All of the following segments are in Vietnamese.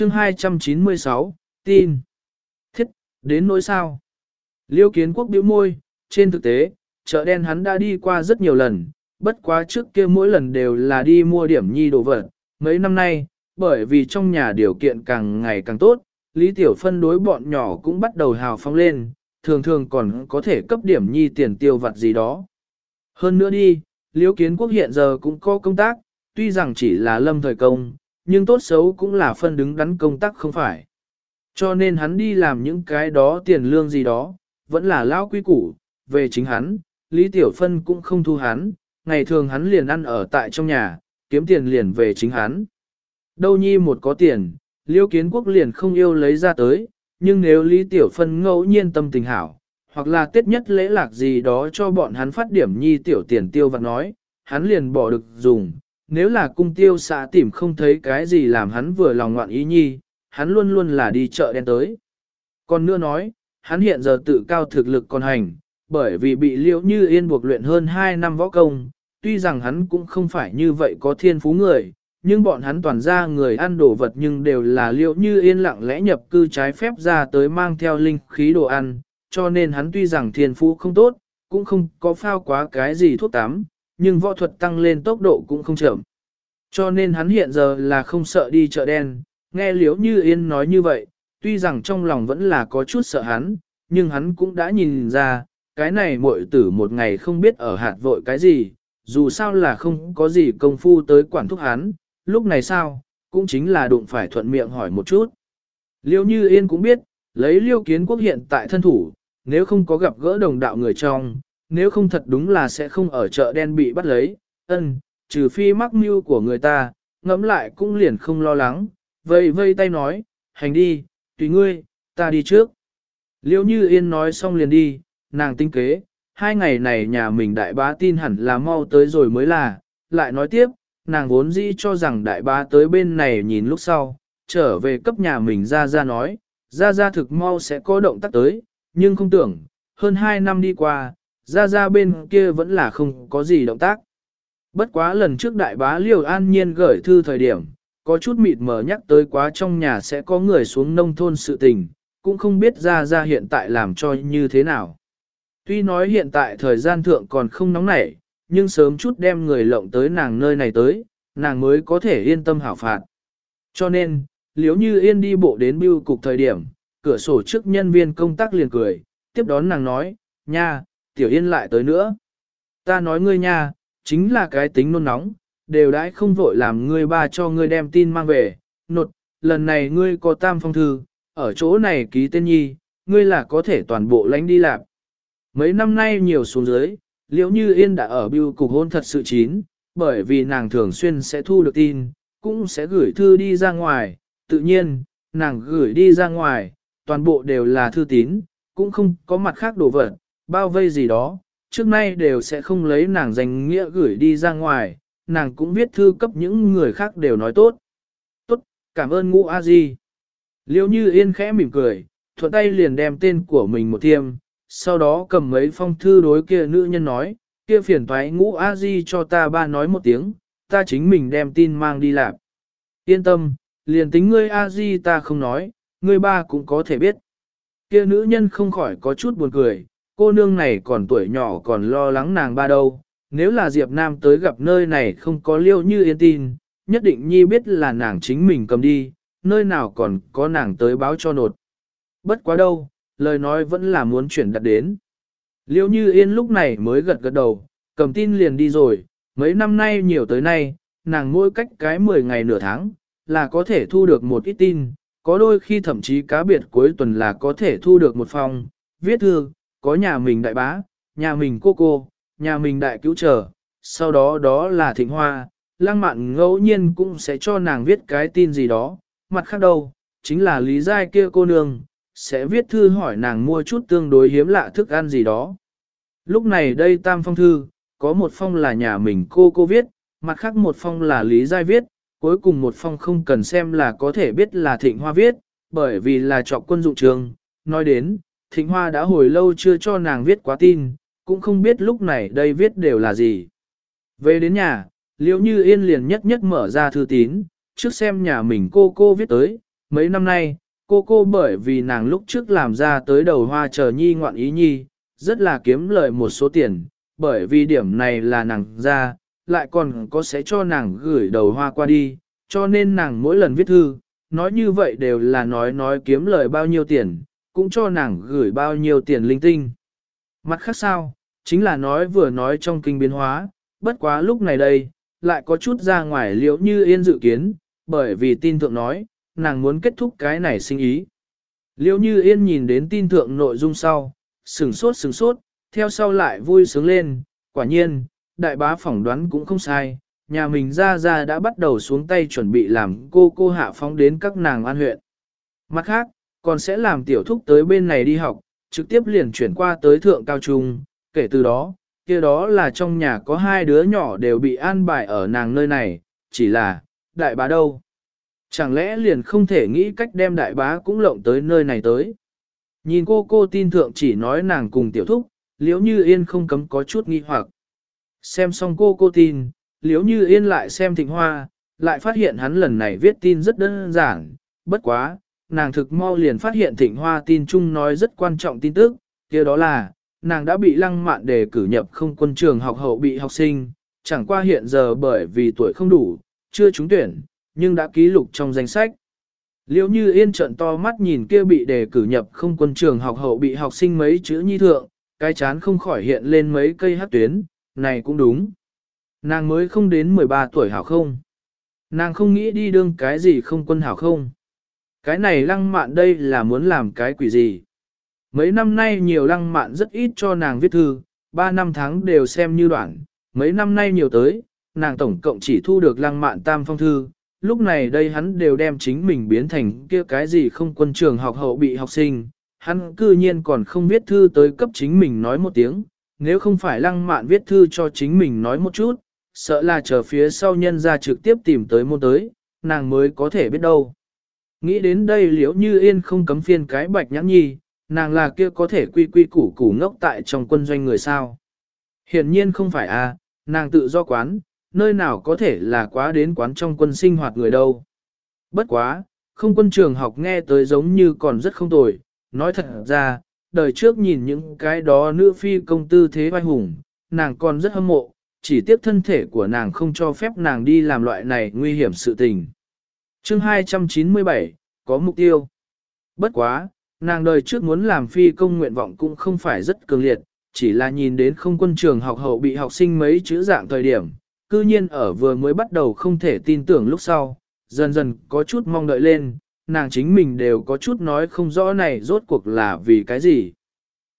chương 296, tin. Thiết, đến nỗi sao? Liêu kiến quốc biểu môi, trên thực tế, chợ đen hắn đã đi qua rất nhiều lần, bất quá trước kia mỗi lần đều là đi mua điểm nhi đồ vật. Mấy năm nay, bởi vì trong nhà điều kiện càng ngày càng tốt, Lý Tiểu Phân đối bọn nhỏ cũng bắt đầu hào phóng lên, thường thường còn có thể cấp điểm nhi tiền tiêu vặt gì đó. Hơn nữa đi, Liêu Kiến Quốc hiện giờ cũng có công tác, tuy rằng chỉ là lâm thời công, nhưng tốt xấu cũng là phân đứng đắn công tác không phải. Cho nên hắn đi làm những cái đó tiền lương gì đó, vẫn là lao quy củ, về chính hắn, Lý Tiểu Phân cũng không thu hắn, ngày thường hắn liền ăn ở tại trong nhà, kiếm tiền liền về chính hắn. Đâu nhi một có tiền, Liêu Kiến Quốc liền không yêu lấy ra tới, nhưng nếu Lý Tiểu Phân ngẫu nhiên tâm tình hảo, hoặc là tết nhất lễ lạc gì đó cho bọn hắn phát điểm nhi tiểu tiền tiêu và nói, hắn liền bỏ được dùng. Nếu là cung tiêu xã tìm không thấy cái gì làm hắn vừa lòng ngoạn ý nhi, hắn luôn luôn là đi chợ đen tới. Còn nữa nói, hắn hiện giờ tự cao thực lực còn hành, bởi vì bị liễu như yên buộc luyện hơn 2 năm võ công, tuy rằng hắn cũng không phải như vậy có thiên phú người, nhưng bọn hắn toàn ra người ăn đồ vật nhưng đều là liễu như yên lặng lẽ nhập cư trái phép ra tới mang theo linh khí đồ ăn, cho nên hắn tuy rằng thiên phú không tốt, cũng không có phao quá cái gì thuốc tắm, nhưng võ thuật tăng lên tốc độ cũng không chậm. Cho nên hắn hiện giờ là không sợ đi chợ đen, nghe liếu như yên nói như vậy, tuy rằng trong lòng vẫn là có chút sợ hắn, nhưng hắn cũng đã nhìn ra, cái này muội tử một ngày không biết ở hạt vội cái gì, dù sao là không có gì công phu tới quản thúc hắn, lúc này sao, cũng chính là đụng phải thuận miệng hỏi một chút. Liêu Như Yên cũng biết, lấy Liêu Kiến Quốc hiện tại thân thủ, nếu không có gặp gỡ đồng đạo người trong, nếu không thật đúng là sẽ không ở chợ đen bị bắt lấy, ân, trừ phi mắc mưu của người ta, ngẫm lại cũng liền không lo lắng, vây vây tay nói, hành đi, tùy ngươi, ta đi trước. Liêu Như Yên nói xong liền đi, nàng tinh kế, hai ngày này nhà mình đại bá tin hẳn là mau tới rồi mới là, lại nói tiếp, nàng vốn dĩ cho rằng đại bá tới bên này nhìn lúc sau, trở về cấp nhà mình ra ra nói, ra ra thực mau sẽ có động tác tới, nhưng không tưởng, hơn hai năm đi qua, ra ra bên kia vẫn là không có gì động tác. Bất quá lần trước đại bá liều an nhiên gửi thư thời điểm, có chút mịt mờ nhắc tới quá trong nhà sẽ có người xuống nông thôn sự tình, cũng không biết ra ra hiện tại làm cho như thế nào. Tuy nói hiện tại thời gian thượng còn không nóng nảy, nhưng sớm chút đem người lộng tới nàng nơi này tới, nàng mới có thể yên tâm hảo phạt. Cho nên, liếu như yên đi bộ đến bưu cục thời điểm, cửa sổ trước nhân viên công tác liền cười, tiếp đón nàng nói, nha, tiểu yên lại tới nữa. Ta nói ngươi nha, chính là cái tính nôn nóng, đều đãi không vội làm ngươi ba cho ngươi đem tin mang về, nột, lần này ngươi có tam phong thư, ở chỗ này ký tên nhi, ngươi là có thể toàn bộ lánh đi làm. Mấy năm nay nhiều xuống dưới, liễu như yên đã ở biêu cục hôn thật sự chín, bởi vì nàng thường xuyên sẽ thu được tin, cũng sẽ gửi thư đi ra ngoài, tự nhiên, nàng gửi đi ra ngoài, toàn bộ đều là thư tín, cũng không có mặt khác đồ vật, bao vây gì đó, trước nay đều sẽ không lấy nàng danh nghĩa gửi đi ra ngoài, nàng cũng viết thư cấp những người khác đều nói tốt. Tốt, cảm ơn ngũ a di. Liêu như yên khẽ mỉm cười, thuận tay liền đem tên của mình một thiêm, sau đó cầm mấy phong thư đối kia nữ nhân nói, kia phiền toái ngũ a di cho ta ba nói một tiếng, ta chính mình đem tin mang đi làm. Yên tâm, liền tính ngươi a di ta không nói, ngươi ba cũng có thể biết. Kia nữ nhân không khỏi có chút buồn cười, cô nương này còn tuổi nhỏ còn lo lắng nàng ba đâu. Nếu là Diệp Nam tới gặp nơi này không có liêu như yên tin, nhất định nhi biết là nàng chính mình cầm đi, nơi nào còn có nàng tới báo cho nột. Bất quá đâu, lời nói vẫn là muốn chuyển đặt đến. Liêu như yên lúc này mới gật gật đầu, cầm tin liền đi rồi, mấy năm nay nhiều tới nay, nàng mỗi cách cái 10 ngày nửa tháng, là có thể thu được một ít tin, có đôi khi thậm chí cá biệt cuối tuần là có thể thu được một phòng, viết thư, có nhà mình đại bá, nhà mình cô cô, nhà mình đại cứu trở, sau đó đó là thịnh hoa, lăng mạn ngẫu nhiên cũng sẽ cho nàng viết cái tin gì đó, mặt khác đâu, chính là lý giai kia cô nương, sẽ viết thư hỏi nàng mua chút tương đối hiếm lạ thức ăn gì đó. Lúc này đây tam phong thư, có một phong là nhà mình cô cô viết, mặt khác một phong là lý giai viết, cuối cùng một phong không cần xem là có thể biết là thịnh hoa viết, bởi vì là trọ quân dụng trường. Nói đến, thịnh hoa đã hồi lâu chưa cho nàng viết quá tin, cũng không biết lúc này đây viết đều là gì. Về đến nhà, liễu như yên liền nhất nhất mở ra thư tín, trước xem nhà mình cô cô viết tới, mấy năm nay, cô cô bởi vì nàng lúc trước làm ra tới đầu hoa chờ nhi ngoạn ý nhi, rất là kiếm lợi một số tiền, bởi vì điểm này là nàng ra, lại còn có sẽ cho nàng gửi đầu hoa qua đi, cho nên nàng mỗi lần viết thư, nói như vậy đều là nói nói kiếm lời bao nhiêu tiền, cũng cho nàng gửi bao nhiêu tiền linh tinh. Mặt khác sao, chính là nói vừa nói trong kinh biến hóa, bất quá lúc này đây, lại có chút ra ngoài liễu như yên dự kiến, bởi vì tin thượng nói, nàng muốn kết thúc cái này sinh ý. Liễu như yên nhìn đến tin thượng nội dung sau, sừng sốt sừng sốt, theo sau lại vui sướng lên, quả nhiên, đại bá phỏng đoán cũng không sai, nhà mình ra ra đã bắt đầu xuống tay chuẩn bị làm cô cô hạ phóng đến các nàng an huyện. Mặt khác, còn sẽ làm tiểu thúc tới bên này đi học, trực tiếp liền chuyển qua tới thượng cao trung, kể từ đó, kia đó là trong nhà có hai đứa nhỏ đều bị an bài ở nàng nơi này, chỉ là, đại bá đâu? Chẳng lẽ liền không thể nghĩ cách đem đại bá cũng lộng tới nơi này tới? Nhìn cô cô tin thượng chỉ nói nàng cùng tiểu thúc, liếu như yên không cấm có chút nghi hoặc. Xem xong cô cô tin, liếu như yên lại xem thịnh hoa, lại phát hiện hắn lần này viết tin rất đơn giản, bất quá, nàng thực mau liền phát hiện thịnh hoa tin chung nói rất quan trọng tin tức, kia đó là, nàng đã bị lăng mạn đề cử nhập không quân trường học hậu bị học sinh, chẳng qua hiện giờ bởi vì tuổi không đủ, chưa trúng tuyển, nhưng đã ký lục trong danh sách. liễu như yên trận to mắt nhìn kia bị đề cử nhập không quân trường học hậu bị học sinh mấy chữ nhi thượng, cái chán không khỏi hiện lên mấy cây hát tuyến, này cũng đúng. Nàng mới không đến 13 tuổi hảo không? Nàng không nghĩ đi đương cái gì không quân hảo không? Cái này lăng mạn đây là muốn làm cái quỷ gì? Mấy năm nay nhiều lăng mạn rất ít cho nàng viết thư, 3 năm tháng đều xem như đoạn, mấy năm nay nhiều tới, nàng tổng cộng chỉ thu được lăng mạn tam phong thư, lúc này đây hắn đều đem chính mình biến thành kia cái gì không quân trường học hậu bị học sinh, hắn cư nhiên còn không viết thư tới cấp chính mình nói một tiếng, nếu không phải lăng mạn viết thư cho chính mình nói một chút, sợ là chờ phía sau nhân ra trực tiếp tìm tới môn tới, nàng mới có thể biết đâu. Nghĩ đến đây liễu như yên không cấm phiên cái bạch nhãn nhi, nàng là kia có thể quy quy củ củ ngốc tại trong quân doanh người sao. Hiển nhiên không phải a, à, nàng tự do quán, nơi nào có thể là quá đến quán trong quân sinh hoạt người đâu. Bất quá, không quân trường học nghe tới giống như còn rất không tồi, nói thật ra, đời trước nhìn những cái đó nữ phi công tư thế vai hùng, nàng còn rất hâm mộ, chỉ tiếc thân thể của nàng không cho phép nàng đi làm loại này nguy hiểm sự tình chương 297, có mục tiêu. Bất quá, nàng đời trước muốn làm phi công nguyện vọng cũng không phải rất cường liệt, chỉ là nhìn đến không quân trường học hậu bị học sinh mấy chữ dạng thời điểm, cư nhiên ở vừa mới bắt đầu không thể tin tưởng lúc sau, dần dần có chút mong đợi lên, nàng chính mình đều có chút nói không rõ này rốt cuộc là vì cái gì.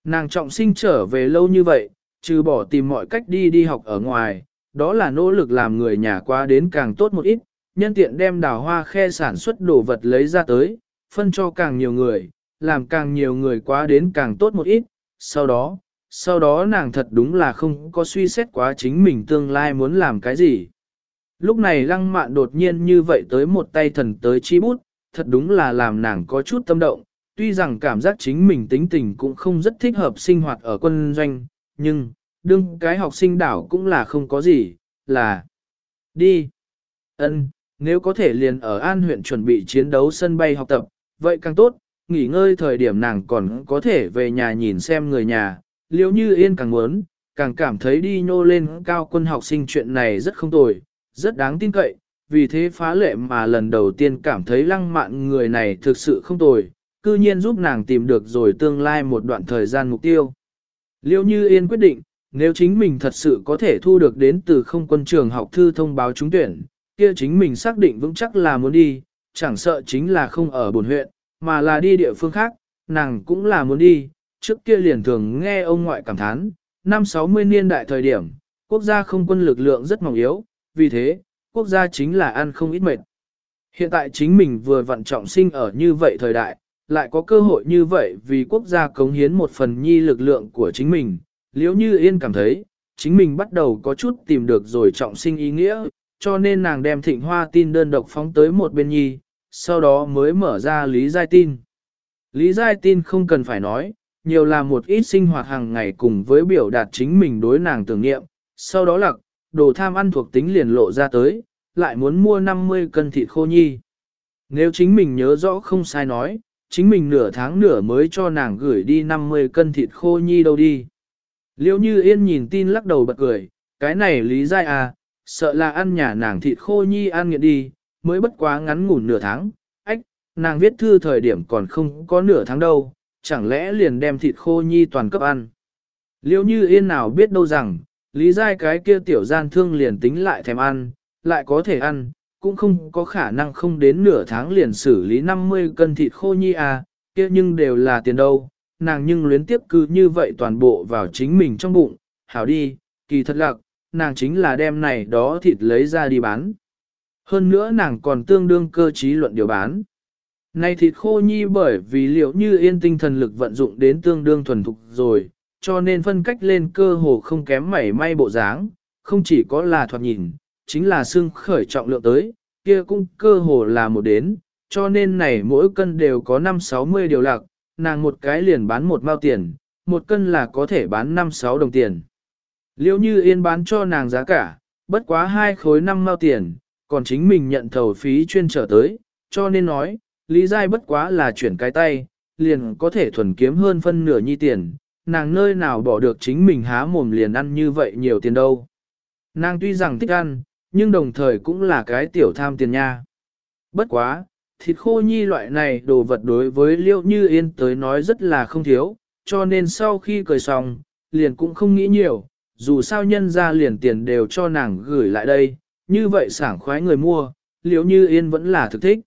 Nàng trọng sinh trở về lâu như vậy, trừ bỏ tìm mọi cách đi đi học ở ngoài, đó là nỗ lực làm người nhà qua đến càng tốt một ít, nhân tiện đem đào hoa khe sản xuất đồ vật lấy ra tới, phân cho càng nhiều người, làm càng nhiều người quá đến càng tốt một ít, sau đó, sau đó nàng thật đúng là không có suy xét quá chính mình tương lai muốn làm cái gì. Lúc này lăng mạn đột nhiên như vậy tới một tay thần tới chi bút, thật đúng là làm nàng có chút tâm động, tuy rằng cảm giác chính mình tính tình cũng không rất thích hợp sinh hoạt ở quân doanh, nhưng, đương cái học sinh đảo cũng là không có gì, là đi. ân nếu có thể liền ở An huyện chuẩn bị chiến đấu sân bay học tập, vậy càng tốt, nghỉ ngơi thời điểm nàng còn có thể về nhà nhìn xem người nhà, liếu như yên càng muốn, càng cảm thấy đi nhô lên cao quân học sinh chuyện này rất không tồi, rất đáng tin cậy, vì thế phá lệ mà lần đầu tiên cảm thấy lăng mạn người này thực sự không tồi, cư nhiên giúp nàng tìm được rồi tương lai một đoạn thời gian mục tiêu. Liêu Như Yên quyết định, nếu chính mình thật sự có thể thu được đến từ không quân trường học thư thông báo trúng tuyển, kia chính mình xác định vững chắc là muốn đi, chẳng sợ chính là không ở bồn huyện, mà là đi địa phương khác, nàng cũng là muốn đi, trước kia liền thường nghe ông ngoại cảm thán, năm 60 niên đại thời điểm, quốc gia không quân lực lượng rất mỏng yếu, vì thế, quốc gia chính là ăn không ít mệt. Hiện tại chính mình vừa vận trọng sinh ở như vậy thời đại, lại có cơ hội như vậy vì quốc gia cống hiến một phần nhi lực lượng của chính mình, liếu như yên cảm thấy, chính mình bắt đầu có chút tìm được rồi trọng sinh ý nghĩa, cho nên nàng đem thịnh hoa tin đơn độc phóng tới một bên nhi, sau đó mới mở ra Lý Giai tin. Lý Giai tin không cần phải nói, nhiều là một ít sinh hoạt hàng ngày cùng với biểu đạt chính mình đối nàng tưởng niệm, sau đó là đồ tham ăn thuộc tính liền lộ ra tới, lại muốn mua 50 cân thịt khô nhi. Nếu chính mình nhớ rõ không sai nói, chính mình nửa tháng nửa mới cho nàng gửi đi 50 cân thịt khô nhi đâu đi. Liêu như yên nhìn tin lắc đầu bật cười, cái này lý giai à, sợ là ăn nhà nàng thịt khô nhi ăn nghiện đi, mới bất quá ngắn ngủn nửa tháng, ách, nàng viết thư thời điểm còn không có nửa tháng đâu, chẳng lẽ liền đem thịt khô nhi toàn cấp ăn. Liêu như yên nào biết đâu rằng, lý giai cái kia tiểu gian thương liền tính lại thèm ăn, lại có thể ăn, cũng không có khả năng không đến nửa tháng liền xử lý 50 cân thịt khô nhi à, kia nhưng đều là tiền đâu, nàng nhưng luyến tiếp cứ như vậy toàn bộ vào chính mình trong bụng, hảo đi, kỳ thật lạc, nàng chính là đem này đó thịt lấy ra đi bán. Hơn nữa nàng còn tương đương cơ trí luận điều bán. Này thịt khô nhi bởi vì liệu như yên tinh thần lực vận dụng đến tương đương thuần thục rồi, cho nên phân cách lên cơ hồ không kém mảy may bộ dáng, không chỉ có là thoạt nhìn, chính là xương khởi trọng lượng tới, kia cũng cơ hồ là một đến, cho nên này mỗi cân đều có 5-60 điều lạc, nàng một cái liền bán một mao tiền, một cân là có thể bán 5-6 đồng tiền. Liêu như yên bán cho nàng giá cả, bất quá hai khối năm mao tiền, còn chính mình nhận thầu phí chuyên trở tới, cho nên nói, lý giai bất quá là chuyển cái tay, liền có thể thuần kiếm hơn phân nửa nhi tiền, nàng nơi nào bỏ được chính mình há mồm liền ăn như vậy nhiều tiền đâu. Nàng tuy rằng thích ăn, nhưng đồng thời cũng là cái tiểu tham tiền nha. Bất quá, thịt khô nhi loại này đồ vật đối với liêu như yên tới nói rất là không thiếu, cho nên sau khi cười xong, liền cũng không nghĩ nhiều, dù sao nhân ra liền tiền đều cho nàng gửi lại đây, như vậy sảng khoái người mua, liêu như yên vẫn là thực thích.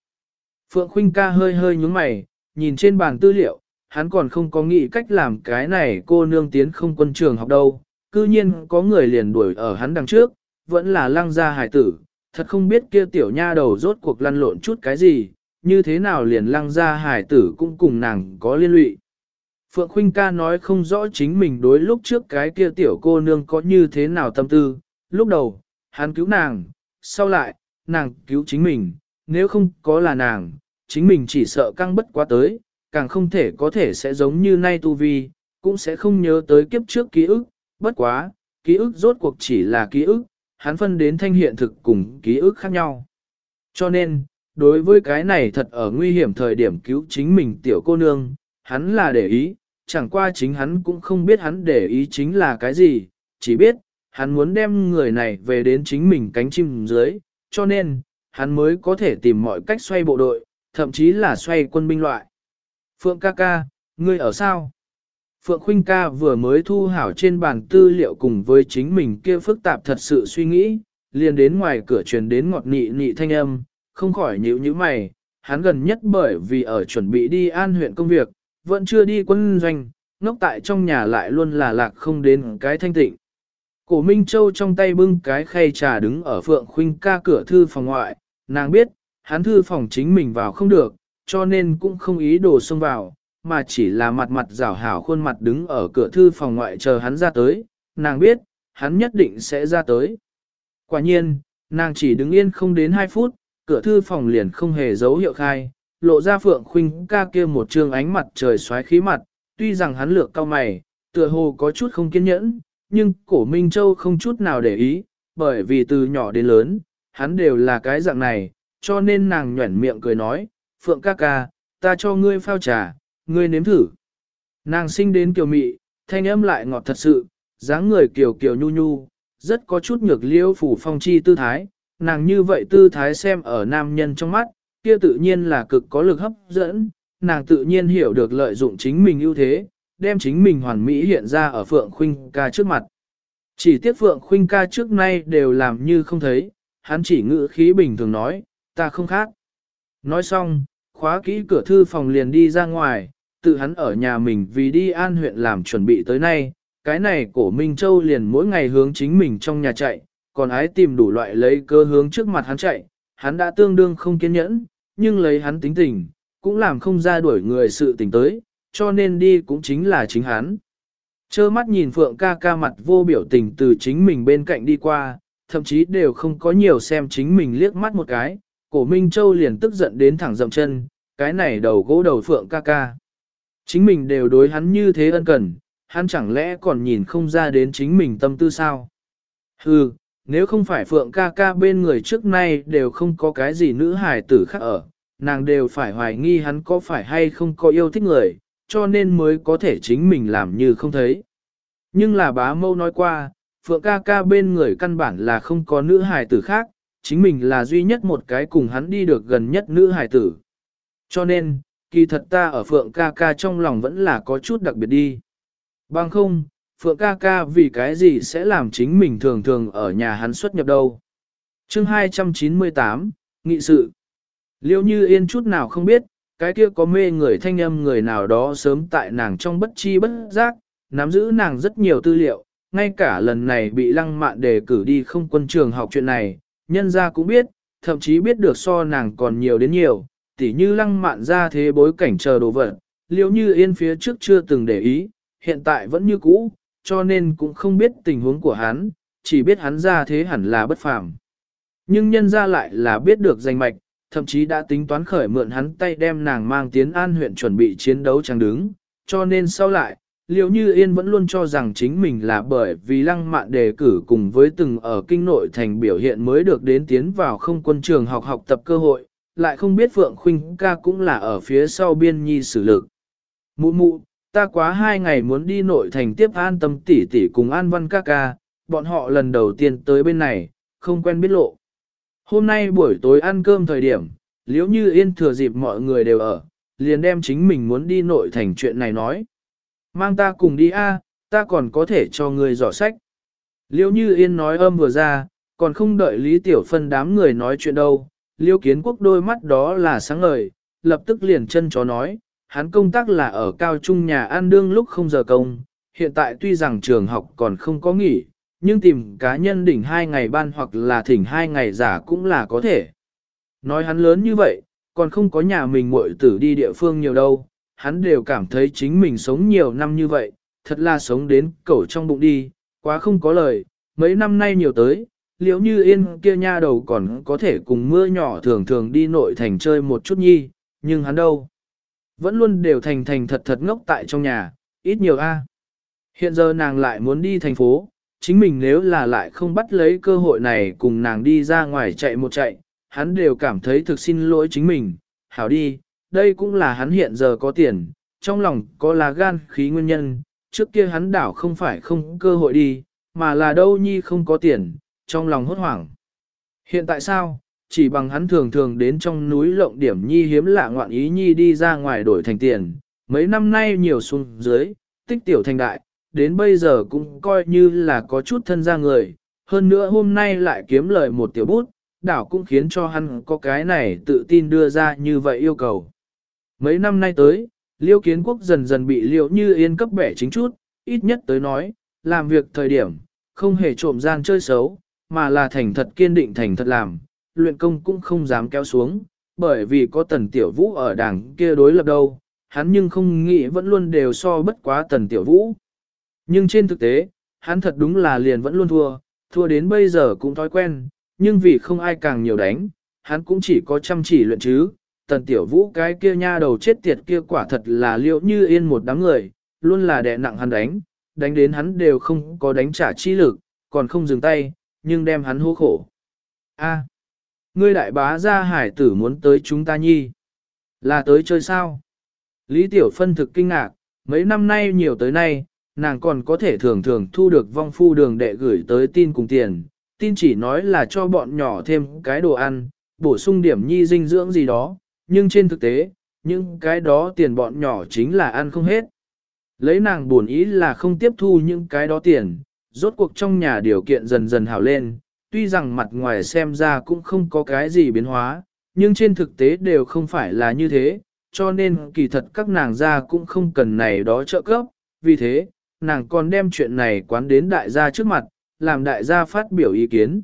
Phượng Khuynh ca hơi hơi nhúng mày, nhìn trên bàn tư liệu, hắn còn không có nghĩ cách làm cái này cô nương tiến không quân trường học đâu, cư nhiên có người liền đuổi ở hắn đằng trước, vẫn là lăng gia hải tử, thật không biết kia tiểu nha đầu rốt cuộc lăn lộn chút cái gì, như thế nào liền lăng gia hải tử cũng cùng nàng có liên lụy. Phượng Khuynh ca nói không rõ chính mình đối lúc trước cái kia tiểu cô nương có như thế nào tâm tư, lúc đầu, hắn cứu nàng, sau lại, nàng cứu chính mình, nếu không có là nàng, chính mình chỉ sợ căng bất quá tới, càng không thể có thể sẽ giống như nay tu vi, cũng sẽ không nhớ tới kiếp trước ký ức, bất quá, ký ức rốt cuộc chỉ là ký ức, hắn phân đến thanh hiện thực cùng ký ức khác nhau. Cho nên, đối với cái này thật ở nguy hiểm thời điểm cứu chính mình tiểu cô nương, hắn là để ý, chẳng qua chính hắn cũng không biết hắn để ý chính là cái gì, chỉ biết, hắn muốn đem người này về đến chính mình cánh chim dưới, cho nên, hắn mới có thể tìm mọi cách xoay bộ đội, thậm chí là xoay quân binh loại. Phượng ca ca, ngươi ở sao? Phượng Khuynh ca vừa mới thu hảo trên bàn tư liệu cùng với chính mình kia phức tạp thật sự suy nghĩ, liền đến ngoài cửa truyền đến ngọt nị nị thanh âm, không khỏi nhíu nhíu mày, hắn gần nhất bởi vì ở chuẩn bị đi an huyện công việc, vẫn chưa đi quân doanh, ngốc tại trong nhà lại luôn là lạc không đến cái thanh tịnh. Cổ Minh Châu trong tay bưng cái khay trà đứng ở Phượng Khuynh ca cửa thư phòng ngoại, nàng biết, hắn thư phòng chính mình vào không được, cho nên cũng không ý đồ xông vào, mà chỉ là mặt mặt rảo hảo khuôn mặt đứng ở cửa thư phòng ngoại chờ hắn ra tới, nàng biết, hắn nhất định sẽ ra tới. Quả nhiên, nàng chỉ đứng yên không đến 2 phút, cửa thư phòng liền không hề dấu hiệu khai, lộ ra phượng khuynh ca kia một trương ánh mặt trời xoáy khí mặt, tuy rằng hắn lược cao mày, tựa hồ có chút không kiên nhẫn, nhưng cổ Minh Châu không chút nào để ý, bởi vì từ nhỏ đến lớn, hắn đều là cái dạng này, cho nên nàng nhuẩn miệng cười nói, Phượng ca ca, ta cho ngươi phao trà, ngươi nếm thử. Nàng sinh đến kiều mị, thanh âm lại ngọt thật sự, dáng người kiều kiều nhu nhu, rất có chút nhược liêu phủ phong chi tư thái, nàng như vậy tư thái xem ở nam nhân trong mắt, kia tự nhiên là cực có lực hấp dẫn, nàng tự nhiên hiểu được lợi dụng chính mình ưu thế, đem chính mình hoàn mỹ hiện ra ở Phượng Khuynh ca trước mặt. Chỉ tiếc Phượng Khuynh ca trước nay đều làm như không thấy, hắn chỉ ngữ khí bình thường nói, ta không khác. Nói xong, khóa kỹ cửa thư phòng liền đi ra ngoài, tự hắn ở nhà mình vì đi an huyện làm chuẩn bị tới nay, cái này cổ Minh Châu liền mỗi ngày hướng chính mình trong nhà chạy, còn ái tìm đủ loại lấy cơ hướng trước mặt hắn chạy, hắn đã tương đương không kiên nhẫn, nhưng lấy hắn tính tình, cũng làm không ra đuổi người sự tình tới, cho nên đi cũng chính là chính hắn. Chơ mắt nhìn Phượng ca ca mặt vô biểu tình từ chính mình bên cạnh đi qua, thậm chí đều không có nhiều xem chính mình liếc mắt một cái, cổ Minh Châu liền tức giận đến thẳng dậm chân, cái này đầu gỗ đầu Phượng ca ca. Chính mình đều đối hắn như thế ân cần, hắn chẳng lẽ còn nhìn không ra đến chính mình tâm tư sao? Hừ, nếu không phải Phượng ca ca bên người trước nay đều không có cái gì nữ hài tử khác ở, nàng đều phải hoài nghi hắn có phải hay không có yêu thích người, cho nên mới có thể chính mình làm như không thấy. Nhưng là bá mâu nói qua, Phượng ca ca bên người căn bản là không có nữ hài tử khác, chính mình là duy nhất một cái cùng hắn đi được gần nhất nữ hài tử. Cho nên, kỳ thật ta ở Phượng ca ca trong lòng vẫn là có chút đặc biệt đi. Bằng không, Phượng ca ca vì cái gì sẽ làm chính mình thường thường ở nhà hắn xuất nhập đâu. chương 298, Nghị sự. Liêu như yên chút nào không biết, cái kia có mê người thanh âm người nào đó sớm tại nàng trong bất chi bất giác, nắm giữ nàng rất nhiều tư liệu, ngay cả lần này bị lăng mạn đề cử đi không quân trường học chuyện này, nhân gia cũng biết, thậm chí biết được so nàng còn nhiều đến nhiều, tỉ như lăng mạn ra thế bối cảnh chờ đồ vật, liêu như yên phía trước chưa từng để ý, hiện tại vẫn như cũ, cho nên cũng không biết tình huống của hắn, chỉ biết hắn ra thế hẳn là bất phàm. Nhưng nhân ra lại là biết được danh mạch, thậm chí đã tính toán khởi mượn hắn tay đem nàng mang tiến an huyện chuẩn bị chiến đấu chẳng đứng, cho nên sau lại, Liễu Như Yên vẫn luôn cho rằng chính mình là bởi vì lăng mạn đề cử cùng với từng ở kinh nội thành biểu hiện mới được đến tiến vào không quân trường học học tập cơ hội, lại không biết Phượng Khuynh ca cũng là ở phía sau biên nhi xử lực. Mụ mụ, ta quá hai ngày muốn đi nội thành tiếp an tâm tỷ tỷ cùng an văn ca ca, bọn họ lần đầu tiên tới bên này, không quen biết lộ. Hôm nay buổi tối ăn cơm thời điểm, liếu như yên thừa dịp mọi người đều ở, liền đem chính mình muốn đi nội thành chuyện này nói. Mang ta cùng đi a, ta còn có thể cho người dò sách. Liêu như yên nói âm vừa ra, còn không đợi Lý Tiểu Phân đám người nói chuyện đâu. Liêu kiến quốc đôi mắt đó là sáng ngời, lập tức liền chân chó nói, hắn công tác là ở cao trung nhà ăn đương lúc không giờ công, hiện tại tuy rằng trường học còn không có nghỉ, nhưng tìm cá nhân đỉnh hai ngày ban hoặc là thỉnh hai ngày giả cũng là có thể. Nói hắn lớn như vậy, còn không có nhà mình muội tử đi địa phương nhiều đâu, hắn đều cảm thấy chính mình sống nhiều năm như vậy, thật là sống đến cẩu trong bụng đi, quá không có lời, mấy năm nay nhiều tới, liệu như yên kia nha đầu còn có thể cùng mưa nhỏ thường thường đi nội thành chơi một chút nhi, nhưng hắn đâu. Vẫn luôn đều thành thành thật thật ngốc tại trong nhà, ít nhiều a. Hiện giờ nàng lại muốn đi thành phố, chính mình nếu là lại không bắt lấy cơ hội này cùng nàng đi ra ngoài chạy một chạy, hắn đều cảm thấy thực xin lỗi chính mình, hảo đi, đây cũng là hắn hiện giờ có tiền, trong lòng có là gan khí nguyên nhân, trước kia hắn đảo không phải không cơ hội đi, mà là đâu nhi không có tiền, trong lòng hốt hoảng. Hiện tại sao, chỉ bằng hắn thường thường đến trong núi lộng điểm nhi hiếm lạ ngoạn ý nhi đi ra ngoài đổi thành tiền, mấy năm nay nhiều xuống dưới, tích tiểu thành đại, đến bây giờ cũng coi như là có chút thân ra người, hơn nữa hôm nay lại kiếm lời một tiểu bút, đảo cũng khiến cho hắn có cái này tự tin đưa ra như vậy yêu cầu. Mấy năm nay tới, liêu kiến quốc dần dần bị liệu như yên cấp bẻ chính chút, ít nhất tới nói, làm việc thời điểm, không hề trộm gian chơi xấu, mà là thành thật kiên định thành thật làm, luyện công cũng không dám kéo xuống, bởi vì có tần tiểu vũ ở đảng kia đối lập đâu, hắn nhưng không nghĩ vẫn luôn đều so bất quá tần tiểu vũ. Nhưng trên thực tế, hắn thật đúng là liền vẫn luôn thua, thua đến bây giờ cũng thói quen, nhưng vì không ai càng nhiều đánh, hắn cũng chỉ có chăm chỉ luyện chứ, tần tiểu vũ cái kia nha đầu chết tiệt kia quả thật là liệu như yên một đám người, luôn là đè nặng hắn đánh, đánh đến hắn đều không có đánh trả chi lực, còn không dừng tay, nhưng đem hắn hô khổ. A, ngươi đại bá gia hải tử muốn tới chúng ta nhi. Là tới chơi sao? Lý Tiểu Phân thực kinh ngạc, mấy năm nay nhiều tới nay, nàng còn có thể thường thường thu được vong phu đường đệ gửi tới tin cùng tiền, tin chỉ nói là cho bọn nhỏ thêm cái đồ ăn, bổ sung điểm nhi dinh dưỡng gì đó, nhưng trên thực tế, những cái đó tiền bọn nhỏ chính là ăn không hết. Lấy nàng buồn ý là không tiếp thu những cái đó tiền, rốt cuộc trong nhà điều kiện dần dần hảo lên, tuy rằng mặt ngoài xem ra cũng không có cái gì biến hóa, nhưng trên thực tế đều không phải là như thế, cho nên kỳ thật các nàng gia cũng không cần này đó trợ cấp, vì thế, nàng còn đem chuyện này quán đến đại gia trước mặt, làm đại gia phát biểu ý kiến.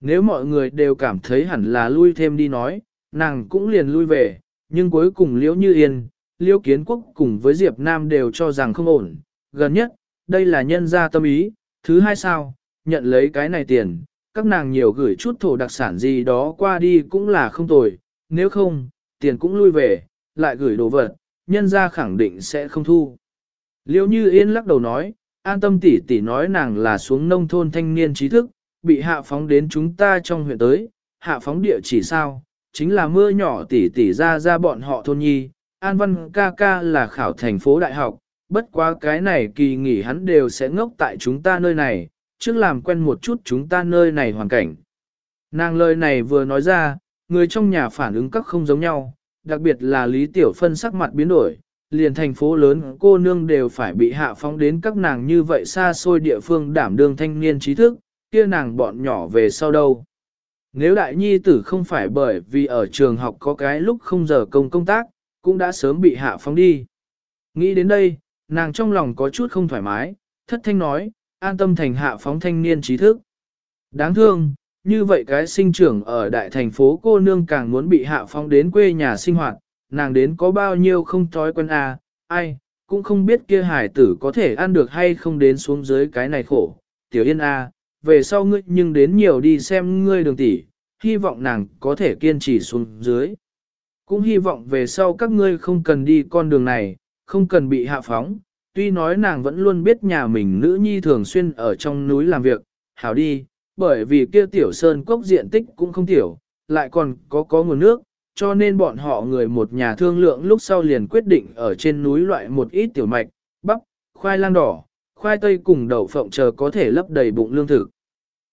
Nếu mọi người đều cảm thấy hẳn là lui thêm đi nói, nàng cũng liền lui về, nhưng cuối cùng Liễu Như Yên, Liễu Kiến Quốc cùng với Diệp Nam đều cho rằng không ổn. Gần nhất, đây là nhân gia tâm ý, thứ hai sao, nhận lấy cái này tiền, các nàng nhiều gửi chút thổ đặc sản gì đó qua đi cũng là không tồi, nếu không, tiền cũng lui về, lại gửi đồ vật, nhân gia khẳng định sẽ không thu. Liễu Như Yên lắc đầu nói, an tâm tỷ tỷ nói nàng là xuống nông thôn thanh niên trí thức, bị hạ phóng đến chúng ta trong huyện tới, hạ phóng địa chỉ sao, chính là mưa nhỏ tỷ tỷ ra ra bọn họ thôn nhi, An Văn ca ca là khảo thành phố đại học, bất quá cái này kỳ nghỉ hắn đều sẽ ngốc tại chúng ta nơi này, trước làm quen một chút chúng ta nơi này hoàn cảnh. Nàng lời này vừa nói ra, người trong nhà phản ứng các không giống nhau, đặc biệt là Lý Tiểu Phân sắc mặt biến đổi, liền thành phố lớn cô nương đều phải bị hạ phóng đến các nàng như vậy xa xôi địa phương đảm đương thanh niên trí thức, kia nàng bọn nhỏ về sau đâu. Nếu đại nhi tử không phải bởi vì ở trường học có cái lúc không giờ công công tác, cũng đã sớm bị hạ phóng đi. Nghĩ đến đây, nàng trong lòng có chút không thoải mái, thất thanh nói, an tâm thành hạ phóng thanh niên trí thức. Đáng thương, như vậy cái sinh trưởng ở đại thành phố cô nương càng muốn bị hạ phóng đến quê nhà sinh hoạt, nàng đến có bao nhiêu không thói quen à, ai, cũng không biết kia hải tử có thể ăn được hay không đến xuống dưới cái này khổ. Tiểu Yên A, à, về sau ngươi nhưng đến nhiều đi xem ngươi đường tỷ, hy vọng nàng có thể kiên trì xuống dưới. Cũng hy vọng về sau các ngươi không cần đi con đường này, không cần bị hạ phóng. Tuy nói nàng vẫn luôn biết nhà mình nữ nhi thường xuyên ở trong núi làm việc, hảo đi, bởi vì kia tiểu sơn cốc diện tích cũng không tiểu, lại còn có có nguồn nước, cho nên bọn họ người một nhà thương lượng lúc sau liền quyết định ở trên núi loại một ít tiểu mạch, bắp, khoai lang đỏ, khoai tây cùng đậu phộng chờ có thể lấp đầy bụng lương thực.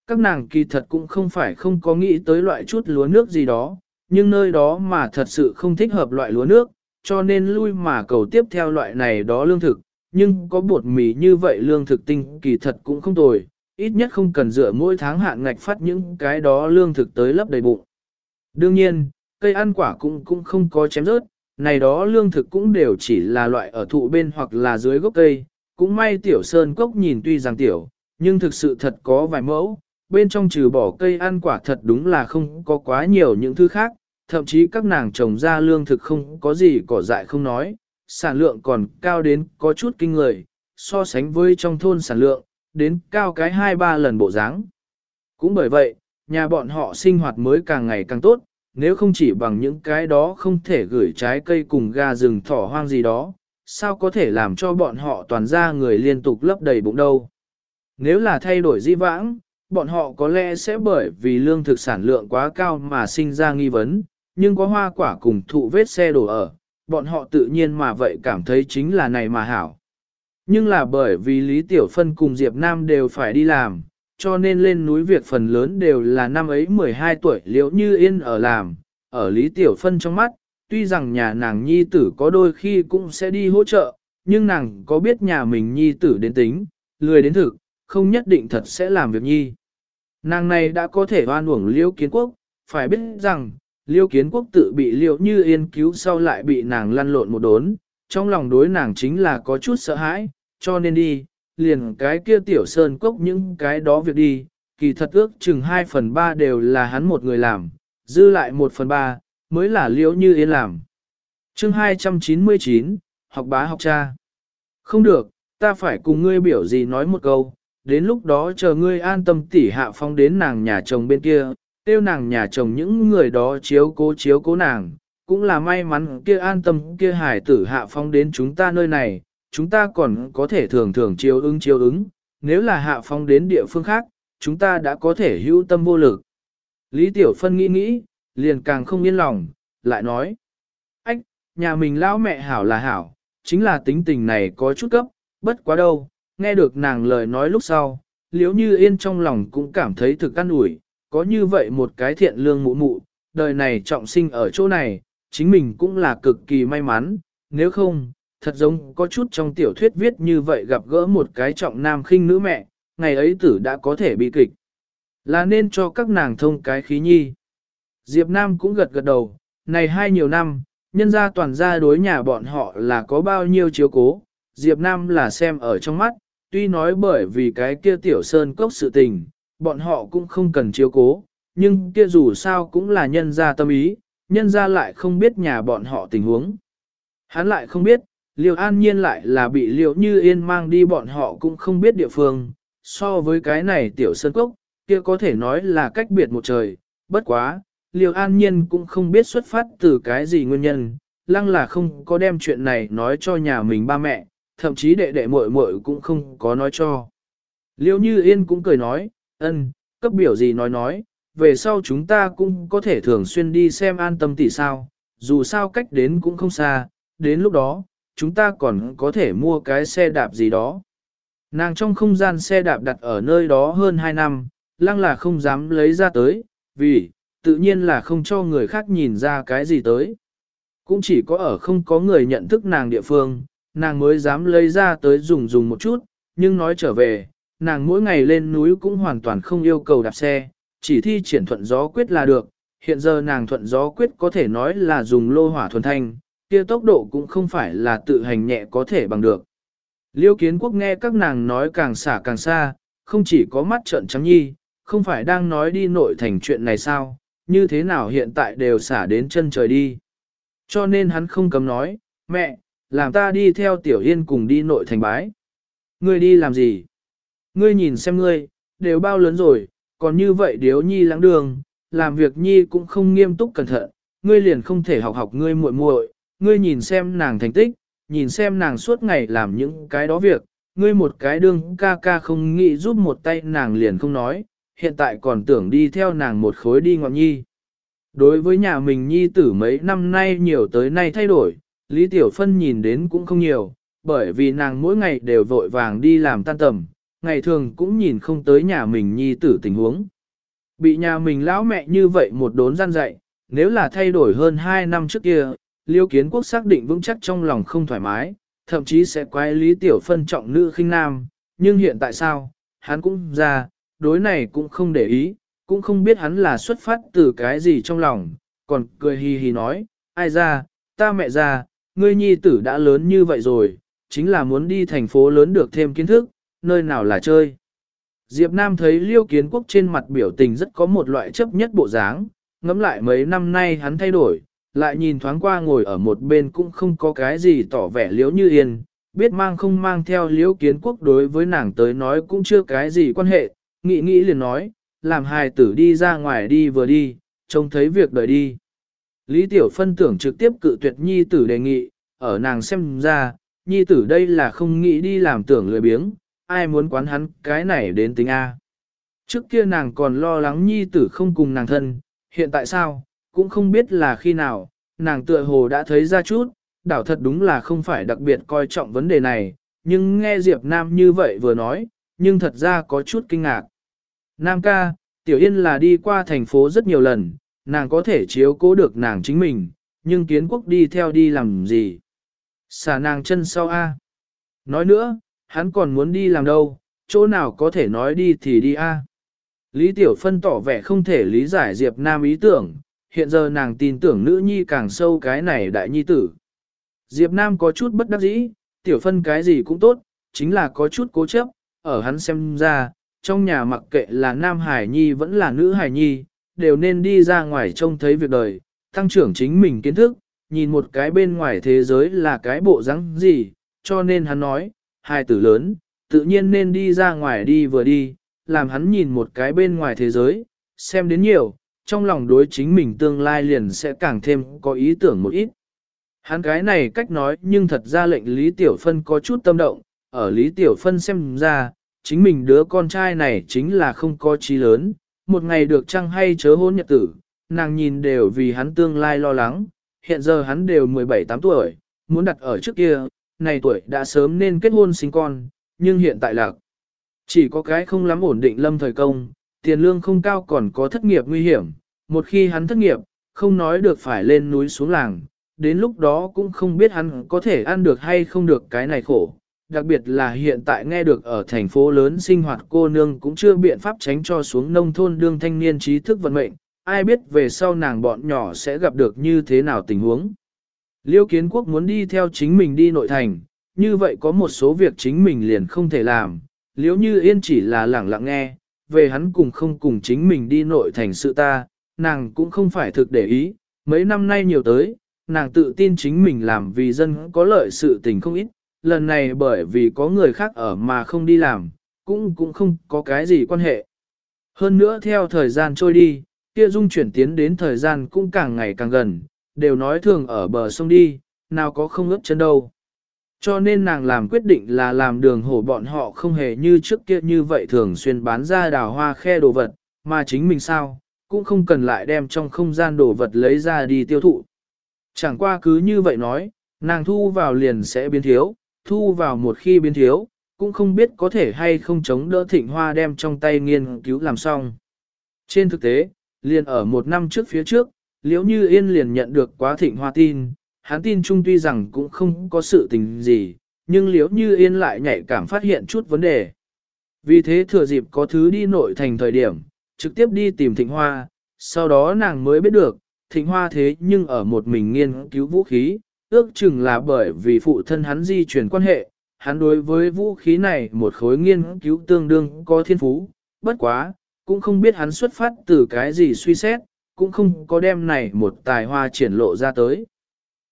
Các nàng kỳ thật cũng không phải không có nghĩ tới loại chút lúa nước gì đó, nhưng nơi đó mà thật sự không thích hợp loại lúa nước, cho nên lui mà cầu tiếp theo loại này đó lương thực, nhưng có bột mì như vậy lương thực tinh kỳ thật cũng không tồi, ít nhất không cần dựa mỗi tháng hạn ngạch phát những cái đó lương thực tới lấp đầy bụng. Đương nhiên, cây ăn quả cũng cũng không có chém rớt, này đó lương thực cũng đều chỉ là loại ở thụ bên hoặc là dưới gốc cây, cũng may tiểu sơn cốc nhìn tuy rằng tiểu, nhưng thực sự thật có vài mẫu, bên trong trừ bỏ cây ăn quả thật đúng là không có quá nhiều những thứ khác, thậm chí các nàng trồng ra lương thực không có gì cỏ dại không nói, sản lượng còn cao đến có chút kinh người, so sánh với trong thôn sản lượng, đến cao cái 2-3 lần bộ dáng. Cũng bởi vậy, nhà bọn họ sinh hoạt mới càng ngày càng tốt, nếu không chỉ bằng những cái đó không thể gửi trái cây cùng gà rừng thỏ hoang gì đó, sao có thể làm cho bọn họ toàn ra người liên tục lấp đầy bụng đâu. Nếu là thay đổi di vãng, bọn họ có lẽ sẽ bởi vì lương thực sản lượng quá cao mà sinh ra nghi vấn, nhưng có hoa quả cùng thụ vết xe đổ ở, bọn họ tự nhiên mà vậy cảm thấy chính là này mà hảo. Nhưng là bởi vì Lý Tiểu Phân cùng Diệp Nam đều phải đi làm, cho nên lên núi việc phần lớn đều là năm ấy 12 tuổi liễu như yên ở làm, ở Lý Tiểu Phân trong mắt, tuy rằng nhà nàng nhi tử có đôi khi cũng sẽ đi hỗ trợ, nhưng nàng có biết nhà mình nhi tử đến tính, lười đến thực, không nhất định thật sẽ làm việc nhi. Nàng này đã có thể oan uổng liễu kiến quốc, phải biết rằng, Liêu kiến quốc tự bị liệu như yên cứu sau lại bị nàng lăn lộn một đốn, trong lòng đối nàng chính là có chút sợ hãi, cho nên đi, liền cái kia tiểu sơn cốc những cái đó việc đi, kỳ thật ước chừng 2 phần 3 đều là hắn một người làm, dư lại 1 phần 3, mới là liễu như yên làm. chương 299, học bá học cha. Không được, ta phải cùng ngươi biểu gì nói một câu, đến lúc đó chờ ngươi an tâm tỉ hạ phong đến nàng nhà chồng bên kia, tiêu nàng nhà chồng những người đó chiếu cố chiếu cố nàng, cũng là may mắn kia an tâm kia hải tử hạ phong đến chúng ta nơi này, chúng ta còn có thể thường thường chiếu ứng chiếu ứng, nếu là hạ phong đến địa phương khác, chúng ta đã có thể hữu tâm vô lực. Lý Tiểu Phân nghĩ nghĩ, liền càng không yên lòng, lại nói. Ách, nhà mình lão mẹ hảo là hảo, chính là tính tình này có chút cấp, bất quá đâu, nghe được nàng lời nói lúc sau, liếu như yên trong lòng cũng cảm thấy thực an ủi, có như vậy một cái thiện lương mụ mụ, đời này trọng sinh ở chỗ này, chính mình cũng là cực kỳ may mắn, nếu không, thật giống có chút trong tiểu thuyết viết như vậy gặp gỡ một cái trọng nam khinh nữ mẹ, ngày ấy tử đã có thể bị kịch. Là nên cho các nàng thông cái khí nhi. Diệp Nam cũng gật gật đầu, này hai nhiều năm, nhân gia toàn gia đối nhà bọn họ là có bao nhiêu chiếu cố, Diệp Nam là xem ở trong mắt, tuy nói bởi vì cái kia tiểu sơn cốc sự tình, bọn họ cũng không cần chiếu cố, nhưng kia dù sao cũng là nhân gia tâm ý, nhân gia lại không biết nhà bọn họ tình huống. Hắn lại không biết, Liêu An Nhiên lại là bị Liêu Như Yên mang đi bọn họ cũng không biết địa phương, so với cái này tiểu sơn cốc, kia có thể nói là cách biệt một trời, bất quá, Liêu An Nhiên cũng không biết xuất phát từ cái gì nguyên nhân, lăng là không có đem chuyện này nói cho nhà mình ba mẹ, thậm chí đệ đệ muội muội cũng không có nói cho. Liêu Như Yên cũng cười nói, ân, cấp biểu gì nói nói, về sau chúng ta cũng có thể thường xuyên đi xem an tâm tỷ sao, dù sao cách đến cũng không xa, đến lúc đó, chúng ta còn có thể mua cái xe đạp gì đó. Nàng trong không gian xe đạp đặt ở nơi đó hơn 2 năm, lăng là không dám lấy ra tới, vì, tự nhiên là không cho người khác nhìn ra cái gì tới. Cũng chỉ có ở không có người nhận thức nàng địa phương, nàng mới dám lấy ra tới dùng dùng một chút, nhưng nói trở về, nàng mỗi ngày lên núi cũng hoàn toàn không yêu cầu đạp xe, chỉ thi triển thuận gió quyết là được. Hiện giờ nàng thuận gió quyết có thể nói là dùng lô hỏa thuần thanh, kia tốc độ cũng không phải là tự hành nhẹ có thể bằng được. Liêu kiến quốc nghe các nàng nói càng xả càng xa, không chỉ có mắt trợn trắng nhi, không phải đang nói đi nội thành chuyện này sao, như thế nào hiện tại đều xả đến chân trời đi. Cho nên hắn không cấm nói, mẹ, làm ta đi theo tiểu yên cùng đi nội thành bái. Ngươi đi làm gì? Ngươi nhìn xem ngươi, đều bao lớn rồi, còn như vậy điếu nhi lãng đường, làm việc nhi cũng không nghiêm túc cẩn thận, ngươi liền không thể học học ngươi muội muội, ngươi nhìn xem nàng thành tích, nhìn xem nàng suốt ngày làm những cái đó việc, ngươi một cái đương ca ca không nghĩ giúp một tay nàng liền không nói, hiện tại còn tưởng đi theo nàng một khối đi ngọn nhi. Đối với nhà mình nhi tử mấy năm nay nhiều tới nay thay đổi, Lý Tiểu Phân nhìn đến cũng không nhiều, bởi vì nàng mỗi ngày đều vội vàng đi làm tan tầm, ngày thường cũng nhìn không tới nhà mình nhi tử tình huống. Bị nhà mình lão mẹ như vậy một đốn gian dạy, nếu là thay đổi hơn 2 năm trước kia, Liêu Kiến Quốc xác định vững chắc trong lòng không thoải mái, thậm chí sẽ quay Lý Tiểu Phân trọng nữ khinh nam, nhưng hiện tại sao, hắn cũng ra, đối này cũng không để ý, cũng không biết hắn là xuất phát từ cái gì trong lòng, còn cười hì hì nói, ai ra, ta mẹ ra, ngươi nhi tử đã lớn như vậy rồi, chính là muốn đi thành phố lớn được thêm kiến thức, nơi nào là chơi. Diệp Nam thấy Liêu Kiến Quốc trên mặt biểu tình rất có một loại chấp nhất bộ dáng, ngẫm lại mấy năm nay hắn thay đổi, lại nhìn thoáng qua ngồi ở một bên cũng không có cái gì tỏ vẻ liếu như yên, biết mang không mang theo Liêu Kiến Quốc đối với nàng tới nói cũng chưa cái gì quan hệ, nghĩ nghĩ liền nói, làm hài tử đi ra ngoài đi vừa đi, trông thấy việc đợi đi. Lý Tiểu Phân tưởng trực tiếp cự tuyệt nhi tử đề nghị, ở nàng xem ra, nhi tử đây là không nghĩ đi làm tưởng lười biếng, ai muốn quán hắn cái này đến tính A. Trước kia nàng còn lo lắng nhi tử không cùng nàng thân, hiện tại sao, cũng không biết là khi nào, nàng tựa hồ đã thấy ra chút, đảo thật đúng là không phải đặc biệt coi trọng vấn đề này, nhưng nghe Diệp Nam như vậy vừa nói, nhưng thật ra có chút kinh ngạc. Nam ca, Tiểu Yên là đi qua thành phố rất nhiều lần, nàng có thể chiếu cố được nàng chính mình, nhưng kiến quốc đi theo đi làm gì? Xả nàng chân sau A. Nói nữa, hắn còn muốn đi làm đâu, chỗ nào có thể nói đi thì đi A. Lý Tiểu Phân tỏ vẻ không thể lý giải Diệp Nam ý tưởng, hiện giờ nàng tin tưởng nữ nhi càng sâu cái này đại nhi tử. Diệp Nam có chút bất đắc dĩ, Tiểu Phân cái gì cũng tốt, chính là có chút cố chấp, ở hắn xem ra, trong nhà mặc kệ là nam hải nhi vẫn là nữ hải nhi, đều nên đi ra ngoài trông thấy việc đời, tăng trưởng chính mình kiến thức, nhìn một cái bên ngoài thế giới là cái bộ dáng gì, cho nên hắn nói, hai tử lớn, tự nhiên nên đi ra ngoài đi vừa đi, làm hắn nhìn một cái bên ngoài thế giới, xem đến nhiều, trong lòng đối chính mình tương lai liền sẽ càng thêm có ý tưởng một ít. Hắn cái này cách nói nhưng thật ra lệnh Lý Tiểu Phân có chút tâm động, ở Lý Tiểu Phân xem ra, chính mình đứa con trai này chính là không có trí lớn, một ngày được chăng hay chớ hôn nhật tử, nàng nhìn đều vì hắn tương lai lo lắng, hiện giờ hắn đều 17-8 tuổi, muốn đặt ở trước kia, này tuổi đã sớm nên kết hôn sinh con, nhưng hiện tại là chỉ có cái không lắm ổn định lâm thời công, tiền lương không cao còn có thất nghiệp nguy hiểm, một khi hắn thất nghiệp, không nói được phải lên núi xuống làng, đến lúc đó cũng không biết hắn có thể ăn được hay không được cái này khổ, đặc biệt là hiện tại nghe được ở thành phố lớn sinh hoạt cô nương cũng chưa biện pháp tránh cho xuống nông thôn đương thanh niên trí thức vận mệnh, ai biết về sau nàng bọn nhỏ sẽ gặp được như thế nào tình huống. Liêu kiến quốc muốn đi theo chính mình đi nội thành, như vậy có một số việc chính mình liền không thể làm, liếu như yên chỉ là lẳng lặng nghe, về hắn cùng không cùng chính mình đi nội thành sự ta, nàng cũng không phải thực để ý, mấy năm nay nhiều tới, nàng tự tin chính mình làm vì dân có lợi sự tình không ít, lần này bởi vì có người khác ở mà không đi làm, cũng cũng không có cái gì quan hệ. Hơn nữa theo thời gian trôi đi, kia dung chuyển tiến đến thời gian cũng càng ngày càng gần, đều nói thường ở bờ sông đi, nào có không ướp chân đâu. Cho nên nàng làm quyết định là làm đường hổ bọn họ không hề như trước kia như vậy thường xuyên bán ra đào hoa khe đồ vật, mà chính mình sao, cũng không cần lại đem trong không gian đồ vật lấy ra đi tiêu thụ. Chẳng qua cứ như vậy nói, nàng thu vào liền sẽ biến thiếu, thu vào một khi biến thiếu, cũng không biết có thể hay không chống đỡ thịnh hoa đem trong tay nghiên cứu làm xong. Trên thực tế, liền ở một năm trước phía trước, liễu như yên liền nhận được quá thịnh hoa tin, hắn tin chung tuy rằng cũng không có sự tình gì, nhưng liễu như yên lại nhạy cảm phát hiện chút vấn đề. Vì thế thừa dịp có thứ đi nội thành thời điểm, trực tiếp đi tìm thịnh hoa, sau đó nàng mới biết được, thịnh hoa thế nhưng ở một mình nghiên cứu vũ khí, ước chừng là bởi vì phụ thân hắn di chuyển quan hệ, hắn đối với vũ khí này một khối nghiên cứu tương đương có thiên phú, bất quá, cũng không biết hắn xuất phát từ cái gì suy xét, cũng không có đem này một tài hoa triển lộ ra tới.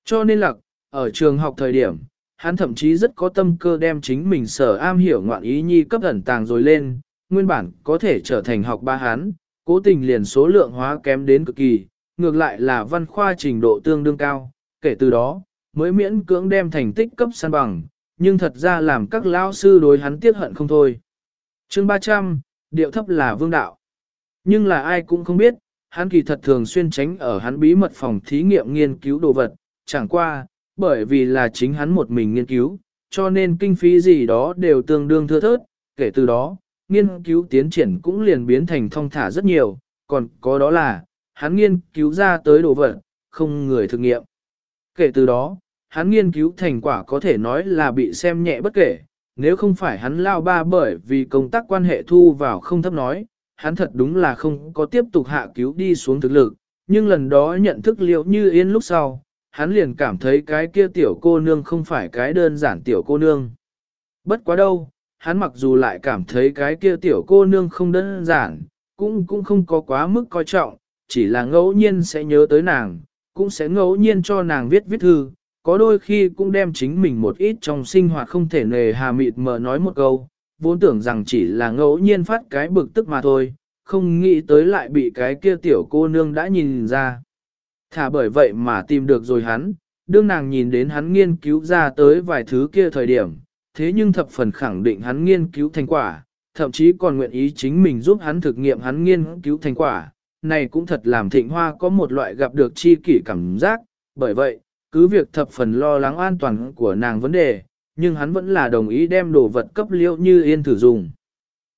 Cho nên là, ở trường học thời điểm, hắn thậm chí rất có tâm cơ đem chính mình sở am hiểu ngoạn ý nhi cấp ẩn tàng rồi lên, nguyên bản có thể trở thành học ba hắn, cố tình liền số lượng hóa kém đến cực kỳ, ngược lại là văn khoa trình độ tương đương cao, kể từ đó, mới miễn cưỡng đem thành tích cấp san bằng, nhưng thật ra làm các lao sư đối hắn tiếc hận không thôi. chương 300, điệu thấp là vương đạo. Nhưng là ai cũng không biết, hắn kỳ thật thường xuyên tránh ở hắn bí mật phòng thí nghiệm nghiên cứu đồ vật, chẳng qua, bởi vì là chính hắn một mình nghiên cứu, cho nên kinh phí gì đó đều tương đương thưa thớt, kể từ đó, nghiên cứu tiến triển cũng liền biến thành thông thả rất nhiều, còn có đó là, hắn nghiên cứu ra tới đồ vật, không người thực nghiệm. Kể từ đó, hắn nghiên cứu thành quả có thể nói là bị xem nhẹ bất kể, nếu không phải hắn lao ba bởi vì công tác quan hệ thu vào không thấp nói, hắn thật đúng là không có tiếp tục hạ cứu đi xuống thực lực, nhưng lần đó nhận thức liệu như yên lúc sau, hắn liền cảm thấy cái kia tiểu cô nương không phải cái đơn giản tiểu cô nương. Bất quá đâu, hắn mặc dù lại cảm thấy cái kia tiểu cô nương không đơn giản, cũng cũng không có quá mức coi trọng, chỉ là ngẫu nhiên sẽ nhớ tới nàng, cũng sẽ ngẫu nhiên cho nàng viết viết thư, có đôi khi cũng đem chính mình một ít trong sinh hoạt không thể nề hà mịt mờ nói một câu, vốn tưởng rằng chỉ là ngẫu nhiên phát cái bực tức mà thôi, không nghĩ tới lại bị cái kia tiểu cô nương đã nhìn ra. Thả bởi vậy mà tìm được rồi hắn, đương nàng nhìn đến hắn nghiên cứu ra tới vài thứ kia thời điểm, thế nhưng thập phần khẳng định hắn nghiên cứu thành quả, thậm chí còn nguyện ý chính mình giúp hắn thực nghiệm hắn nghiên cứu thành quả, này cũng thật làm thịnh hoa có một loại gặp được chi kỷ cảm giác, bởi vậy, cứ việc thập phần lo lắng an toàn của nàng vấn đề, nhưng hắn vẫn là đồng ý đem đồ vật cấp liễu như yên thử dùng.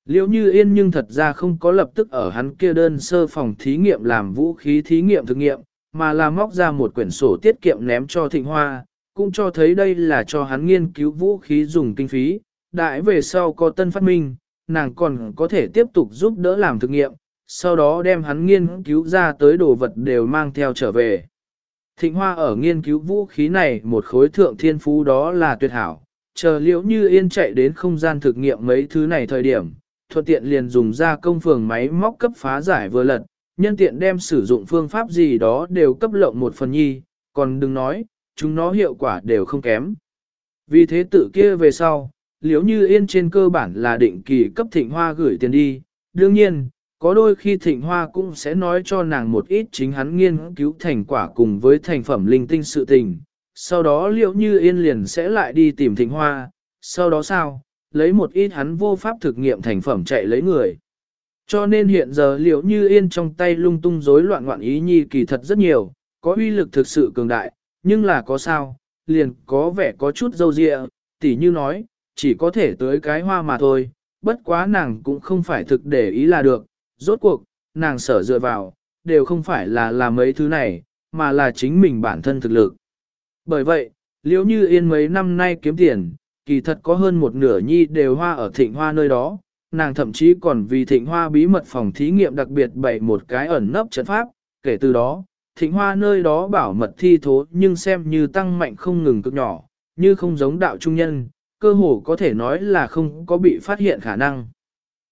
Liễu như yên nhưng thật ra không có lập tức ở hắn kia đơn sơ phòng thí nghiệm làm vũ khí thí nghiệm thực nghiệm, mà là móc ra một quyển sổ tiết kiệm ném cho thịnh hoa, cũng cho thấy đây là cho hắn nghiên cứu vũ khí dùng kinh phí, đại về sau có tân phát minh, nàng còn có thể tiếp tục giúp đỡ làm thực nghiệm, sau đó đem hắn nghiên cứu ra tới đồ vật đều mang theo trở về. Thịnh Hoa ở nghiên cứu vũ khí này một khối thượng thiên phú đó là tuyệt hảo, chờ liễu như yên chạy đến không gian thực nghiệm mấy thứ này thời điểm, thuận tiện liền dùng ra công phường máy móc cấp phá giải vừa lật, nhân tiện đem sử dụng phương pháp gì đó đều cấp lộng một phần nhi, còn đừng nói, chúng nó hiệu quả đều không kém. Vì thế tự kia về sau, liễu như yên trên cơ bản là định kỳ cấp thịnh hoa gửi tiền đi, đương nhiên, có đôi khi thịnh hoa cũng sẽ nói cho nàng một ít chính hắn nghiên cứu thành quả cùng với thành phẩm linh tinh sự tình. Sau đó liệu như yên liền sẽ lại đi tìm thịnh hoa, sau đó sao, lấy một ít hắn vô pháp thực nghiệm thành phẩm chạy lấy người. Cho nên hiện giờ liệu như yên trong tay lung tung rối loạn ngoạn ý nhi kỳ thật rất nhiều, có uy lực thực sự cường đại, nhưng là có sao, liền có vẻ có chút dâu dịa, tỉ như nói, chỉ có thể tới cái hoa mà thôi, bất quá nàng cũng không phải thực để ý là được, rốt cuộc, nàng sở dựa vào, đều không phải là làm mấy thứ này, mà là chính mình bản thân thực lực. Bởi vậy, liếu như yên mấy năm nay kiếm tiền, kỳ thật có hơn một nửa nhi đều hoa ở thịnh hoa nơi đó, nàng thậm chí còn vì thịnh hoa bí mật phòng thí nghiệm đặc biệt bày một cái ẩn nấp trận pháp, kể từ đó, thịnh hoa nơi đó bảo mật thi thố nhưng xem như tăng mạnh không ngừng cực nhỏ, như không giống đạo trung nhân, cơ hồ có thể nói là không có bị phát hiện khả năng.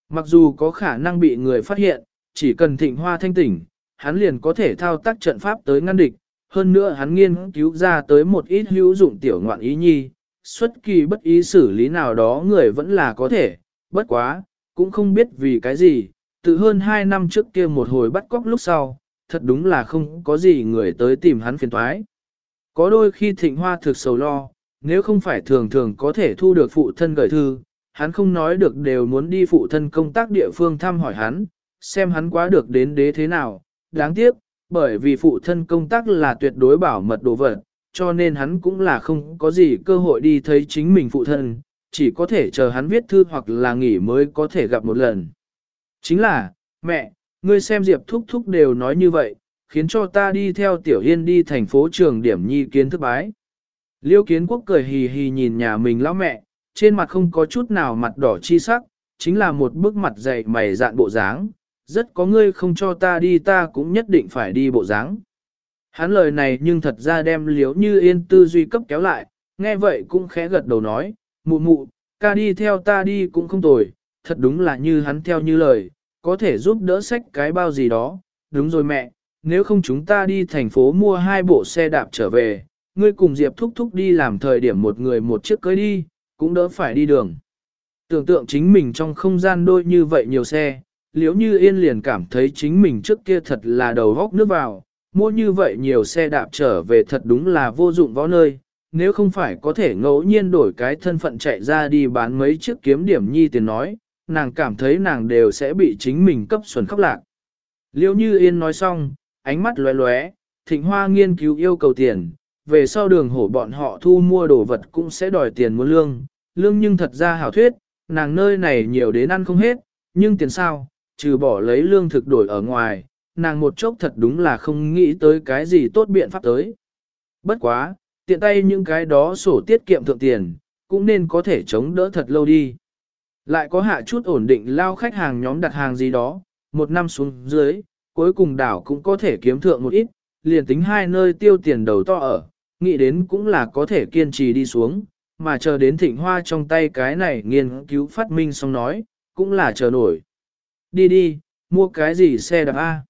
Mặc dù có khả năng bị người phát hiện, chỉ cần thịnh hoa thanh tỉnh, hắn liền có thể thao tác trận pháp tới ngăn địch, hơn nữa hắn nghiên cứu ra tới một ít hữu dụng tiểu ngoạn ý nhi, xuất kỳ bất ý xử lý nào đó người vẫn là có thể, bất quá, cũng không biết vì cái gì, từ hơn 2 năm trước kia một hồi bắt cóc lúc sau, thật đúng là không có gì người tới tìm hắn phiền toái. Có đôi khi thịnh hoa thực sầu lo, nếu không phải thường thường có thể thu được phụ thân gửi thư, hắn không nói được đều muốn đi phụ thân công tác địa phương thăm hỏi hắn, xem hắn quá được đến đế thế nào, đáng tiếc, bởi vì phụ thân công tác là tuyệt đối bảo mật đồ vật, cho nên hắn cũng là không có gì cơ hội đi thấy chính mình phụ thân, chỉ có thể chờ hắn viết thư hoặc là nghỉ mới có thể gặp một lần. Chính là, mẹ, ngươi xem Diệp Thúc Thúc đều nói như vậy, khiến cho ta đi theo Tiểu Yên đi thành phố trường điểm nhi kiến thức bái. Liêu kiến quốc cười hì hì nhìn nhà mình lão mẹ, trên mặt không có chút nào mặt đỏ chi sắc, chính là một bức mặt dày mày dạn bộ dáng, rất có ngươi không cho ta đi ta cũng nhất định phải đi bộ dáng. Hắn lời này nhưng thật ra đem liếu như yên tư duy cấp kéo lại, nghe vậy cũng khẽ gật đầu nói, mụ mụ, ca đi theo ta đi cũng không tồi, thật đúng là như hắn theo như lời, có thể giúp đỡ sách cái bao gì đó, đúng rồi mẹ, nếu không chúng ta đi thành phố mua hai bộ xe đạp trở về, ngươi cùng Diệp thúc thúc đi làm thời điểm một người một chiếc cưới đi, cũng đỡ phải đi đường. Tưởng tượng chính mình trong không gian đôi như vậy nhiều xe, liếu như yên liền cảm thấy chính mình trước kia thật là đầu góc nước vào, mua như vậy nhiều xe đạp trở về thật đúng là vô dụng võ nơi, nếu không phải có thể ngẫu nhiên đổi cái thân phận chạy ra đi bán mấy chiếc kiếm điểm nhi tiền nói, nàng cảm thấy nàng đều sẽ bị chính mình cấp xuẩn khóc lạc. Liêu như yên nói xong, ánh mắt lóe lóe, thịnh hoa nghiên cứu yêu cầu tiền, về sau đường hổ bọn họ thu mua đồ vật cũng sẽ đòi tiền mua lương, lương nhưng thật ra hảo thuyết, nàng nơi này nhiều đến ăn không hết, nhưng tiền sao, trừ bỏ lấy lương thực đổi ở ngoài, nàng một chốc thật đúng là không nghĩ tới cái gì tốt biện pháp tới. Bất quá, tiện tay những cái đó sổ tiết kiệm thượng tiền, cũng nên có thể chống đỡ thật lâu đi. Lại có hạ chút ổn định lao khách hàng nhóm đặt hàng gì đó, một năm xuống dưới, cuối cùng đảo cũng có thể kiếm thượng một ít, liền tính hai nơi tiêu tiền đầu to ở, nghĩ đến cũng là có thể kiên trì đi xuống, mà chờ đến thịnh hoa trong tay cái này nghiên cứu phát minh xong nói, cũng là chờ nổi. Đi đi, mua cái gì xe đạp A.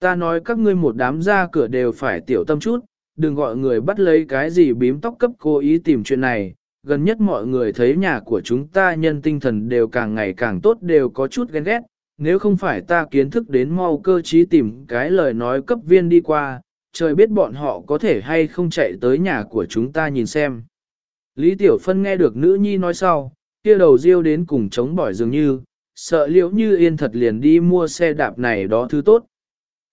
Ta nói các ngươi một đám ra cửa đều phải tiểu tâm chút, đừng gọi người bắt lấy cái gì bím tóc cấp cố ý tìm chuyện này. Gần nhất mọi người thấy nhà của chúng ta nhân tinh thần đều càng ngày càng tốt đều có chút ghen ghét, nếu không phải ta kiến thức đến mau cơ trí tìm cái lời nói cấp viên đi qua, trời biết bọn họ có thể hay không chạy tới nhà của chúng ta nhìn xem. Lý Tiểu Phân nghe được nữ nhi nói sau, kia đầu riêu đến cùng chống bỏi dường như, sợ liễu như yên thật liền đi mua xe đạp này đó thứ tốt.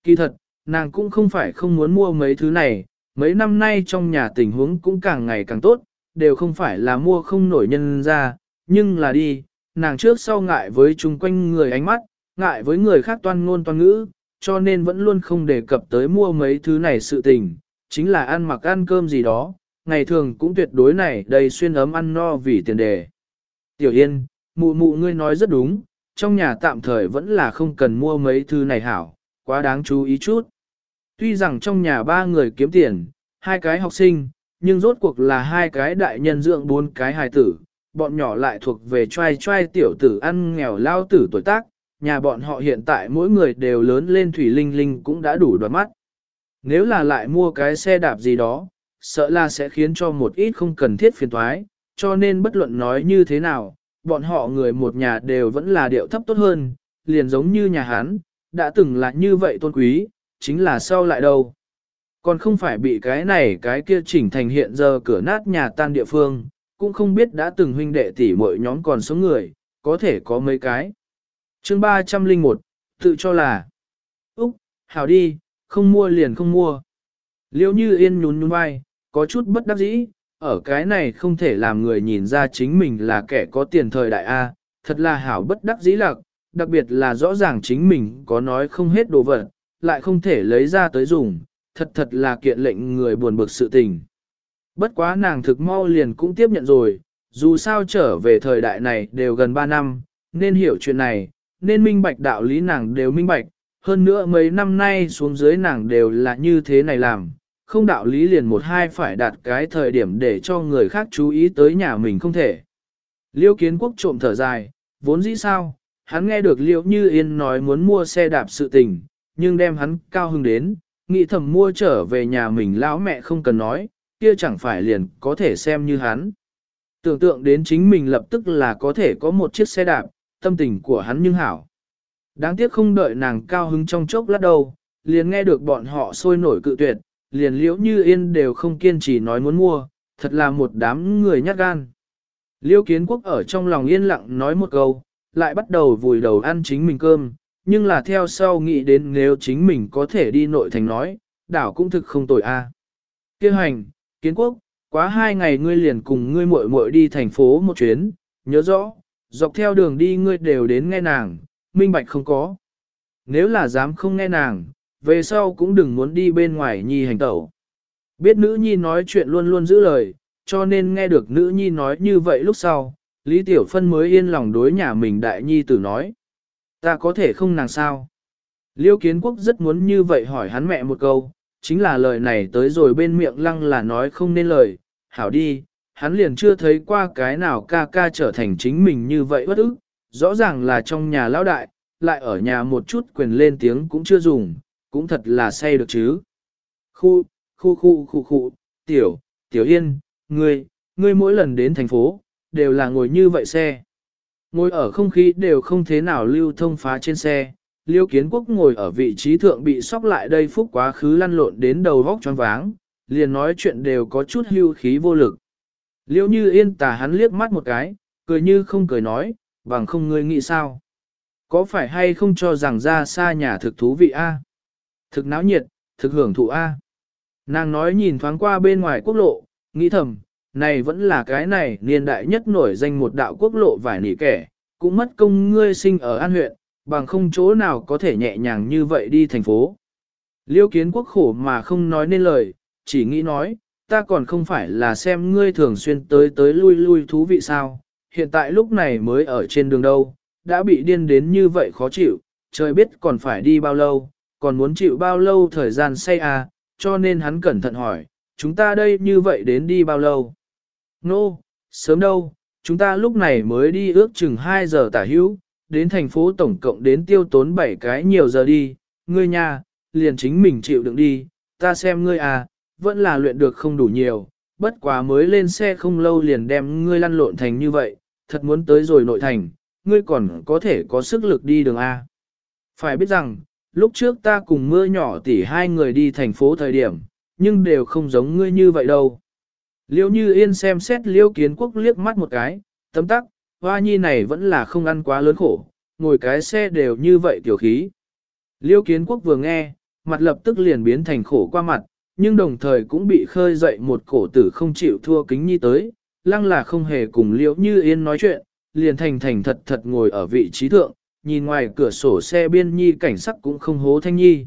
Kỳ thật, nàng cũng không phải không muốn mua mấy thứ này, mấy năm nay trong nhà tình huống cũng càng ngày càng tốt, đều không phải là mua không nổi nhân ra, nhưng là đi, nàng trước sau ngại với chung quanh người ánh mắt, ngại với người khác toan ngôn toan ngữ, cho nên vẫn luôn không đề cập tới mua mấy thứ này sự tình, chính là ăn mặc ăn cơm gì đó, ngày thường cũng tuyệt đối này đầy xuyên ấm ăn no vì tiền đề. Tiểu Yên, mụ mụ ngươi nói rất đúng, trong nhà tạm thời vẫn là không cần mua mấy thứ này hảo, quá đáng chú ý chút. Tuy rằng trong nhà ba người kiếm tiền, hai cái học sinh, nhưng rốt cuộc là hai cái đại nhân dưỡng bốn cái hài tử, bọn nhỏ lại thuộc về trai trai tiểu tử ăn nghèo lao tử tuổi tác, nhà bọn họ hiện tại mỗi người đều lớn lên thủy linh linh cũng đã đủ đoạt mắt. Nếu là lại mua cái xe đạp gì đó, sợ là sẽ khiến cho một ít không cần thiết phiền thoái, cho nên bất luận nói như thế nào, bọn họ người một nhà đều vẫn là điệu thấp tốt hơn, liền giống như nhà Hán, đã từng là như vậy tôn quý, chính là sau lại đâu. Còn không phải bị cái này cái kia chỉnh thành hiện giờ cửa nát nhà tan địa phương, cũng không biết đã từng huynh đệ tỷ mọi nhóm còn số người, có thể có mấy cái. chương 301, tự cho là, Úc, hảo đi, không mua liền không mua. Liêu như yên nhún nhún vai, có chút bất đắc dĩ, ở cái này không thể làm người nhìn ra chính mình là kẻ có tiền thời đại A, thật là hảo bất đắc dĩ lạc, đặc biệt là rõ ràng chính mình có nói không hết đồ vật, lại không thể lấy ra tới dùng, thật thật là kiện lệnh người buồn bực sự tình. Bất quá nàng thực mau liền cũng tiếp nhận rồi, dù sao trở về thời đại này đều gần 3 năm, nên hiểu chuyện này, nên minh bạch đạo lý nàng đều minh bạch, hơn nữa mấy năm nay xuống dưới nàng đều là như thế này làm, không đạo lý liền một hai phải đạt cái thời điểm để cho người khác chú ý tới nhà mình không thể. Liêu kiến quốc trộm thở dài, vốn dĩ sao, hắn nghe được Liêu Như Yên nói muốn mua xe đạp sự tình, nhưng đem hắn cao hứng đến, nghĩ thầm mua trở về nhà mình lão mẹ không cần nói, kia chẳng phải liền có thể xem như hắn. Tưởng tượng đến chính mình lập tức là có thể có một chiếc xe đạp, tâm tình của hắn nhưng hảo. Đáng tiếc không đợi nàng cao hứng trong chốc lát đâu, liền nghe được bọn họ sôi nổi cự tuyệt, liền liễu như yên đều không kiên trì nói muốn mua, thật là một đám người nhát gan. Liêu kiến quốc ở trong lòng yên lặng nói một câu, lại bắt đầu vùi đầu ăn chính mình cơm, nhưng là theo sau nghĩ đến nếu chính mình có thể đi nội thành nói, đảo cũng thực không tội a. À. Kêu hành, kiến quốc, quá hai ngày ngươi liền cùng ngươi muội muội đi thành phố một chuyến, nhớ rõ, dọc theo đường đi ngươi đều đến nghe nàng, minh bạch không có. Nếu là dám không nghe nàng, về sau cũng đừng muốn đi bên ngoài nhi hành tẩu. Biết nữ nhi nói chuyện luôn luôn giữ lời, cho nên nghe được nữ nhi nói như vậy lúc sau, Lý Tiểu Phân mới yên lòng đối nhà mình đại nhi tử nói. Ta có thể không nàng sao? Liêu Kiến Quốc rất muốn như vậy hỏi hắn mẹ một câu, chính là lời này tới rồi bên miệng lăng là nói không nên lời, hảo đi, hắn liền chưa thấy qua cái nào ca ca trở thành chính mình như vậy bất ức, rõ ràng là trong nhà lão đại, lại ở nhà một chút quyền lên tiếng cũng chưa dùng, cũng thật là say được chứ. Khu, khu khu khu khu, tiểu, tiểu yên, ngươi, ngươi mỗi lần đến thành phố, đều là ngồi như vậy xe. Ngồi ở không khí đều không thế nào lưu thông phá trên xe, liêu kiến quốc ngồi ở vị trí thượng bị sóc lại đây phúc quá khứ lăn lộn đến đầu vóc choáng váng, liền nói chuyện đều có chút hưu khí vô lực. Liêu như yên tà hắn liếc mắt một cái, cười như không cười nói, bằng không ngươi nghĩ sao. Có phải hay không cho rằng ra xa nhà thực thú vị a? Thực náo nhiệt, thực hưởng thụ a. Nàng nói nhìn thoáng qua bên ngoài quốc lộ, nghĩ thầm, này vẫn là cái này niên đại nhất nổi danh một đạo quốc lộ vải nỉ kẻ, cũng mất công ngươi sinh ở An huyện, bằng không chỗ nào có thể nhẹ nhàng như vậy đi thành phố. Liêu kiến quốc khổ mà không nói nên lời, chỉ nghĩ nói, ta còn không phải là xem ngươi thường xuyên tới tới lui lui thú vị sao, hiện tại lúc này mới ở trên đường đâu, đã bị điên đến như vậy khó chịu, trời biết còn phải đi bao lâu, còn muốn chịu bao lâu thời gian say à, cho nên hắn cẩn thận hỏi, chúng ta đây như vậy đến đi bao lâu? Nô, no, sớm đâu, chúng ta lúc này mới đi ước chừng 2 giờ tả hữu, đến thành phố tổng cộng đến tiêu tốn 7 cái nhiều giờ đi, ngươi nha, liền chính mình chịu đựng đi, ta xem ngươi à, vẫn là luyện được không đủ nhiều, bất quá mới lên xe không lâu liền đem ngươi lăn lộn thành như vậy, thật muốn tới rồi nội thành, ngươi còn có thể có sức lực đi đường A. Phải biết rằng, lúc trước ta cùng mưa nhỏ tỉ hai người đi thành phố thời điểm, nhưng đều không giống ngươi như vậy đâu. Liêu như yên xem xét liêu kiến quốc liếc mắt một cái, tấm tắc, hoa nhi này vẫn là không ăn quá lớn khổ, ngồi cái xe đều như vậy tiểu khí. Liêu kiến quốc vừa nghe, mặt lập tức liền biến thành khổ qua mặt, nhưng đồng thời cũng bị khơi dậy một cổ tử không chịu thua kính nhi tới, lăng là không hề cùng liễu như yên nói chuyện, liền thành thành thật thật ngồi ở vị trí thượng, nhìn ngoài cửa sổ xe biên nhi cảnh sắc cũng không hố thanh nhi.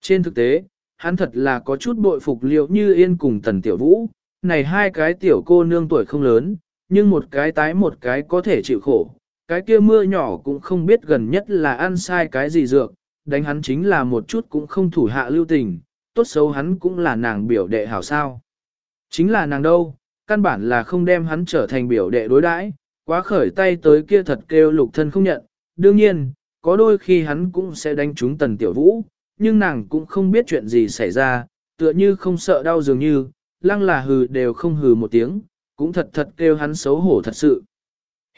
Trên thực tế, hắn thật là có chút bội phục liệu như yên cùng tần tiểu vũ, này hai cái tiểu cô nương tuổi không lớn, nhưng một cái tái một cái có thể chịu khổ, cái kia mưa nhỏ cũng không biết gần nhất là ăn sai cái gì dược, đánh hắn chính là một chút cũng không thủ hạ lưu tình, tốt xấu hắn cũng là nàng biểu đệ hảo sao. Chính là nàng đâu, căn bản là không đem hắn trở thành biểu đệ đối đãi, quá khởi tay tới kia thật kêu lục thân không nhận. Đương nhiên, có đôi khi hắn cũng sẽ đánh trúng tần tiểu vũ, nhưng nàng cũng không biết chuyện gì xảy ra, tựa như không sợ đau dường như, lăng là hừ đều không hừ một tiếng, cũng thật thật kêu hắn xấu hổ thật sự.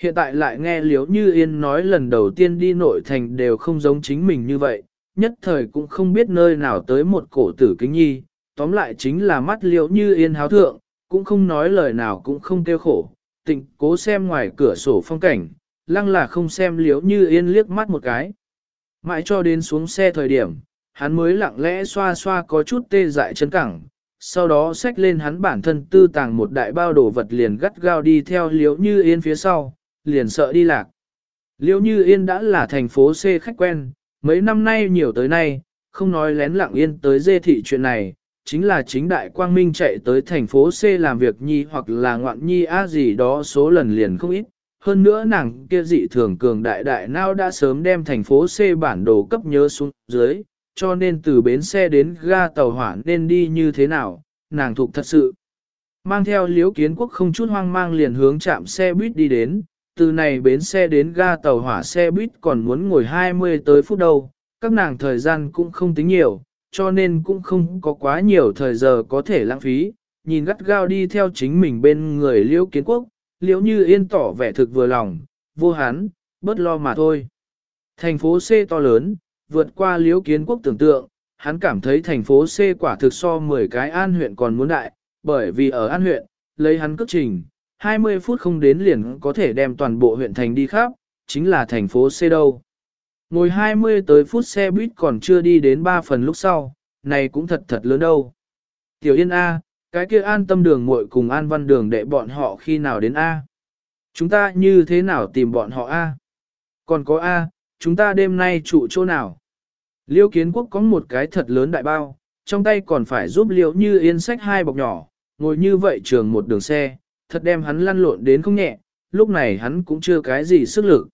Hiện tại lại nghe Liễu Như Yên nói lần đầu tiên đi nội thành đều không giống chính mình như vậy, nhất thời cũng không biết nơi nào tới một cổ tử kính nhi, tóm lại chính là mắt Liễu Như Yên háo thượng, cũng không nói lời nào cũng không kêu khổ, tịnh cố xem ngoài cửa sổ phong cảnh, lăng là không xem Liễu Như Yên liếc mắt một cái. Mãi cho đến xuống xe thời điểm, hắn mới lặng lẽ xoa xoa có chút tê dại chân cẳng, sau đó xách lên hắn bản thân tư tàng một đại bao đồ vật liền gắt gao đi theo Liễu Như Yên phía sau, liền sợ đi lạc. Liễu Như Yên đã là thành phố C khách quen, mấy năm nay nhiều tới nay, không nói lén lặng yên tới dê thị chuyện này, chính là chính đại quang minh chạy tới thành phố C làm việc nhi hoặc là ngoạn nhi á gì đó số lần liền không ít. Hơn nữa nàng kia dị thường cường đại đại nao đã sớm đem thành phố C bản đồ cấp nhớ xuống dưới, cho nên từ bến xe đến ga tàu hỏa nên đi như thế nào, nàng thuộc thật sự. Mang theo liếu kiến quốc không chút hoang mang liền hướng chạm xe buýt đi đến, từ này bến xe đến ga tàu hỏa xe buýt còn muốn ngồi 20 tới phút đâu, các nàng thời gian cũng không tính nhiều, cho nên cũng không có quá nhiều thời giờ có thể lãng phí, nhìn gắt gao đi theo chính mình bên người liễu kiến quốc, liễu như yên tỏ vẻ thực vừa lòng, vô hán, bớt lo mà thôi. Thành phố C to lớn, vượt qua liễu kiến quốc tưởng tượng, hắn cảm thấy thành phố C quả thực so 10 cái an huyện còn muốn đại, bởi vì ở an huyện, lấy hắn cước trình, 20 phút không đến liền có thể đem toàn bộ huyện thành đi khắp, chính là thành phố C đâu. Ngồi 20 tới phút xe buýt còn chưa đi đến 3 phần lúc sau, này cũng thật thật lớn đâu. Tiểu Yên A, cái kia an tâm đường muội cùng an văn đường đệ bọn họ khi nào đến A. Chúng ta như thế nào tìm bọn họ A? Còn có A, chúng ta đêm nay trụ chỗ nào? Liêu kiến quốc có một cái thật lớn đại bao, trong tay còn phải giúp liễu như yên sách hai bọc nhỏ, ngồi như vậy trường một đường xe, thật đem hắn lăn lộn đến không nhẹ, lúc này hắn cũng chưa cái gì sức lực.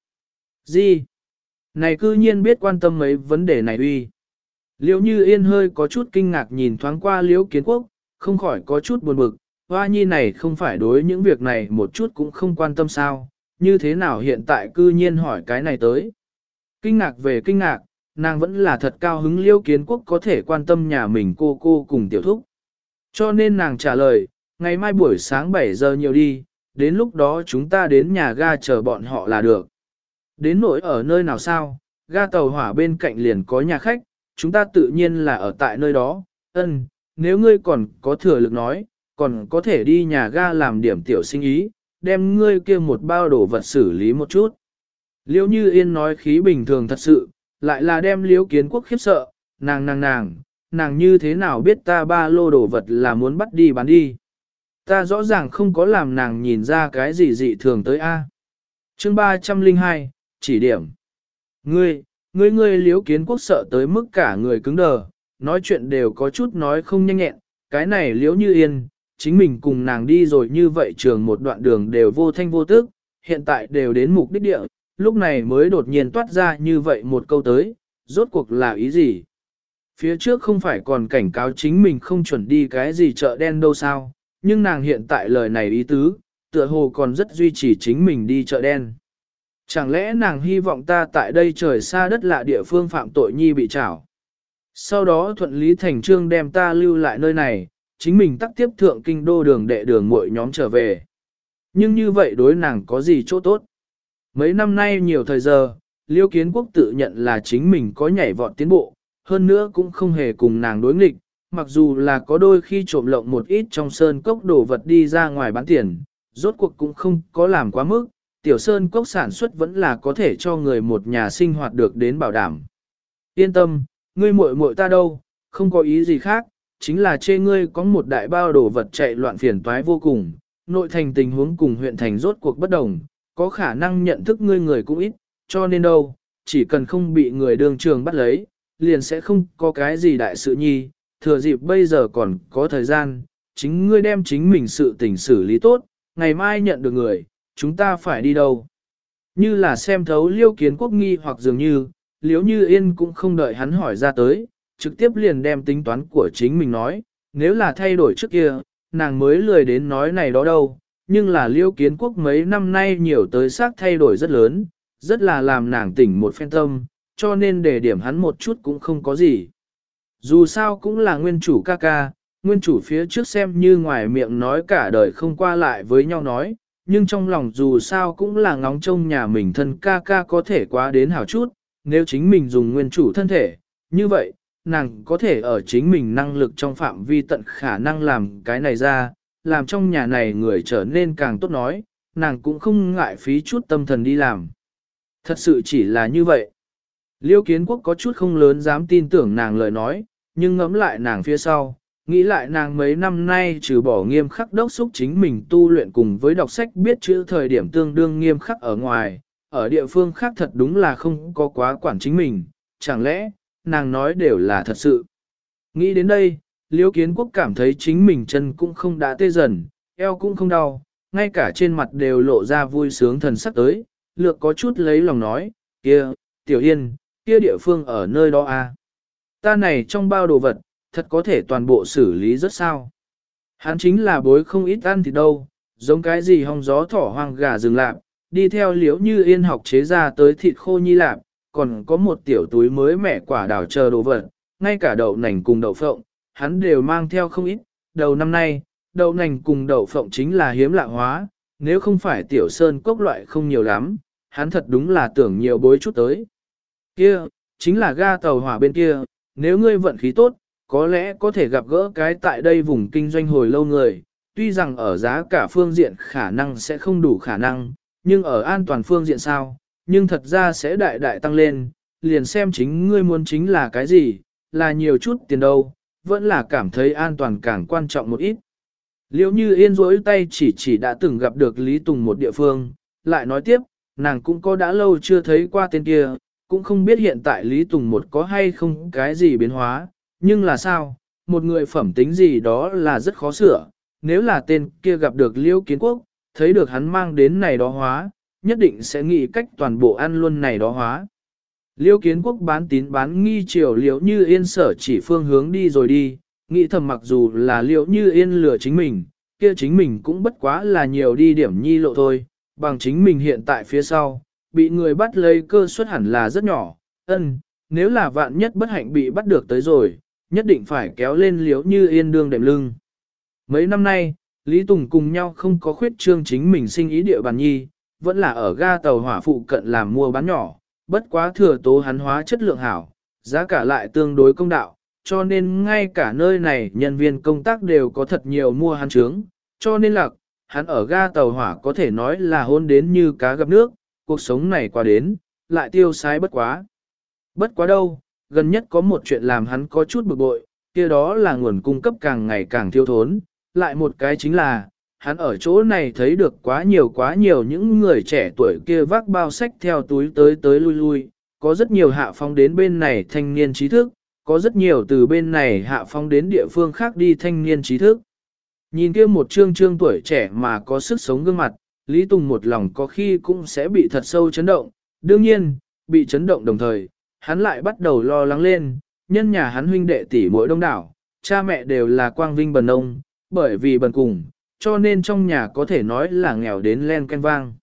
Gì? Này cư nhiên biết quan tâm mấy vấn đề này uy. Liễu như yên hơi có chút kinh ngạc nhìn thoáng qua liễu kiến quốc, không khỏi có chút buồn bực, hoa nhi này không phải đối những việc này một chút cũng không quan tâm sao, như thế nào hiện tại cư nhiên hỏi cái này tới. Kinh ngạc về kinh ngạc, nàng vẫn là thật cao hứng liêu kiến quốc có thể quan tâm nhà mình cô cô cùng tiểu thúc. Cho nên nàng trả lời, ngày mai buổi sáng 7 giờ nhiều đi, đến lúc đó chúng ta đến nhà ga chờ bọn họ là được. Đến nỗi ở nơi nào sao, ga tàu hỏa bên cạnh liền có nhà khách, chúng ta tự nhiên là ở tại nơi đó, ân, nếu ngươi còn có thừa lực nói, còn có thể đi nhà ga làm điểm tiểu sinh ý, đem ngươi kia một bao đồ vật xử lý một chút. Liễu như yên nói khí bình thường thật sự, lại là đem Liễu kiến quốc khiếp sợ, nàng nàng nàng, nàng như thế nào biết ta ba lô đồ vật là muốn bắt đi bán đi. Ta rõ ràng không có làm nàng nhìn ra cái gì dị thường tới A. chương 302, chỉ điểm. Ngươi, ngươi ngươi liếu kiến quốc sợ tới mức cả người cứng đờ, nói chuyện đều có chút nói không nhanh nhẹn, cái này liếu như yên, chính mình cùng nàng đi rồi như vậy trường một đoạn đường đều vô thanh vô tức, hiện tại đều đến mục đích địa, lúc này mới đột nhiên toát ra như vậy một câu tới, rốt cuộc là ý gì? Phía trước không phải còn cảnh cáo chính mình không chuẩn đi cái gì chợ đen đâu sao, nhưng nàng hiện tại lời này ý tứ, tựa hồ còn rất duy trì chính mình đi chợ đen. Chẳng lẽ nàng hy vọng ta tại đây trời xa đất lạ địa phương phạm tội nhi bị trảo? Sau đó thuận lý thành trương đem ta lưu lại nơi này, chính mình tắt tiếp thượng kinh đô đường đệ đường muội nhóm trở về. Nhưng như vậy đối nàng có gì chỗ tốt? Mấy năm nay nhiều thời giờ, Liêu Kiến Quốc tự nhận là chính mình có nhảy vọt tiến bộ, hơn nữa cũng không hề cùng nàng đối nghịch, mặc dù là có đôi khi trộm lộng một ít trong sơn cốc đồ vật đi ra ngoài bán tiền, rốt cuộc cũng không có làm quá mức, tiểu sơn cốc sản xuất vẫn là có thể cho người một nhà sinh hoạt được đến bảo đảm. Yên tâm, ngươi muội muội ta đâu, không có ý gì khác, chính là chê ngươi có một đại bao đồ vật chạy loạn phiền toái vô cùng, nội thành tình huống cùng huyện thành rốt cuộc bất đồng, có khả năng nhận thức ngươi người cũng ít, cho nên đâu, chỉ cần không bị người đường trường bắt lấy, liền sẽ không có cái gì đại sự nhi, thừa dịp bây giờ còn có thời gian, chính ngươi đem chính mình sự tình xử lý tốt, ngày mai nhận được người, chúng ta phải đi đâu. Như là xem thấu liêu kiến quốc nghi hoặc dường như, liếu như yên cũng không đợi hắn hỏi ra tới, trực tiếp liền đem tính toán của chính mình nói, nếu là thay đổi trước kia, nàng mới lười đến nói này đó đâu, nhưng là liêu kiến quốc mấy năm nay nhiều tới xác thay đổi rất lớn, rất là làm nàng tỉnh một phen tâm, cho nên để điểm hắn một chút cũng không có gì. Dù sao cũng là nguyên chủ ca ca, nguyên chủ phía trước xem như ngoài miệng nói cả đời không qua lại với nhau nói, nhưng trong lòng dù sao cũng là ngóng trông nhà mình thân ca ca có thể quá đến hảo chút, nếu chính mình dùng nguyên chủ thân thể, như vậy, nàng có thể ở chính mình năng lực trong phạm vi tận khả năng làm cái này ra, làm trong nhà này người trở nên càng tốt nói, nàng cũng không ngại phí chút tâm thần đi làm. Thật sự chỉ là như vậy. Liêu kiến quốc có chút không lớn dám tin tưởng nàng lời nói, nhưng ngẫm lại nàng phía sau, nghĩ lại nàng mấy năm nay trừ bỏ nghiêm khắc đốc xúc chính mình tu luyện cùng với đọc sách biết chữ thời điểm tương đương nghiêm khắc ở ngoài, ở địa phương khác thật đúng là không có quá quản chính mình, chẳng lẽ, nàng nói đều là thật sự. Nghĩ đến đây, Liêu Kiến Quốc cảm thấy chính mình chân cũng không đã tê dần, eo cũng không đau, ngay cả trên mặt đều lộ ra vui sướng thần sắc tới, lược có chút lấy lòng nói, kia, Tiểu Yên, kia địa phương ở nơi đó à. Ta này trong bao đồ vật, thật có thể toàn bộ xử lý rất sao. Hắn chính là bối không ít ăn thì đâu, giống cái gì hong gió thỏ hoang gà rừng lạp, đi theo liễu như yên học chế ra tới thịt khô nhi lạp, còn có một tiểu túi mới mẻ quả đào chờ đồ vật, ngay cả đậu nành cùng đậu phộng, hắn đều mang theo không ít. Đầu năm nay, đậu nành cùng đậu phộng chính là hiếm lạ hóa, nếu không phải tiểu sơn cốc loại không nhiều lắm, hắn thật đúng là tưởng nhiều bối chút tới. Kia, chính là ga tàu hỏa bên kia, nếu ngươi vận khí tốt, có lẽ có thể gặp gỡ cái tại đây vùng kinh doanh hồi lâu người, tuy rằng ở giá cả phương diện khả năng sẽ không đủ khả năng, nhưng ở an toàn phương diện sao, nhưng thật ra sẽ đại đại tăng lên, liền xem chính ngươi muốn chính là cái gì, là nhiều chút tiền đâu, vẫn là cảm thấy an toàn càng quan trọng một ít. Liễu như yên rỗi tay chỉ chỉ đã từng gặp được Lý Tùng một địa phương, lại nói tiếp, nàng cũng có đã lâu chưa thấy qua tên kia, cũng không biết hiện tại Lý Tùng một có hay không cái gì biến hóa, nhưng là sao, một người phẩm tính gì đó là rất khó sửa, nếu là tên kia gặp được Liễu Kiến Quốc, thấy được hắn mang đến này đó hóa, nhất định sẽ nghĩ cách toàn bộ ăn luôn này đó hóa. Liêu kiến quốc bán tín bán nghi chiều liễu như yên sở chỉ phương hướng đi rồi đi, nghĩ thầm mặc dù là liễu như yên lừa chính mình, kia chính mình cũng bất quá là nhiều đi điểm nhi lộ thôi, bằng chính mình hiện tại phía sau, bị người bắt lấy cơ suất hẳn là rất nhỏ, ân, nếu là vạn nhất bất hạnh bị bắt được tới rồi, nhất định phải kéo lên liễu như yên đương đệm lưng. Mấy năm nay, Lý Tùng cùng nhau không có khuyết trương chính mình sinh ý địa bàn nhi, vẫn là ở ga tàu hỏa phụ cận làm mua bán nhỏ, bất quá thừa tố hắn hóa chất lượng hảo, giá cả lại tương đối công đạo, cho nên ngay cả nơi này nhân viên công tác đều có thật nhiều mua hắn trướng, cho nên là hắn ở ga tàu hỏa có thể nói là hôn đến như cá gặp nước, cuộc sống này qua đến, lại tiêu sái bất quá. Bất quá đâu, gần nhất có một chuyện làm hắn có chút bực bội, kia đó là nguồn cung cấp càng ngày càng thiếu thốn, lại một cái chính là, hắn ở chỗ này thấy được quá nhiều quá nhiều những người trẻ tuổi kia vác bao sách theo túi tới tới lui lui, có rất nhiều hạ phong đến bên này thanh niên trí thức, có rất nhiều từ bên này hạ phong đến địa phương khác đi thanh niên trí thức. Nhìn kia một trương trương tuổi trẻ mà có sức sống gương mặt, Lý Tùng một lòng có khi cũng sẽ bị thật sâu chấn động, đương nhiên, bị chấn động đồng thời, hắn lại bắt đầu lo lắng lên, nhân nhà hắn huynh đệ tỷ mỗi đông đảo, cha mẹ đều là quang vinh bần ông, bởi vì bần cùng, cho nên trong nhà có thể nói là nghèo đến len canh vang.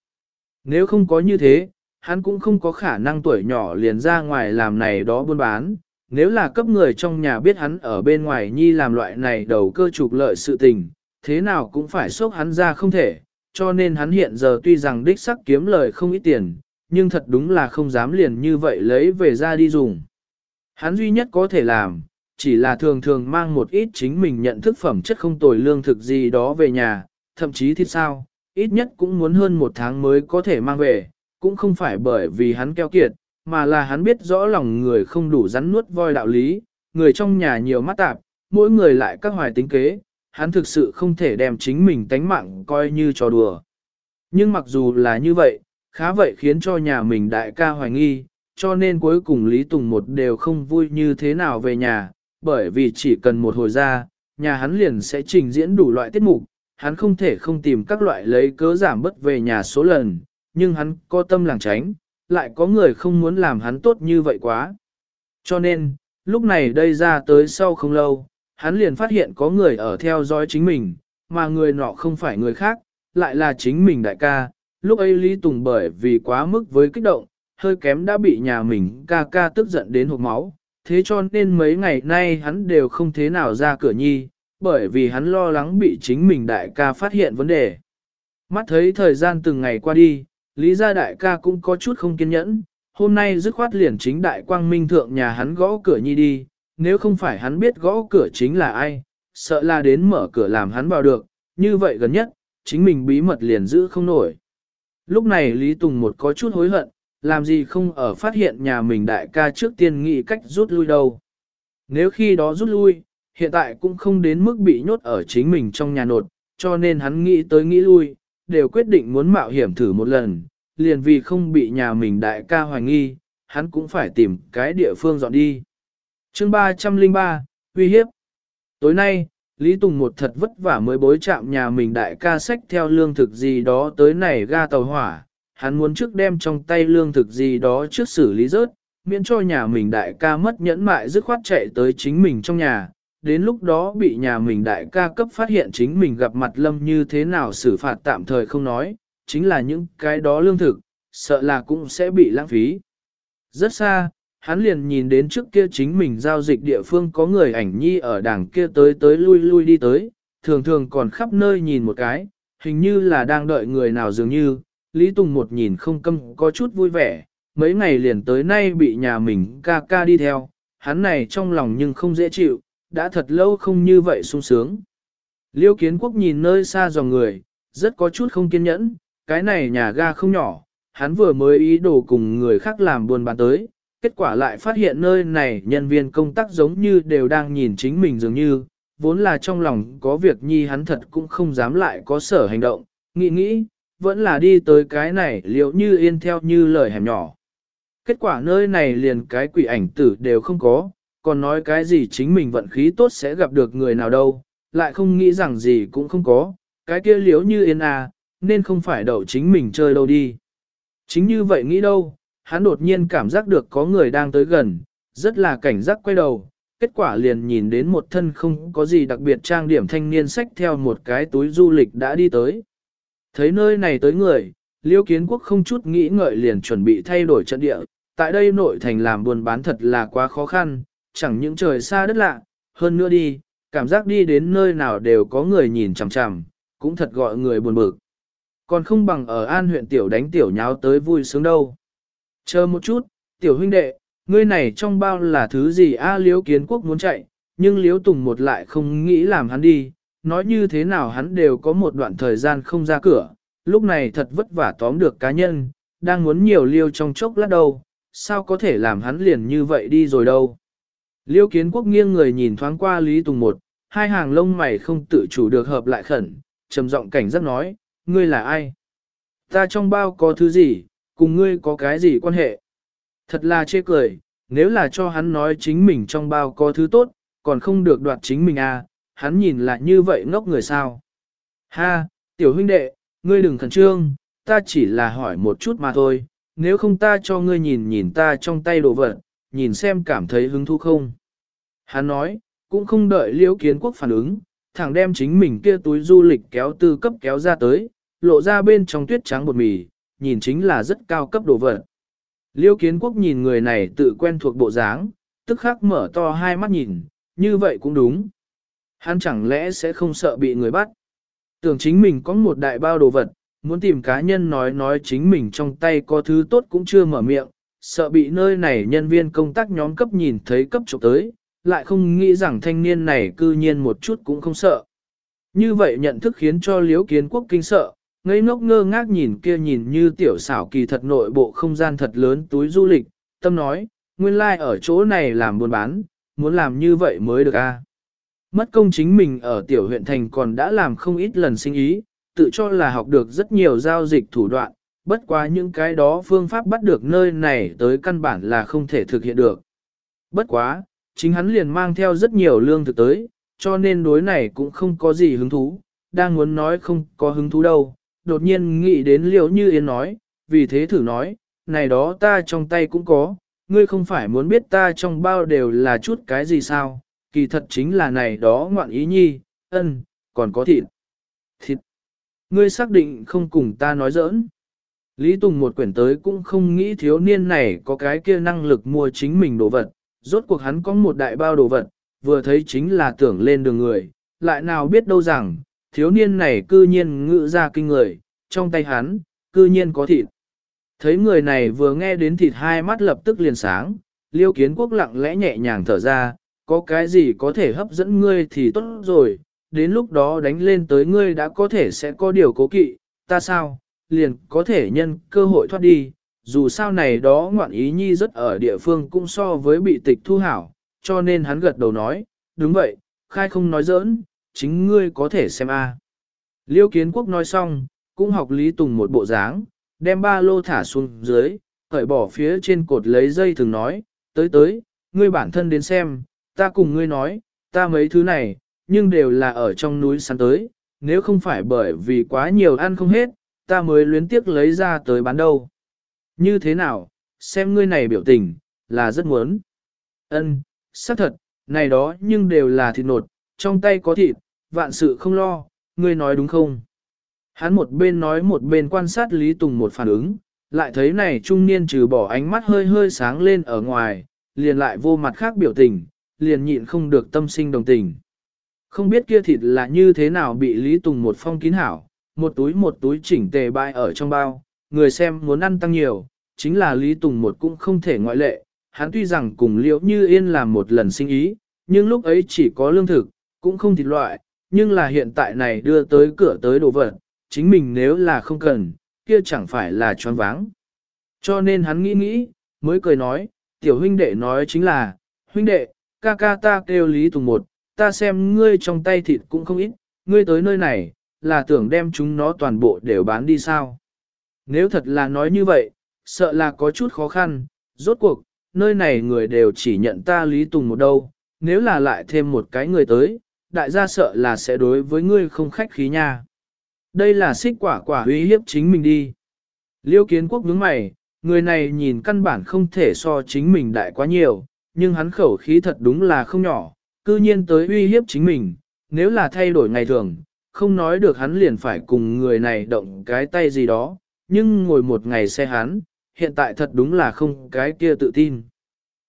Nếu không có như thế, hắn cũng không có khả năng tuổi nhỏ liền ra ngoài làm này đó buôn bán. Nếu là cấp người trong nhà biết hắn ở bên ngoài nhi làm loại này đầu cơ trục lợi sự tình, thế nào cũng phải xốc hắn ra không thể, cho nên hắn hiện giờ tuy rằng đích sắc kiếm lời không ít tiền, nhưng thật đúng là không dám liền như vậy lấy về ra đi dùng. Hắn duy nhất có thể làm, chỉ là thường thường mang một ít chính mình nhận thức phẩm chất không tồi lương thực gì đó về nhà, thậm chí thì sao, ít nhất cũng muốn hơn một tháng mới có thể mang về, cũng không phải bởi vì hắn keo kiệt, mà là hắn biết rõ lòng người không đủ rắn nuốt voi đạo lý, người trong nhà nhiều mắt tạp, mỗi người lại các hoài tính kế, hắn thực sự không thể đem chính mình tánh mạng coi như trò đùa. Nhưng mặc dù là như vậy, khá vậy khiến cho nhà mình đại ca hoài nghi, cho nên cuối cùng Lý Tùng một đều không vui như thế nào về nhà, bởi vì chỉ cần một hồi ra, nhà hắn liền sẽ trình diễn đủ loại tiết mục, hắn không thể không tìm các loại lấy cớ giảm bớt về nhà số lần, nhưng hắn có tâm làng tránh, lại có người không muốn làm hắn tốt như vậy quá. Cho nên, lúc này đây ra tới sau không lâu, hắn liền phát hiện có người ở theo dõi chính mình, mà người nọ không phải người khác, lại là chính mình đại ca. Lúc ấy Lý Tùng bởi vì quá mức với kích động, hơi kém đã bị nhà mình ca ca tức giận đến hộp máu, thế cho nên mấy ngày nay hắn đều không thế nào ra cửa nhi, bởi vì hắn lo lắng bị chính mình đại ca phát hiện vấn đề. Mắt thấy thời gian từng ngày qua đi, Lý gia đại ca cũng có chút không kiên nhẫn, hôm nay dứt khoát liền chính đại quang minh thượng nhà hắn gõ cửa nhi đi, nếu không phải hắn biết gõ cửa chính là ai, sợ là đến mở cửa làm hắn vào được, như vậy gần nhất, chính mình bí mật liền giữ không nổi. Lúc này Lý Tùng một có chút hối hận, làm gì không ở phát hiện nhà mình đại ca trước tiên nghĩ cách rút lui đâu. Nếu khi đó rút lui, hiện tại cũng không đến mức bị nhốt ở chính mình trong nhà nột, cho nên hắn nghĩ tới nghĩ lui, đều quyết định muốn mạo hiểm thử một lần, liền vì không bị nhà mình đại ca hoài nghi, hắn cũng phải tìm cái địa phương dọn đi. chương 303, uy hiếp. Tối nay, Lý Tùng một thật vất vả mới bối chạm nhà mình đại ca sách theo lương thực gì đó tới này ga tàu hỏa, hắn muốn trước đem trong tay lương thực gì đó trước xử lý rớt, miễn cho nhà mình đại ca mất nhẫn mại dứt khoát chạy tới chính mình trong nhà. Đến lúc đó bị nhà mình đại ca cấp phát hiện chính mình gặp mặt lâm như thế nào xử phạt tạm thời không nói, chính là những cái đó lương thực, sợ là cũng sẽ bị lãng phí. Rất xa, hắn liền nhìn đến trước kia chính mình giao dịch địa phương có người ảnh nhi ở đảng kia tới tới lui lui đi tới, thường thường còn khắp nơi nhìn một cái, hình như là đang đợi người nào dường như, Lý Tùng một nhìn không câm có chút vui vẻ, mấy ngày liền tới nay bị nhà mình ca ca đi theo, hắn này trong lòng nhưng không dễ chịu, đã thật lâu không như vậy sung sướng. Liêu kiến quốc nhìn nơi xa dòng người, rất có chút không kiên nhẫn, cái này nhà ga không nhỏ, hắn vừa mới ý đồ cùng người khác làm buồn bán tới, kết quả lại phát hiện nơi này nhân viên công tác giống như đều đang nhìn chính mình dường như, vốn là trong lòng có việc nhi hắn thật cũng không dám lại có sở hành động, nghĩ nghĩ, vẫn là đi tới cái này liệu như yên theo như lời hẻm nhỏ. Kết quả nơi này liền cái quỷ ảnh tử đều không có, còn nói cái gì chính mình vận khí tốt sẽ gặp được người nào đâu, lại không nghĩ rằng gì cũng không có, cái kia liếu như yên à, nên không phải đậu chính mình chơi đâu đi. Chính như vậy nghĩ đâu, hắn đột nhiên cảm giác được có người đang tới gần, rất là cảnh giác quay đầu, kết quả liền nhìn đến một thân không có gì đặc biệt trang điểm thanh niên sách theo một cái túi du lịch đã đi tới. Thấy nơi này tới người, liêu kiến quốc không chút nghĩ ngợi liền chuẩn bị thay đổi trận địa, tại đây nội thành làm buôn bán thật là quá khó khăn, chẳng những trời xa đất lạ, hơn nữa đi, cảm giác đi đến nơi nào đều có người nhìn chằm chằm, cũng thật gọi người buồn bực. Còn không bằng ở an huyện tiểu đánh tiểu nháo tới vui sướng đâu. Chờ một chút, tiểu huynh đệ, ngươi này trong bao là thứ gì a Liêu kiến quốc muốn chạy, nhưng Liêu tùng một lại không nghĩ làm hắn đi, nói như thế nào hắn đều có một đoạn thời gian không ra cửa, lúc này thật vất vả tóm được cá nhân, đang muốn nhiều liêu trong chốc lát đâu, sao có thể làm hắn liền như vậy đi rồi đâu. Liêu kiến quốc nghiêng người nhìn thoáng qua Lý Tùng một, hai hàng lông mày không tự chủ được hợp lại khẩn, trầm giọng cảnh giác nói, ngươi là ai? Ta trong bao có thứ gì, cùng ngươi có cái gì quan hệ? Thật là chê cười, nếu là cho hắn nói chính mình trong bao có thứ tốt, còn không được đoạt chính mình à, hắn nhìn lại như vậy ngốc người sao? Ha, tiểu huynh đệ, ngươi đừng khẩn trương, ta chỉ là hỏi một chút mà thôi, nếu không ta cho ngươi nhìn nhìn ta trong tay đồ vật, nhìn xem cảm thấy hứng thú không. Hắn nói, cũng không đợi liễu kiến quốc phản ứng, thẳng đem chính mình kia túi du lịch kéo tư cấp kéo ra tới, lộ ra bên trong tuyết trắng bột mì, nhìn chính là rất cao cấp đồ vật. Liêu kiến quốc nhìn người này tự quen thuộc bộ dáng, tức khắc mở to hai mắt nhìn, như vậy cũng đúng. Hắn chẳng lẽ sẽ không sợ bị người bắt? Tưởng chính mình có một đại bao đồ vật, muốn tìm cá nhân nói nói chính mình trong tay có thứ tốt cũng chưa mở miệng, sợ bị nơi này nhân viên công tác nhóm cấp nhìn thấy cấp trộm tới, lại không nghĩ rằng thanh niên này cư nhiên một chút cũng không sợ. Như vậy nhận thức khiến cho liếu kiến quốc kinh sợ, ngây ngốc ngơ ngác nhìn kia nhìn như tiểu xảo kỳ thật nội bộ không gian thật lớn túi du lịch, tâm nói, nguyên lai like ở chỗ này làm buôn bán, muốn làm như vậy mới được a. Mất công chính mình ở tiểu huyện thành còn đã làm không ít lần sinh ý, tự cho là học được rất nhiều giao dịch thủ đoạn, bất quá những cái đó phương pháp bắt được nơi này tới căn bản là không thể thực hiện được. Bất quá, chính hắn liền mang theo rất nhiều lương thực tới, cho nên đối này cũng không có gì hứng thú, đang muốn nói không có hứng thú đâu, đột nhiên nghĩ đến liệu như yên nói, vì thế thử nói, này đó ta trong tay cũng có, ngươi không phải muốn biết ta trong bao đều là chút cái gì sao, kỳ thật chính là này đó ngoạn ý nhi, ân, còn có thịt. Thịt. Ngươi xác định không cùng ta nói giỡn. Lý Tùng một quyển tới cũng không nghĩ thiếu niên này có cái kia năng lực mua chính mình đồ vật, rốt cuộc hắn có một đại bao đồ vật, vừa thấy chính là tưởng lên đường người, lại nào biết đâu rằng, thiếu niên này cư nhiên ngự ra kinh người, trong tay hắn, cư nhiên có thịt. Thấy người này vừa nghe đến thịt hai mắt lập tức liền sáng, liêu kiến quốc lặng lẽ nhẹ nhàng thở ra, có cái gì có thể hấp dẫn ngươi thì tốt rồi, đến lúc đó đánh lên tới ngươi đã có thể sẽ có điều cố kỵ, ta sao, liền có thể nhân cơ hội thoát đi, dù sao này đó ngoạn ý nhi rất ở địa phương cũng so với bị tịch thu hảo, cho nên hắn gật đầu nói, đúng vậy, khai không nói giỡn, chính ngươi có thể xem a. Liêu kiến quốc nói xong, cũng học Lý Tùng một bộ dáng, đem ba lô thả xuống dưới, cởi bỏ phía trên cột lấy dây thường nói, tới tới, ngươi bản thân đến xem, ta cùng ngươi nói, ta mấy thứ này, nhưng đều là ở trong núi săn tới, nếu không phải bởi vì quá nhiều ăn không hết, ta mới luyến tiếc lấy ra tới bán đâu. Như thế nào, xem ngươi này biểu tình, là rất muốn. Ân, xác thật, này đó nhưng đều là thịt nột, trong tay có thịt, vạn sự không lo, ngươi nói đúng không? Hắn một bên nói một bên quan sát Lý Tùng một phản ứng, lại thấy này trung niên trừ bỏ ánh mắt hơi hơi sáng lên ở ngoài, liền lại vô mặt khác biểu tình, liền nhịn không được tâm sinh đồng tình. Không biết kia thịt là như thế nào bị Lý Tùng một phong kín hảo, một túi một túi chỉnh tề bại ở trong bao, người xem muốn ăn tăng nhiều, chính là Lý Tùng một cũng không thể ngoại lệ, hắn tuy rằng cùng liễu như yên làm một lần sinh ý, nhưng lúc ấy chỉ có lương thực, cũng không thịt loại, nhưng là hiện tại này đưa tới cửa tới đồ vật, chính mình nếu là không cần, kia chẳng phải là choáng váng. Cho nên hắn nghĩ nghĩ, mới cười nói, tiểu huynh đệ nói chính là, huynh đệ, ca ca ta kêu Lý Tùng một, ta xem ngươi trong tay thịt cũng không ít, ngươi tới nơi này, là tưởng đem chúng nó toàn bộ đều bán đi sao. Nếu thật là nói như vậy, sợ là có chút khó khăn, rốt cuộc, nơi này người đều chỉ nhận ta Lý Tùng một đâu, nếu là lại thêm một cái người tới, đại gia sợ là sẽ đối với ngươi không khách khí nha. Đây là xích quả quả uy hiếp chính mình đi. Liêu kiến quốc nhướng mày, người này nhìn căn bản không thể so chính mình đại quá nhiều, nhưng hắn khẩu khí thật đúng là không nhỏ, cư nhiên tới uy hiếp chính mình, nếu là thay đổi ngày thường, không nói được hắn liền phải cùng người này động cái tay gì đó, nhưng ngồi một ngày xe hắn, hiện tại thật đúng là không cái kia tự tin.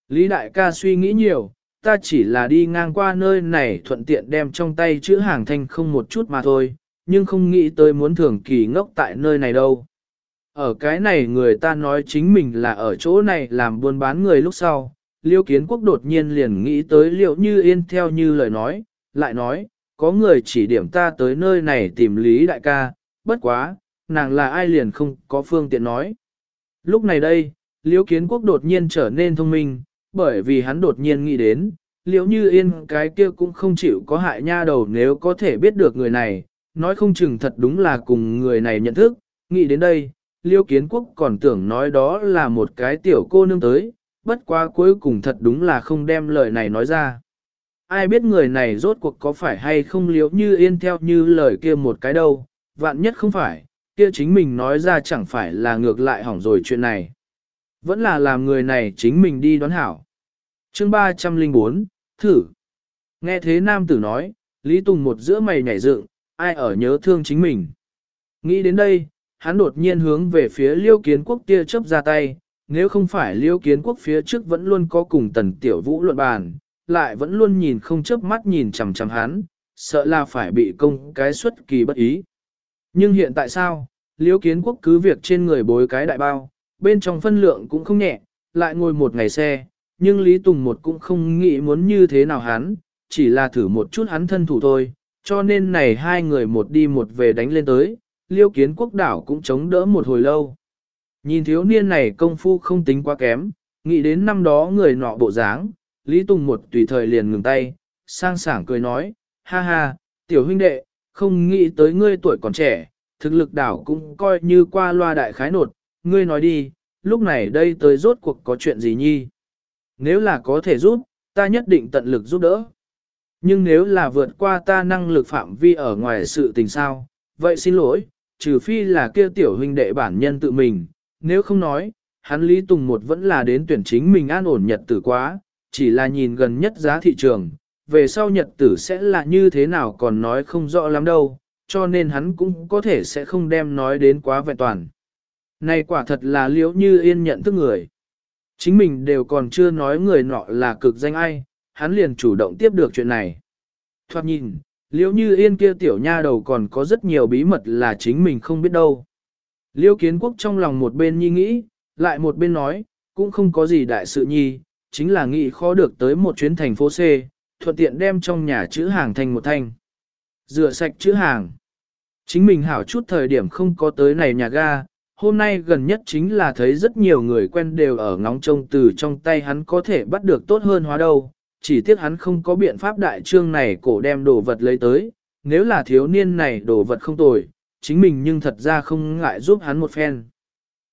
Lý đại ca suy nghĩ nhiều, ta chỉ là đi ngang qua nơi này thuận tiện đem trong tay chữ hàng thanh không một chút mà thôi, nhưng không nghĩ tới muốn thường kỳ ngốc tại nơi này đâu. Ở cái này người ta nói chính mình là ở chỗ này làm buôn bán người lúc sau, liêu kiến quốc đột nhiên liền nghĩ tới liệu như yên theo như lời nói, lại nói, có người chỉ điểm ta tới nơi này tìm lý đại ca, bất quá, nàng là ai liền không có phương tiện nói. Lúc này đây, liêu kiến quốc đột nhiên trở nên thông minh, bởi vì hắn đột nhiên nghĩ đến, liệu như yên cái kia cũng không chịu có hại nha đầu nếu có thể biết được người này, nói không chừng thật đúng là cùng người này nhận thức, nghĩ đến đây, liêu kiến quốc còn tưởng nói đó là một cái tiểu cô nương tới, bất quá cuối cùng thật đúng là không đem lời này nói ra. Ai biết người này rốt cuộc có phải hay không liếu như yên theo như lời kia một cái đâu, vạn nhất không phải, kia chính mình nói ra chẳng phải là ngược lại hỏng rồi chuyện này. Vẫn là làm người này chính mình đi đoán hảo. Chương 304, thử. Nghe thế nam tử nói, Lý Tùng một giữa mày nhảy dựng, ai ở nhớ thương chính mình. Nghĩ đến đây, hắn đột nhiên hướng về phía liêu kiến quốc kia chớp ra tay, nếu không phải liêu kiến quốc phía trước vẫn luôn có cùng tần tiểu vũ luận bàn, lại vẫn luôn nhìn không chớp mắt nhìn chằm chằm hắn, sợ là phải bị công cái xuất kỳ bất ý. Nhưng hiện tại sao, liêu kiến quốc cứ việc trên người bối cái đại bao, bên trong phân lượng cũng không nhẹ, lại ngồi một ngày xe, nhưng Lý Tùng một cũng không nghĩ muốn như thế nào hắn, chỉ là thử một chút hắn thân thủ thôi, cho nên này hai người một đi một về đánh lên tới, liêu kiến quốc đảo cũng chống đỡ một hồi lâu. Nhìn thiếu niên này công phu không tính quá kém, nghĩ đến năm đó người nọ bộ dáng, Lý Tùng một tùy thời liền ngừng tay, sang sảng cười nói, ha ha, tiểu huynh đệ, không nghĩ tới ngươi tuổi còn trẻ, thực lực đảo cũng coi như qua loa đại khái nột, ngươi nói đi, lúc này đây tới rốt cuộc có chuyện gì nhi. Nếu là có thể giúp, ta nhất định tận lực giúp đỡ. Nhưng nếu là vượt qua ta năng lực phạm vi ở ngoài sự tình sao, vậy xin lỗi, trừ phi là kia tiểu huynh đệ bản nhân tự mình, nếu không nói, hắn Lý Tùng một vẫn là đến tuyển chính mình an ổn nhật tử quá, chỉ là nhìn gần nhất giá thị trường, về sau nhật tử sẽ là như thế nào còn nói không rõ lắm đâu, cho nên hắn cũng có thể sẽ không đem nói đến quá vẹn toàn. Này quả thật là liễu như yên nhận thức người. Chính mình đều còn chưa nói người nọ là cực danh ai, hắn liền chủ động tiếp được chuyện này. Thoát nhìn, liễu như yên kia tiểu nha đầu còn có rất nhiều bí mật là chính mình không biết đâu. Liêu kiến quốc trong lòng một bên nhi nghĩ, lại một bên nói, cũng không có gì đại sự nhi, chính là nghĩ khó được tới một chuyến thành phố C, thuận tiện đem trong nhà chữ hàng thành một thanh. Rửa sạch chữ hàng. Chính mình hảo chút thời điểm không có tới này nhà ga, hôm nay gần nhất chính là thấy rất nhiều người quen đều ở ngóng trông từ trong tay hắn có thể bắt được tốt hơn hóa đâu, chỉ tiếc hắn không có biện pháp đại trương này cổ đem đồ vật lấy tới, nếu là thiếu niên này đồ vật không tồi, chính mình nhưng thật ra không ngại giúp hắn một phen.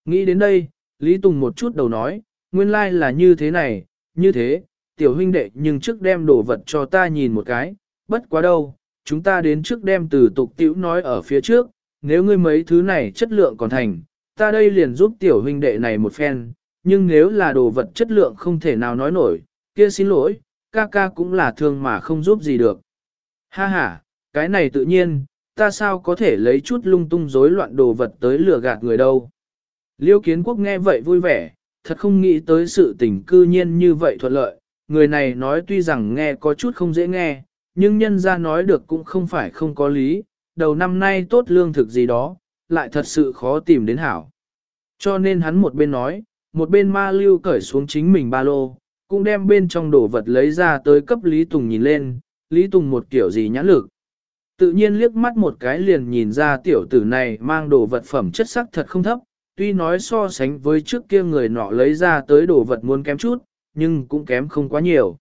Nghĩ đến đây, Lý Tùng một chút đầu nói, nguyên lai like là như thế này, như thế, tiểu huynh đệ nhưng trước đem đồ vật cho ta nhìn một cái, bất quá đâu, chúng ta đến trước đem từ tục tiểu nói ở phía trước, nếu ngươi mấy thứ này chất lượng còn thành, ta đây liền giúp tiểu huynh đệ này một phen, nhưng nếu là đồ vật chất lượng không thể nào nói nổi, kia xin lỗi, ca ca cũng là thương mà không giúp gì được. Ha ha, cái này tự nhiên, ta sao có thể lấy chút lung tung rối loạn đồ vật tới lừa gạt người đâu. Liêu kiến quốc nghe vậy vui vẻ, thật không nghĩ tới sự tình cư nhiên như vậy thuận lợi, người này nói tuy rằng nghe có chút không dễ nghe, nhưng nhân ra nói được cũng không phải không có lý, đầu năm nay tốt lương thực gì đó, lại thật sự khó tìm đến hảo. Cho nên hắn một bên nói, một bên ma lưu cởi xuống chính mình ba lô, cũng đem bên trong đồ vật lấy ra tới cấp Lý Tùng nhìn lên, Lý Tùng một kiểu gì nhãn lực. Tự nhiên liếc mắt một cái liền nhìn ra tiểu tử này mang đồ vật phẩm chất sắc thật không thấp, tuy nói so sánh với trước kia người nọ lấy ra tới đồ vật muốn kém chút, nhưng cũng kém không quá nhiều.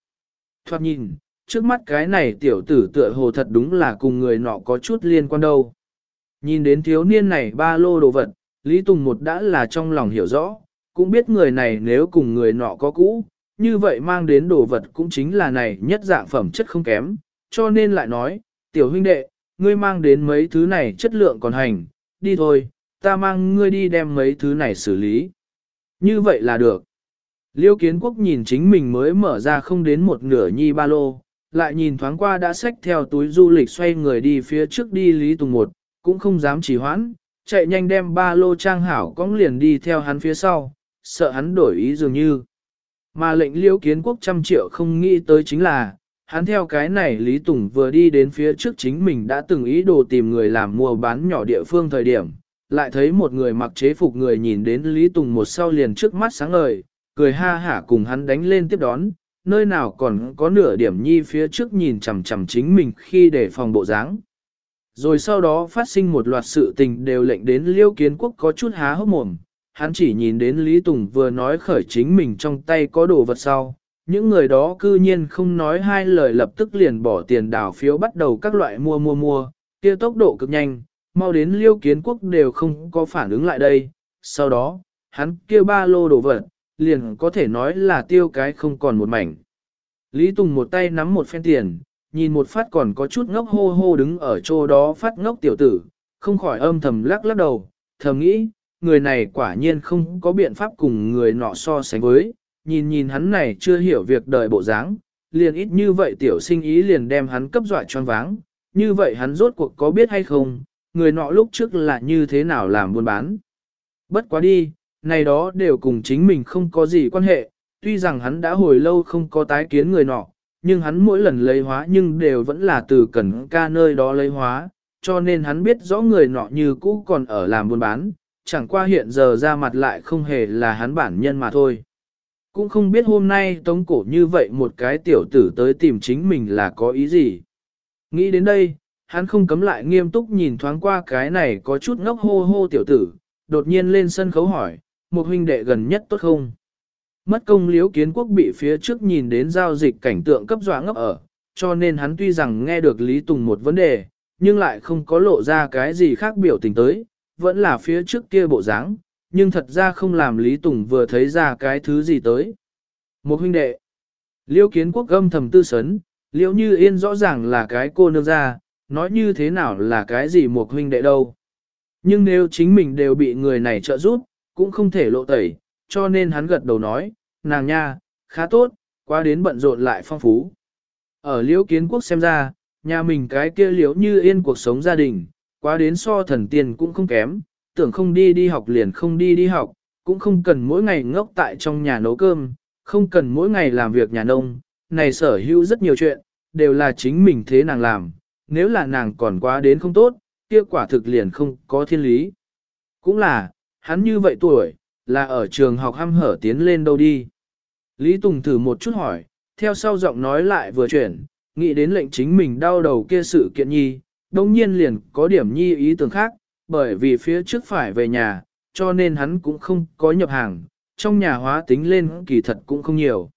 Thoát nhìn, trước mắt cái này tiểu tử tựa hồ thật đúng là cùng người nọ có chút liên quan đâu. Nhìn đến thiếu niên này ba lô đồ vật, Lý Tùng một đã là trong lòng hiểu rõ, cũng biết người này nếu cùng người nọ có cũ, như vậy mang đến đồ vật cũng chính là này nhất dạng phẩm chất không kém, cho nên lại nói, tiểu huynh đệ, ngươi mang đến mấy thứ này chất lượng còn hành, đi thôi, ta mang ngươi đi đem mấy thứ này xử lý. Như vậy là được. Liêu kiến quốc nhìn chính mình mới mở ra không đến một nửa nhi ba lô, lại nhìn thoáng qua đã xách theo túi du lịch xoay người đi phía trước đi Lý Tùng một, cũng không dám trì hoãn, chạy nhanh đem ba lô trang hảo cong liền đi theo hắn phía sau, sợ hắn đổi ý dường như. Mà lệnh liêu kiến quốc trăm triệu không nghĩ tới chính là, hắn theo cái này Lý Tùng vừa đi đến phía trước chính mình đã từng ý đồ tìm người làm mua bán nhỏ địa phương thời điểm, lại thấy một người mặc chế phục người nhìn đến Lý Tùng một sau liền trước mắt sáng ngời, cười ha hả cùng hắn đánh lên tiếp đón, nơi nào còn có nửa điểm nhi phía trước nhìn chằm chằm chính mình khi để phòng bộ dáng. Rồi sau đó phát sinh một loạt sự tình đều lệnh đến liêu kiến quốc có chút há hốc mồm, hắn chỉ nhìn đến Lý Tùng vừa nói khởi chính mình trong tay có đồ vật sau. Những người đó cư nhiên không nói hai lời lập tức liền bỏ tiền đảo phiếu bắt đầu các loại mua mua mua, kia tốc độ cực nhanh, mau đến liêu kiến quốc đều không có phản ứng lại đây. Sau đó, hắn kia ba lô đồ vật, liền có thể nói là tiêu cái không còn một mảnh. Lý Tùng một tay nắm một phen tiền, nhìn một phát còn có chút ngốc hô hô đứng ở chỗ đó phát ngốc tiểu tử, không khỏi âm thầm lắc lắc đầu, thầm nghĩ, người này quả nhiên không có biện pháp cùng người nọ so sánh với, nhìn nhìn hắn này chưa hiểu việc đời bộ dáng, liền ít như vậy tiểu sinh ý liền đem hắn cấp dọa choáng váng, như vậy hắn rốt cuộc có biết hay không, người nọ lúc trước là như thế nào làm buôn bán. Bất quá đi, này đó đều cùng chính mình không có gì quan hệ, tuy rằng hắn đã hồi lâu không có tái kiến người nọ, nhưng hắn mỗi lần lấy hóa nhưng đều vẫn là từ cẩn ca nơi đó lấy hóa, cho nên hắn biết rõ người nọ như cũ còn ở làm buôn bán, chẳng qua hiện giờ ra mặt lại không hề là hắn bản nhân mà thôi. Cũng không biết hôm nay tống cổ như vậy một cái tiểu tử tới tìm chính mình là có ý gì. Nghĩ đến đây, hắn không cấm lại nghiêm túc nhìn thoáng qua cái này có chút ngốc hô hô tiểu tử, đột nhiên lên sân khấu hỏi, một huynh đệ gần nhất tốt không? Mất công liếu kiến quốc bị phía trước nhìn đến giao dịch cảnh tượng cấp dọa ngốc ở, cho nên hắn tuy rằng nghe được Lý Tùng một vấn đề, nhưng lại không có lộ ra cái gì khác biểu tình tới, vẫn là phía trước kia bộ dáng, nhưng thật ra không làm Lý Tùng vừa thấy ra cái thứ gì tới. Một huynh đệ, liêu kiến quốc gâm thầm tư sấn, Liễu như yên rõ ràng là cái cô nương ra, nói như thế nào là cái gì một huynh đệ đâu. Nhưng nếu chính mình đều bị người này trợ giúp, cũng không thể lộ tẩy, cho nên hắn gật đầu nói, nàng nha, khá tốt, qua đến bận rộn lại phong phú. Ở liễu kiến quốc xem ra, nhà mình cái kia liễu như yên cuộc sống gia đình, quá đến so thần tiên cũng không kém, tưởng không đi đi học liền không đi đi học, cũng không cần mỗi ngày ngốc tại trong nhà nấu cơm, không cần mỗi ngày làm việc nhà nông, này sở hữu rất nhiều chuyện, đều là chính mình thế nàng làm, nếu là nàng còn quá đến không tốt, kia quả thực liền không có thiên lý. Cũng là, hắn như vậy tuổi, là ở trường học hăm hở tiến lên đâu đi. Lý Tùng thử một chút hỏi, theo sau giọng nói lại vừa chuyển, nghĩ đến lệnh chính mình đau đầu kia sự kiện nhi, đồng nhiên liền có điểm nhi ý tưởng khác, bởi vì phía trước phải về nhà, cho nên hắn cũng không có nhập hàng, trong nhà hóa tính lên kỳ thật cũng không nhiều.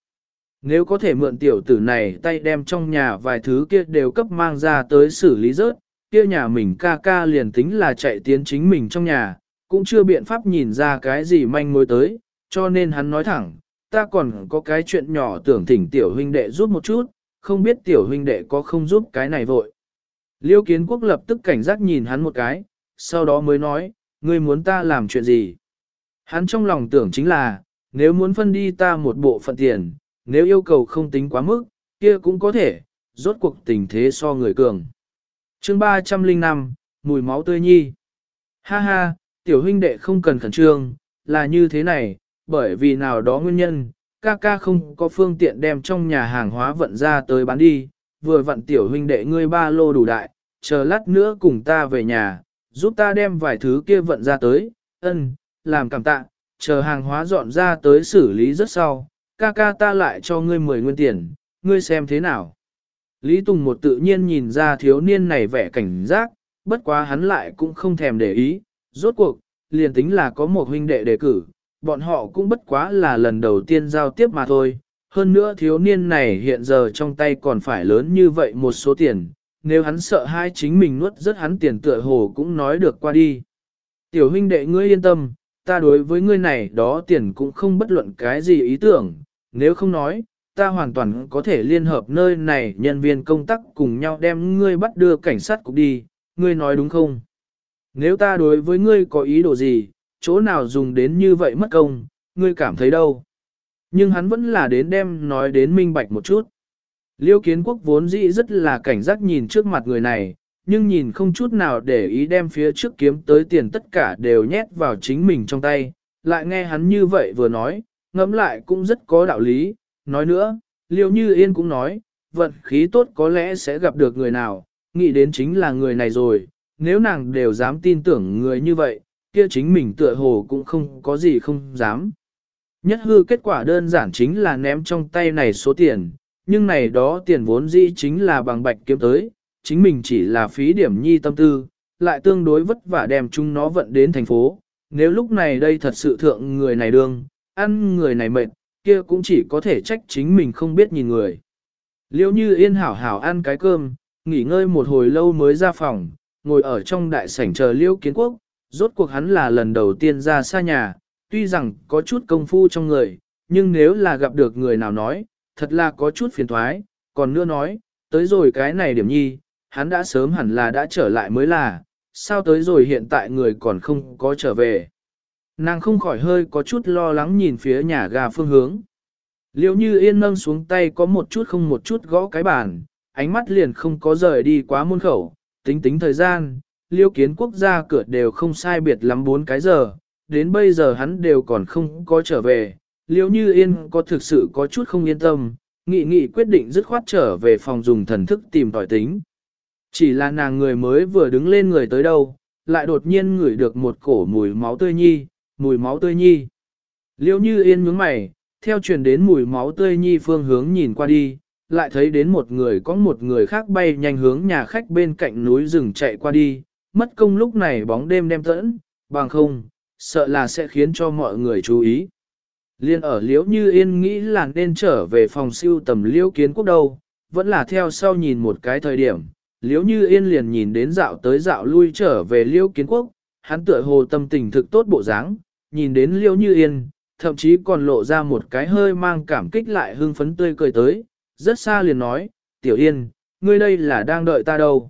Nếu có thể mượn tiểu tử này tay đem trong nhà vài thứ kia đều cấp mang ra tới xử lý rớt, kia nhà mình ca ca liền tính là chạy tiến chính mình trong nhà, cũng chưa biện pháp nhìn ra cái gì manh mối tới, cho nên hắn nói thẳng, ta còn có cái chuyện nhỏ tưởng thỉnh tiểu huynh đệ giúp một chút, không biết tiểu huynh đệ có không giúp cái này vội. Liêu kiến quốc lập tức cảnh giác nhìn hắn một cái, sau đó mới nói, ngươi muốn ta làm chuyện gì? Hắn trong lòng tưởng chính là, nếu muốn phân đi ta một bộ phận tiền, nếu yêu cầu không tính quá mức, kia cũng có thể, rốt cuộc tình thế so người cường. chương 305, mùi máu tươi nhi. Ha ha, tiểu huynh đệ không cần khẩn trương, là như thế này, bởi vì nào đó nguyên nhân, ca ca không có phương tiện đem trong nhà hàng hóa vận ra tới bán đi, vừa vận tiểu huynh đệ ngươi ba lô đủ đại, chờ lát nữa cùng ta về nhà, giúp ta đem vài thứ kia vận ra tới, ân, làm cảm tạ, chờ hàng hóa dọn ra tới xử lý rất sau, ca ca ta lại cho ngươi 10 nguyên tiền, ngươi xem thế nào. Lý Tùng một tự nhiên nhìn ra thiếu niên này vẻ cảnh giác, bất quá hắn lại cũng không thèm để ý, rốt cuộc, liền tính là có một huynh đệ đề cử, bọn họ cũng bất quá là lần đầu tiên giao tiếp mà thôi, hơn nữa thiếu niên này hiện giờ trong tay còn phải lớn như vậy một số tiền, nếu hắn sợ hai chính mình nuốt rất hắn tiền tựa hồ cũng nói được qua đi. Tiểu huynh đệ ngươi yên tâm, ta đối với ngươi này đó tiền cũng không bất luận cái gì ý tưởng, nếu không nói, ta hoàn toàn có thể liên hợp nơi này nhân viên công tác cùng nhau đem ngươi bắt đưa cảnh sát cục đi, ngươi nói đúng không? Nếu ta đối với ngươi có ý đồ gì, chỗ nào dùng đến như vậy mất công, ngươi cảm thấy đâu? Nhưng hắn vẫn là đến đem nói đến minh bạch một chút. Liêu kiến quốc vốn dĩ rất là cảnh giác nhìn trước mặt người này, nhưng nhìn không chút nào để ý đem phía trước kiếm tới tiền tất cả đều nhét vào chính mình trong tay, lại nghe hắn như vậy vừa nói, ngẫm lại cũng rất có đạo lý, nói nữa, liêu như yên cũng nói, vận khí tốt có lẽ sẽ gặp được người nào, nghĩ đến chính là người này rồi, nếu nàng đều dám tin tưởng người như vậy, kia chính mình tựa hồ cũng không có gì không dám. Nhất hư kết quả đơn giản chính là ném trong tay này số tiền, nhưng này đó tiền vốn dĩ chính là bằng bạch kiếm tới, chính mình chỉ là phí điểm nhi tâm tư, lại tương đối vất vả đem chúng nó vận đến thành phố. Nếu lúc này đây thật sự thượng người này đương, ăn người này mệt, kia cũng chỉ có thể trách chính mình không biết nhìn người. Liêu như yên hảo hảo ăn cái cơm, nghỉ ngơi một hồi lâu mới ra phòng, ngồi ở trong đại sảnh chờ liêu kiến quốc, rốt cuộc hắn là lần đầu tiên ra xa nhà, tuy rằng có chút công phu trong người, nhưng nếu là gặp được người nào nói, thật là có chút phiền thoái, còn nữa nói, tới rồi cái này điểm nhi, hắn đã sớm hẳn là đã trở lại mới là, sao tới rồi hiện tại người còn không có trở về. Nàng không khỏi hơi có chút lo lắng nhìn phía nhà ga phương hướng. Liêu như yên nâng xuống tay có một chút không một chút gõ cái bàn, ánh mắt liền không có rời đi quá muôn khẩu, tính tính thời gian, liêu kiến quốc gia cửa đều không sai biệt lắm bốn cái giờ, đến bây giờ hắn đều còn không có trở về, liêu như yên có thực sự có chút không yên tâm, nghị nghị quyết định dứt khoát trở về phòng dùng thần thức tìm tỏi tính. Chỉ là nàng người mới vừa đứng lên người tới đâu, lại đột nhiên ngửi được một cổ mùi máu tươi nhi, mùi máu tươi nhi. Liêu như yên nhướng mày, theo truyền đến mùi máu tươi nhi phương hướng nhìn qua đi, lại thấy đến một người có một người khác bay nhanh hướng nhà khách bên cạnh núi rừng chạy qua đi, mất công lúc này bóng đêm đem tẫn, bằng không, sợ là sẽ khiến cho mọi người chú ý. Liên ở liễu như yên nghĩ là nên trở về phòng siêu tầm liễu kiến quốc đâu, vẫn là theo sau nhìn một cái thời điểm, liễu như yên liền nhìn đến dạo tới dạo lui trở về liễu kiến quốc, hắn tựa hồ tâm tình thực tốt bộ dáng, nhìn đến liễu như yên, thậm chí còn lộ ra một cái hơi mang cảm kích lại hưng phấn tươi cười tới, rất xa liền nói, tiểu yên, ngươi đây là đang đợi ta đâu.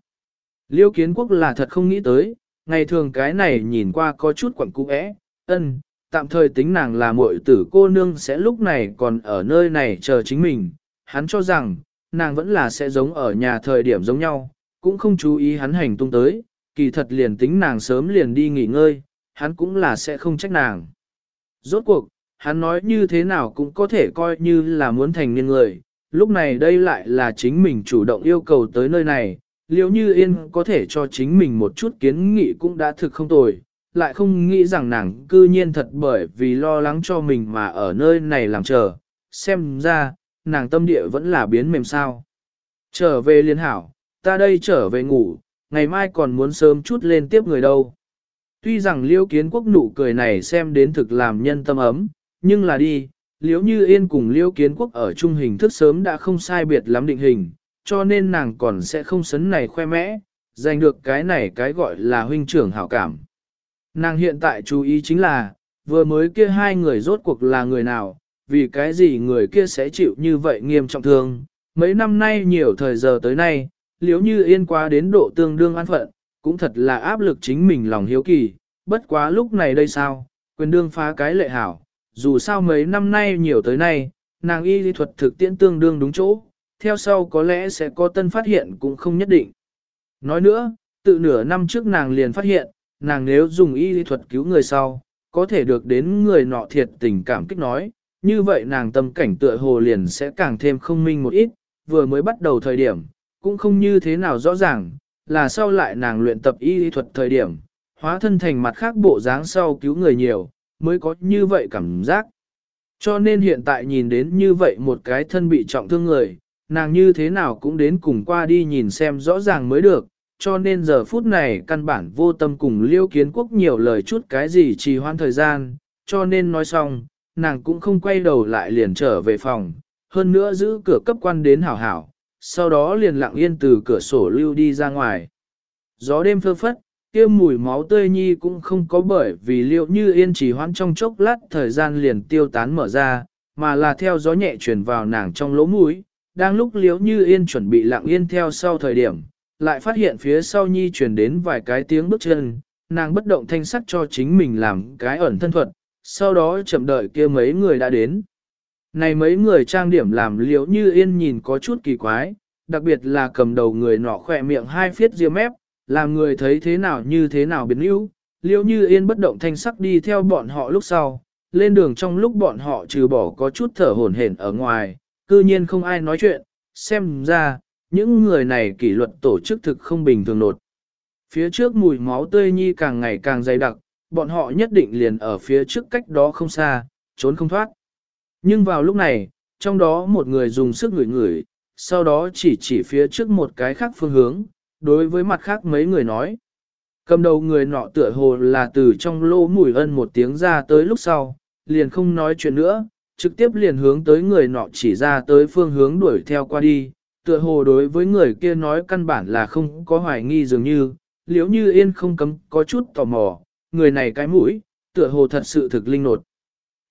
Liễu kiến quốc là thật không nghĩ tới, ngày thường cái này nhìn qua có chút quẩn cú ẽ, ân, tạm thời tính nàng là muội tử cô nương sẽ lúc này còn ở nơi này chờ chính mình, hắn cho rằng, nàng vẫn là sẽ giống ở nhà thời điểm giống nhau, cũng không chú ý hắn hành tung tới, kỳ thật liền tính nàng sớm liền đi nghỉ ngơi, hắn cũng là sẽ không trách nàng. Rốt cuộc, hắn nói như thế nào cũng có thể coi như là muốn thành niên người, lúc này đây lại là chính mình chủ động yêu cầu tới nơi này, liếu như yên có thể cho chính mình một chút kiến nghị cũng đã thực không tồi, lại không nghĩ rằng nàng cư nhiên thật bởi vì lo lắng cho mình mà ở nơi này làm chờ, xem ra, nàng tâm địa vẫn là biến mềm sao. Trở về liên hảo, ta đây trở về ngủ, ngày mai còn muốn sớm chút lên tiếp người đâu. Tuy rằng liêu kiến quốc nụ cười này xem đến thực làm nhân tâm ấm, nhưng là đi, liếu như yên cùng liêu kiến quốc ở trung hình thức sớm đã không sai biệt lắm định hình, cho nên nàng còn sẽ không sấn này khoe mẽ, giành được cái này cái gọi là huynh trưởng hảo cảm. Nàng hiện tại chú ý chính là, vừa mới kia hai người rốt cuộc là người nào, vì cái gì người kia sẽ chịu như vậy nghiêm trọng thương. Mấy năm nay nhiều thời giờ tới nay, liếu như yên quá đến độ tương đương an phận, cũng thật là áp lực chính mình lòng hiếu kỳ, bất quá lúc này đây sao, quyền đương phá cái lệ hảo, dù sao mấy năm nay nhiều tới nay, nàng y lý thuật thực tiễn tương đương đúng chỗ, theo sau có lẽ sẽ có tân phát hiện cũng không nhất định. Nói nữa, tự nửa năm trước nàng liền phát hiện, nàng nếu dùng y lý thuật cứu người sau, có thể được đến người nọ thiệt tình cảm kích nói, như vậy nàng tâm cảnh tựa hồ liền sẽ càng thêm không minh một ít, vừa mới bắt đầu thời điểm, cũng không như thế nào rõ ràng, là sau lại nàng luyện tập y lý thuật thời điểm, hóa thân thành mặt khác bộ dáng sau cứu người nhiều, mới có như vậy cảm giác. Cho nên hiện tại nhìn đến như vậy một cái thân bị trọng thương người, nàng như thế nào cũng đến cùng qua đi nhìn xem rõ ràng mới được, cho nên giờ phút này căn bản vô tâm cùng liêu kiến quốc nhiều lời chút cái gì trì hoãn thời gian, cho nên nói xong, nàng cũng không quay đầu lại liền trở về phòng, hơn nữa giữ cửa cấp quan đến hảo hảo, sau đó liền lặng yên từ cửa sổ lưu đi ra ngoài. Gió đêm phơ phất, kia mùi máu tươi nhi cũng không có bởi vì liệu như yên trì hoãn trong chốc lát thời gian liền tiêu tán mở ra, mà là theo gió nhẹ chuyển vào nàng trong lỗ mũi, đang lúc liễu như yên chuẩn bị lặng yên theo sau thời điểm, lại phát hiện phía sau nhi chuyển đến vài cái tiếng bước chân, nàng bất động thanh sắc cho chính mình làm cái ẩn thân thuật, sau đó chậm đợi kia mấy người đã đến. Này mấy người trang điểm làm liễu như yên nhìn có chút kỳ quái, đặc biệt là cầm đầu người nọ khỏe miệng hai phiết ria mép, làm người thấy thế nào như thế nào biến yếu. liễu như yên bất động thanh sắc đi theo bọn họ lúc sau, lên đường trong lúc bọn họ trừ bỏ có chút thở hổn hển ở ngoài, cư nhiên không ai nói chuyện, xem ra, những người này kỷ luật tổ chức thực không bình thường nột. Phía trước mùi máu tươi nhi càng ngày càng dày đặc, bọn họ nhất định liền ở phía trước cách đó không xa, trốn không thoát. Nhưng vào lúc này, trong đó một người dùng sức ngửi ngửi, sau đó chỉ chỉ phía trước một cái khác phương hướng, đối với mặt khác mấy người nói. Cầm đầu người nọ tựa hồ là từ trong lô mùi ân một tiếng ra tới lúc sau, liền không nói chuyện nữa, trực tiếp liền hướng tới người nọ chỉ ra tới phương hướng đuổi theo qua đi, tựa hồ đối với người kia nói căn bản là không có hoài nghi dường như, liếu như yên không cấm có chút tò mò, người này cái mũi, tựa hồ thật sự thực linh nột.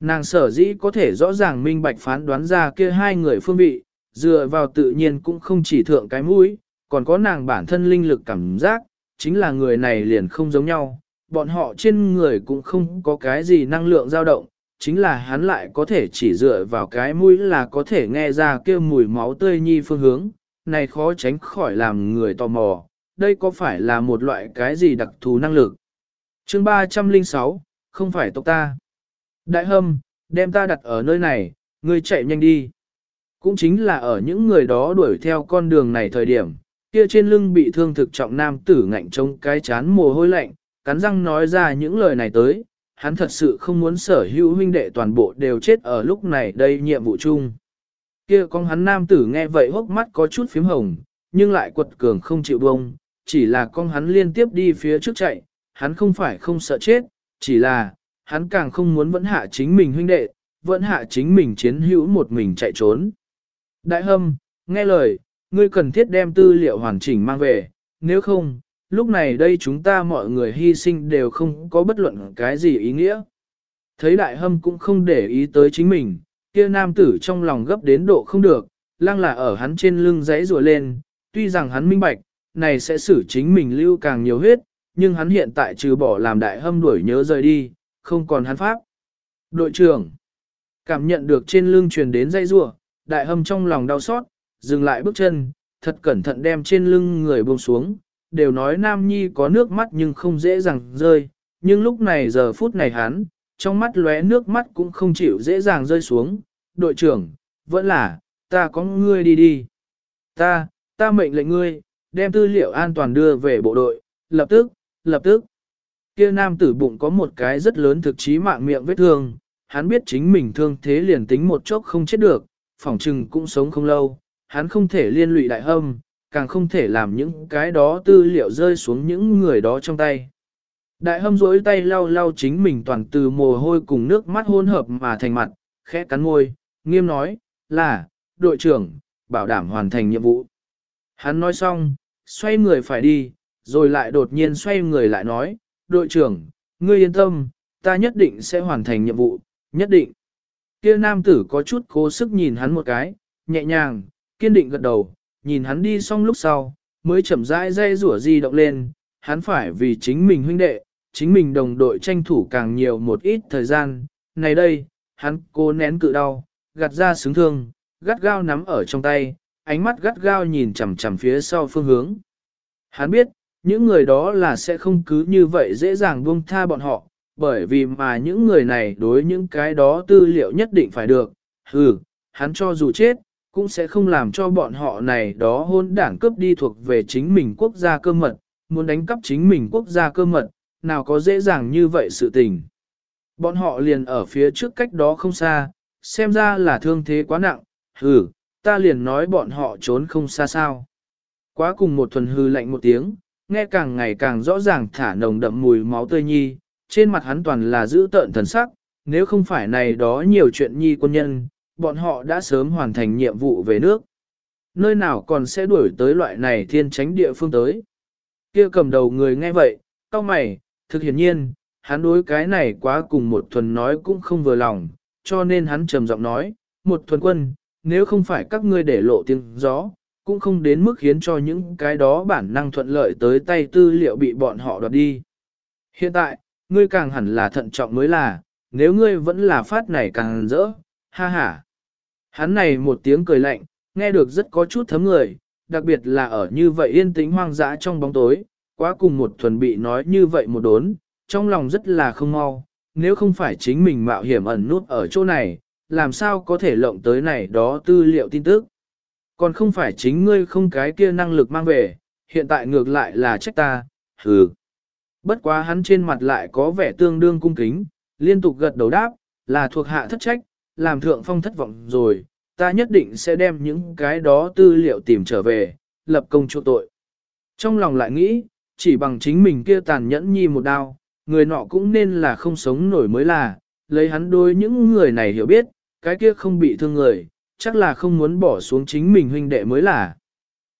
Nàng sở dĩ có thể rõ ràng minh bạch phán đoán ra kia hai người phương vị, dựa vào tự nhiên cũng không chỉ thượng cái mũi, còn có nàng bản thân linh lực cảm giác, chính là người này liền không giống nhau, bọn họ trên người cũng không có cái gì năng lượng dao động, chính là hắn lại có thể chỉ dựa vào cái mũi là có thể nghe ra kia mùi máu tươi nhi phương hướng, này khó tránh khỏi làm người tò mò, đây có phải là một loại cái gì đặc thù năng lực. chương 306, không phải tộc ta. Đại hâm, đem ta đặt ở nơi này, ngươi chạy nhanh đi. Cũng chính là ở những người đó đuổi theo con đường này thời điểm, kia trên lưng bị thương thực trọng nam tử ngạnh trông cái chán mồ hôi lạnh, cắn răng nói ra những lời này tới, hắn thật sự không muốn sở hữu huynh đệ toàn bộ đều chết ở lúc này đây nhiệm vụ chung. Kia con hắn nam tử nghe vậy hốc mắt có chút phím hồng, nhưng lại quật cường không chịu bông, chỉ là con hắn liên tiếp đi phía trước chạy, hắn không phải không sợ chết, chỉ là, hắn càng không muốn vẫn hạ chính mình huynh đệ, vẫn hạ chính mình chiến hữu một mình chạy trốn. Đại hâm, nghe lời, ngươi cần thiết đem tư liệu hoàn chỉnh mang về, nếu không, lúc này đây chúng ta mọi người hy sinh đều không có bất luận cái gì ý nghĩa. Thấy đại hâm cũng không để ý tới chính mình, kia nam tử trong lòng gấp đến độ không được, lăng là ở hắn trên lưng giấy rùa lên, tuy rằng hắn minh bạch, này sẽ xử chính mình lưu càng nhiều huyết, nhưng hắn hiện tại trừ bỏ làm đại hâm đuổi nhớ rời đi, không còn hắn pháp. Đội trưởng, cảm nhận được trên lưng truyền đến dây rùa, đại hâm trong lòng đau xót, dừng lại bước chân, thật cẩn thận đem trên lưng người buông xuống, đều nói Nam Nhi có nước mắt nhưng không dễ dàng rơi, nhưng lúc này giờ phút này hắn, trong mắt lóe nước mắt cũng không chịu dễ dàng rơi xuống, đội trưởng, vẫn là, ta có ngươi đi đi. Ta, ta mệnh lệnh ngươi, đem tư liệu an toàn đưa về bộ đội, lập tức, lập tức. Kia nam tử bụng có một cái rất lớn thực chí mạng miệng vết thương, hắn biết chính mình thương thế liền tính một chốc không chết được, phỏng chừng cũng sống không lâu, hắn không thể liên lụy đại hâm, càng không thể làm những cái đó tư liệu rơi xuống những người đó trong tay. Đại hâm rỗi tay lau lau chính mình toàn từ mồ hôi cùng nước mắt hôn hợp mà thành mặt, khẽ cắn môi, nghiêm nói, là, đội trưởng, bảo đảm hoàn thành nhiệm vụ. Hắn nói xong, xoay người phải đi, rồi lại đột nhiên xoay người lại nói, đội trưởng, ngươi yên tâm, ta nhất định sẽ hoàn thành nhiệm vụ, nhất định. Kia nam tử có chút cố sức nhìn hắn một cái, nhẹ nhàng, kiên định gật đầu, nhìn hắn đi xong lúc sau, mới chậm rãi dây rủa di động lên, hắn phải vì chính mình huynh đệ, chính mình đồng đội tranh thủ càng nhiều một ít thời gian, này đây, hắn cố nén cự đau, gạt ra sướng thương, gắt gao nắm ở trong tay, ánh mắt gắt gao nhìn chằm chằm phía sau phương hướng. Hắn biết, những người đó là sẽ không cứ như vậy dễ dàng buông tha bọn họ, bởi vì mà những người này đối những cái đó tư liệu nhất định phải được. Ừ, hắn cho dù chết, cũng sẽ không làm cho bọn họ này đó hôn đảng cướp đi thuộc về chính mình quốc gia cơ mật, muốn đánh cắp chính mình quốc gia cơ mật, nào có dễ dàng như vậy sự tình. Bọn họ liền ở phía trước cách đó không xa, xem ra là thương thế quá nặng, hừ, ta liền nói bọn họ trốn không xa sao. Quá cùng một thuần hư lạnh một tiếng, nghe càng ngày càng rõ ràng thả nồng đậm mùi máu tươi nhi, trên mặt hắn toàn là giữ tợn thần sắc, nếu không phải này đó nhiều chuyện nhi quân nhân, bọn họ đã sớm hoàn thành nhiệm vụ về nước. Nơi nào còn sẽ đuổi tới loại này thiên tránh địa phương tới. Kia cầm đầu người nghe vậy, cao mày, thực hiển nhiên, hắn đối cái này quá cùng một thuần nói cũng không vừa lòng, cho nên hắn trầm giọng nói, một thuần quân, nếu không phải các ngươi để lộ tiếng gió, cũng không đến mức khiến cho những cái đó bản năng thuận lợi tới tay tư liệu bị bọn họ đoạt đi. Hiện tại, ngươi càng hẳn là thận trọng mới là, nếu ngươi vẫn là phát này càng rỡ, ha ha. Hắn này một tiếng cười lạnh, nghe được rất có chút thấm người, đặc biệt là ở như vậy yên tĩnh hoang dã trong bóng tối, quá cùng một thuần bị nói như vậy một đốn, trong lòng rất là không mau, nếu không phải chính mình mạo hiểm ẩn nút ở chỗ này, làm sao có thể lộng tới này đó tư liệu tin tức. Còn không phải chính ngươi không cái kia năng lực mang về, hiện tại ngược lại là trách ta, hừ. Bất quá hắn trên mặt lại có vẻ tương đương cung kính, liên tục gật đầu đáp, là thuộc hạ thất trách, làm thượng phong thất vọng rồi, ta nhất định sẽ đem những cái đó tư liệu tìm trở về, lập công chu tội. Trong lòng lại nghĩ, chỉ bằng chính mình kia tàn nhẫn nhi một đao, người nọ cũng nên là không sống nổi mới là, lấy hắn đôi những người này hiểu biết, cái kia không bị thương người, chắc là không muốn bỏ xuống chính mình huynh đệ mới là.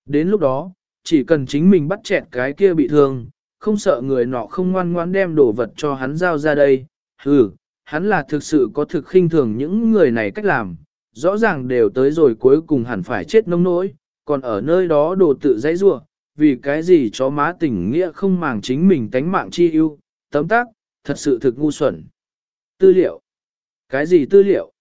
Đến lúc đó, chỉ cần chính mình bắt chẹt cái kia bị thương, không sợ người nọ không ngoan ngoãn đem đồ vật cho hắn giao ra đây, hừ, hắn là thực sự có thực khinh thường những người này cách làm, rõ ràng đều tới rồi cuối cùng hẳn phải chết nông nỗi, còn ở nơi đó đồ tự dãy rua, vì cái gì chó má tình nghĩa không màng chính mình tánh mạng chi ưu, tấm tác, thật sự thực ngu xuẩn. Tư liệu. Cái gì tư liệu?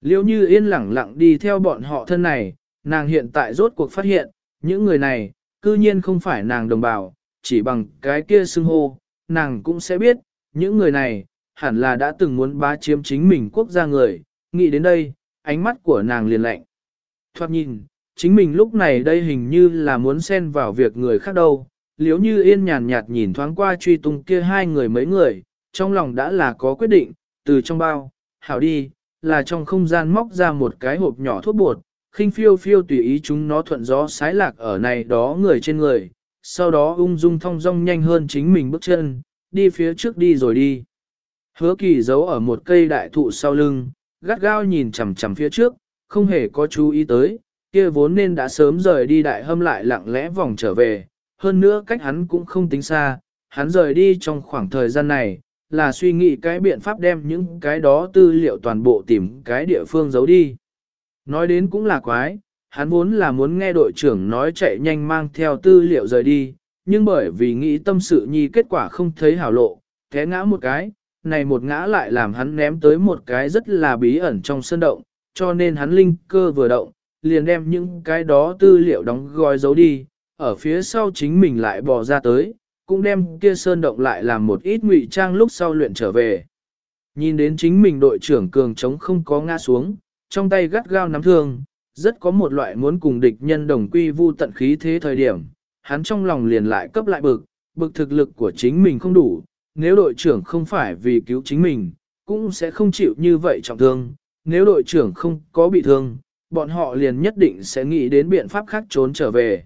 Liêu như yên lặng lặng đi theo bọn họ thân này, nàng hiện tại rốt cuộc phát hiện, những người này, cư nhiên không phải nàng đồng bào, chỉ bằng cái kia xưng hô, nàng cũng sẽ biết, những người này, hẳn là đã từng muốn bá chiếm chính mình quốc gia người, nghĩ đến đây, ánh mắt của nàng liền lạnh. Thoát nhìn, chính mình lúc này đây hình như là muốn xen vào việc người khác đâu, liếu như yên nhàn nhạt nhìn thoáng qua truy tung kia hai người mấy người, trong lòng đã là có quyết định, từ trong bao, hảo đi, là trong không gian móc ra một cái hộp nhỏ thuốc bột, khinh phiêu phiêu tùy ý chúng nó thuận gió sái lạc ở này đó người trên người, sau đó ung dung thong dong nhanh hơn chính mình bước chân, đi phía trước đi rồi đi. Hứa kỳ giấu ở một cây đại thụ sau lưng, gắt gao nhìn chằm chằm phía trước, không hề có chú ý tới, kia vốn nên đã sớm rời đi đại hâm lại lặng lẽ vòng trở về, hơn nữa cách hắn cũng không tính xa, hắn rời đi trong khoảng thời gian này, là suy nghĩ cái biện pháp đem những cái đó tư liệu toàn bộ tìm cái địa phương giấu đi. Nói đến cũng là quái, hắn vốn là muốn nghe đội trưởng nói chạy nhanh mang theo tư liệu rời đi, nhưng bởi vì nghĩ tâm sự nhi kết quả không thấy hảo lộ, té ngã một cái, này một ngã lại làm hắn ném tới một cái rất là bí ẩn trong sân động, cho nên hắn linh cơ vừa động, liền đem những cái đó tư liệu đóng gói giấu đi, ở phía sau chính mình lại bò ra tới, cũng đem kia sơn động lại làm một ít ngụy trang lúc sau luyện trở về. Nhìn đến chính mình đội trưởng cường trống không có ngã xuống, trong tay gắt gao nắm thương, rất có một loại muốn cùng địch nhân đồng quy vu tận khí thế thời điểm, hắn trong lòng liền lại cấp lại bực, bực thực lực của chính mình không đủ, nếu đội trưởng không phải vì cứu chính mình, cũng sẽ không chịu như vậy trọng thương, nếu đội trưởng không có bị thương, bọn họ liền nhất định sẽ nghĩ đến biện pháp khác trốn trở về.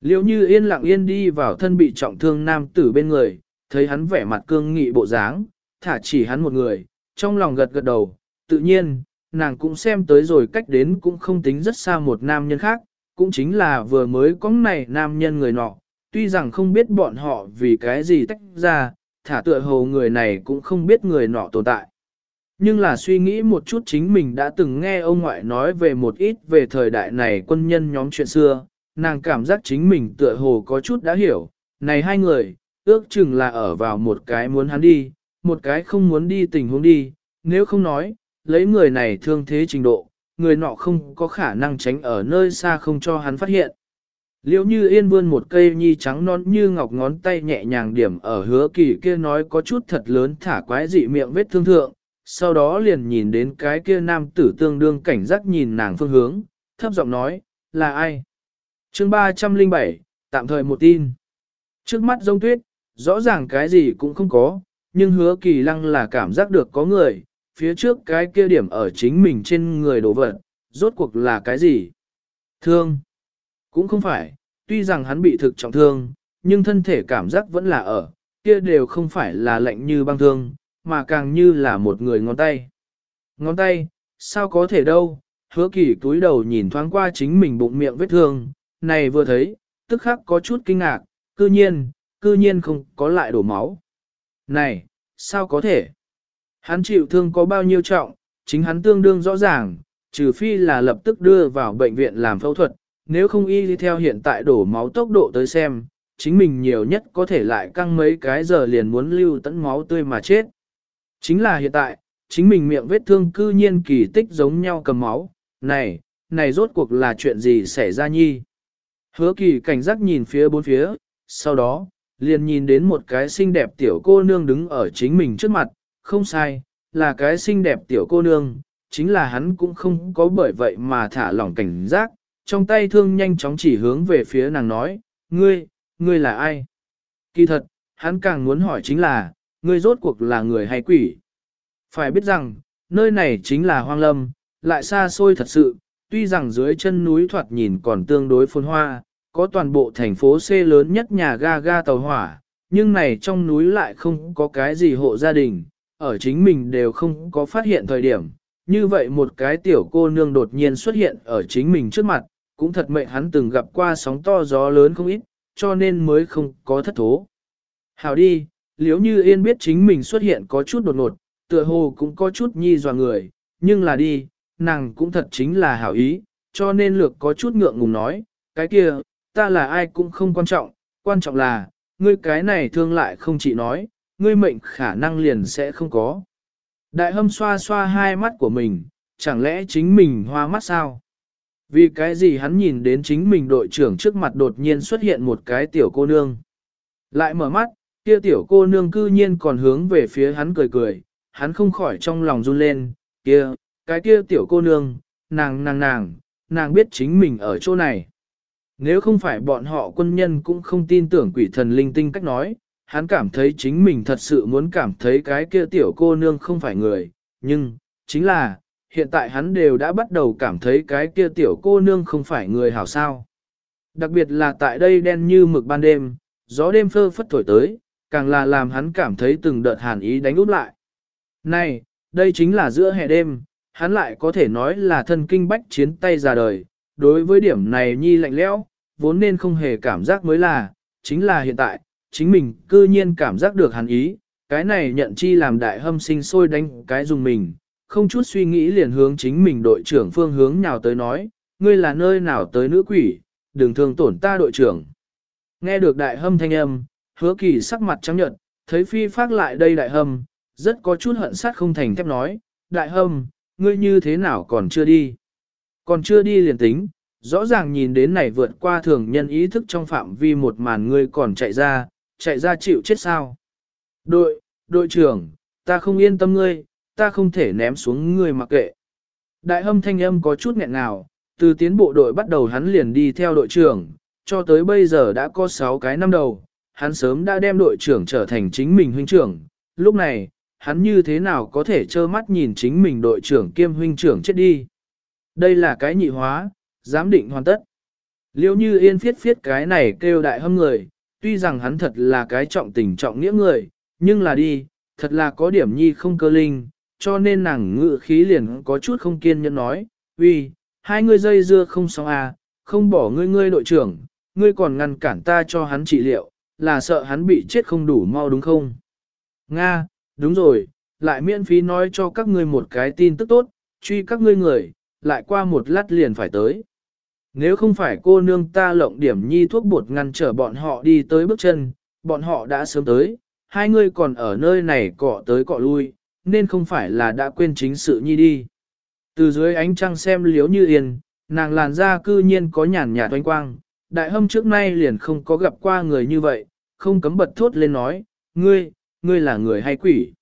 Liêu như yên lặng yên đi vào thân bị trọng thương nam tử bên người, thấy hắn vẻ mặt cương nghị bộ dáng, thả chỉ hắn một người, trong lòng gật gật đầu, tự nhiên, nàng cũng xem tới rồi cách đến cũng không tính rất xa một nam nhân khác, cũng chính là vừa mới có này nam nhân người nọ, tuy rằng không biết bọn họ vì cái gì tách ra, thả tựa hồ người này cũng không biết người nọ tồn tại. Nhưng là suy nghĩ một chút chính mình đã từng nghe ông ngoại nói về một ít về thời đại này quân nhân nhóm chuyện xưa, nàng cảm giác chính mình tựa hồ có chút đã hiểu, này hai người, ước chừng là ở vào một cái muốn hắn đi, một cái không muốn đi tình huống đi, nếu không nói, lấy người này thương thế trình độ, người nọ không có khả năng tránh ở nơi xa không cho hắn phát hiện. Liễu như yên vươn một cây nhi trắng non như ngọc ngón tay nhẹ nhàng điểm ở hứa kỳ kia nói có chút thật lớn thả quái dị miệng vết thương thượng, sau đó liền nhìn đến cái kia nam tử tương đương cảnh giác nhìn nàng phương hướng, thấp giọng nói, là ai? chương 307, tạm thời một tin. Trước mắt rông tuyết, rõ ràng cái gì cũng không có, nhưng hứa kỳ lăng là cảm giác được có người, phía trước cái kia điểm ở chính mình trên người đổ vật, rốt cuộc là cái gì? Thương. Cũng không phải, tuy rằng hắn bị thực trọng thương, nhưng thân thể cảm giác vẫn là ở, kia đều không phải là lạnh như băng thương, mà càng như là một người ngón tay. Ngón tay, Sao có thể đâu, hứa kỳ túi đầu nhìn thoáng qua chính mình bụng miệng vết thương, này vừa thấy, tức khắc có chút kinh ngạc, cư nhiên, cư nhiên không có lại đổ máu. Này, sao có thể? Hắn chịu thương có bao nhiêu trọng, chính hắn tương đương rõ ràng, trừ phi là lập tức đưa vào bệnh viện làm phẫu thuật, nếu không y đi theo hiện tại đổ máu tốc độ tới xem, chính mình nhiều nhất có thể lại căng mấy cái giờ liền muốn lưu tận máu tươi mà chết. Chính là hiện tại, chính mình miệng vết thương cư nhiên kỳ tích giống nhau cầm máu, này, này rốt cuộc là chuyện gì xảy ra nhi? Hứa kỳ cảnh giác nhìn phía bốn phía, sau đó, liền nhìn đến một cái xinh đẹp tiểu cô nương đứng ở chính mình trước mặt, không sai, là cái xinh đẹp tiểu cô nương, chính là hắn cũng không có bởi vậy mà thả lỏng cảnh giác, trong tay thương nhanh chóng chỉ hướng về phía nàng nói, ngươi, ngươi là ai? Kỳ thật, hắn càng muốn hỏi chính là, ngươi rốt cuộc là người hay quỷ? Phải biết rằng, nơi này chính là hoang lâm, lại xa xôi thật sự, tuy rằng dưới chân núi thoạt nhìn còn tương đối phồn hoa, có toàn bộ thành phố C lớn nhất nhà ga ga tàu hỏa, nhưng này trong núi lại không có cái gì hộ gia đình, ở chính mình đều không có phát hiện thời điểm. Như vậy một cái tiểu cô nương đột nhiên xuất hiện ở chính mình trước mặt, cũng thật mệnh hắn từng gặp qua sóng to gió lớn không ít, cho nên mới không có thất thố. Hảo đi, liếu như yên biết chính mình xuất hiện có chút đột ngột, tựa hồ cũng có chút nhi dò người, nhưng là đi, nàng cũng thật chính là hảo ý, cho nên lược có chút ngượng ngùng nói, cái kia, ta là ai cũng không quan trọng, quan trọng là, ngươi cái này thương lại không chỉ nói, ngươi mệnh khả năng liền sẽ không có. Đại hâm xoa xoa hai mắt của mình, chẳng lẽ chính mình hoa mắt sao? Vì cái gì hắn nhìn đến chính mình đội trưởng trước mặt đột nhiên xuất hiện một cái tiểu cô nương. Lại mở mắt, kia tiểu cô nương cư nhiên còn hướng về phía hắn cười cười, hắn không khỏi trong lòng run lên, kia, cái kia tiểu cô nương, nàng nàng nàng, nàng biết chính mình ở chỗ này. Nếu không phải bọn họ quân nhân cũng không tin tưởng quỷ thần linh tinh cách nói, hắn cảm thấy chính mình thật sự muốn cảm thấy cái kia tiểu cô nương không phải người, nhưng, chính là, hiện tại hắn đều đã bắt đầu cảm thấy cái kia tiểu cô nương không phải người hảo sao. Đặc biệt là tại đây đen như mực ban đêm, gió đêm phơ phất thổi tới, càng là làm hắn cảm thấy từng đợt hàn ý đánh úp lại. Này, đây chính là giữa hè đêm, hắn lại có thể nói là thân kinh bách chiến tay ra đời, đối với điểm này nhi lạnh lẽo, vốn nên không hề cảm giác mới là, chính là hiện tại, chính mình cư nhiên cảm giác được hàn ý, cái này nhận chi làm đại hâm sinh sôi đánh cái dùng mình, không chút suy nghĩ liền hướng chính mình đội trưởng phương hướng nào tới nói, ngươi là nơi nào tới nữ quỷ, đừng thương tổn ta đội trưởng. Nghe được đại hâm thanh âm, hứa kỳ sắc mặt trắng nhợt, thấy phi phát lại đây đại hâm, rất có chút hận sát không thành thép nói, đại hâm, ngươi như thế nào còn chưa đi? Còn chưa đi liền tính, rõ ràng nhìn đến này vượt qua thường nhân ý thức trong phạm vi một màn ngươi còn chạy ra, chạy ra chịu chết sao. Đội, đội trưởng, ta không yên tâm ngươi, ta không thể ném xuống ngươi mặc kệ. Đại hâm thanh âm có chút nghẹn nào, từ tiến bộ đội bắt đầu hắn liền đi theo đội trưởng, cho tới bây giờ đã có 6 cái năm đầu, hắn sớm đã đem đội trưởng trở thành chính mình huynh trưởng, lúc này, hắn như thế nào có thể trơ mắt nhìn chính mình đội trưởng kiêm huynh trưởng chết đi. Đây là cái nhị hóa, giám định hoàn tất. Liêu như yên phiết phiết cái này kêu đại hâm người, tuy rằng hắn thật là cái trọng tình trọng nghĩa người, nhưng là đi, thật là có điểm nhi không cơ linh, cho nên nàng ngự khí liền có chút không kiên nhẫn nói, uy, hai ngươi dây dưa không xong à, không bỏ ngươi ngươi đội trưởng, ngươi còn ngăn cản ta cho hắn trị liệu, là sợ hắn bị chết không đủ mau đúng không? Nga, đúng rồi, lại miễn phí nói cho các ngươi một cái tin tức tốt, truy các ngươi người, lại qua một lát liền phải tới. Nếu không phải cô nương ta lộng điểm nhi thuốc bột ngăn trở bọn họ đi tới bước chân, bọn họ đã sớm tới, hai ngươi còn ở nơi này cọ tới cọ lui, nên không phải là đã quên chính sự nhi đi. Từ dưới ánh trăng xem liếu như yên, nàng làn da cư nhiên có nhàn nhạt oanh quang, đại hâm trước nay liền không có gặp qua người như vậy, không cấm bật thốt lên nói, ngươi, ngươi là người hay quỷ.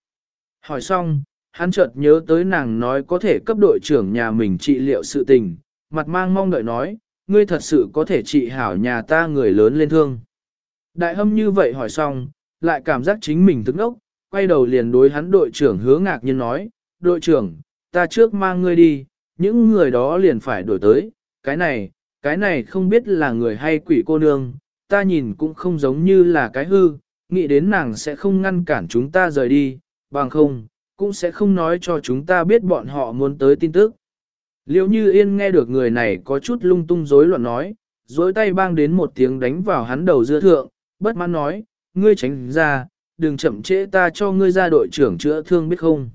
Hỏi xong, hắn chợt nhớ tới nàng nói có thể cấp đội trưởng nhà mình trị liệu sự tình, mặt mang mong đợi nói, ngươi thật sự có thể trị hảo nhà ta người lớn lên thương. Đại hâm như vậy hỏi xong, lại cảm giác chính mình thức ốc, quay đầu liền đối hắn đội trưởng hứa ngạc nhiên nói, đội trưởng, ta trước mang ngươi đi, những người đó liền phải đổi tới, cái này, cái này không biết là người hay quỷ cô nương, ta nhìn cũng không giống như là cái hư, nghĩ đến nàng sẽ không ngăn cản chúng ta rời đi, bằng không, cũng sẽ không nói cho chúng ta biết bọn họ muốn tới tin tức. Liêu như yên nghe được người này có chút lung tung rối loạn nói, dối tay bang đến một tiếng đánh vào hắn đầu dưa thượng, bất mãn nói, ngươi tránh ra, đừng chậm trễ ta cho ngươi ra đội trưởng chữa thương biết không.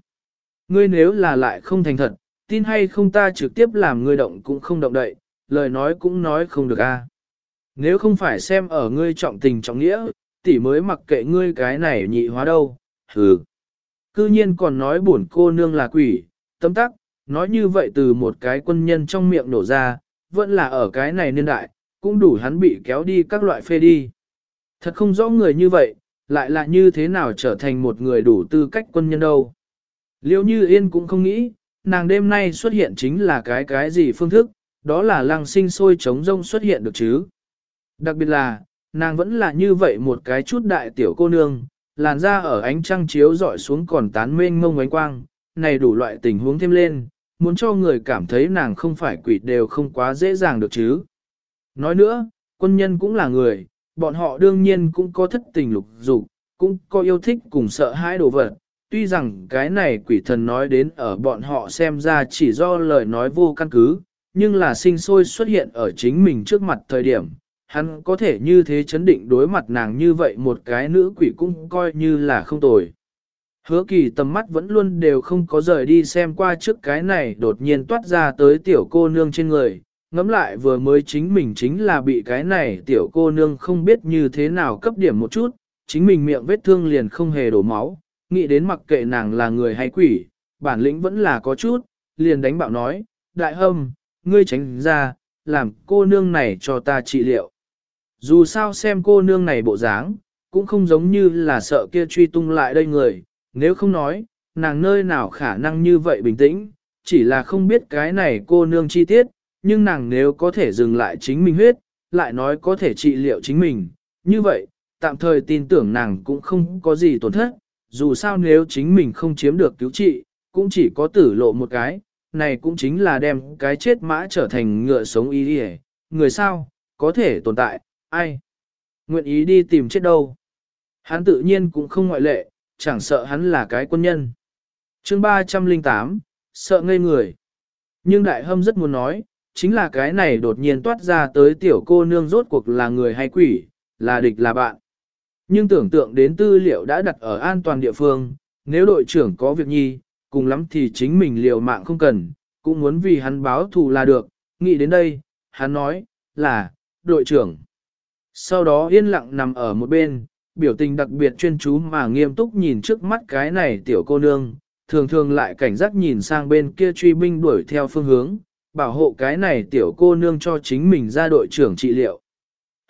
Ngươi nếu là lại không thành thật, tin hay không ta trực tiếp làm ngươi động cũng không động đậy, lời nói cũng nói không được a. Nếu không phải xem ở ngươi trọng tình trọng nghĩa, tỷ mới mặc kệ ngươi cái này nhị hóa đâu, hừ. Cư nhiên còn nói buồn cô nương là quỷ, tâm tắc, nói như vậy từ một cái quân nhân trong miệng nổ ra, vẫn là ở cái này niên đại, cũng đủ hắn bị kéo đi các loại phê đi. Thật không rõ người như vậy, lại là như thế nào trở thành một người đủ tư cách quân nhân đâu. Liêu như yên cũng không nghĩ, nàng đêm nay xuất hiện chính là cái cái gì phương thức, đó là lăng sinh sôi chống rông xuất hiện được chứ. Đặc biệt là, nàng vẫn là như vậy một cái chút đại tiểu cô nương, làn da ở ánh trăng chiếu dọi xuống còn tán mênh mông ánh quang, này đủ loại tình huống thêm lên, muốn cho người cảm thấy nàng không phải quỷ đều không quá dễ dàng được chứ. Nói nữa, quân nhân cũng là người, bọn họ đương nhiên cũng có thất tình lục dục, cũng có yêu thích cùng sợ hãi đồ vật. Tuy rằng cái này quỷ thần nói đến ở bọn họ xem ra chỉ do lời nói vô căn cứ, nhưng là sinh sôi xuất hiện ở chính mình trước mặt thời điểm, hắn có thể như thế chấn định đối mặt nàng như vậy một cái nữ quỷ cũng coi như là không tồi. Hứa kỳ tầm mắt vẫn luôn đều không có rời đi xem qua trước cái này đột nhiên toát ra tới tiểu cô nương trên người, ngẫm lại vừa mới chính mình chính là bị cái này tiểu cô nương không biết như thế nào cấp điểm một chút, chính mình miệng vết thương liền không hề đổ máu, nghĩ đến mặc kệ nàng là người hay quỷ, bản lĩnh vẫn là có chút, liền đánh bạo nói, đại hâm, ngươi tránh ra, làm cô nương này cho ta trị liệu. Dù sao xem cô nương này bộ dáng, cũng không giống như là sợ kia truy tung lại đây người, nếu không nói, nàng nơi nào khả năng như vậy bình tĩnh, chỉ là không biết cái này cô nương chi tiết, nhưng nàng nếu có thể dừng lại chính mình huyết, lại nói có thể trị liệu chính mình, như vậy, tạm thời tin tưởng nàng cũng không có gì tổn thất, dù sao nếu chính mình không chiếm được cứu trị, cũng chỉ có tử lộ một cái, này cũng chính là đem cái chết mã trở thành ngựa sống ý đi người sao, có thể tồn tại, ai, nguyện ý đi tìm chết đâu. Hắn tự nhiên cũng không ngoại lệ, chẳng sợ hắn là cái quân nhân. chương 308, sợ ngây người. Nhưng đại hâm rất muốn nói, chính là cái này đột nhiên toát ra tới tiểu cô nương rốt cuộc là người hay quỷ, là địch là bạn. Nhưng tưởng tượng đến tư liệu đã đặt ở an toàn địa phương, nếu đội trưởng có việc nhi, cùng lắm thì chính mình liều mạng không cần, cũng muốn vì hắn báo thù là được, nghĩ đến đây, hắn nói, là, đội trưởng. Sau đó yên lặng nằm ở một bên, biểu tình đặc biệt chuyên chú mà nghiêm túc nhìn trước mắt cái này tiểu cô nương, thường thường lại cảnh giác nhìn sang bên kia truy binh đuổi theo phương hướng, bảo hộ cái này tiểu cô nương cho chính mình ra đội trưởng trị liệu.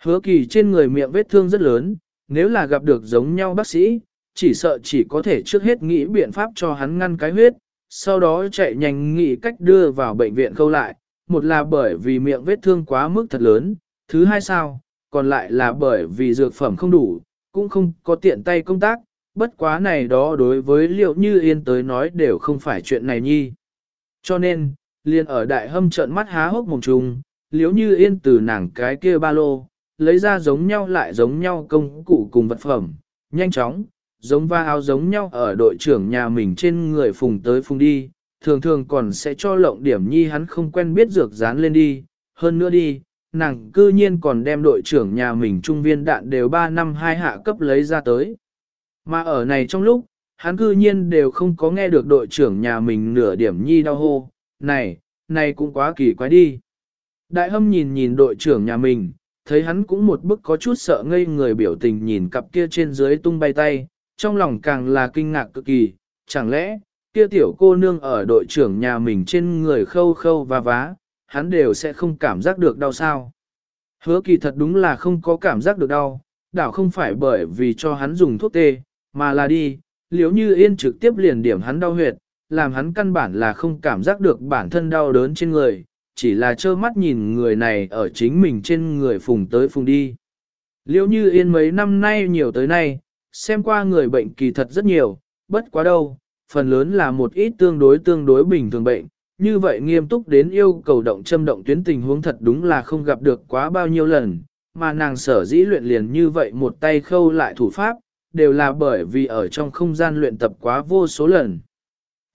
Hứa kỳ trên người miệng vết thương rất lớn, nếu là gặp được giống nhau bác sĩ, chỉ sợ chỉ có thể trước hết nghĩ biện pháp cho hắn ngăn cái huyết, sau đó chạy nhanh nghĩ cách đưa vào bệnh viện khâu lại, một là bởi vì miệng vết thương quá mức thật lớn, thứ hai sao, còn lại là bởi vì dược phẩm không đủ, cũng không có tiện tay công tác, bất quá này đó đối với liệu như yên tới nói đều không phải chuyện này nhi. Cho nên, liền ở đại hâm trợn mắt há hốc mồm trùng, liếu như yên từ nàng cái kia ba lô, lấy ra giống nhau lại giống nhau công cụ cùng vật phẩm, nhanh chóng, giống va áo giống nhau ở đội trưởng nhà mình trên người phùng tới phùng đi, thường thường còn sẽ cho lộng điểm nhi hắn không quen biết dược dán lên đi, hơn nữa đi, nàng cư nhiên còn đem đội trưởng nhà mình trung viên đạn đều 3 năm hai hạ cấp lấy ra tới. Mà ở này trong lúc, hắn cư nhiên đều không có nghe được đội trưởng nhà mình nửa điểm nhi đau hô, này, này cũng quá kỳ quái đi. Đại hâm nhìn nhìn đội trưởng nhà mình, thấy hắn cũng một bức có chút sợ ngây người biểu tình nhìn cặp kia trên dưới tung bay tay, trong lòng càng là kinh ngạc cực kỳ, chẳng lẽ, kia tiểu cô nương ở đội trưởng nhà mình trên người khâu khâu và vá, hắn đều sẽ không cảm giác được đau sao. Hứa kỳ thật đúng là không có cảm giác được đau, đảo không phải bởi vì cho hắn dùng thuốc tê, mà là đi, liếu như yên trực tiếp liền điểm hắn đau huyệt, làm hắn căn bản là không cảm giác được bản thân đau đớn trên người, chỉ là trơ mắt nhìn người này ở chính mình trên người phùng tới phùng đi. Liêu như yên mấy năm nay nhiều tới nay, xem qua người bệnh kỳ thật rất nhiều, bất quá đâu, phần lớn là một ít tương đối tương đối bình thường bệnh, như vậy nghiêm túc đến yêu cầu động châm động tuyến tình huống thật đúng là không gặp được quá bao nhiêu lần, mà nàng sở dĩ luyện liền như vậy một tay khâu lại thủ pháp, đều là bởi vì ở trong không gian luyện tập quá vô số lần.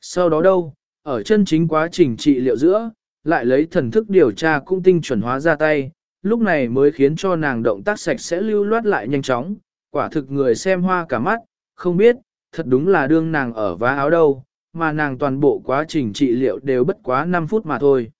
Sau đó đâu, ở chân chính quá trình trị liệu giữa, lại lấy thần thức điều tra cũng tinh chuẩn hóa ra tay, lúc này mới khiến cho nàng động tác sạch sẽ lưu loát lại nhanh chóng, quả thực người xem hoa cả mắt, không biết, thật đúng là đương nàng ở vá áo đâu, mà nàng toàn bộ quá trình trị liệu đều bất quá 5 phút mà thôi.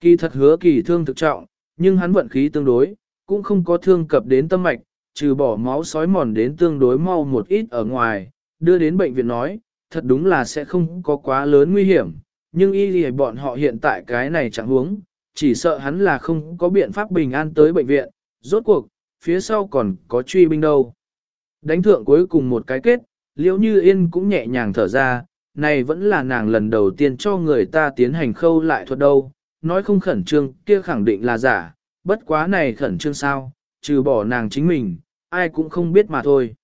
Kỳ thật hứa kỳ thương thực trọng, nhưng hắn vận khí tương đối, cũng không có thương cập đến tâm mạch, trừ bỏ máu sói mòn đến tương đối mau một ít ở ngoài, đưa đến bệnh viện nói, thật đúng là sẽ không có quá lớn nguy hiểm, nhưng y lì bọn họ hiện tại cái này chẳng huống, chỉ sợ hắn là không có biện pháp bình an tới bệnh viện, rốt cuộc, phía sau còn có truy binh đâu. Đánh thượng cuối cùng một cái kết, liễu như yên cũng nhẹ nhàng thở ra, này vẫn là nàng lần đầu tiên cho người ta tiến hành khâu lại thuật đâu, nói không khẩn trương kia khẳng định là giả, bất quá này khẩn trương sao, trừ bỏ nàng chính mình, ai cũng không biết mà thôi.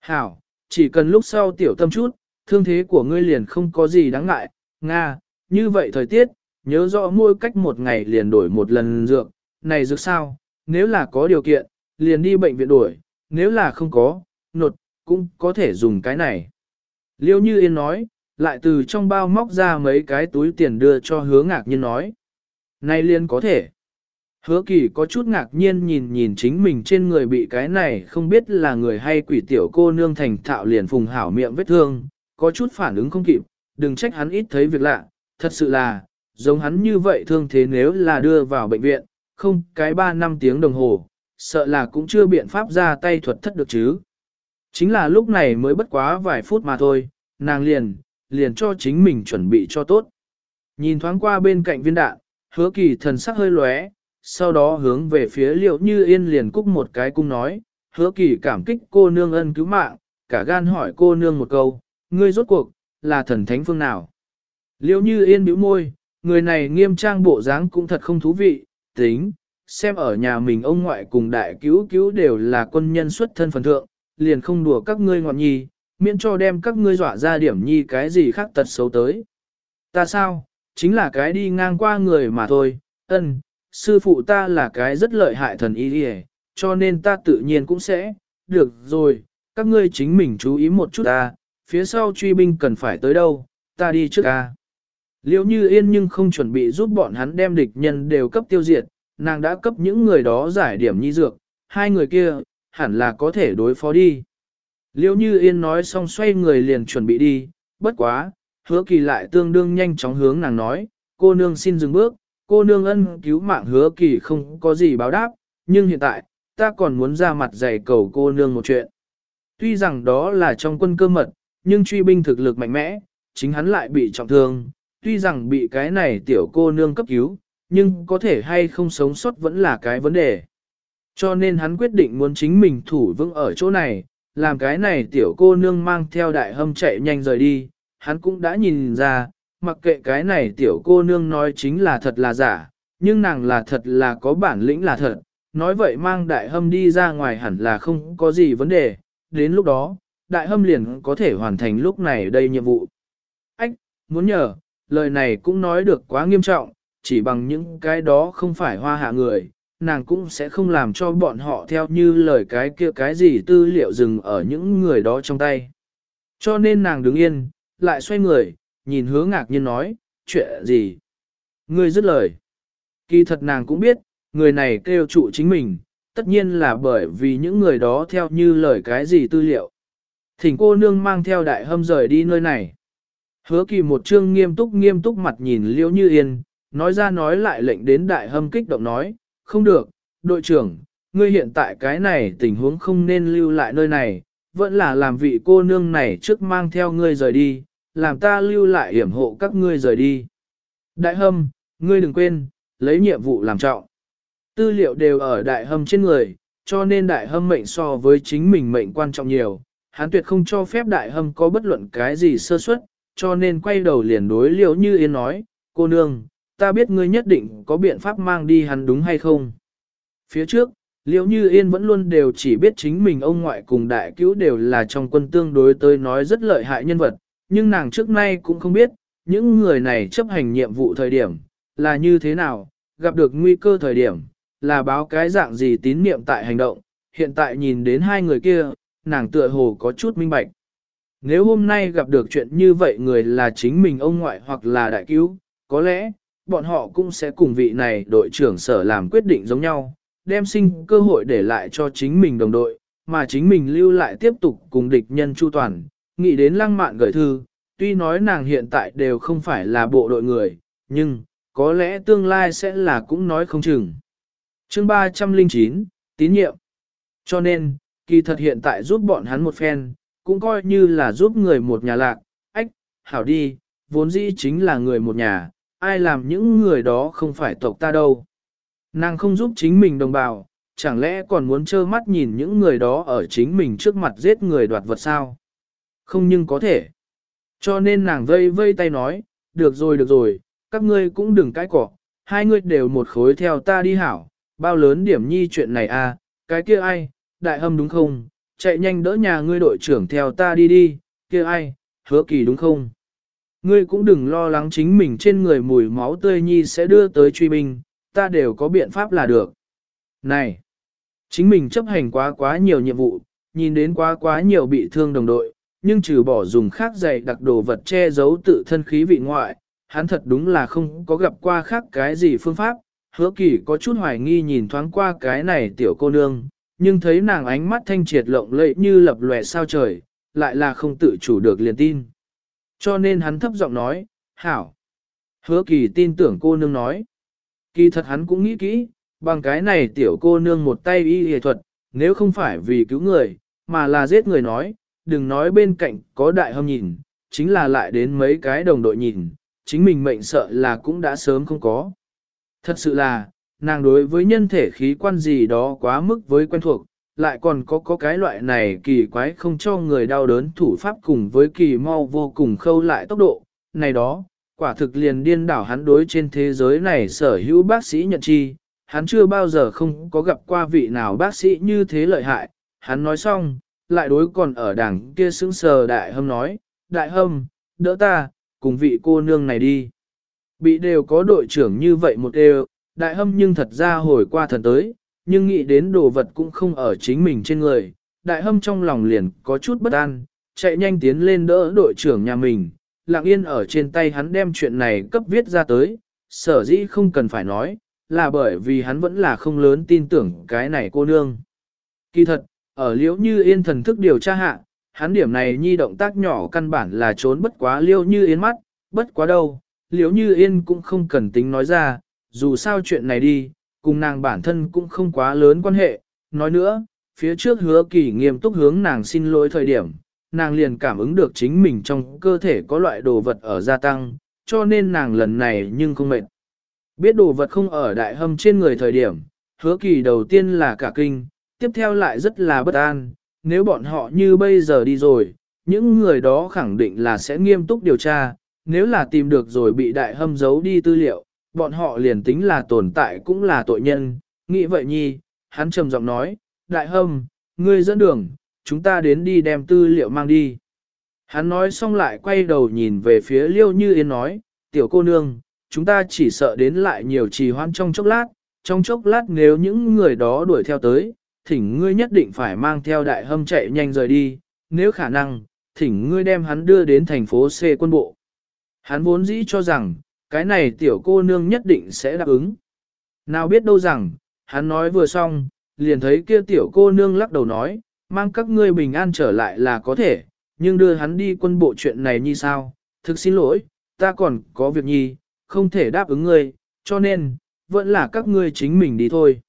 Hảo, chỉ cần lúc sau tiểu tâm chút, thương thế của ngươi liền không có gì đáng ngại, Nga, như vậy thời tiết, nhớ rõ mỗi cách một ngày liền đổi một lần dược, này dược sao, nếu là có điều kiện, liền đi bệnh viện đổi, nếu là không có, nột, cũng có thể dùng cái này. Liêu như yên nói, lại từ trong bao móc ra mấy cái túi tiền đưa cho hứa ngạc nhiên nói. Này liền có thể. Hứa kỳ có chút ngạc nhiên nhìn nhìn chính mình trên người bị cái này không biết là người hay quỷ tiểu cô nương thành thạo liền phùng hảo miệng vết thương, có chút phản ứng không kịp, đừng trách hắn ít thấy việc lạ, thật sự là, giống hắn như vậy thương thế nếu là đưa vào bệnh viện, không cái 3 năm tiếng đồng hồ, sợ là cũng chưa biện pháp ra tay thuật thất được chứ. Chính là lúc này mới bất quá vài phút mà thôi, nàng liền, liền cho chính mình chuẩn bị cho tốt. Nhìn thoáng qua bên cạnh viên đạn, hứa kỳ thần sắc hơi lóe, sau đó hướng về phía liệu như yên liền cúc một cái cung nói, hứa kỳ cảm kích cô nương ân cứu mạng, cả gan hỏi cô nương một câu, ngươi rốt cuộc, là thần thánh phương nào? Liệu như yên bĩu môi, người này nghiêm trang bộ dáng cũng thật không thú vị, tính, xem ở nhà mình ông ngoại cùng đại cứu cứu đều là quân nhân xuất thân phần thượng, liền không đùa các ngươi ngọn nhi, miễn cho đem các ngươi dọa ra điểm nhi cái gì khác tật xấu tới. Ta sao, chính là cái đi ngang qua người mà thôi, ân, sư phụ ta là cái rất lợi hại thần y đi cho nên ta tự nhiên cũng sẽ, được rồi, các ngươi chính mình chú ý một chút ta, phía sau truy binh cần phải tới đâu, ta đi trước ca. Liễu như yên nhưng không chuẩn bị giúp bọn hắn đem địch nhân đều cấp tiêu diệt, nàng đã cấp những người đó giải điểm nhi dược, hai người kia, hẳn là có thể đối phó đi. Liễu như yên nói xong xoay người liền chuẩn bị đi, bất quá, hứa kỳ lại tương đương nhanh chóng hướng nàng nói, cô nương xin dừng bước, cô nương ân cứu mạng hứa kỳ không có gì báo đáp, nhưng hiện tại, ta còn muốn ra mặt dạy cầu cô nương một chuyện. Tuy rằng đó là trong quân cơ mật, nhưng truy binh thực lực mạnh mẽ, chính hắn lại bị trọng thương, tuy rằng bị cái này tiểu cô nương cấp cứu, nhưng có thể hay không sống sót vẫn là cái vấn đề. Cho nên hắn quyết định muốn chính mình thủ vững ở chỗ này, làm cái này tiểu cô nương mang theo đại hâm chạy nhanh rời đi, hắn cũng đã nhìn ra, mặc kệ cái này tiểu cô nương nói chính là thật là giả, nhưng nàng là thật là có bản lĩnh là thật, nói vậy mang đại hâm đi ra ngoài hẳn là không có gì vấn đề, đến lúc đó, đại hâm liền có thể hoàn thành lúc này đây nhiệm vụ. Ách, muốn nhờ, lời này cũng nói được quá nghiêm trọng, chỉ bằng những cái đó không phải hoa hạ người, nàng cũng sẽ không làm cho bọn họ theo như lời cái kia cái gì tư liệu dừng ở những người đó trong tay. Cho nên nàng đứng yên, lại xoay người, nhìn hứa ngạc nhiên nói, chuyện gì? Ngươi dứt lời. Kỳ thật nàng cũng biết, người này kêu trụ chính mình, tất nhiên là bởi vì những người đó theo như lời cái gì tư liệu. Thỉnh cô nương mang theo đại hâm rời đi nơi này. Hứa kỳ một chương nghiêm túc nghiêm túc mặt nhìn liễu như yên, nói ra nói lại lệnh đến đại hâm kích động nói, không được, đội trưởng, ngươi hiện tại cái này tình huống không nên lưu lại nơi này, vẫn là làm vị cô nương này trước mang theo ngươi rời đi, làm ta lưu lại hiểm hộ các ngươi rời đi. Đại hâm, ngươi đừng quên, lấy nhiệm vụ làm trọng. Tư liệu đều ở đại hâm trên người, cho nên đại hâm mệnh so với chính mình mệnh quan trọng nhiều. Hán tuyệt không cho phép đại hâm có bất luận cái gì sơ suất, cho nên quay đầu liền đối liễu như yên nói, cô nương, ta biết ngươi nhất định có biện pháp mang đi hắn đúng hay không. Phía trước, liễu như yên vẫn luôn đều chỉ biết chính mình ông ngoại cùng đại cứu đều là trong quân tương đối tới nói rất lợi hại nhân vật, nhưng nàng trước nay cũng không biết, những người này chấp hành nhiệm vụ thời điểm, là như thế nào, gặp được nguy cơ thời điểm, là báo cái dạng gì tín niệm tại hành động, hiện tại nhìn đến hai người kia, nàng tựa hồ có chút minh bạch. Nếu hôm nay gặp được chuyện như vậy người là chính mình ông ngoại hoặc là đại cứu, có lẽ, bọn họ cũng sẽ cùng vị này đội trưởng sở làm quyết định giống nhau, đem sinh cơ hội để lại cho chính mình đồng đội, mà chính mình lưu lại tiếp tục cùng địch nhân chu toàn, nghĩ đến lăng mạn gửi thư, tuy nói nàng hiện tại đều không phải là bộ đội người, nhưng, có lẽ tương lai sẽ là cũng nói không chừng. Chương 309, tín nhiệm. Cho nên, kỳ thật hiện tại giúp bọn hắn một phen, cũng coi như là giúp người một nhà lạc, ách, hảo đi, vốn dĩ chính là người một nhà, ai làm những người đó không phải tộc ta đâu. Nàng không giúp chính mình đồng bào, chẳng lẽ còn muốn trơ mắt nhìn những người đó ở chính mình trước mặt giết người đoạt vật sao? Không nhưng có thể. Cho nên nàng vây vây tay nói, được rồi được rồi, các ngươi cũng đừng cãi cọ, hai ngươi đều một khối theo ta đi hảo, bao lớn điểm nhi chuyện này à, cái kia ai, đại hâm đúng không, chạy nhanh đỡ nhà ngươi đội trưởng theo ta đi đi, kia ai, hứa kỳ đúng không? Ngươi cũng đừng lo lắng chính mình trên người mùi máu tươi nhi sẽ đưa tới truy binh, ta đều có biện pháp là được. Này, chính mình chấp hành quá quá nhiều nhiệm vụ, nhìn đến quá quá nhiều bị thương đồng đội, nhưng trừ bỏ dùng khác dày đặc đồ vật che giấu tự thân khí vị ngoại, hắn thật đúng là không có gặp qua khác cái gì phương pháp. Hứa kỳ có chút hoài nghi nhìn thoáng qua cái này tiểu cô nương, nhưng thấy nàng ánh mắt thanh triệt lộng lẫy như lập lòe sao trời, lại là không tự chủ được liền tin. Cho nên hắn thấp giọng nói, hảo. Hứa kỳ tin tưởng cô nương nói. Kỳ thật hắn cũng nghĩ kỹ, bằng cái này tiểu cô nương một tay y y thuật, nếu không phải vì cứu người, mà là giết người nói, đừng nói bên cạnh có đại hâm nhìn, chính là lại đến mấy cái đồng đội nhìn, chính mình mệnh sợ là cũng đã sớm không có. Thật sự là, nàng đối với nhân thể khí quan gì đó quá mức với quen thuộc, lại còn có có cái loại này kỳ quái không cho người đau đớn thủ pháp cùng với kỳ mau vô cùng khâu lại tốc độ, này đó, quả thực liền điên đảo hắn đối trên thế giới này sở hữu bác sĩ nhận chi, hắn chưa bao giờ không có gặp qua vị nào bác sĩ như thế lợi hại, hắn nói xong, lại đối còn ở đằng kia sững sờ đại hâm nói, đại hâm, đỡ ta, cùng vị cô nương này đi. Bị đều có đội trưởng như vậy một đều, đại hâm nhưng thật ra hồi qua thần tới, nhưng nghĩ đến đồ vật cũng không ở chính mình trên người, đại hâm trong lòng liền có chút bất an, chạy nhanh tiến lên đỡ đội trưởng nhà mình, lặng yên ở trên tay hắn đem chuyện này cấp viết ra tới, sở dĩ không cần phải nói, là bởi vì hắn vẫn là không lớn tin tưởng cái này cô nương. Kỳ thật, ở liễu như yên thần thức điều tra hạ, hắn điểm này nhi động tác nhỏ căn bản là trốn bất quá liễu như yên mắt, bất quá đâu, liễu như yên cũng không cần tính nói ra, dù sao chuyện này đi, cùng nàng bản thân cũng không quá lớn quan hệ, nói nữa, phía trước hứa kỳ nghiêm túc hướng nàng xin lỗi thời điểm, nàng liền cảm ứng được chính mình trong cơ thể có loại đồ vật ở gia tăng, cho nên nàng lần này nhưng không mệt. Biết đồ vật không ở đại hâm trên người thời điểm, hứa kỳ đầu tiên là cả kinh, tiếp theo lại rất là bất an, nếu bọn họ như bây giờ đi rồi, những người đó khẳng định là sẽ nghiêm túc điều tra, nếu là tìm được rồi bị đại hâm giấu đi tư liệu, bọn họ liền tính là tồn tại cũng là tội nhân, nghĩ vậy nhi, hắn trầm giọng nói, đại hâm, ngươi dẫn đường, chúng ta đến đi đem tư liệu mang đi. Hắn nói xong lại quay đầu nhìn về phía liêu như yên nói, tiểu cô nương, chúng ta chỉ sợ đến lại nhiều trì hoãn trong chốc lát, trong chốc lát nếu những người đó đuổi theo tới, thỉnh ngươi nhất định phải mang theo đại hâm chạy nhanh rời đi, nếu khả năng, thỉnh ngươi đem hắn đưa đến thành phố C quân bộ. Hắn vốn dĩ cho rằng, cái này tiểu cô nương nhất định sẽ đáp ứng. Nào biết đâu rằng, hắn nói vừa xong, liền thấy kia tiểu cô nương lắc đầu nói, mang các ngươi bình an trở lại là có thể, nhưng đưa hắn đi quân bộ chuyện này như sao, thực xin lỗi, ta còn có việc nhi, không thể đáp ứng ngươi, cho nên, vẫn là các ngươi chính mình đi thôi.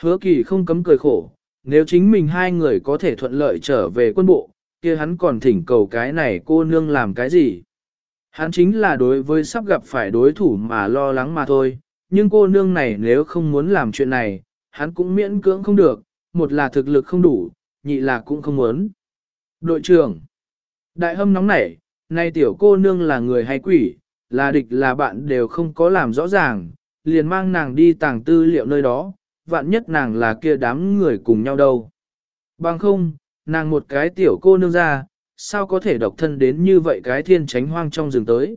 Hứa kỳ không cấm cười khổ, nếu chính mình hai người có thể thuận lợi trở về quân bộ, kia hắn còn thỉnh cầu cái này cô nương làm cái gì. Hắn chính là đối với sắp gặp phải đối thủ mà lo lắng mà thôi, nhưng cô nương này nếu không muốn làm chuyện này, hắn cũng miễn cưỡng không được, một là thực lực không đủ, nhị là cũng không muốn. Đội trưởng, đại hâm nóng nảy, nay tiểu cô nương là người hay quỷ, là địch là bạn đều không có làm rõ ràng, liền mang nàng đi tàng tư liệu nơi đó, vạn nhất nàng là kia đám người cùng nhau đâu. Bằng không, nàng một cái tiểu cô nương ra, sao có thể độc thân đến như vậy cái thiên tránh hoang trong rừng tới.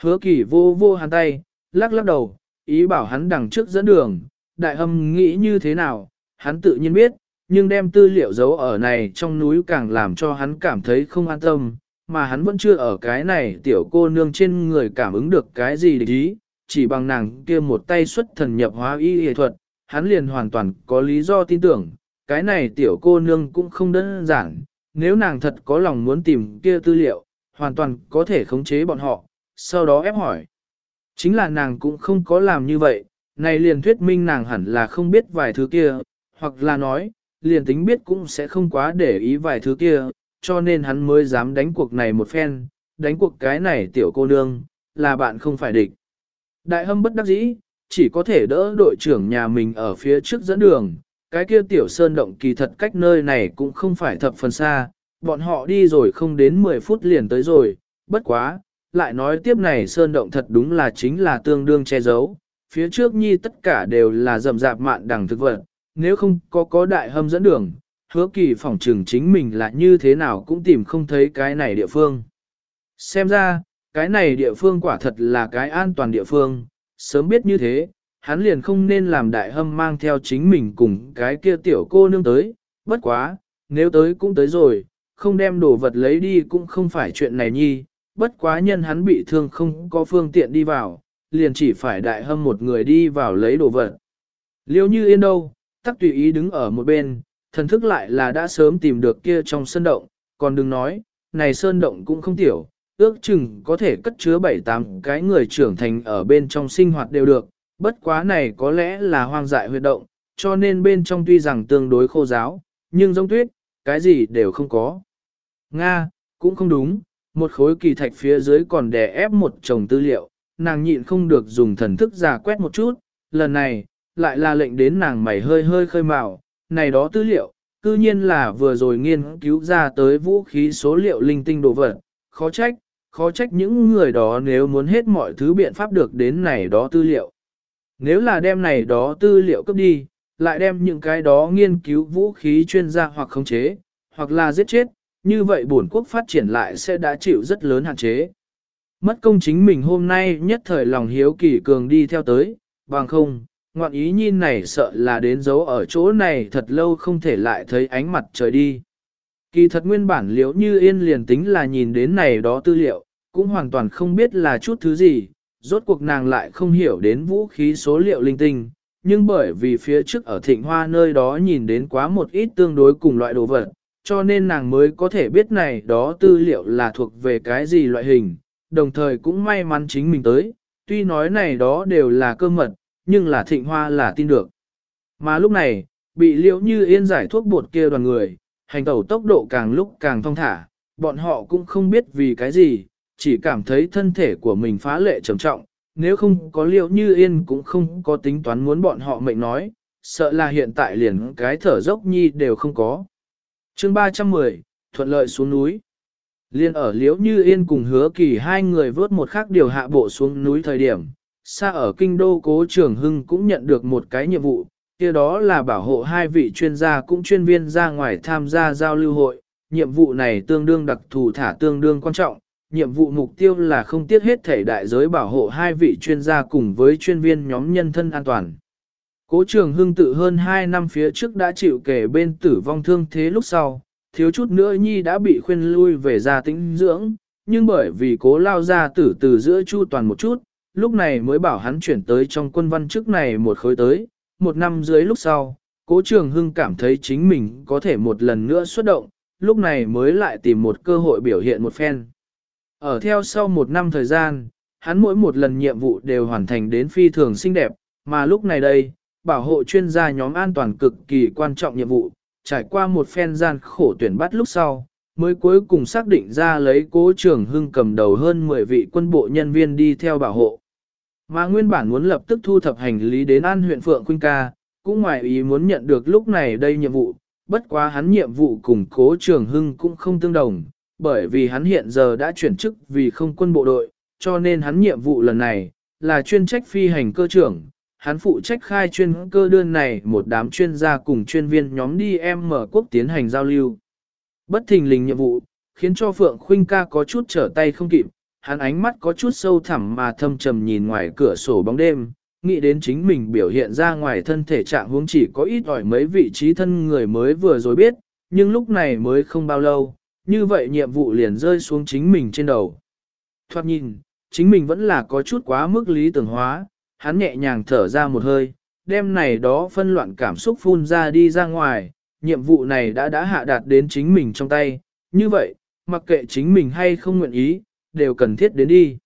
Hứa kỳ vô vô hắn tay, lắc lắc đầu, ý bảo hắn đằng trước dẫn đường, đại hâm nghĩ như thế nào, hắn tự nhiên biết, nhưng đem tư liệu giấu ở này trong núi càng làm cho hắn cảm thấy không an tâm, mà hắn vẫn chưa ở cái này tiểu cô nương trên người cảm ứng được cái gì để ý, chỉ bằng nàng kia một tay xuất thần nhập hóa y y thuật, hắn liền hoàn toàn có lý do tin tưởng, cái này tiểu cô nương cũng không đơn giản, nếu nàng thật có lòng muốn tìm kia tư liệu, hoàn toàn có thể khống chế bọn họ, sau đó ép hỏi. Chính là nàng cũng không có làm như vậy, này liền thuyết minh nàng hẳn là không biết vài thứ kia, hoặc là nói, liền tính biết cũng sẽ không quá để ý vài thứ kia, cho nên hắn mới dám đánh cuộc này một phen, đánh cuộc cái này tiểu cô nương, là bạn không phải địch. Đại hâm bất đắc dĩ, chỉ có thể đỡ đội trưởng nhà mình ở phía trước dẫn đường, cái kia tiểu sơn động kỳ thật cách nơi này cũng không phải thập phần xa, bọn họ đi rồi không đến 10 phút liền tới rồi, bất quá, lại nói tiếp này sơn động thật đúng là chính là tương đương che giấu, phía trước nhi tất cả đều là rậm rạp mạn đằng thực vật, nếu không có có đại hâm dẫn đường, hứa kỳ phỏng trừng chính mình là như thế nào cũng tìm không thấy cái này địa phương. Xem ra, cái này địa phương quả thật là cái an toàn địa phương, sớm biết như thế, hắn liền không nên làm đại hâm mang theo chính mình cùng cái kia tiểu cô nương tới, bất quá, nếu tới cũng tới rồi, không đem đồ vật lấy đi cũng không phải chuyện này nhi, bất quá nhân hắn bị thương không có phương tiện đi vào, liền chỉ phải đại hâm một người đi vào lấy đồ vật. Liêu như yên đâu, tắc tùy ý đứng ở một bên, thần thức lại là đã sớm tìm được kia trong sơn động, còn đừng nói, này sơn động cũng không tiểu, ước chừng có thể cất chứa 7-8 cái người trưởng thành ở bên trong sinh hoạt đều được, bất quá này có lẽ là hoang dại huyệt động, cho nên bên trong tuy rằng tương đối khô giáo, nhưng giống tuyết, cái gì đều không có. Nga, cũng không đúng, một khối kỳ thạch phía dưới còn đè ép một chồng tư liệu, nàng nhịn không được dùng thần thức giả quét một chút, lần này, lại là lệnh đến nàng mày hơi hơi khơi mào, này đó tư liệu, cư nhiên là vừa rồi nghiên cứu ra tới vũ khí số liệu linh tinh đồ vật, khó trách, khó trách những người đó nếu muốn hết mọi thứ biện pháp được đến này đó tư liệu. Nếu là đem này đó tư liệu cấp đi, lại đem những cái đó nghiên cứu vũ khí chuyên gia hoặc khống chế, hoặc là giết chết, như vậy bổn quốc phát triển lại sẽ đã chịu rất lớn hạn chế. Mất công chính mình hôm nay nhất thời lòng hiếu kỳ cường đi theo tới, bằng không, ngoạn ý nhìn này sợ là đến dấu ở chỗ này thật lâu không thể lại thấy ánh mặt trời đi. Kỳ thật nguyên bản liễu như yên liền tính là nhìn đến này đó tư liệu, cũng hoàn toàn không biết là chút thứ gì, rốt cuộc nàng lại không hiểu đến vũ khí số liệu linh tinh, nhưng bởi vì phía trước ở thịnh hoa nơi đó nhìn đến quá một ít tương đối cùng loại đồ vật, cho nên nàng mới có thể biết này đó tư liệu là thuộc về cái gì loại hình, đồng thời cũng may mắn chính mình tới, tuy nói này đó đều là cơ mật, nhưng là thịnh hoa là tin được. Mà lúc này, bị liễu như yên giải thuốc bột kia đoàn người, hành tẩu tốc độ càng lúc càng thong thả, bọn họ cũng không biết vì cái gì, chỉ cảm thấy thân thể của mình phá lệ trầm trọng, nếu không có liễu như yên cũng không có tính toán muốn bọn họ mệnh nói, sợ là hiện tại liền cái thở dốc nhi đều không có. chương 310, thuận lợi xuống núi. Liên ở liễu như yên cùng hứa kỳ hai người vớt một khắc điều hạ bộ xuống núi thời điểm, xa ở kinh đô cố trường hưng cũng nhận được một cái nhiệm vụ, kia đó là bảo hộ hai vị chuyên gia cũng chuyên viên ra ngoài tham gia giao lưu hội. Nhiệm vụ này tương đương đặc thù thả tương đương quan trọng, nhiệm vụ mục tiêu là không tiếc hết thể đại giới bảo hộ hai vị chuyên gia cùng với chuyên viên nhóm nhân thân an toàn. Cố trường hưng tự hơn 2 năm phía trước đã chịu kể bên tử vong thương thế lúc sau, thiếu chút nữa nhi đã bị khuyên lui về gia tĩnh dưỡng, nhưng bởi vì cố lao ra tử từ giữa chu toàn một chút, lúc này mới bảo hắn chuyển tới trong quân văn chức này một khối tới, một năm dưới lúc sau, cố trường hưng cảm thấy chính mình có thể một lần nữa xuất động, lúc này mới lại tìm một cơ hội biểu hiện một phen. Ở theo sau một năm thời gian, hắn mỗi một lần nhiệm vụ đều hoàn thành đến phi thường xinh đẹp, mà lúc này đây, bảo hộ chuyên gia nhóm an toàn cực kỳ quan trọng nhiệm vụ, trải qua một phen gian khổ tuyển bắt lúc sau, mới cuối cùng xác định ra lấy cố trưởng hưng cầm đầu hơn 10 vị quân bộ nhân viên đi theo bảo hộ. Mà nguyên bản muốn lập tức thu thập hành lý đến An huyện Phượng quynh Ca, cũng ngoài ý muốn nhận được lúc này đây nhiệm vụ, bất quá hắn nhiệm vụ cùng cố trường hưng cũng không tương đồng, bởi vì hắn hiện giờ đã chuyển chức vì không quân bộ đội, cho nên hắn nhiệm vụ lần này là chuyên trách phi hành cơ trưởng. Hắn phụ trách khai chuyên cơ đơn này một đám chuyên gia cùng chuyên viên nhóm đi em mở quốc tiến hành giao lưu. Bất thình lình nhiệm vụ, khiến cho Phượng Khuynh ca có chút trở tay không kịp, hắn ánh mắt có chút sâu thẳm mà thâm trầm nhìn ngoài cửa sổ bóng đêm, nghĩ đến chính mình biểu hiện ra ngoài thân thể trạng huống chỉ có ít ỏi mấy vị trí thân người mới vừa rồi biết, nhưng lúc này mới không bao lâu, như vậy nhiệm vụ liền rơi xuống chính mình trên đầu. Thoát nhìn, chính mình vẫn là có chút quá mức lý tưởng hóa, hắn nhẹ nhàng thở ra một hơi, đêm này đó phân loạn cảm xúc phun ra đi ra ngoài, nhiệm vụ này đã đã hạ đạt đến chính mình trong tay, như vậy, mặc kệ chính mình hay không nguyện ý, đều cần thiết đến đi.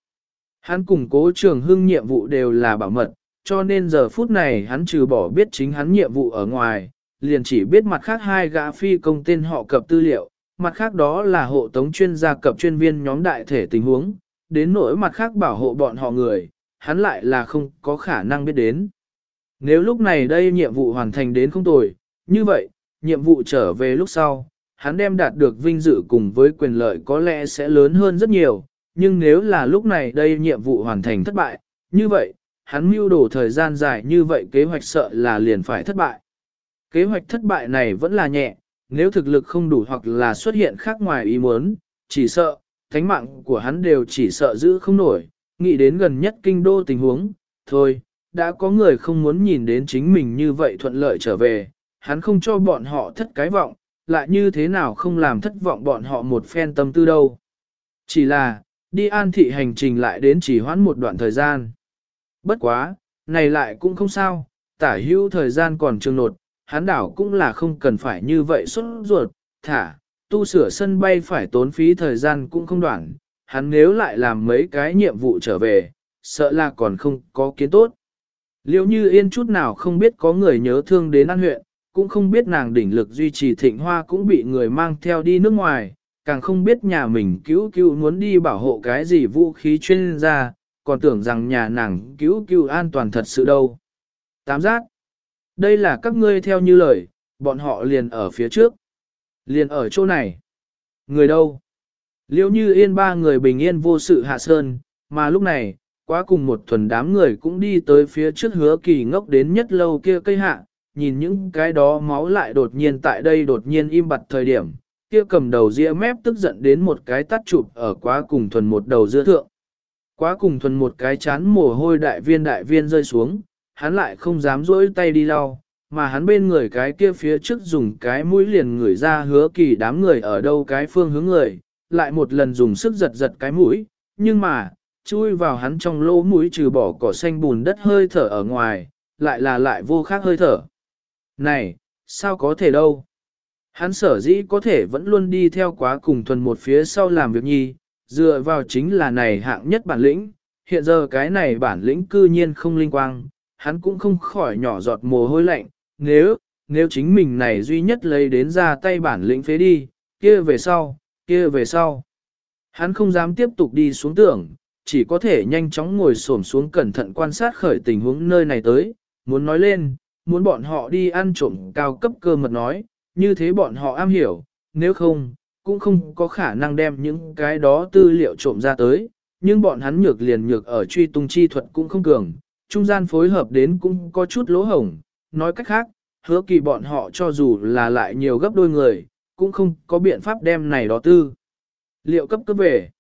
Hắn cùng cố trường hưng nhiệm vụ đều là bảo mật, cho nên giờ phút này hắn trừ bỏ biết chính hắn nhiệm vụ ở ngoài, liền chỉ biết mặt khác hai gã phi công tên họ cập tư liệu, mặt khác đó là hộ tống chuyên gia cập chuyên viên nhóm đại thể tình huống, đến nỗi mặt khác bảo hộ bọn họ người, hắn lại là không có khả năng biết đến. Nếu lúc này đây nhiệm vụ hoàn thành đến không tồi, như vậy, nhiệm vụ trở về lúc sau, hắn đem đạt được vinh dự cùng với quyền lợi có lẽ sẽ lớn hơn rất nhiều, nhưng nếu là lúc này đây nhiệm vụ hoàn thành thất bại, như vậy, hắn mưu đồ thời gian dài như vậy kế hoạch sợ là liền phải thất bại. Kế hoạch thất bại này vẫn là nhẹ, nếu thực lực không đủ hoặc là xuất hiện khác ngoài ý muốn, chỉ sợ, thánh mạng của hắn đều chỉ sợ giữ không nổi, nghĩ đến gần nhất kinh đô tình huống, thôi, đã có người không muốn nhìn đến chính mình như vậy thuận lợi trở về, hắn không cho bọn họ thất cái vọng, lại như thế nào không làm thất vọng bọn họ một phen tâm tư đâu. Chỉ là, đi an thị hành trình lại đến chỉ hoãn một đoạn thời gian. Bất quá, này lại cũng không sao, tả hữu thời gian còn trường nột, hắn đảo cũng là không cần phải như vậy xuất ruột, thả, tu sửa sân bay phải tốn phí thời gian cũng không đoạn, hắn nếu lại làm mấy cái nhiệm vụ trở về, sợ là còn không có kiến tốt. Liệu như yên chút nào không biết có người nhớ thương đến an huyện, cũng không biết nàng đỉnh lực duy trì thịnh hoa cũng bị người mang theo đi nước ngoài, càng không biết nhà mình cứu cứu muốn đi bảo hộ cái gì vũ khí chuyên gia, còn tưởng rằng nhà nàng cứu cứu an toàn thật sự đâu. Tám giác. Đây là các ngươi theo như lời, bọn họ liền ở phía trước. Liền ở chỗ này. Người đâu? Liêu như yên ba người bình yên vô sự hạ sơn, mà lúc này, quá cùng một thuần đám người cũng đi tới phía trước hứa kỳ ngốc đến nhất lâu kia cây hạ, nhìn những cái đó máu lại đột nhiên tại đây đột nhiên im bặt thời điểm, kia cầm đầu ria mép tức giận đến một cái tắt chụp ở quá cùng thuần một đầu dưa thượng. Quá cùng thuần một cái chán mồ hôi đại viên đại viên rơi xuống, hắn lại không dám rỗi tay đi lau, mà hắn bên người cái kia phía trước dùng cái mũi liền người ra hứa kỳ đám người ở đâu cái phương hướng người, lại một lần dùng sức giật giật cái mũi, nhưng mà, chui vào hắn trong lỗ mũi trừ bỏ cỏ xanh bùn đất hơi thở ở ngoài, lại là lại vô khác hơi thở. Này, sao có thể đâu? Hắn sở dĩ có thể vẫn luôn đi theo quá cùng thuần một phía sau làm việc nhi, dựa vào chính là này hạng nhất bản lĩnh, hiện giờ cái này bản lĩnh cư nhiên không linh quang, hắn cũng không khỏi nhỏ giọt mồ hôi lạnh, nếu, nếu chính mình này duy nhất lấy đến ra tay bản lĩnh phế đi, kia về sau, kia về sau. Hắn không dám tiếp tục đi xuống tưởng, chỉ có thể nhanh chóng ngồi xổm xuống cẩn thận quan sát khởi tình huống nơi này tới, muốn nói lên, muốn bọn họ đi ăn trộm cao cấp cơ mật nói, như thế bọn họ am hiểu, nếu không, cũng không có khả năng đem những cái đó tư liệu trộm ra tới, nhưng bọn hắn nhược liền nhược ở truy tung chi thuật cũng không cường, trung gian phối hợp đến cũng có chút lỗ hổng, nói cách khác, hứa kỳ bọn họ cho dù là lại nhiều gấp đôi người, cũng không có biện pháp đem này đó tư. Liệu cấp cấp về.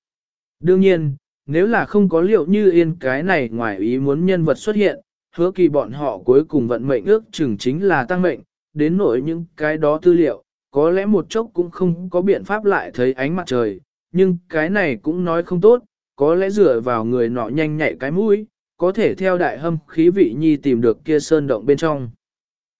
Đương nhiên, nếu là không có liệu như yên cái này ngoài ý muốn nhân vật xuất hiện, hứa kỳ bọn họ cuối cùng vận mệnh ước chừng chính là tăng mệnh, đến nổi những cái đó tư liệu, có lẽ một chốc cũng không có biện pháp lại thấy ánh mặt trời, nhưng cái này cũng nói không tốt, có lẽ dựa vào người nọ nhanh nhạy cái mũi, có thể theo đại hâm khí vị nhi tìm được kia sơn động bên trong.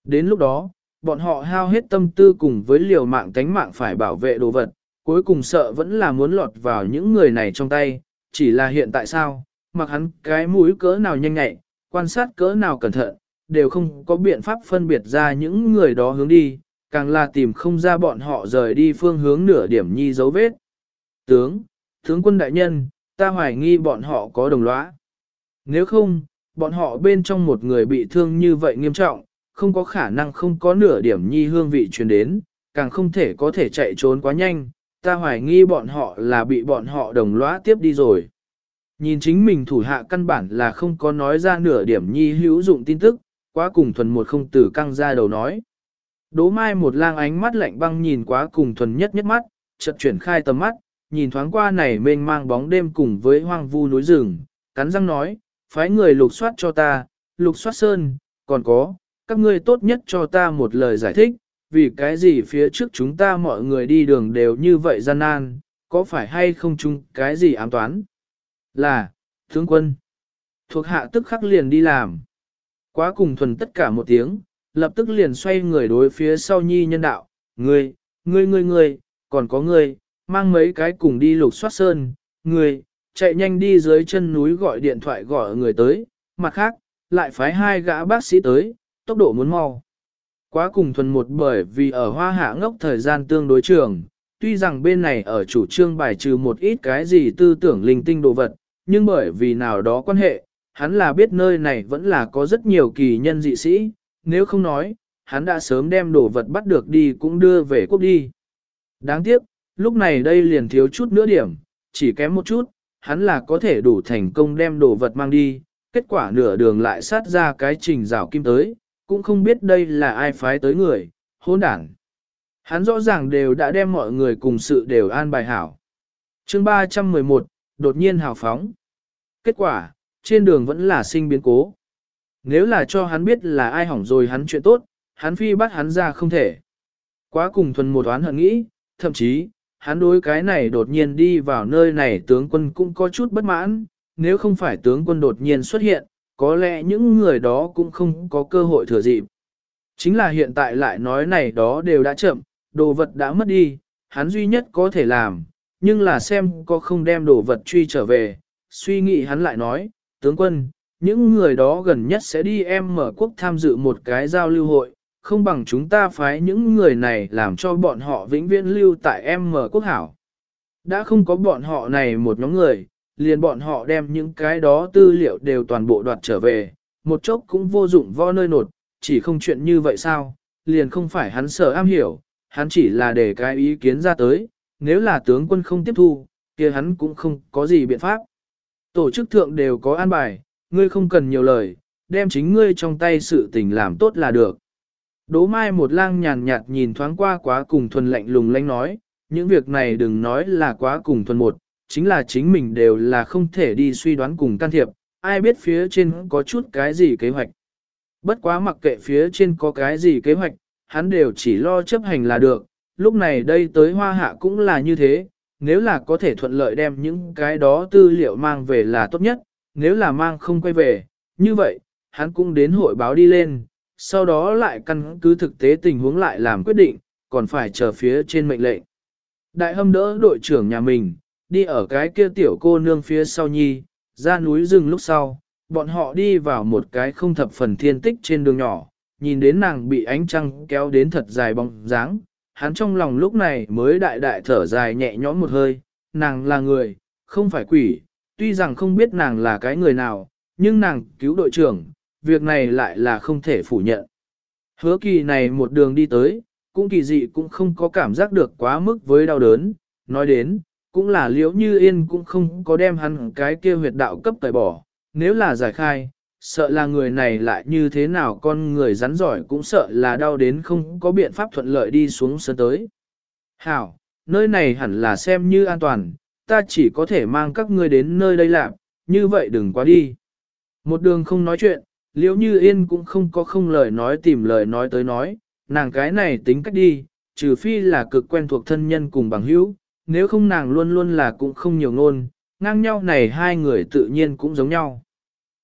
Đến lúc đó, bọn họ hao hết tâm tư cùng với liều mạng tánh mạng phải bảo vệ đồ vật, cuối cùng sợ vẫn là muốn lọt vào những người này trong tay, chỉ là hiện tại sao, mặc hắn cái mũi cỡ nào nhanh nhạy, quan sát cỡ nào cẩn thận, đều không có biện pháp phân biệt ra những người đó hướng đi, càng là tìm không ra bọn họ rời đi phương hướng nửa điểm nhi dấu vết. Tướng, tướng quân đại nhân, ta hoài nghi bọn họ có đồng lõa. Nếu không, bọn họ bên trong một người bị thương như vậy nghiêm trọng, không có khả năng không có nửa điểm nhi hương vị truyền đến, càng không thể có thể chạy trốn quá nhanh, ta hoài nghi bọn họ là bị bọn họ đồng lõa tiếp đi rồi. Nhìn chính mình thủ hạ căn bản là không có nói ra nửa điểm nhi hữu dụng tin tức, quá cùng thuần một không tử căng ra đầu nói. Đố mai một lang ánh mắt lạnh băng nhìn quá cùng thuần nhất nhất mắt, chợt chuyển khai tầm mắt, nhìn thoáng qua này mênh mang bóng đêm cùng với hoang vu núi rừng, cắn răng nói, phái người lục soát cho ta, lục soát sơn, còn có, các ngươi tốt nhất cho ta một lời giải thích, vì cái gì phía trước chúng ta mọi người đi đường đều như vậy gian nan, có phải hay không chung cái gì ám toán? Là, tướng quân, thuộc hạ tức khắc liền đi làm. Quá cùng thuần tất cả một tiếng, lập tức liền xoay người đối phía sau nhi nhân đạo, ngươi, ngươi ngươi ngươi, còn có ngươi, mang mấy cái cùng đi lục soát sơn, ngươi, chạy nhanh đi dưới chân núi gọi điện thoại gọi người tới, mặt khác, lại phái hai gã bác sĩ tới, tốc độ muốn mau. Quá cùng thuần một bởi vì ở hoa hạ ngốc thời gian tương đối trường, tuy rằng bên này ở chủ trương bài trừ một ít cái gì tư tưởng linh tinh đồ vật, nhưng bởi vì nào đó quan hệ, hắn là biết nơi này vẫn là có rất nhiều kỳ nhân dị sĩ, nếu không nói, hắn đã sớm đem đồ vật bắt được đi cũng đưa về quốc đi. Đáng tiếc, lúc này đây liền thiếu chút nữa điểm, chỉ kém một chút, hắn là có thể đủ thành công đem đồ vật mang đi, kết quả nửa đường lại sát ra cái trình rào kim tới, cũng không biết đây là ai phái tới người, hôn đảng. Hắn rõ ràng đều đã đem mọi người cùng sự đều an bài hảo. chương 311, đột nhiên hào phóng. Kết quả, trên đường vẫn là sinh biến cố. Nếu là cho hắn biết là ai hỏng rồi hắn chuyện tốt, hắn phi bắt hắn ra không thể. Quá cùng thuần một oán hận nghĩ, thậm chí, hắn đối cái này đột nhiên đi vào nơi này tướng quân cũng có chút bất mãn, nếu không phải tướng quân đột nhiên xuất hiện, có lẽ những người đó cũng không có cơ hội thừa dịp. Chính là hiện tại lại nói này đó đều đã chậm, đồ vật đã mất đi, hắn duy nhất có thể làm, nhưng là xem có không đem đồ vật truy trở về, suy nghĩ hắn lại nói, tướng quân, những người đó gần nhất sẽ đi em mở quốc tham dự một cái giao lưu hội, không bằng chúng ta phái những người này làm cho bọn họ vĩnh viễn lưu tại em mở quốc hảo. Đã không có bọn họ này một nhóm người, liền bọn họ đem những cái đó tư liệu đều toàn bộ đoạt trở về, một chốc cũng vô dụng vo nơi nột, chỉ không chuyện như vậy sao, liền không phải hắn sợ am hiểu, hắn chỉ là để cái ý kiến ra tới, nếu là tướng quân không tiếp thu, kia hắn cũng không có gì biện pháp. Tổ chức thượng đều có an bài, ngươi không cần nhiều lời, đem chính ngươi trong tay sự tình làm tốt là được. Đỗ mai một lang nhàn nhạt nhìn thoáng qua quá cùng thuần lạnh lùng lanh nói, những việc này đừng nói là quá cùng thuần một, chính là chính mình đều là không thể đi suy đoán cùng can thiệp, ai biết phía trên có chút cái gì kế hoạch. Bất quá mặc kệ phía trên có cái gì kế hoạch, hắn đều chỉ lo chấp hành là được, lúc này đây tới hoa hạ cũng là như thế, nếu là có thể thuận lợi đem những cái đó tư liệu mang về là tốt nhất, nếu là mang không quay về, như vậy, hắn cũng đến hội báo đi lên, sau đó lại căn cứ thực tế tình huống lại làm quyết định, còn phải chờ phía trên mệnh lệnh. Đại hâm đỡ đội trưởng nhà mình, đi ở cái kia tiểu cô nương phía sau nhi, ra núi rừng lúc sau, bọn họ đi vào một cái không thập phần thiên tích trên đường nhỏ, nhìn đến nàng bị ánh trăng kéo đến thật dài bóng dáng, hắn trong lòng lúc này mới đại đại thở dài nhẹ nhõm một hơi, nàng là người, không phải quỷ, tuy rằng không biết nàng là cái người nào, nhưng nàng cứu đội trưởng, việc này lại là không thể phủ nhận. Hứa kỳ này một đường đi tới, cũng kỳ dị cũng không có cảm giác được quá mức với đau đớn, nói đến, cũng là liễu như yên cũng không có đem hắn cái kia huyệt đạo cấp tẩy bỏ, nếu là giải khai, sợ là người này lại như thế nào con người rắn giỏi cũng sợ là đau đến không có biện pháp thuận lợi đi xuống sân tới. Hảo, nơi này hẳn là xem như an toàn, ta chỉ có thể mang các ngươi đến nơi đây làm, như vậy đừng quá đi. Một đường không nói chuyện, liễu như yên cũng không có không lời nói tìm lời nói tới nói, nàng cái này tính cách đi, trừ phi là cực quen thuộc thân nhân cùng bằng hữu, nếu không nàng luôn luôn là cũng không nhiều ngôn, ngang nhau này hai người tự nhiên cũng giống nhau.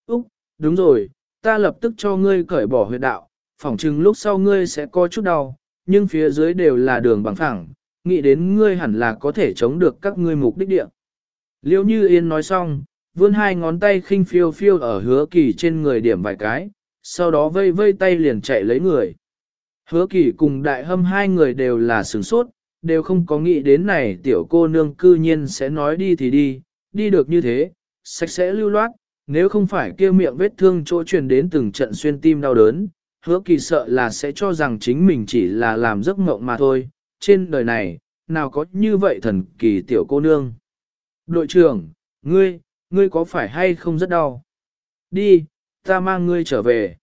Úc, đúng rồi, ta lập tức cho ngươi cởi bỏ huyệt đạo, phỏng chừng lúc sau ngươi sẽ có chút đau, nhưng phía dưới đều là đường bằng phẳng, nghĩ đến ngươi hẳn là có thể chống được các ngươi mục đích địa. Liêu như yên nói xong, vươn hai ngón tay khinh phiêu phiêu ở hứa kỳ trên người điểm vài cái, sau đó vây vây tay liền chạy lấy người. Hứa kỳ cùng đại hâm hai người đều là sửng sốt, đều không có nghĩ đến này tiểu cô nương cư nhiên sẽ nói đi thì đi, đi được như thế, sạch sẽ lưu loát, nếu không phải kia miệng vết thương chỗ truyền đến từng trận xuyên tim đau đớn, hứa kỳ sợ là sẽ cho rằng chính mình chỉ là làm giấc mộng mà thôi, trên đời này, nào có như vậy thần kỳ tiểu cô nương. Đội trưởng, ngươi, ngươi có phải hay không rất đau? Đi, ta mang ngươi trở về.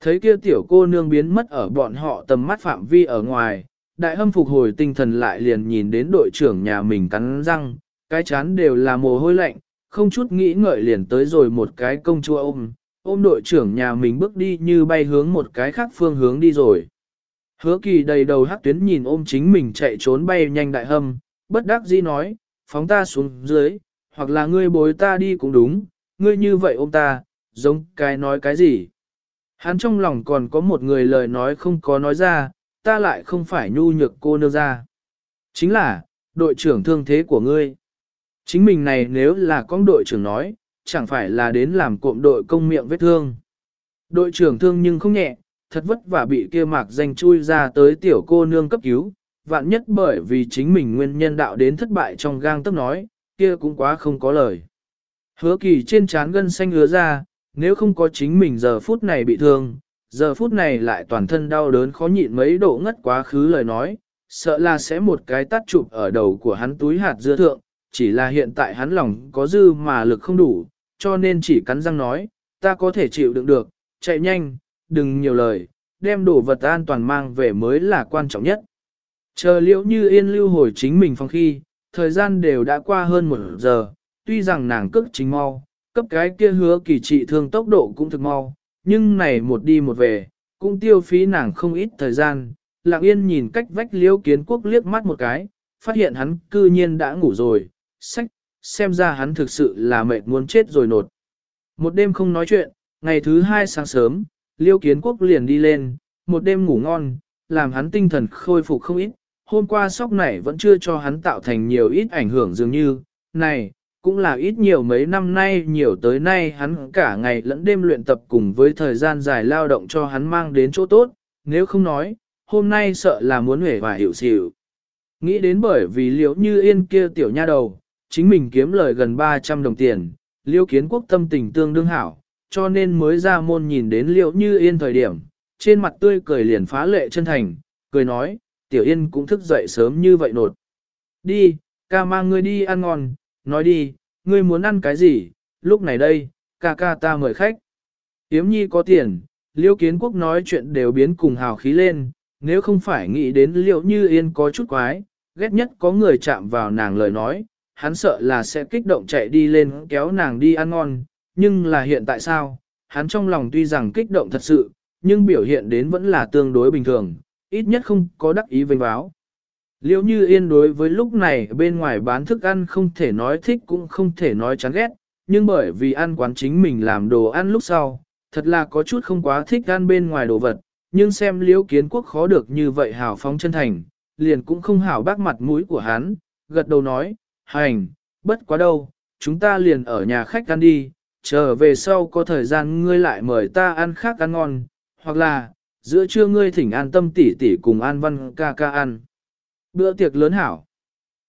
Thấy kia tiểu cô nương biến mất ở bọn họ tầm mắt phạm vi ở ngoài, đại hâm phục hồi tinh thần lại liền nhìn đến đội trưởng nhà mình cắn răng, cái chán đều là mồ hôi lạnh, không chút nghĩ ngợi liền tới rồi một cái công chúa ôm, ôm đội trưởng nhà mình bước đi như bay hướng một cái khác phương hướng đi rồi. Hứa kỳ đầy đầu hắc tuyến nhìn ôm chính mình chạy trốn bay nhanh đại hâm, bất đắc dĩ nói, phóng ta xuống dưới, hoặc là ngươi bối ta đi cũng đúng, ngươi như vậy ôm ta, giống cái nói cái gì. Hắn trong lòng còn có một người lời nói không có nói ra, ta lại không phải nhu nhược cô nương ra. Chính là, đội trưởng thương thế của ngươi. Chính mình này nếu là con đội trưởng nói, chẳng phải là đến làm cộm đội công miệng vết thương. Đội trưởng thương nhưng không nhẹ, thật vất vả bị kia mạc danh chui ra tới tiểu cô nương cấp cứu, vạn nhất bởi vì chính mình nguyên nhân đạo đến thất bại trong gang tấc nói, kia cũng quá không có lời. Hứa kỳ trên trán gân xanh hứa ra, nếu không có chính mình giờ phút này bị thương, giờ phút này lại toàn thân đau đớn khó nhịn mấy độ ngất quá khứ lời nói, sợ là sẽ một cái tắt chụp ở đầu của hắn túi hạt dưa thượng, chỉ là hiện tại hắn lòng có dư mà lực không đủ, cho nên chỉ cắn răng nói, ta có thể chịu đựng được, chạy nhanh, đừng nhiều lời, đem đồ vật an toàn mang về mới là quan trọng nhất. Chờ liễu như yên lưu hồi chính mình phong khi, thời gian đều đã qua hơn một giờ, tuy rằng nàng cước chính mau, cấp cái kia hứa kỳ trị thương tốc độ cũng thực mau, nhưng này một đi một về, cũng tiêu phí nàng không ít thời gian. Lặng yên nhìn cách vách liễu kiến quốc liếc mắt một cái, phát hiện hắn cư nhiên đã ngủ rồi, sách, xem ra hắn thực sự là mệt muốn chết rồi nột. Một đêm không nói chuyện, ngày thứ hai sáng sớm, liêu kiến quốc liền đi lên, một đêm ngủ ngon, làm hắn tinh thần khôi phục không ít. Hôm qua sóc này vẫn chưa cho hắn tạo thành nhiều ít ảnh hưởng dường như, này, cũng là ít nhiều mấy năm nay nhiều tới nay hắn cả ngày lẫn đêm luyện tập cùng với thời gian dài lao động cho hắn mang đến chỗ tốt, nếu không nói, hôm nay sợ là muốn hể và hiểu xỉu. Nghĩ đến bởi vì liễu như yên kia tiểu nha đầu, chính mình kiếm lời gần 300 đồng tiền, liễu kiến quốc tâm tình tương đương hảo, cho nên mới ra môn nhìn đến liễu như yên thời điểm, trên mặt tươi cười liền phá lệ chân thành, cười nói, tiểu yên cũng thức dậy sớm như vậy nột. Đi, ca mang ngươi đi ăn ngon, nói đi, ngươi muốn ăn cái gì, lúc này đây, ca ca ta mời khách. Yếm nhi có tiền, liễu kiến quốc nói chuyện đều biến cùng hào khí lên, nếu không phải nghĩ đến liệu như yên có chút quái, ghét nhất có người chạm vào nàng lời nói, hắn sợ là sẽ kích động chạy đi lên kéo nàng đi ăn ngon, nhưng là hiện tại sao, hắn trong lòng tuy rằng kích động thật sự, nhưng biểu hiện đến vẫn là tương đối bình thường, ít nhất không có đắc ý vênh báo. Liêu như yên đối với lúc này bên ngoài bán thức ăn không thể nói thích cũng không thể nói chán ghét, nhưng bởi vì ăn quán chính mình làm đồ ăn lúc sau, thật là có chút không quá thích ăn bên ngoài đồ vật, nhưng xem liêu kiến quốc khó được như vậy hào phóng chân thành, liền cũng không hảo bác mặt mũi của hắn, gật đầu nói, hành, bất quá đâu, chúng ta liền ở nhà khách ăn đi, chờ về sau có thời gian ngươi lại mời ta ăn khác ăn ngon, hoặc là, giữa trưa ngươi thỉnh an tâm tỉ tỉ cùng an văn ca ca ăn. Bữa tiệc lớn hảo.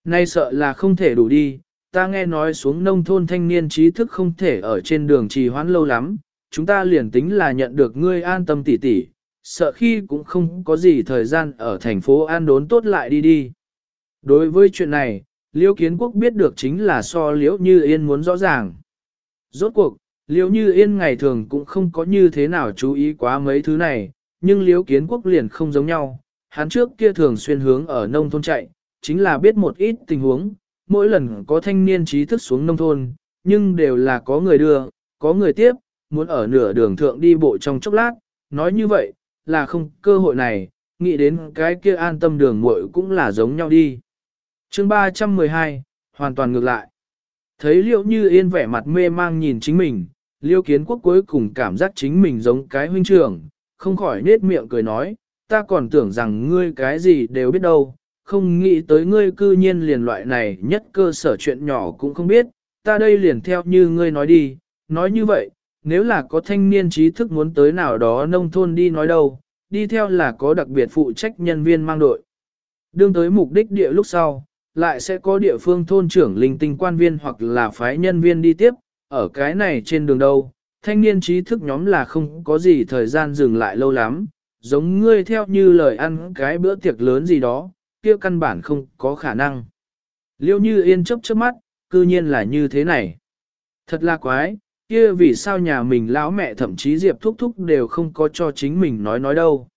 Nay sợ là không thể đủ đi, ta nghe nói xuống nông thôn thanh niên trí thức không thể ở trên đường trì hoãn lâu lắm, chúng ta liền tính là nhận được ngươi an tâm tỉ tỉ, sợ khi cũng không có gì thời gian ở thành phố an đốn tốt lại đi đi. Đối với chuyện này, Liễu Kiến Quốc biết được chính là so Liễu Như Yên muốn rõ ràng. Rốt cuộc, Liễu Như Yên ngày thường cũng không có như thế nào chú ý quá mấy thứ này, nhưng liếu Kiến Quốc liền không giống nhau. Hắn trước kia thường xuyên hướng ở nông thôn chạy, chính là biết một ít tình huống, mỗi lần có thanh niên trí thức xuống nông thôn, nhưng đều là có người đưa, có người tiếp, muốn ở nửa đường thượng đi bộ trong chốc lát, nói như vậy, là không cơ hội này, nghĩ đến cái kia an tâm đường muội cũng là giống nhau đi. chương 312, hoàn toàn ngược lại. Thấy liệu như yên vẻ mặt mê mang nhìn chính mình, liêu kiến quốc cuối cùng cảm giác chính mình giống cái huynh trưởng, không khỏi nết miệng cười nói, ta còn tưởng rằng ngươi cái gì đều biết đâu, không nghĩ tới ngươi cư nhiên liền loại này nhất cơ sở chuyện nhỏ cũng không biết, ta đây liền theo như ngươi nói đi, nói như vậy, nếu là có thanh niên trí thức muốn tới nào đó nông thôn đi nói đâu, đi theo là có đặc biệt phụ trách nhân viên mang đội. Đương tới mục đích địa lúc sau, lại sẽ có địa phương thôn trưởng linh tinh quan viên hoặc là phái nhân viên đi tiếp, ở cái này trên đường đâu, thanh niên trí thức nhóm là không có gì thời gian dừng lại lâu lắm, giống ngươi theo như lời ăn cái bữa tiệc lớn gì đó, kia căn bản không có khả năng. Liêu như yên chớp chớp mắt, cư nhiên là như thế này. Thật là quái, kia vì sao nhà mình lão mẹ thậm chí Diệp Thúc Thúc đều không có cho chính mình nói nói đâu.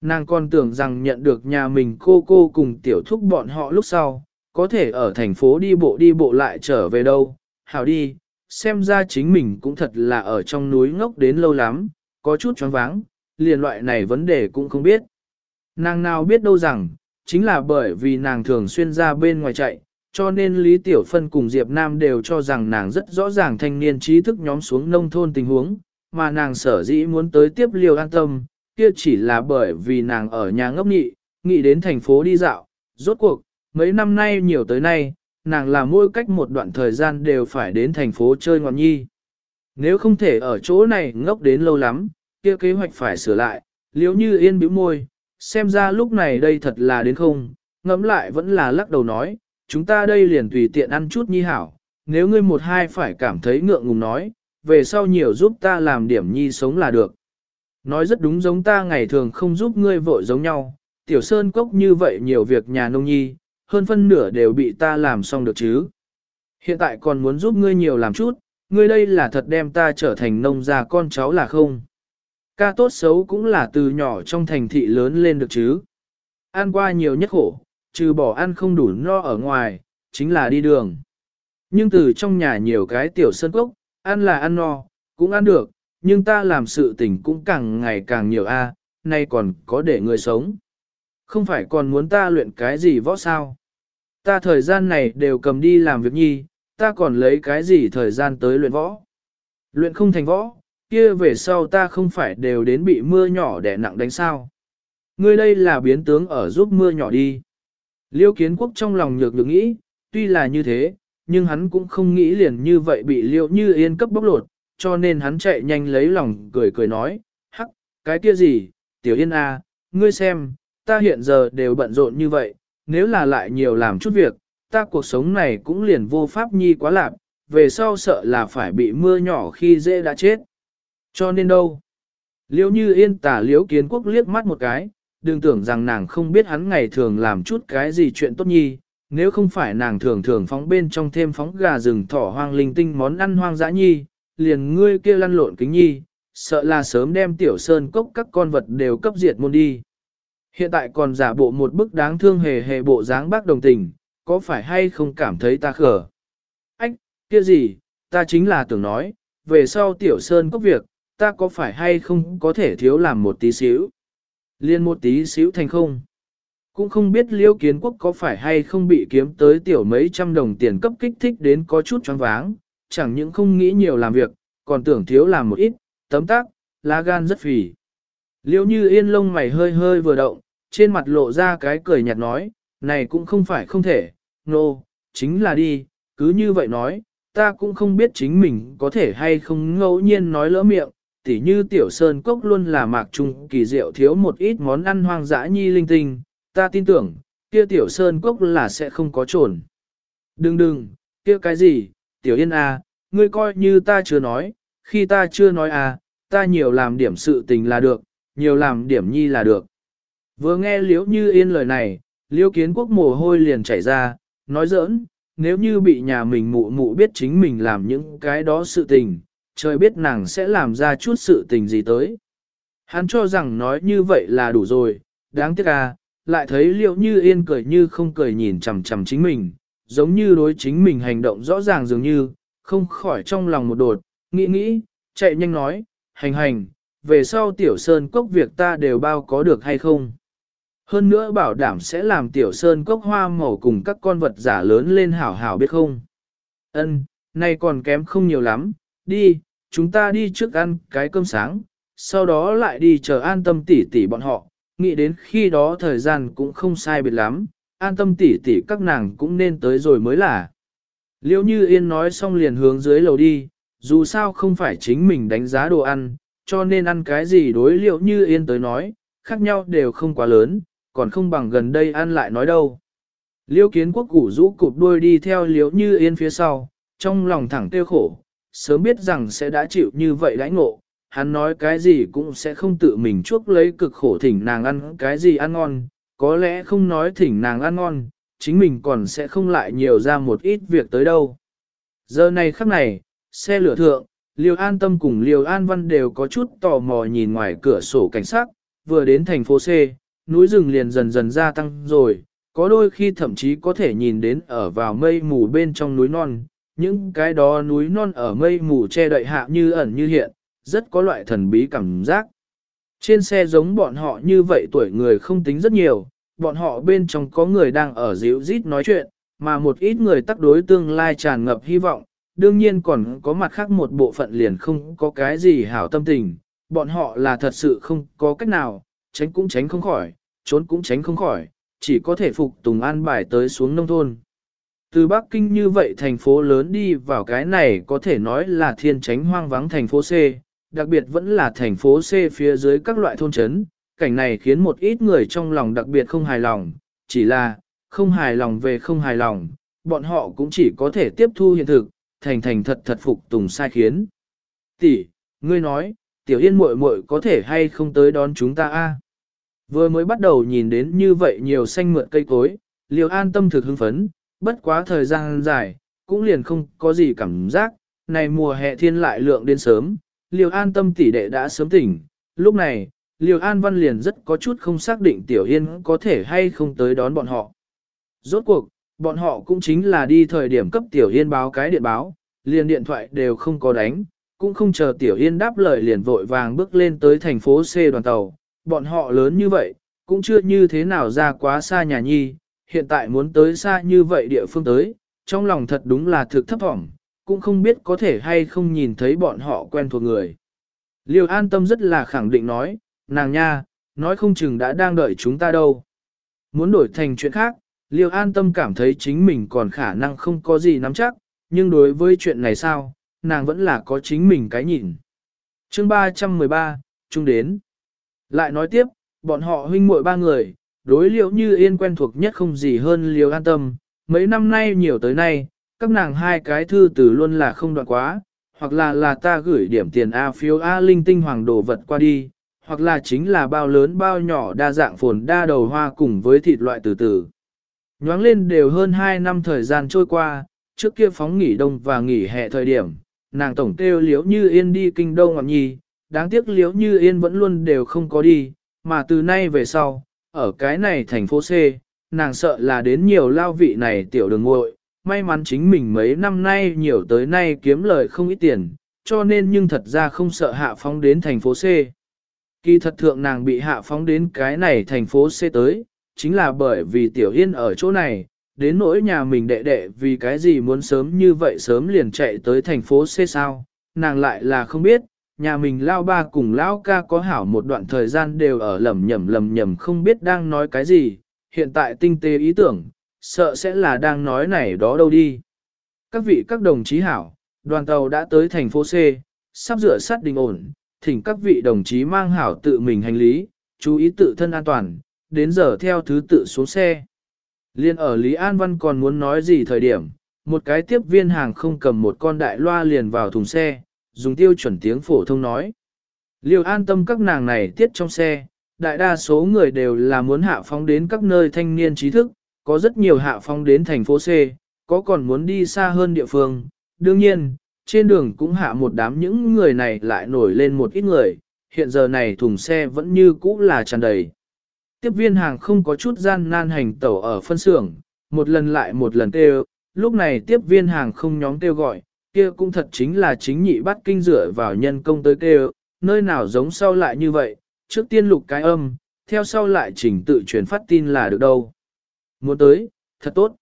Nàng còn tưởng rằng nhận được nhà mình cô cô cùng tiểu thúc bọn họ lúc sau, có thể ở thành phố đi bộ đi bộ lại trở về đâu. Hảo đi, xem ra chính mình cũng thật là ở trong núi ngốc đến lâu lắm, có chút choáng váng, liền loại này vấn đề cũng không biết. Nàng nào biết đâu rằng, chính là bởi vì nàng thường xuyên ra bên ngoài chạy, cho nên Lý Tiểu Phân cùng Diệp Nam đều cho rằng nàng rất rõ ràng thanh niên trí thức nhóm xuống nông thôn tình huống, mà nàng sở dĩ muốn tới tiếp liều an tâm, kia chỉ là bởi vì nàng ở nhà ngốc nghị, nghị đến thành phố đi dạo, rốt cuộc, mấy năm nay nhiều tới nay, nàng là mỗi cách một đoạn thời gian đều phải đến thành phố chơi ngọn nhi. Nếu không thể ở chỗ này ngốc đến lâu lắm, kia kế hoạch phải sửa lại, liếu như yên bĩu môi, xem ra lúc này đây thật là đến không, ngẫm lại vẫn là lắc đầu nói, chúng ta đây liền tùy tiện ăn chút nhi hảo, nếu ngươi một hai phải cảm thấy ngượng ngùng nói, về sau nhiều giúp ta làm điểm nhi sống là được. Nói rất đúng giống ta ngày thường không giúp ngươi vội giống nhau, tiểu sơn cốc như vậy nhiều việc nhà nông nhi, hơn phân nửa đều bị ta làm xong được chứ. Hiện tại còn muốn giúp ngươi nhiều làm chút, ngươi đây là thật đem ta trở thành nông gia con cháu là không. Ca tốt xấu cũng là từ nhỏ trong thành thị lớn lên được chứ. Ăn qua nhiều nhất khổ, trừ bỏ ăn không đủ no ở ngoài, chính là đi đường. Nhưng từ trong nhà nhiều cái tiểu sơn cốc, ăn là ăn no, cũng ăn được, nhưng ta làm sự tình cũng càng ngày càng nhiều a, nay còn có để người sống. Không phải còn muốn ta luyện cái gì võ sao? Ta thời gian này đều cầm đi làm việc nhi, ta còn lấy cái gì thời gian tới luyện võ? Luyện không thành võ, kia về sau ta không phải đều đến bị mưa nhỏ đè nặng đánh sao? Ngươi đây là biến tướng ở giúp mưa nhỏ đi. Liêu kiến quốc trong lòng nhược được nghĩ, tuy là như thế, nhưng hắn cũng không nghĩ liền như vậy bị liêu như yên cấp bóc lột, cho nên hắn chạy nhanh lấy lòng cười cười nói, hắc, cái kia gì, tiểu yên a, à, ngươi xem, ta hiện giờ đều bận rộn như vậy, nếu là lại nhiều làm chút việc, ta cuộc sống này cũng liền vô pháp nhi quá lạc, về sau sợ là phải bị mưa nhỏ khi dễ đã chết. Cho nên đâu? liễu như yên tả liễu kiến quốc liếc mắt một cái, đừng tưởng rằng nàng không biết hắn ngày thường làm chút cái gì chuyện tốt nhi, nếu không phải nàng thường thường phóng bên trong thêm phóng gà rừng thỏ hoang linh tinh món ăn hoang dã nhi, liền ngươi kia lăn lộn kính nhi, sợ là sớm đem tiểu sơn cốc các con vật đều cấp diệt môn đi. Hiện tại còn giả bộ một bức đáng thương hề hề bộ dáng bác đồng tình, có phải hay không cảm thấy ta khở? Ách, kia gì, ta chính là tưởng nói, về sau tiểu sơn có việc, ta có phải hay không có thể thiếu làm một tí xíu? Liên một tí xíu thành không? Cũng không biết liêu kiến quốc có phải hay không bị kiếm tới tiểu mấy trăm đồng tiền cấp kích thích đến có chút choáng váng, chẳng những không nghĩ nhiều làm việc, còn tưởng thiếu làm một ít, tấm tác, lá gan rất phì. Liêu như yên lông mày hơi hơi vừa động, trên mặt lộ ra cái cười nhạt nói, này cũng không phải không thể, nô, no, chính là đi, cứ như vậy nói, ta cũng không biết chính mình có thể hay không ngẫu nhiên nói lỡ miệng, tỉ như tiểu sơn cốc luôn là mạc trung kỳ diệu thiếu một ít món ăn hoang dã nhi linh tinh, ta tin tưởng, kia tiểu sơn cốc là sẽ không có trồn. Đừng đừng, kia cái gì, tiểu yên à, ngươi coi như ta chưa nói, khi ta chưa nói à, ta nhiều làm điểm sự tình là được, nhiều làm điểm nhi là được. Vừa nghe liễu như yên lời này, liễu kiến quốc mồ hôi liền chảy ra, nói giỡn, nếu như bị nhà mình mụ mụ biết chính mình làm những cái đó sự tình, trời biết nàng sẽ làm ra chút sự tình gì tới. Hắn cho rằng nói như vậy là đủ rồi, đáng tiếc à, lại thấy liễu như yên cười như không cười nhìn chằm chằm chính mình, giống như đối chính mình hành động rõ ràng dường như, không khỏi trong lòng một đột, nghĩ nghĩ, chạy nhanh nói, hành hành, về sau tiểu sơn cốc việc ta đều bao có được hay không. Hơn nữa bảo đảm sẽ làm tiểu sơn cốc hoa màu cùng các con vật giả lớn lên hảo hảo biết không. Ân, nay còn kém không nhiều lắm, đi, chúng ta đi trước ăn cái cơm sáng, sau đó lại đi chờ an tâm tỉ tỉ bọn họ, nghĩ đến khi đó thời gian cũng không sai biệt lắm, an tâm tỉ tỉ các nàng cũng nên tới rồi mới là. Liêu như yên nói xong liền hướng dưới lầu đi, dù sao không phải chính mình đánh giá đồ ăn, cho nên ăn cái gì đối liệu như yên tới nói, khác nhau đều không quá lớn, còn không bằng gần đây ăn lại nói đâu. Liêu kiến quốc củ rũ cụp đuôi đi theo liễu như yên phía sau, trong lòng thẳng tiêu khổ, sớm biết rằng sẽ đã chịu như vậy đãi ngộ, hắn nói cái gì cũng sẽ không tự mình chuốc lấy cực khổ thỉnh nàng ăn cái gì ăn ngon, có lẽ không nói thỉnh nàng ăn ngon, chính mình còn sẽ không lại nhiều ra một ít việc tới đâu. Giờ này khắc này, xe lửa thượng, Liêu An Tâm cùng Liêu An Văn đều có chút tò mò nhìn ngoài cửa sổ cảnh sát, vừa đến thành phố C, núi rừng liền dần dần gia tăng rồi, có đôi khi thậm chí có thể nhìn đến ở vào mây mù bên trong núi non, những cái đó núi non ở mây mù che đậy hạ như ẩn như hiện, rất có loại thần bí cảm giác. Trên xe giống bọn họ như vậy tuổi người không tính rất nhiều, bọn họ bên trong có người đang ở dịu rít nói chuyện, mà một ít người tắc đối tương lai tràn ngập hy vọng, đương nhiên còn có mặt khác một bộ phận liền không có cái gì hảo tâm tình, bọn họ là thật sự không có cách nào, tránh cũng tránh không khỏi, trốn cũng tránh không khỏi, chỉ có thể phục tùng an bài tới xuống nông thôn. Từ Bắc Kinh như vậy thành phố lớn đi vào cái này có thể nói là thiên tránh hoang vắng thành phố C, đặc biệt vẫn là thành phố C phía dưới các loại thôn trấn, cảnh này khiến một ít người trong lòng đặc biệt không hài lòng, chỉ là không hài lòng về không hài lòng, bọn họ cũng chỉ có thể tiếp thu hiện thực, thành thành thật thật phục tùng sai khiến. Tỷ, ngươi nói, tiểu yên muội muội có thể hay không tới đón chúng ta a? Vừa mới bắt đầu nhìn đến như vậy nhiều xanh mượn cây cối, liều an tâm thực hưng phấn, bất quá thời gian dài, cũng liền không có gì cảm giác, này mùa hè thiên lại lượng đến sớm, liều an tâm tỷ đệ đã sớm tỉnh, lúc này, liều an văn liền rất có chút không xác định tiểu yên có thể hay không tới đón bọn họ. Rốt cuộc, bọn họ cũng chính là đi thời điểm cấp tiểu yên báo cái điện báo, liền điện thoại đều không có đánh, cũng không chờ tiểu yên đáp lời liền vội vàng bước lên tới thành phố C đoàn tàu, bọn họ lớn như vậy, cũng chưa như thế nào ra quá xa nhà nhi, hiện tại muốn tới xa như vậy địa phương tới, trong lòng thật đúng là thực thấp thỏm, cũng không biết có thể hay không nhìn thấy bọn họ quen thuộc người. Liêu an tâm rất là khẳng định nói, nàng nha, nói không chừng đã đang đợi chúng ta đâu. Muốn đổi thành chuyện khác, Liêu an tâm cảm thấy chính mình còn khả năng không có gì nắm chắc, nhưng đối với chuyện này sao, nàng vẫn là có chính mình cái nhìn. chương 313, chung đến. Lại nói tiếp, bọn họ huynh muội ba người, đối liệu như yên quen thuộc nhất không gì hơn liều an tâm, mấy năm nay nhiều tới nay, các nàng hai cái thư từ luôn là không đoạn quá, hoặc là là ta gửi điểm tiền A phiếu A linh tinh hoàng đồ vật qua đi, hoặc là chính là bao lớn bao nhỏ đa dạng phồn đa đầu hoa cùng với thịt loại từ từ. Nhoáng lên đều hơn 2 năm thời gian trôi qua, trước kia phóng nghỉ đông và nghỉ hè thời điểm, nàng tổng kêu liếu như yên đi kinh đông ngọc nhi, đáng tiếc liếu như yên vẫn luôn đều không có đi, mà từ nay về sau, ở cái này thành phố C, nàng sợ là đến nhiều lao vị này tiểu đường ngội, may mắn chính mình mấy năm nay nhiều tới nay kiếm lời không ít tiền, cho nên nhưng thật ra không sợ hạ phóng đến thành phố C. Kỳ thật thượng nàng bị hạ phóng đến cái này thành phố C tới, chính là bởi vì tiểu yên ở chỗ này, đến nỗi nhà mình đệ đệ vì cái gì muốn sớm như vậy sớm liền chạy tới thành phố C sao, nàng lại là không biết, nhà mình lao ba cùng lão ca có hảo một đoạn thời gian đều ở lầm nhầm lầm nhầm không biết đang nói cái gì, hiện tại tinh tế ý tưởng, sợ sẽ là đang nói này đó đâu đi. Các vị các đồng chí hảo, đoàn tàu đã tới thành phố C, sắp rửa sắt đình ổn, thỉnh các vị đồng chí mang hảo tự mình hành lý, chú ý tự thân an toàn, đến giờ theo thứ tự xuống xe. Liên ở Lý An Văn còn muốn nói gì thời điểm, một cái tiếp viên hàng không cầm một con đại loa liền vào thùng xe, dùng tiêu chuẩn tiếng phổ thông nói. Liêu an tâm các nàng này tiết trong xe, đại đa số người đều là muốn hạ phóng đến các nơi thanh niên trí thức, có rất nhiều hạ phóng đến thành phố C, có còn muốn đi xa hơn địa phương. Đương nhiên, trên đường cũng hạ một đám những người này lại nổi lên một ít người, hiện giờ này thùng xe vẫn như cũ là tràn đầy. Tiếp viên hàng không có chút gian nan hành tẩu ở phân xưởng, một lần lại một lần kêu, lúc này tiếp viên hàng không nhóm kêu gọi, kia cũng thật chính là chính nhị bắt kinh rửa vào nhân công tới kêu, nơi nào giống sau lại như vậy, trước tiên lục cái âm, theo sau lại chỉnh tự truyền phát tin là được đâu. Muốn tới, thật tốt.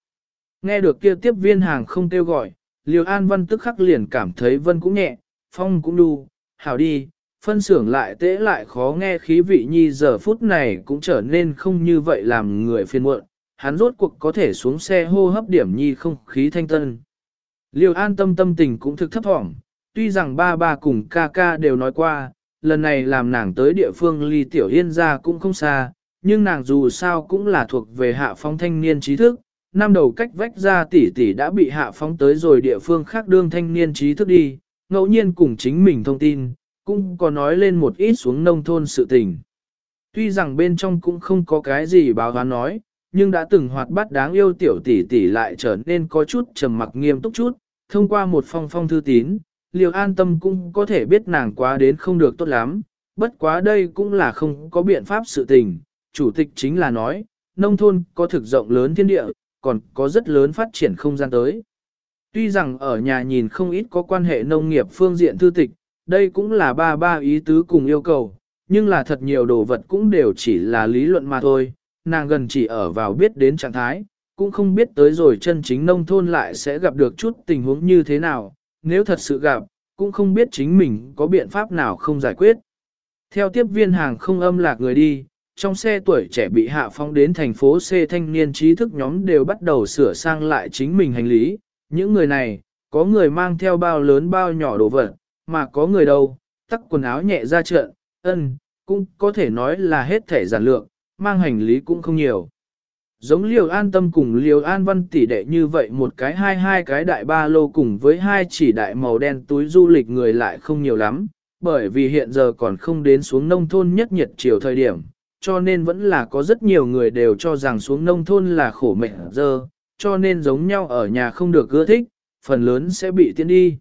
Nghe được kia tiếp viên hàng không kêu gọi, Liêu An Văn tức khắc liền cảm thấy Vân cũng nhẹ, Phong cũng đu, hảo đi, phân xưởng lại tễ lại khó nghe khí vị nhi giờ phút này cũng trở nên không như vậy làm người phiền muộn, hắn rốt cuộc có thể xuống xe hô hấp điểm nhi không khí thanh tân. Liêu an tâm tâm tình cũng thực thấp thỏm, tuy rằng ba ba cùng ca ca đều nói qua, lần này làm nàng tới địa phương ly tiểu yên ra cũng không xa, nhưng nàng dù sao cũng là thuộc về hạ phong thanh niên trí thức, năm đầu cách vách ra tỷ tỷ đã bị hạ phóng tới rồi địa phương khác đương thanh niên trí thức đi, ngẫu nhiên cùng chính mình thông tin, cũng có nói lên một ít xuống nông thôn sự tình. Tuy rằng bên trong cũng không có cái gì báo hóa nói, nhưng đã từng hoạt bát đáng yêu tiểu tỷ tỷ lại trở nên có chút trầm mặc nghiêm túc chút, thông qua một phong phong thư tín, liều an tâm cũng có thể biết nàng quá đến không được tốt lắm, bất quá đây cũng là không có biện pháp sự tình, chủ tịch chính là nói, nông thôn có thực rộng lớn thiên địa, còn có rất lớn phát triển không gian tới. Tuy rằng ở nhà nhìn không ít có quan hệ nông nghiệp phương diện thư tịch, đây cũng là ba ba ý tứ cùng yêu cầu, nhưng là thật nhiều đồ vật cũng đều chỉ là lý luận mà thôi, nàng gần chỉ ở vào biết đến trạng thái, cũng không biết tới rồi chân chính nông thôn lại sẽ gặp được chút tình huống như thế nào, nếu thật sự gặp, cũng không biết chính mình có biện pháp nào không giải quyết. Theo tiếp viên hàng không âm lạc người đi, trong xe tuổi trẻ bị hạ phong đến thành phố C thanh niên trí thức nhóm đều bắt đầu sửa sang lại chính mình hành lý. Những người này, có người mang theo bao lớn bao nhỏ đồ vật, mà có người đâu, tắc quần áo nhẹ ra trận, ân, cũng có thể nói là hết thể giản lược, mang hành lý cũng không nhiều. Giống liều an tâm cùng liều an văn tỷ đệ như vậy một cái hai hai cái đại ba lô cùng với hai chỉ đại màu đen túi du lịch người lại không nhiều lắm, bởi vì hiện giờ còn không đến xuống nông thôn nhất nhiệt chiều thời điểm, cho nên vẫn là có rất nhiều người đều cho rằng xuống nông thôn là khổ mệnh giờ, cho nên giống nhau ở nhà không được ưa thích, phần lớn sẽ bị tiến đi.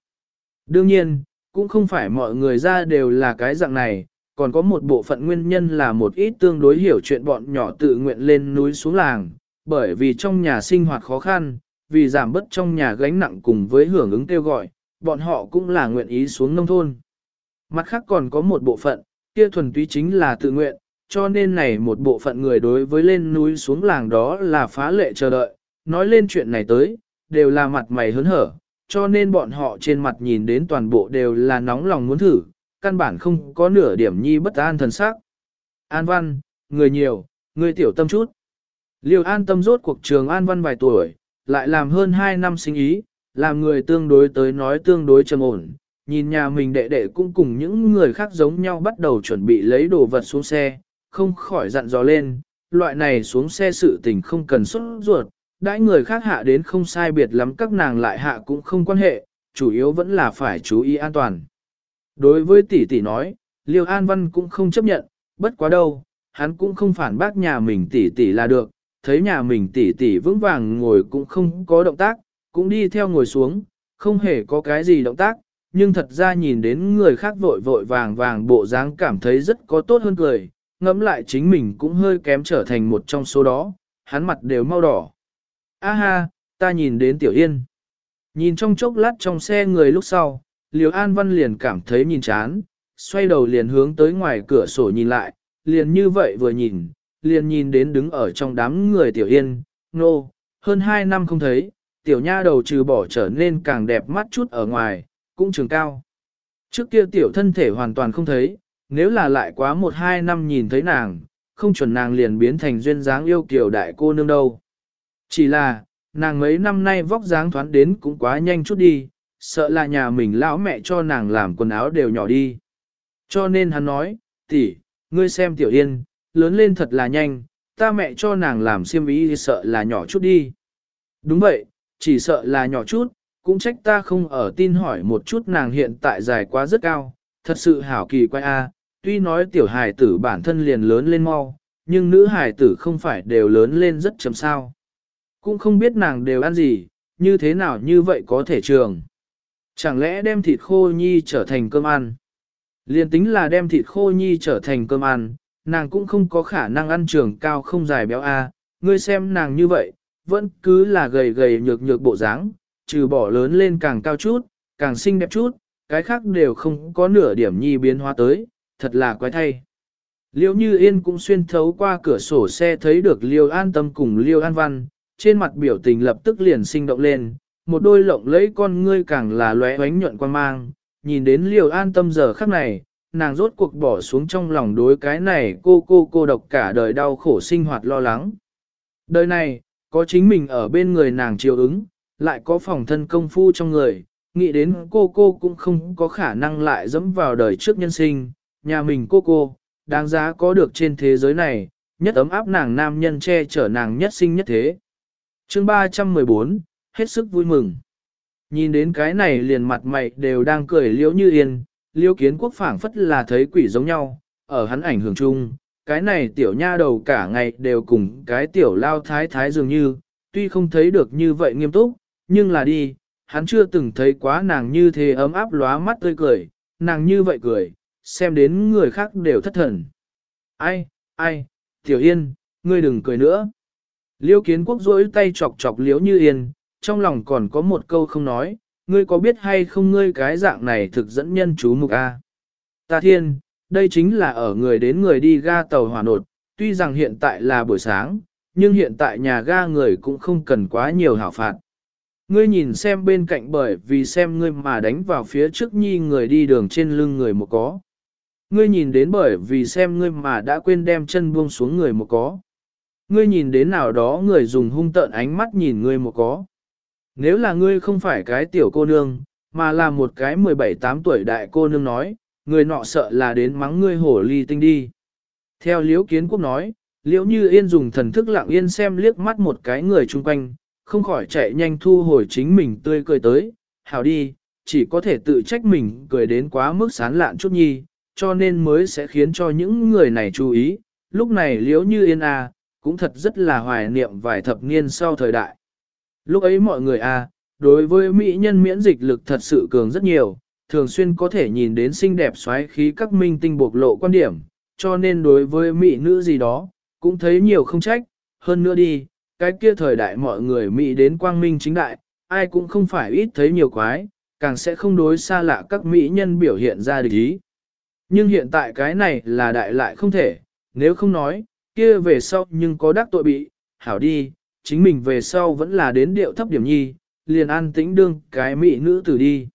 Đương nhiên, cũng không phải mọi người ra đều là cái dạng này, còn có một bộ phận nguyên nhân là một ít tương đối hiểu chuyện bọn nhỏ tự nguyện lên núi xuống làng, bởi vì trong nhà sinh hoạt khó khăn, vì giảm bớt trong nhà gánh nặng cùng với hưởng ứng kêu gọi, bọn họ cũng là nguyện ý xuống nông thôn. Mặt khác còn có một bộ phận, kia thuần túy chính là tự nguyện, cho nên này một bộ phận người đối với lên núi xuống làng đó là phá lệ chờ đợi, nói lên chuyện này tới, đều là mặt mày hớn hở, cho nên bọn họ trên mặt nhìn đến toàn bộ đều là nóng lòng muốn thử, căn bản không có nửa điểm nhi bất an thần sắc. An văn, người nhiều, người tiểu tâm chút. Liêu an tâm rốt cuộc trường an văn vài tuổi, lại làm hơn 2 năm sinh ý, làm người tương đối tới nói tương đối trầm ổn, nhìn nhà mình đệ đệ cũng cùng những người khác giống nhau bắt đầu chuẩn bị lấy đồ vật xuống xe, không khỏi dặn dò lên, loại này xuống xe sự tình không cần xuất ruột, đãi người khác hạ đến không sai biệt lắm các nàng lại hạ cũng không quan hệ, chủ yếu vẫn là phải chú ý an toàn. Đối với tỷ tỷ nói, Liêu An Văn cũng không chấp nhận, bất quá đâu, hắn cũng không phản bác nhà mình tỷ tỷ là được, thấy nhà mình tỷ tỷ vững vàng ngồi cũng không có động tác, cũng đi theo ngồi xuống, không hề có cái gì động tác, nhưng thật ra nhìn đến người khác vội vội vàng vàng bộ dáng cảm thấy rất có tốt hơn cười, ngẫm lại chính mình cũng hơi kém trở thành một trong số đó, hắn mặt đều mau đỏ. A ha, ta nhìn đến Tiểu Yên. Nhìn trong chốc lát trong xe người lúc sau, Liêu An Văn liền cảm thấy nhìn chán, xoay đầu liền hướng tới ngoài cửa sổ nhìn lại, liền như vậy vừa nhìn, liền nhìn đến đứng ở trong đám người Tiểu Yên, nô, hơn hai năm không thấy, Tiểu Nha đầu trừ bỏ trở nên càng đẹp mắt chút ở ngoài, cũng trường cao. Trước kia Tiểu thân thể hoàn toàn không thấy, nếu là lại quá một hai năm nhìn thấy nàng, không chuẩn nàng liền biến thành duyên dáng yêu kiều đại cô nương đâu. Chỉ là, nàng mấy năm nay vóc dáng thoán đến cũng quá nhanh chút đi, sợ là nhà mình lão mẹ cho nàng làm quần áo đều nhỏ đi. Cho nên hắn nói, tỷ, ngươi xem tiểu yên, lớn lên thật là nhanh, ta mẹ cho nàng làm xiêm ý thì sợ là nhỏ chút đi. Đúng vậy, chỉ sợ là nhỏ chút, cũng trách ta không ở tin hỏi một chút nàng hiện tại dài quá rất cao, thật sự hảo kỳ quay a. tuy nói tiểu hài tử bản thân liền lớn lên mau, nhưng nữ hài tử không phải đều lớn lên rất chậm sao. Cũng không biết nàng đều ăn gì, như thế nào như vậy có thể trường. Chẳng lẽ đem thịt khô nhi trở thành cơm ăn? Liên tính là đem thịt khô nhi trở thành cơm ăn, nàng cũng không có khả năng ăn trường cao không dài béo a. ngươi xem nàng như vậy, vẫn cứ là gầy gầy nhược nhược bộ dáng, trừ bỏ lớn lên càng cao chút, càng xinh đẹp chút, cái khác đều không có nửa điểm nhi biến hóa tới, thật là quái thay. Liêu Như Yên cũng xuyên thấu qua cửa sổ xe thấy được Liêu An Tâm cùng Liêu An Văn, trên mặt biểu tình lập tức liền sinh động lên, một đôi lộng lẫy con ngươi càng là lóe ánh nhuận quan mang, nhìn đến liều An Tâm giờ khắc này, nàng rốt cuộc bỏ xuống trong lòng đối cái này cô cô cô độc cả đời đau khổ sinh hoạt lo lắng. Đời này, có chính mình ở bên người nàng chiều ứng, lại có phòng thân công phu trong người, nghĩ đến cô cô cũng không có khả năng lại dẫm vào đời trước nhân sinh, nhà mình cô cô, đáng giá có được trên thế giới này, nhất ấm áp nàng nam nhân che chở nàng nhất sinh nhất thế chương 314, hết sức vui mừng. Nhìn đến cái này liền mặt mày đều đang cười liễu như yên, liễu kiến quốc phảng phất là thấy quỷ giống nhau, ở hắn ảnh hưởng chung, cái này tiểu nha đầu cả ngày đều cùng cái tiểu lao thái thái dường như, tuy không thấy được như vậy nghiêm túc, nhưng là đi, hắn chưa từng thấy quá nàng như thế ấm áp lóa mắt tươi cười, nàng như vậy cười, xem đến người khác đều thất thần. Ai, ai, Tiểu Yên, ngươi đừng cười nữa. Liêu kiến quốc rỗi tay chọc chọc liếu như yên, trong lòng còn có một câu không nói, ngươi có biết hay không ngươi cái dạng này thực dẫn nhân chú mục A. Ta thiên, đây chính là ở người đến người đi ga tàu hỏa nột, tuy rằng hiện tại là buổi sáng, nhưng hiện tại nhà ga người cũng không cần quá nhiều hảo phạt. Ngươi nhìn xem bên cạnh bởi vì xem ngươi mà đánh vào phía trước nhi người đi đường trên lưng người một có. Ngươi nhìn đến bởi vì xem ngươi mà đã quên đem chân buông xuống người một có. Ngươi nhìn đến nào đó người dùng hung tợn ánh mắt nhìn ngươi một có. Nếu là ngươi không phải cái tiểu cô nương, mà là một cái 17-8 tuổi đại cô nương nói, người nọ sợ là đến mắng ngươi hổ ly tinh đi. Theo liễu kiến quốc nói, liễu như yên dùng thần thức lặng yên xem liếc mắt một cái người chung quanh, không khỏi chạy nhanh thu hồi chính mình tươi cười tới, hảo đi, chỉ có thể tự trách mình cười đến quá mức sán lạn chút nhi, cho nên mới sẽ khiến cho những người này chú ý. Lúc này liễu như yên à cũng thật rất là hoài niệm vài thập niên sau thời đại. Lúc ấy mọi người a đối với mỹ nhân miễn dịch lực thật sự cường rất nhiều, thường xuyên có thể nhìn đến xinh đẹp xoáy khí các minh tinh bộc lộ quan điểm, cho nên đối với mỹ nữ gì đó, cũng thấy nhiều không trách, hơn nữa đi, cái kia thời đại mọi người mỹ đến quang minh chính đại, ai cũng không phải ít thấy nhiều quái, càng sẽ không đối xa lạ các mỹ nhân biểu hiện ra địch ý. Nhưng hiện tại cái này là đại lại không thể, nếu không nói, kia về sau nhưng có đắc tội bị, hảo đi, chính mình về sau vẫn là đến điệu thấp điểm nhi, liền an tĩnh đương cái mỹ nữ tử đi.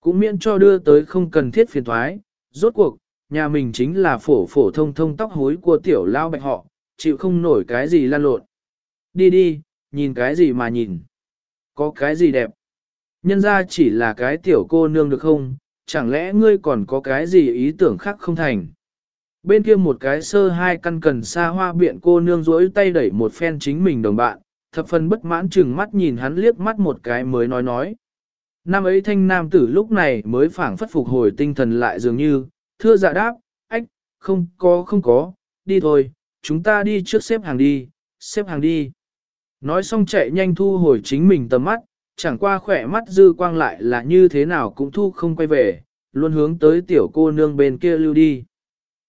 Cũng miễn cho đưa tới không cần thiết phiền thoái, rốt cuộc, nhà mình chính là phổ phổ thông thông tóc hối của tiểu lao bạch họ, chịu không nổi cái gì lan lộn. Đi đi, nhìn cái gì mà nhìn. Có cái gì đẹp. Nhân ra chỉ là cái tiểu cô nương được không, chẳng lẽ ngươi còn có cái gì ý tưởng khác không thành. Bên kia một cái sơ hai căn cần xa hoa biện cô nương rỗi tay đẩy một phen chính mình đồng bạn, thập phần bất mãn chừng mắt nhìn hắn liếc mắt một cái mới nói nói. Năm ấy thanh nam tử lúc này mới phảng phất phục hồi tinh thần lại dường như, thưa dạ đáp, ách, không có không có, đi thôi, chúng ta đi trước xếp hàng đi, xếp hàng đi. Nói xong chạy nhanh thu hồi chính mình tầm mắt, chẳng qua khỏe mắt dư quang lại là như thế nào cũng thu không quay về, luôn hướng tới tiểu cô nương bên kia lưu đi.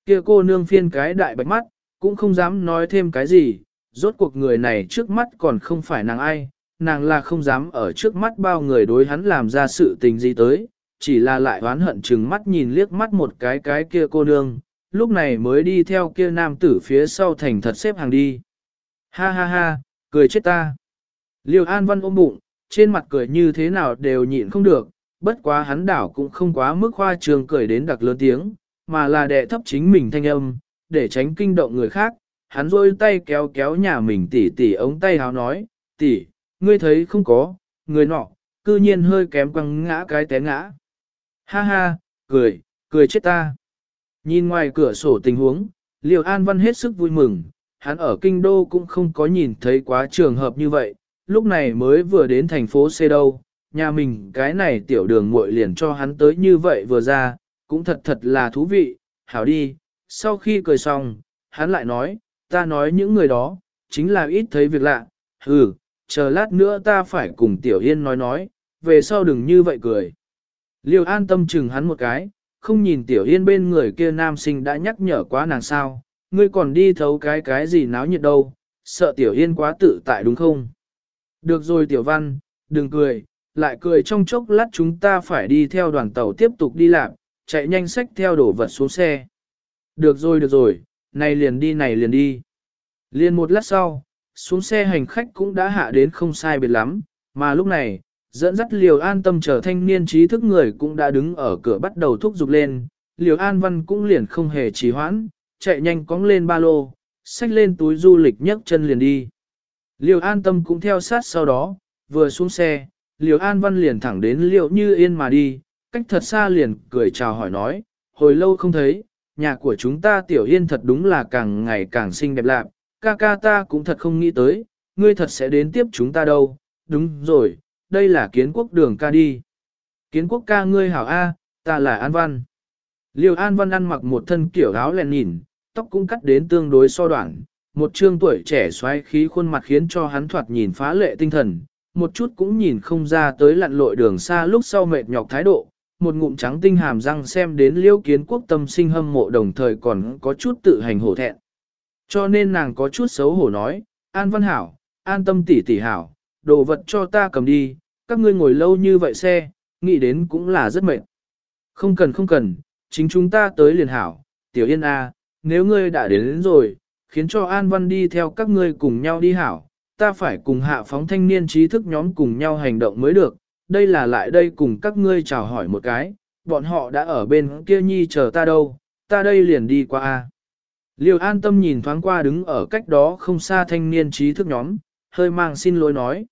Kia cô nương phiên cái đại bạch mắt, cũng không dám nói thêm cái gì, rốt cuộc người này trước mắt còn không phải nàng ai, nàng là không dám ở trước mắt bao người đối hắn làm ra sự tình gì tới, chỉ là lại oán hận chừng mắt nhìn liếc mắt một cái cái kia cô nương, lúc này mới đi theo kia nam tử phía sau thành thật xếp hàng đi. Ha ha ha, cười chết ta. Liêu An Văn ôm bụng, trên mặt cười như thế nào đều nhịn không được, bất quá hắn đảo cũng không quá mức khoa trường cười đến đặc lớn tiếng, mà là đệ thấp chính mình thanh âm, để tránh kinh động người khác. Hắn rôi tay kéo kéo nhà mình tỉ tỉ ống tay háo nói, tỉ, ngươi thấy không có, người nọ, cư nhiên hơi kém quăng ngã cái té ngã. Ha ha, cười, cười chết ta. Nhìn ngoài cửa sổ tình huống, liều An Văn hết sức vui mừng, hắn ở kinh đô cũng không có nhìn thấy quá trường hợp như vậy, lúc này mới vừa đến thành phố C đâu, nhà mình cái này tiểu đường muội liền cho hắn tới như vậy vừa ra, cũng thật thật là thú vị, hảo đi, sau khi cười xong, hắn lại nói, ta nói những người đó, chính là ít thấy việc lạ, ừ, chờ lát nữa ta phải cùng tiểu yên nói nói, về sau đừng như vậy cười. Liêu an tâm chừng hắn một cái, không nhìn tiểu yên bên người kia nam sinh đã nhắc nhở quá nàng sao, ngươi còn đi thấu cái cái gì náo nhiệt đâu, sợ tiểu yên quá tự tại đúng không? Được rồi tiểu văn, đừng cười, lại cười trong chốc lát chúng ta phải đi theo đoàn tàu tiếp tục đi làm, chạy nhanh sách theo đổ vật xuống xe. Được rồi được rồi, này liền đi này liền đi. Liền một lát sau, xuống xe hành khách cũng đã hạ đến không sai biệt lắm, mà lúc này, dẫn dắt Liều An tâm trở thanh niên trí thức người cũng đã đứng ở cửa bắt đầu thúc giục lên, Liều An Văn cũng liền không hề trì hoãn, chạy nhanh cóng lên ba lô, xách lên túi du lịch nhấc chân liền đi. Liều An tâm cũng theo sát sau đó, vừa xuống xe, Liều An Văn liền thẳng đến Liều Như Yên mà đi, cách thật xa liền cười chào hỏi nói, hồi lâu không thấy, nhà của chúng ta Tiểu Yên thật đúng là càng ngày càng xinh đẹp lạc, ca ca ta cũng thật không nghĩ tới, ngươi thật sẽ đến tiếp chúng ta đâu, đúng rồi, đây là kiến quốc đường ca đi. Kiến quốc ca ngươi hảo A, ta là An Văn. Liêu An Văn ăn mặc một thân kiểu áo lèn nhìn, tóc cũng cắt đến tương đối so đoạn, một trương tuổi trẻ xoáy khí khuôn mặt khiến cho hắn thoạt nhìn phá lệ tinh thần, một chút cũng nhìn không ra tới lặn lội đường xa lúc sau mệt nhọc thái độ, một ngụm trắng tinh hàm răng xem đến liêu kiến quốc tâm sinh hâm mộ đồng thời còn có chút tự hành hổ thẹn. Cho nên nàng có chút xấu hổ nói, An Văn Hảo, an tâm tỷ tỷ hảo, đồ vật cho ta cầm đi, các ngươi ngồi lâu như vậy xe, nghĩ đến cũng là rất mệt. Không cần không cần, chính chúng ta tới liền hảo, tiểu yên a, nếu ngươi đã đến, đến rồi, khiến cho An Văn đi theo các ngươi cùng nhau đi hảo, ta phải cùng hạ phóng thanh niên trí thức nhóm cùng nhau hành động mới được, đây là lại đây cùng các ngươi chào hỏi một cái, bọn họ đã ở bên kia nhi chờ ta đâu, ta đây liền đi qua a. Liêu an tâm nhìn thoáng qua đứng ở cách đó không xa thanh niên trí thức nhóm, hơi mang xin lỗi nói.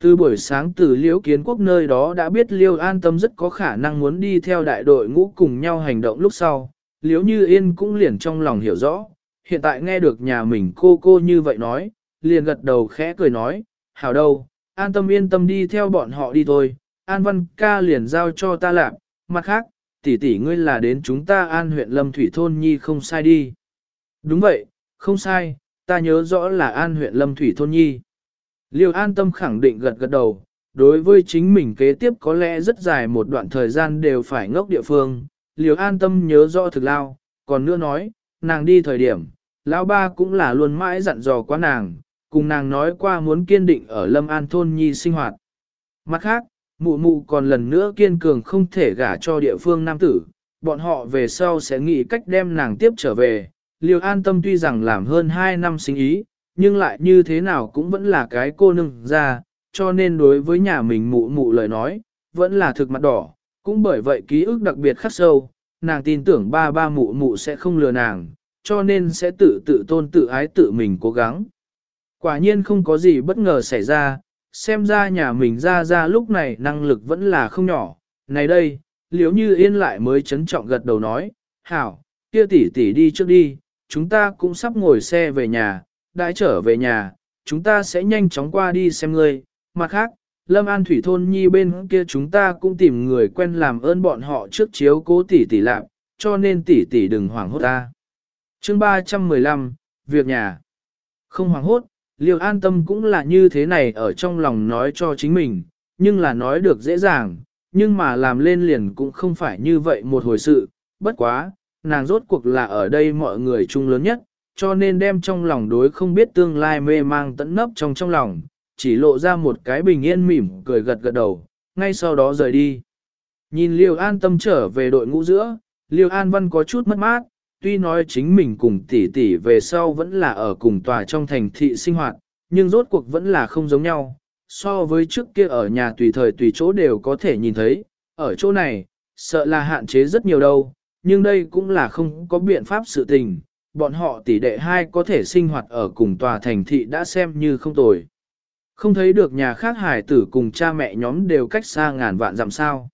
Từ buổi sáng từ liễu kiến quốc nơi đó đã biết liêu an tâm rất có khả năng muốn đi theo đại đội ngũ cùng nhau hành động lúc sau, liễu như yên cũng liền trong lòng hiểu rõ, hiện tại nghe được nhà mình cô cô như vậy nói, liền gật đầu khẽ cười nói, hảo đâu, an tâm yên tâm đi theo bọn họ đi thôi, an văn ca liền giao cho ta làm, mặt khác, tỷ tỷ ngươi là đến chúng ta an huyện lâm thủy thôn nhi không sai đi. Đúng vậy, không sai, ta nhớ rõ là an huyện lâm thủy thôn nhi. Liêu an tâm khẳng định gật gật đầu, đối với chính mình kế tiếp có lẽ rất dài một đoạn thời gian đều phải ngốc địa phương. Liêu an tâm nhớ rõ thực lao, còn nữa nói, nàng đi thời điểm, lão ba cũng là luôn mãi dặn dò quá nàng, cùng nàng nói qua muốn kiên định ở lâm an thôn nhi sinh hoạt. Mặt khác, mụ mụ còn lần nữa kiên cường không thể gả cho địa phương nam tử, bọn họ về sau sẽ nghĩ cách đem nàng tiếp trở về. Liêu an tâm tuy rằng làm hơn 2 năm sinh ý, nhưng lại như thế nào cũng vẫn là cái cô nương ra, cho nên đối với nhà mình mụ mụ lời nói, vẫn là thực mặt đỏ, cũng bởi vậy ký ức đặc biệt khắc sâu, nàng tin tưởng ba ba mụ mụ sẽ không lừa nàng, cho nên sẽ tự tự tôn tự ái tự mình cố gắng. Quả nhiên không có gì bất ngờ xảy ra, xem ra nhà mình ra ra lúc này năng lực vẫn là không nhỏ. Này đây, liếu như yên lại mới chấn trọng gật đầu nói, hảo, kia tỷ tỷ đi trước đi, chúng ta cũng sắp ngồi xe về nhà, đã trở về nhà, chúng ta sẽ nhanh chóng qua đi xem ngươi. Mặt khác, Lâm An Thủy Thôn Nhi bên kia chúng ta cũng tìm người quen làm ơn bọn họ trước chiếu cố tỷ tỷ lạc, cho nên tỷ tỷ đừng hoảng hốt ta. chương 315, Việc nhà. Không hoảng hốt, Liêu an tâm cũng là như thế này ở trong lòng nói cho chính mình, nhưng là nói được dễ dàng, nhưng mà làm lên liền cũng không phải như vậy một hồi sự, bất quá, nàng rốt cuộc là ở đây mọi người chung lớn nhất, cho nên đem trong lòng đối không biết tương lai mê mang tận nấp trong trong lòng, chỉ lộ ra một cái bình yên mỉm cười gật gật đầu, ngay sau đó rời đi. Nhìn Liêu An tâm trở về đội ngũ giữa, Liêu An Văn có chút mất mát, tuy nói chính mình cùng tỷ tỷ về sau vẫn là ở cùng tòa trong thành thị sinh hoạt, nhưng rốt cuộc vẫn là không giống nhau. So với trước kia ở nhà tùy thời tùy chỗ đều có thể nhìn thấy, ở chỗ này, sợ là hạn chế rất nhiều đâu, nhưng đây cũng là không có biện pháp sự tình, bọn họ tỷ đệ hai có thể sinh hoạt ở cùng tòa thành thị đã xem như không tồi. Không thấy được nhà khác hải tử cùng cha mẹ nhóm đều cách xa ngàn vạn dặm sao.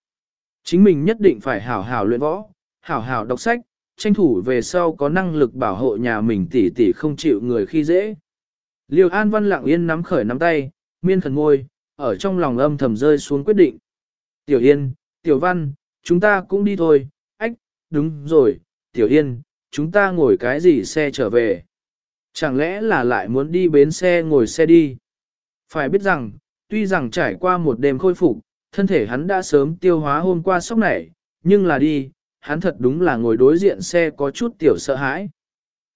Chính mình nhất định phải hảo hảo luyện võ, hảo hảo đọc sách, tranh thủ về sau có năng lực bảo hộ nhà mình tỷ tỷ không chịu người khi dễ. Liêu An Văn lặng yên nắm khởi nắm tay, miên khẩn ngôi, ở trong lòng âm thầm rơi xuống quyết định. Tiểu Yên, Tiểu Văn, chúng ta cũng đi thôi, ách, đúng rồi, Tiểu Yên, chúng ta ngồi cái gì xe trở về? Chẳng lẽ là lại muốn đi bến xe ngồi xe đi? Phải biết rằng, tuy rằng trải qua một đêm khôi phục, thân thể hắn đã sớm tiêu hóa hôm qua sốc nảy, nhưng là đi, hắn thật đúng là ngồi đối diện xe có chút tiểu sợ hãi.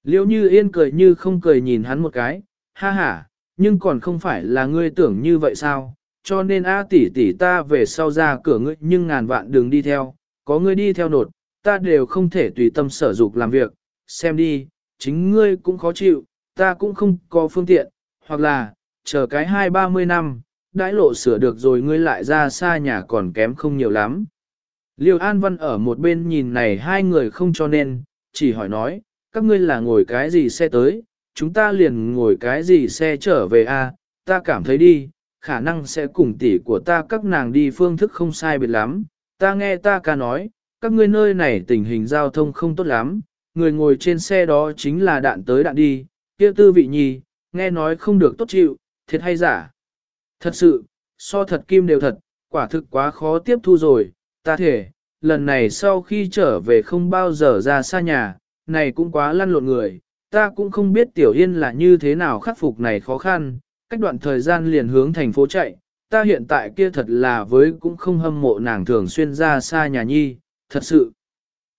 Liêu như yên cười như không cười nhìn hắn một cái, ha ha, nhưng còn không phải là ngươi tưởng như vậy sao, cho nên a tỷ tỷ ta về sau ra cửa ngươi nhưng ngàn vạn đường đi theo, có ngươi đi theo nột, ta đều không thể tùy tâm sở dục làm việc, xem đi, chính ngươi cũng khó chịu, ta cũng không có phương tiện, hoặc là, chờ cái hai ba mươi năm, đãi lộ sửa được rồi ngươi lại ra xa nhà còn kém không nhiều lắm. Liêu An Văn ở một bên nhìn này hai người không cho nên, chỉ hỏi nói, các ngươi là ngồi cái gì xe tới, chúng ta liền ngồi cái gì xe trở về a? ta cảm thấy đi, khả năng sẽ cùng tỷ của ta các nàng đi phương thức không sai biệt lắm, ta nghe ta ca nói, các ngươi nơi này tình hình giao thông không tốt lắm, người ngồi trên xe đó chính là đạn tới đạn đi, kia tư vị nhì, nghe nói không được tốt chịu, thiệt hay giả. Thật sự, so thật kim đều thật, quả thực quá khó tiếp thu rồi, ta thể, lần này sau khi trở về không bao giờ ra xa nhà, này cũng quá lăn lộn người, ta cũng không biết Tiểu Yên là như thế nào khắc phục này khó khăn, cách đoạn thời gian liền hướng thành phố chạy, ta hiện tại kia thật là với cũng không hâm mộ nàng thường xuyên ra xa nhà nhi, thật sự.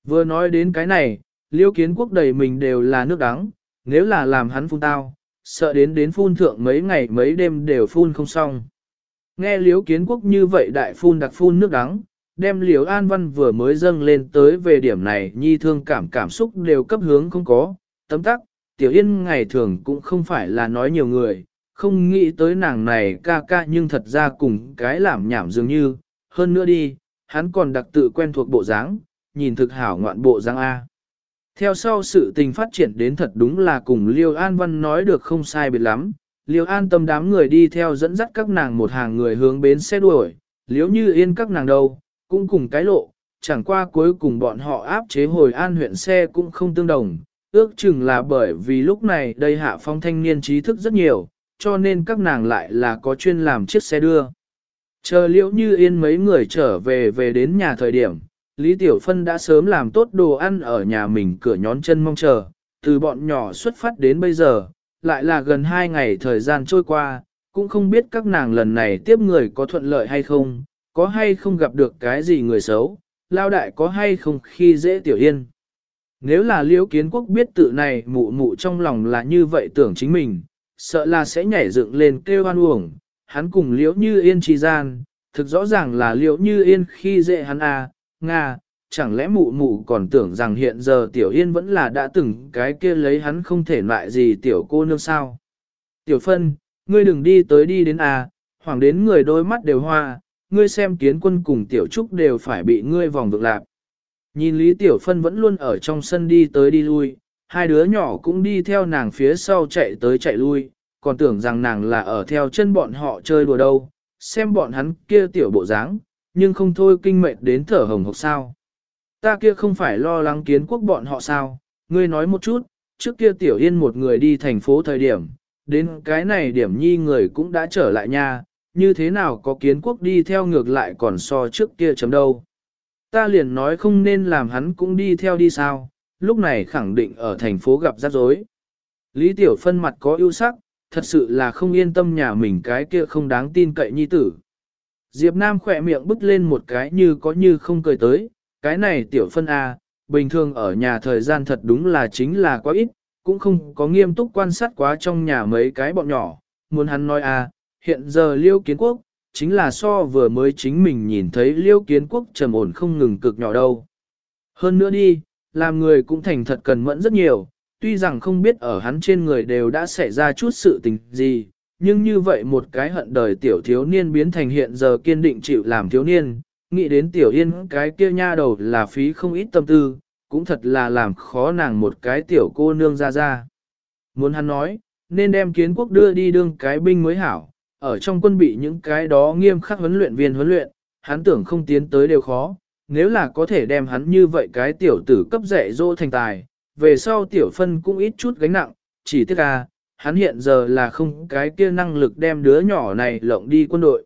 Vừa nói đến cái này, liêu kiến quốc đầy mình đều là nước đắng, nếu là làm hắn phun tao, sợ đến đến phun thượng mấy ngày mấy đêm đều phun không xong. Nghe liếu kiến quốc như vậy đại phun đặc phun nước đắng, đem liếu an văn vừa mới dâng lên tới về điểm này nhi thương cảm cảm xúc đều cấp hướng không có, tấm tắc, tiểu yên ngày thường cũng không phải là nói nhiều người, không nghĩ tới nàng này ca ca nhưng thật ra cùng cái làm nhảm dường như, hơn nữa đi, hắn còn đặc tự quen thuộc bộ dáng, nhìn thực hảo ngoạn bộ dáng A. Theo sau sự tình phát triển đến thật đúng là cùng Liêu An Văn nói được không sai biệt lắm, Liêu An tâm đám người đi theo dẫn dắt các nàng một hàng người hướng bến xe đuổi, liếu như yên các nàng đâu, cũng cùng cái lộ, chẳng qua cuối cùng bọn họ áp chế hồi an huyện xe cũng không tương đồng, ước chừng là bởi vì lúc này đây hạ phong thanh niên trí thức rất nhiều, cho nên các nàng lại là có chuyên làm chiếc xe đưa. Chờ liễu như yên mấy người trở về về đến nhà thời điểm, Lý Tiểu Phân đã sớm làm tốt đồ ăn ở nhà mình cửa nhón chân mong chờ, từ bọn nhỏ xuất phát đến bây giờ, lại là gần hai ngày thời gian trôi qua, cũng không biết các nàng lần này tiếp người có thuận lợi hay không, có hay không gặp được cái gì người xấu, lao đại có hay không khi dễ Tiểu Yên. Nếu là liễu kiến quốc biết tự này mụ mụ trong lòng là như vậy tưởng chính mình, sợ là sẽ nhảy dựng lên kêu oan uổng, hắn cùng liễu như yên trì gian, thực rõ ràng là liễu như yên khi dễ hắn à, Nga, chẳng lẽ mụ mụ còn tưởng rằng hiện giờ tiểu yên vẫn là đã từng cái kia lấy hắn không thể loại gì tiểu cô nương sao. Tiểu phân, ngươi đừng đi tới đi đến à, hoàng đến người đôi mắt đều hoa, ngươi xem kiến quân cùng tiểu trúc đều phải bị ngươi vòng vực lạc. Nhìn Lý Tiểu Phân vẫn luôn ở trong sân đi tới đi lui, hai đứa nhỏ cũng đi theo nàng phía sau chạy tới chạy lui, còn tưởng rằng nàng là ở theo chân bọn họ chơi đùa đâu, xem bọn hắn kia tiểu bộ dáng, nhưng không thôi kinh mệt đến thở hồng hộc sao. Ta kia không phải lo lắng kiến quốc bọn họ sao, ngươi nói một chút, trước kia tiểu yên một người đi thành phố thời điểm, đến cái này điểm nhi người cũng đã trở lại nha, như thế nào có kiến quốc đi theo ngược lại còn so trước kia chấm đâu. Ta liền nói không nên làm hắn cũng đi theo đi sao, lúc này khẳng định ở thành phố gặp rắc rối. Lý Tiểu Phân mặt có ưu sắc, thật sự là không yên tâm nhà mình cái kia không đáng tin cậy nhi tử. Diệp Nam khỏe miệng bứt lên một cái như có như không cười tới, cái này Tiểu Phân A, bình thường ở nhà thời gian thật đúng là chính là quá ít, cũng không có nghiêm túc quan sát quá trong nhà mấy cái bọn nhỏ, muốn hắn nói A, hiện giờ liêu kiến quốc, chính là so vừa mới chính mình nhìn thấy liêu kiến quốc trầm ổn không ngừng cực nhỏ đâu. Hơn nữa đi, làm người cũng thành thật cần mẫn rất nhiều, tuy rằng không biết ở hắn trên người đều đã xảy ra chút sự tình gì, nhưng như vậy một cái hận đời tiểu thiếu niên biến thành hiện giờ kiên định chịu làm thiếu niên, nghĩ đến tiểu yên cái kia nha đầu là phí không ít tâm tư, cũng thật là làm khó nàng một cái tiểu cô nương ra ra. Muốn hắn nói, nên đem kiến quốc đưa đi đương cái binh mới hảo, ở trong quân bị những cái đó nghiêm khắc huấn luyện viên huấn luyện, hắn tưởng không tiến tới đều khó, nếu là có thể đem hắn như vậy cái tiểu tử cấp dạy dỗ thành tài, về sau tiểu phân cũng ít chút gánh nặng, chỉ tiếc à, hắn hiện giờ là không cái kia năng lực đem đứa nhỏ này lộng đi quân đội.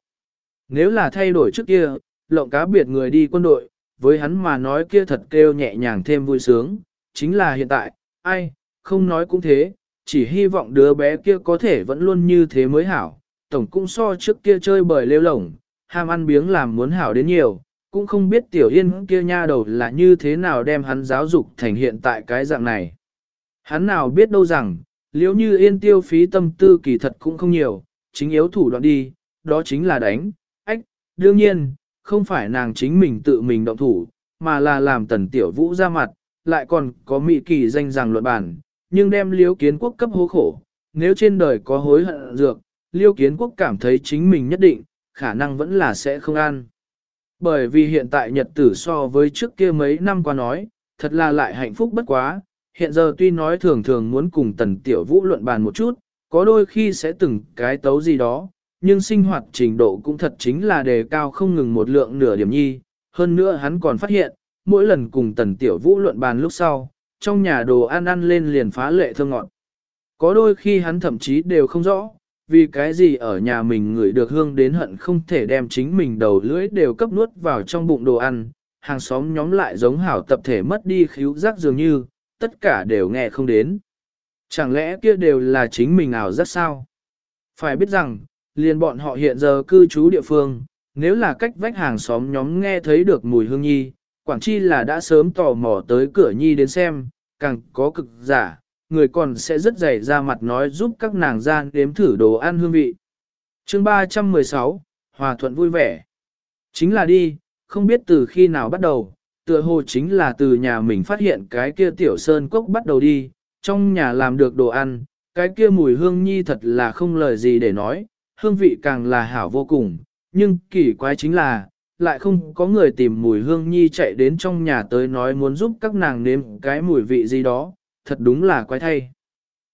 Nếu là thay đổi trước kia, lộng cá biệt người đi quân đội, với hắn mà nói kia thật kêu nhẹ nhàng thêm vui sướng, chính là hiện tại, ai, không nói cũng thế, chỉ hy vọng đứa bé kia có thể vẫn luôn như thế mới hảo, tổng cũng so trước kia chơi bời lêu lổng, ham ăn biếng làm muốn hảo đến nhiều, cũng không biết tiểu yên kia nha đầu là như thế nào đem hắn giáo dục thành hiện tại cái dạng này. Hắn nào biết đâu rằng, liếu như yên tiêu phí tâm tư kỳ thật cũng không nhiều, chính yếu thủ đoạn đi, đó chính là đánh, ách, đương nhiên, không phải nàng chính mình tự mình động thủ, mà là làm tần tiểu vũ ra mặt, lại còn có mỹ kỳ danh rằng luận bản, nhưng đem liếu kiến quốc cấp hố khổ, nếu trên đời có hối hận dược, liêu kiến quốc cảm thấy chính mình nhất định, khả năng vẫn là sẽ không ăn. Bởi vì hiện tại nhật tử so với trước kia mấy năm qua nói, thật là lại hạnh phúc bất quá, hiện giờ tuy nói thường thường muốn cùng tần tiểu vũ luận bàn một chút, có đôi khi sẽ từng cái tấu gì đó, nhưng sinh hoạt trình độ cũng thật chính là đề cao không ngừng một lượng nửa điểm nhi. Hơn nữa hắn còn phát hiện, mỗi lần cùng tần tiểu vũ luận bàn lúc sau, trong nhà đồ ăn ăn lên liền phá lệ thơ ngọt. Có đôi khi hắn thậm chí đều không rõ, vì cái gì ở nhà mình ngửi được hương đến hận không thể đem chính mình đầu lưỡi đều cấp nuốt vào trong bụng đồ ăn, hàng xóm nhóm lại giống hảo tập thể mất đi khíu giác dường như, tất cả đều nghe không đến. Chẳng lẽ kia đều là chính mình ảo giác sao? Phải biết rằng, liền bọn họ hiện giờ cư trú địa phương, nếu là cách vách hàng xóm nhóm nghe thấy được mùi hương nhi, Quảng Chi là đã sớm tò mò tới cửa nhi đến xem, càng có cực giả, người còn sẽ rất dày ra mặt nói giúp các nàng gian đếm thử đồ ăn hương vị. chương 316, Hòa thuận vui vẻ. Chính là đi, không biết từ khi nào bắt đầu, tựa hồ chính là từ nhà mình phát hiện cái kia tiểu sơn cốc bắt đầu đi, trong nhà làm được đồ ăn, cái kia mùi hương nhi thật là không lời gì để nói, hương vị càng là hảo vô cùng, nhưng kỳ quái chính là, lại không có người tìm mùi hương nhi chạy đến trong nhà tới nói muốn giúp các nàng nếm cái mùi vị gì đó, thật đúng là quái thay.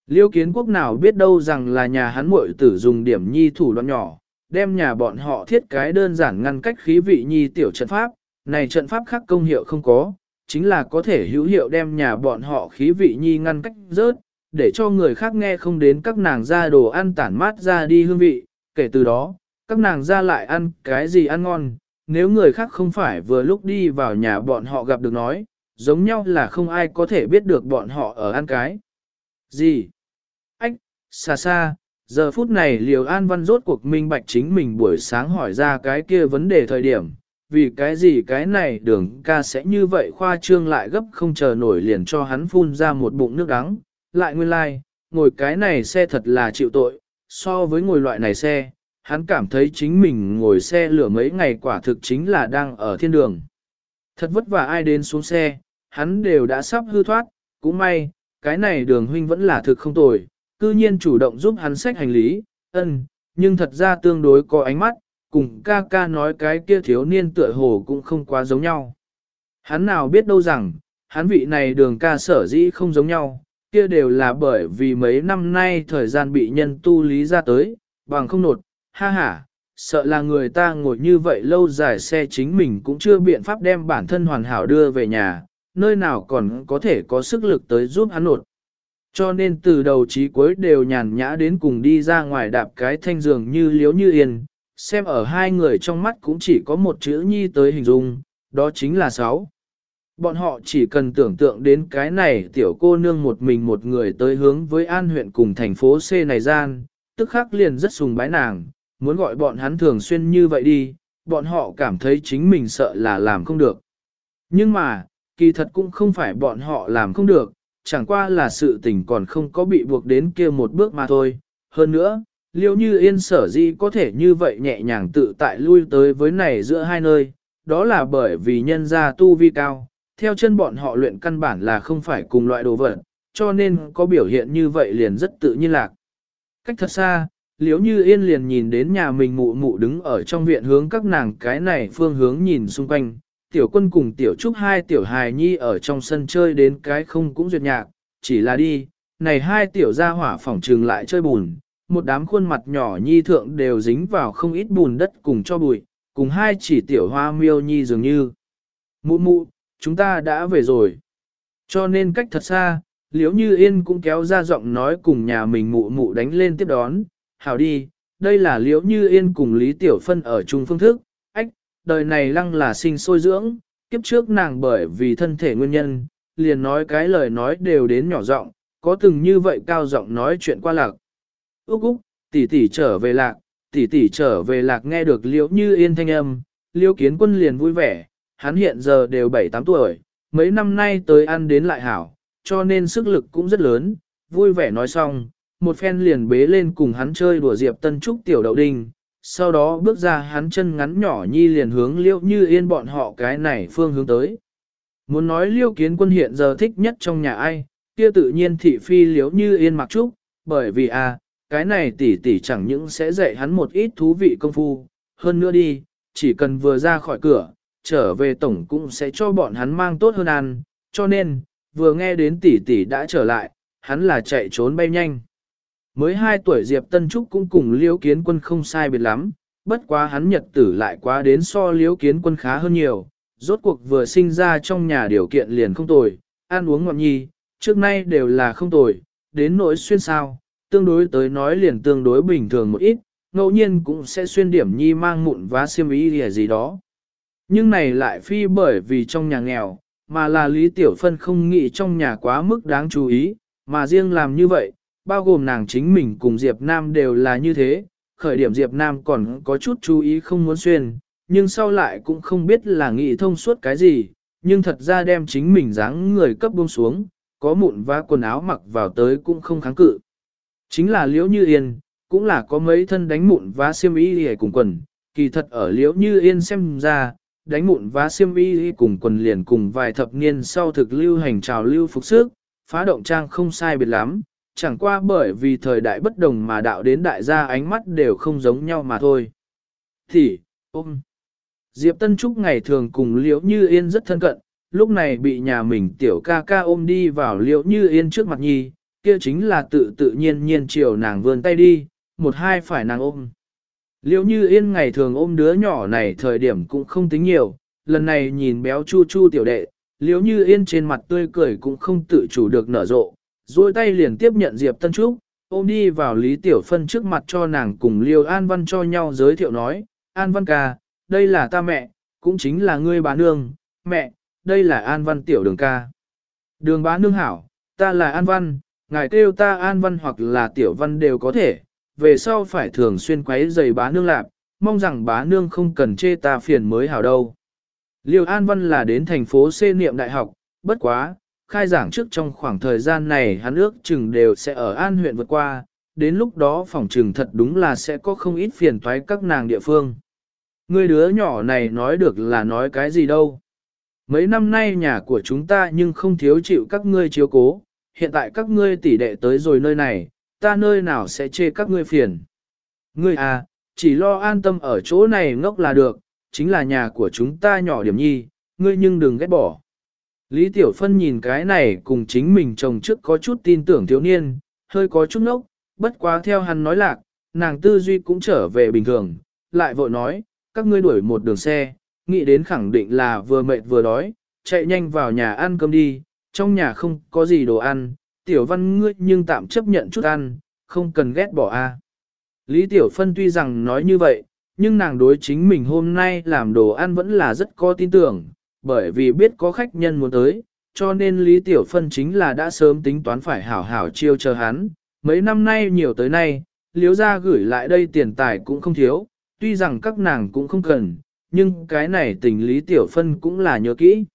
Liêu kiến quốc nào biết đâu rằng là nhà hắn muội tử dùng điểm nhi thủ đoạn nhỏ, đem nhà bọn họ thiết cái đơn giản ngăn cách khí vị nhi tiểu trận pháp, này trận pháp khác công hiệu không có, chính là có thể hữu hiệu đem nhà bọn họ khí vị nhi ngăn cách rớt, để cho người khác nghe không đến các nàng ra đồ ăn tản mát ra đi hương vị, kể từ đó, các nàng ra lại ăn cái gì ăn ngon, nếu người khác không phải vừa lúc đi vào nhà bọn họ gặp được nói, giống nhau là không ai có thể biết được bọn họ ở ăn cái. Gì? Ách, xa xa, giờ phút này Liều An Văn rốt cuộc minh bạch chính mình buổi sáng hỏi ra cái kia vấn đề thời điểm, vì cái gì cái này đường ca sẽ như vậy khoa trương lại gấp không chờ nổi liền cho hắn phun ra một bụng nước đắng, lại nguyên lai, like, ngồi cái này xe thật là chịu tội, so với ngồi loại này xe, hắn cảm thấy chính mình ngồi xe lửa mấy ngày quả thực chính là đang ở thiên đường. Thật vất vả ai đến xuống xe, hắn đều đã sắp hư thoát, cũng may, cái này đường huynh vẫn là thực không tồi, cư nhiên chủ động giúp hắn xách hành lý, ân, nhưng thật ra tương đối có ánh mắt, cùng ca ca nói cái kia thiếu niên tựa hồ cũng không quá giống nhau. Hắn nào biết đâu rằng, hắn vị này đường ca sở dĩ không giống nhau, kia đều là bởi vì mấy năm nay thời gian bị nhân tu lý ra tới, bằng không nột, ha ha, sợ là người ta ngồi như vậy lâu dài xe chính mình cũng chưa biện pháp đem bản thân hoàn hảo đưa về nhà, nơi nào còn có thể có sức lực tới giúp hắn nột. Cho nên từ đầu chí cuối đều nhàn nhã đến cùng đi ra ngoài đạp cái thanh giường như liếu như yên, xem ở hai người trong mắt cũng chỉ có một chữ nhi tới hình dung, đó chính là sáu. Bọn họ chỉ cần tưởng tượng đến cái này tiểu cô nương một mình một người tới hướng với an huyện cùng thành phố C này gian, tức khắc liền rất sùng bái nàng, muốn gọi bọn hắn thường xuyên như vậy đi, bọn họ cảm thấy chính mình sợ là làm không được. Nhưng mà, kỳ thật cũng không phải bọn họ làm không được, chẳng qua là sự tình còn không có bị buộc đến kia một bước mà thôi. Hơn nữa, liêu như yên sở di có thể như vậy nhẹ nhàng tự tại lui tới với này giữa hai nơi, đó là bởi vì nhân gia tu vi cao, theo chân bọn họ luyện căn bản là không phải cùng loại đồ vật, cho nên có biểu hiện như vậy liền rất tự nhiên lạc. Cách thật xa, liếu như yên liền nhìn đến nhà mình mụ mụ đứng ở trong viện hướng các nàng cái này phương hướng nhìn xung quanh, tiểu quân cùng tiểu trúc hai tiểu hài nhi ở trong sân chơi đến cái không cũng duyệt nhạc, chỉ là đi, này hai tiểu gia hỏa phỏng trừng lại chơi bùn, một đám khuôn mặt nhỏ nhi thượng đều dính vào không ít bùn đất cùng cho bụi, cùng hai chỉ tiểu hoa miêu nhi dường như. Mụ mụ, chúng ta đã về rồi. Cho nên cách thật xa, liếu như yên cũng kéo ra giọng nói cùng nhà mình mụ mụ đánh lên tiếp đón, hảo đi, đây là liếu như yên cùng Lý Tiểu Phân ở chung phương thức, đời này lăng là sinh sôi dưỡng, kiếp trước nàng bởi vì thân thể nguyên nhân, liền nói cái lời nói đều đến nhỏ giọng, có từng như vậy cao giọng nói chuyện qua lạc. Úc Úc, tỷ tỷ trở về lạc, tỷ tỷ trở về lạc nghe được liễu như yên thanh âm, liễu kiến quân liền vui vẻ, hắn hiện giờ đều 7-8 tuổi, mấy năm nay tới ăn đến lại hảo, cho nên sức lực cũng rất lớn, vui vẻ nói xong, một phen liền bế lên cùng hắn chơi đùa Diệp Tân Trúc tiểu đậu đinh, sau đó bước ra hắn chân ngắn nhỏ nhi liền hướng liêu như yên bọn họ cái này phương hướng tới. Muốn nói liêu kiến quân hiện giờ thích nhất trong nhà ai, kia tự nhiên thị phi liếu như yên mặc trúc, bởi vì a à, cái này tỷ tỷ chẳng những sẽ dạy hắn một ít thú vị công phu, hơn nữa đi, chỉ cần vừa ra khỏi cửa, trở về tổng cũng sẽ cho bọn hắn mang tốt hơn ăn, cho nên, vừa nghe đến tỷ tỷ đã trở lại, hắn là chạy trốn bay nhanh. Mới 2 tuổi Diệp Tân Trúc cũng cùng Liễu Kiến Quân không sai biệt lắm, bất quá hắn nhật tử lại quá đến so Liễu Kiến Quân khá hơn nhiều, rốt cuộc vừa sinh ra trong nhà điều kiện liền không tồi, ăn uống ngọt nhi, trước nay đều là không tồi, đến nỗi xuyên sao, tương đối tới nói liền tương đối bình thường một ít, ngẫu nhiên cũng sẽ xuyên điểm nhi mang mụn vá xiêm y gì đó. Nhưng này lại phi bởi vì trong nhà nghèo, mà là Lý Tiểu Phân không nghĩ trong nhà quá mức đáng chú ý, mà riêng làm như vậy, bao gồm nàng chính mình cùng Diệp Nam đều là như thế, khởi điểm Diệp Nam còn có chút chú ý không muốn xuyên, nhưng sau lại cũng không biết là nghĩ thông suốt cái gì, nhưng thật ra đem chính mình dáng người cấp buông xuống, có mụn và quần áo mặc vào tới cũng không kháng cự. Chính là liễu như yên, cũng là có mấy thân đánh mụn và xiêm y hề cùng quần, kỳ thật ở liễu như yên xem ra, đánh mụn và xiêm y cùng quần liền cùng vài thập niên sau thực lưu hành trào lưu phục sức, phá động trang không sai biệt lắm, chẳng qua bởi vì thời đại bất đồng mà đạo đến đại gia ánh mắt đều không giống nhau mà thôi. Thì, ôm. Diệp Tân Trúc ngày thường cùng Liễu Như Yên rất thân cận, lúc này bị nhà mình tiểu ca ca ôm đi vào Liễu Như Yên trước mặt nhi, kia chính là tự tự nhiên nhiên chiều nàng vươn tay đi, một hai phải nàng ôm. Liễu Như Yên ngày thường ôm đứa nhỏ này thời điểm cũng không tính nhiều, lần này nhìn béo chu chu tiểu đệ, Liễu Như Yên trên mặt tươi cười cũng không tự chủ được nở rộ, duỗi tay liền tiếp nhận Diệp Tân Trúc, ôm đi vào Lý Tiểu Phân trước mặt cho nàng cùng Liêu An Văn cho nhau giới thiệu nói, An Văn ca, đây là ta mẹ, cũng chính là ngươi bá nương, mẹ, đây là An Văn Tiểu Đường ca. Đường bá nương hảo, ta là An Văn, ngài kêu ta An Văn hoặc là Tiểu Văn đều có thể, về sau phải thường xuyên quấy giày bá nương lạp, mong rằng bá nương không cần chê ta phiền mới hảo đâu. Liêu An Văn là đến thành phố C niệm đại học, bất quá, khai giảng trước trong khoảng thời gian này hắn ước chừng đều sẽ ở An huyện vượt qua, đến lúc đó phòng trừng thật đúng là sẽ có không ít phiền toái các nàng địa phương. Người đứa nhỏ này nói được là nói cái gì đâu. Mấy năm nay nhà của chúng ta nhưng không thiếu chịu các ngươi chiếu cố, hiện tại các ngươi tỷ đệ tới rồi nơi này, ta nơi nào sẽ chê các ngươi phiền. Ngươi à, chỉ lo an tâm ở chỗ này ngốc là được, chính là nhà của chúng ta nhỏ điểm nhi, ngươi nhưng đừng ghét bỏ. Lý Tiểu Phân nhìn cái này cùng chính mình chồng trước có chút tin tưởng thiếu niên, hơi có chút nốc, bất quá theo hắn nói lạc, nàng tư duy cũng trở về bình thường, lại vội nói, các ngươi đuổi một đường xe, nghĩ đến khẳng định là vừa mệt vừa đói, chạy nhanh vào nhà ăn cơm đi, trong nhà không có gì đồ ăn, Tiểu Văn ngươi nhưng tạm chấp nhận chút ăn, không cần ghét bỏ a. Lý Tiểu Phân tuy rằng nói như vậy, nhưng nàng đối chính mình hôm nay làm đồ ăn vẫn là rất có tin tưởng, bởi vì biết có khách nhân muốn tới, cho nên Lý Tiểu Phân chính là đã sớm tính toán phải hảo hảo chiêu chờ hắn. Mấy năm nay nhiều tới nay, liếu ra gửi lại đây tiền tài cũng không thiếu, tuy rằng các nàng cũng không cần, nhưng cái này tình Lý Tiểu Phân cũng là nhớ kỹ.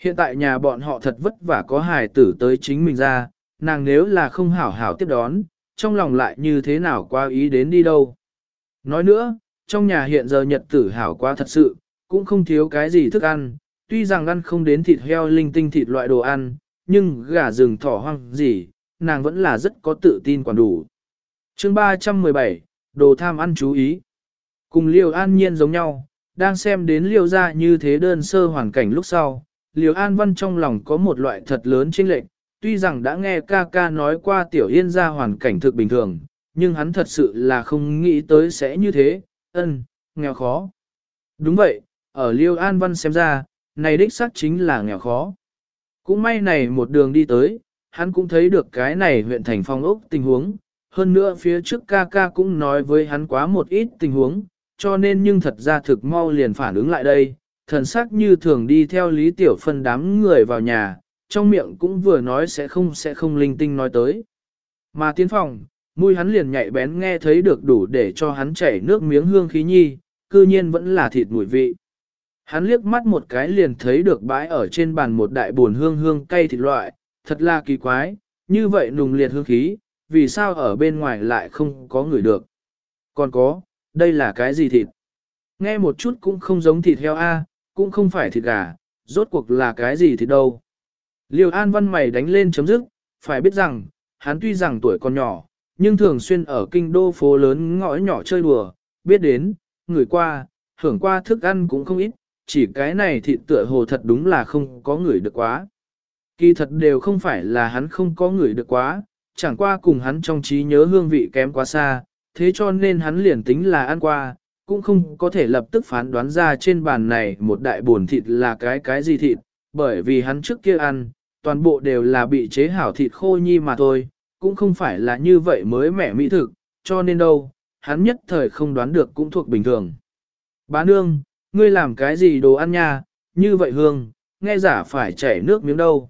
Hiện tại nhà bọn họ thật vất vả có hài tử tới chính mình ra, nàng nếu là không hảo hảo tiếp đón, trong lòng lại như thế nào qua ý đến đi đâu. Nói nữa, trong nhà hiện giờ nhật tử hảo quá thật sự, cũng không thiếu cái gì thức ăn, tuy rằng ăn không đến thịt heo linh tinh thịt loại đồ ăn, nhưng gà rừng thỏ hoang gì, nàng vẫn là rất có tự tin quản đủ. chương 317, đồ tham ăn chú ý. Cùng Liêu An Nhiên giống nhau, đang xem đến Liêu ra như thế đơn sơ hoàn cảnh lúc sau, Liêu An Văn trong lòng có một loại thật lớn chênh lệch, tuy rằng đã nghe ca ca nói qua Tiểu Yên ra hoàn cảnh thực bình thường, nhưng hắn thật sự là không nghĩ tới sẽ như thế, ân, nghèo khó. Đúng vậy, ở Liêu An Văn xem ra, này đích xác chính là nghèo khó. Cũng may này một đường đi tới, hắn cũng thấy được cái này huyện thành phong ốc tình huống, hơn nữa phía trước ca ca cũng nói với hắn quá một ít tình huống, cho nên nhưng thật ra thực mau liền phản ứng lại đây, thần sắc như thường đi theo Lý Tiểu Phân đám người vào nhà, trong miệng cũng vừa nói sẽ không sẽ không linh tinh nói tới. Mà tiến phòng, mũi hắn liền nhạy bén nghe thấy được đủ để cho hắn chảy nước miếng hương khí nhi, cư nhiên vẫn là thịt mùi vị. Hắn liếc mắt một cái liền thấy được bãi ở trên bàn một đại buồn hương hương cay thịt loại, thật là kỳ quái, như vậy nùng liệt hương khí, vì sao ở bên ngoài lại không có người được. Còn có, đây là cái gì thịt? Nghe một chút cũng không giống thịt heo A, cũng không phải thịt gà, rốt cuộc là cái gì thịt đâu. Liêu An Văn mày đánh lên chấm dứt, phải biết rằng, hắn tuy rằng tuổi còn nhỏ, nhưng thường xuyên ở kinh đô phố lớn ngõ nhỏ chơi đùa, biết đến, người qua, hưởng qua thức ăn cũng không ít, chỉ cái này thịt tựa hồ thật đúng là không có người được quá. Kỳ thật đều không phải là hắn không có người được quá, chẳng qua cùng hắn trong trí nhớ hương vị kém quá xa, thế cho nên hắn liền tính là ăn qua, cũng không có thể lập tức phán đoán ra trên bàn này một đại buồn thịt là cái cái gì thịt, bởi vì hắn trước kia ăn, toàn bộ đều là bị chế hảo thịt khô nhi mà thôi, cũng không phải là như vậy mới mẻ mỹ thực, cho nên đâu, hắn nhất thời không đoán được cũng thuộc bình thường. Bá nương, ngươi làm cái gì đồ ăn nha, như vậy hương, nghe giả phải chảy nước miếng đâu.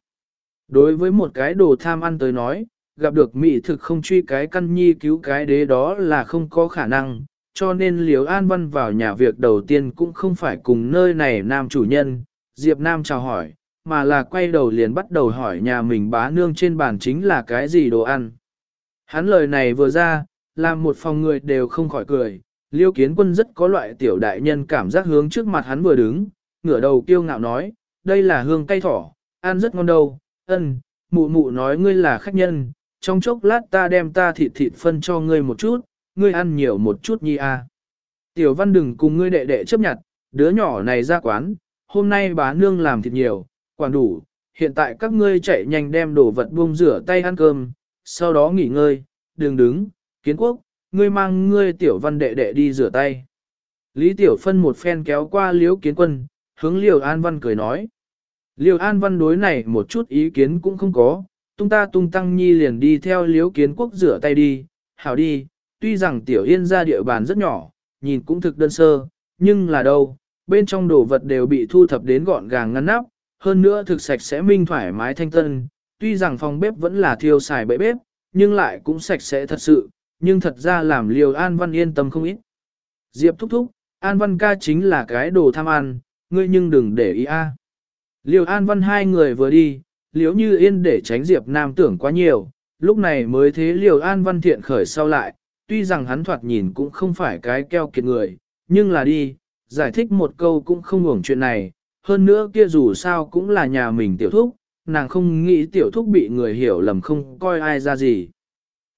Đối với một cái đồ tham ăn tới nói, gặp được mỹ thực không truy cái căn nhi cứu cái đế đó là không có khả năng, cho nên Liễu An Văn vào nhà việc đầu tiên cũng không phải cùng nơi này nam chủ nhân, Diệp Nam chào hỏi, mà là quay đầu liền bắt đầu hỏi nhà mình bá nương trên bàn chính là cái gì đồ ăn. Hắn lời này vừa ra, làm một phòng người đều không khỏi cười, liêu kiến quân rất có loại tiểu đại nhân cảm giác hướng trước mặt hắn vừa đứng, ngửa đầu kiêu ngạo nói, đây là hương cay thỏ, ăn rất ngon đâu, ân, mụ mụ nói ngươi là khách nhân, trong chốc lát ta đem ta thịt thịt phân cho ngươi một chút, ngươi ăn nhiều một chút nhi a. Tiểu văn đừng cùng ngươi đệ đệ chấp nhận, đứa nhỏ này ra quán, hôm nay bá nương làm thịt nhiều, quản đủ, hiện tại các ngươi chạy nhanh đem đồ vật buông rửa tay ăn cơm, sau đó nghỉ ngơi, đừng đứng, kiến quốc, ngươi mang ngươi tiểu văn đệ đệ đi rửa tay. Lý Tiểu Phân một phen kéo qua liễu kiến quân, hướng Liêu An Văn cười nói. Liêu An Văn đối này một chút ý kiến cũng không có, tung ta tung tăng nhi liền đi theo liễu kiến quốc rửa tay đi, hảo đi, tuy rằng Tiểu Yên ra địa bàn rất nhỏ, nhìn cũng thực đơn sơ, nhưng là đâu, bên trong đồ vật đều bị thu thập đến gọn gàng ngăn nắp, hơn nữa thực sạch sẽ minh thoải mái thanh tân, tuy rằng phòng bếp vẫn là thiêu xài bậy bếp, nhưng lại cũng sạch sẽ thật sự, nhưng thật ra làm liều An Văn yên tâm không ít. Diệp thúc thúc, An Văn ca chính là cái đồ tham ăn, ngươi nhưng đừng để ý a. À. Liều An Văn hai người vừa đi, liếu như yên để tránh Diệp Nam tưởng quá nhiều, lúc này mới thế liều An Văn thiện khởi sau lại, tuy rằng hắn thoạt nhìn cũng không phải cái keo kiệt người, nhưng là đi, giải thích một câu cũng không uổng chuyện này, hơn nữa kia dù sao cũng là nhà mình tiểu thúc, nàng không nghĩ tiểu thúc bị người hiểu lầm không coi ai ra gì.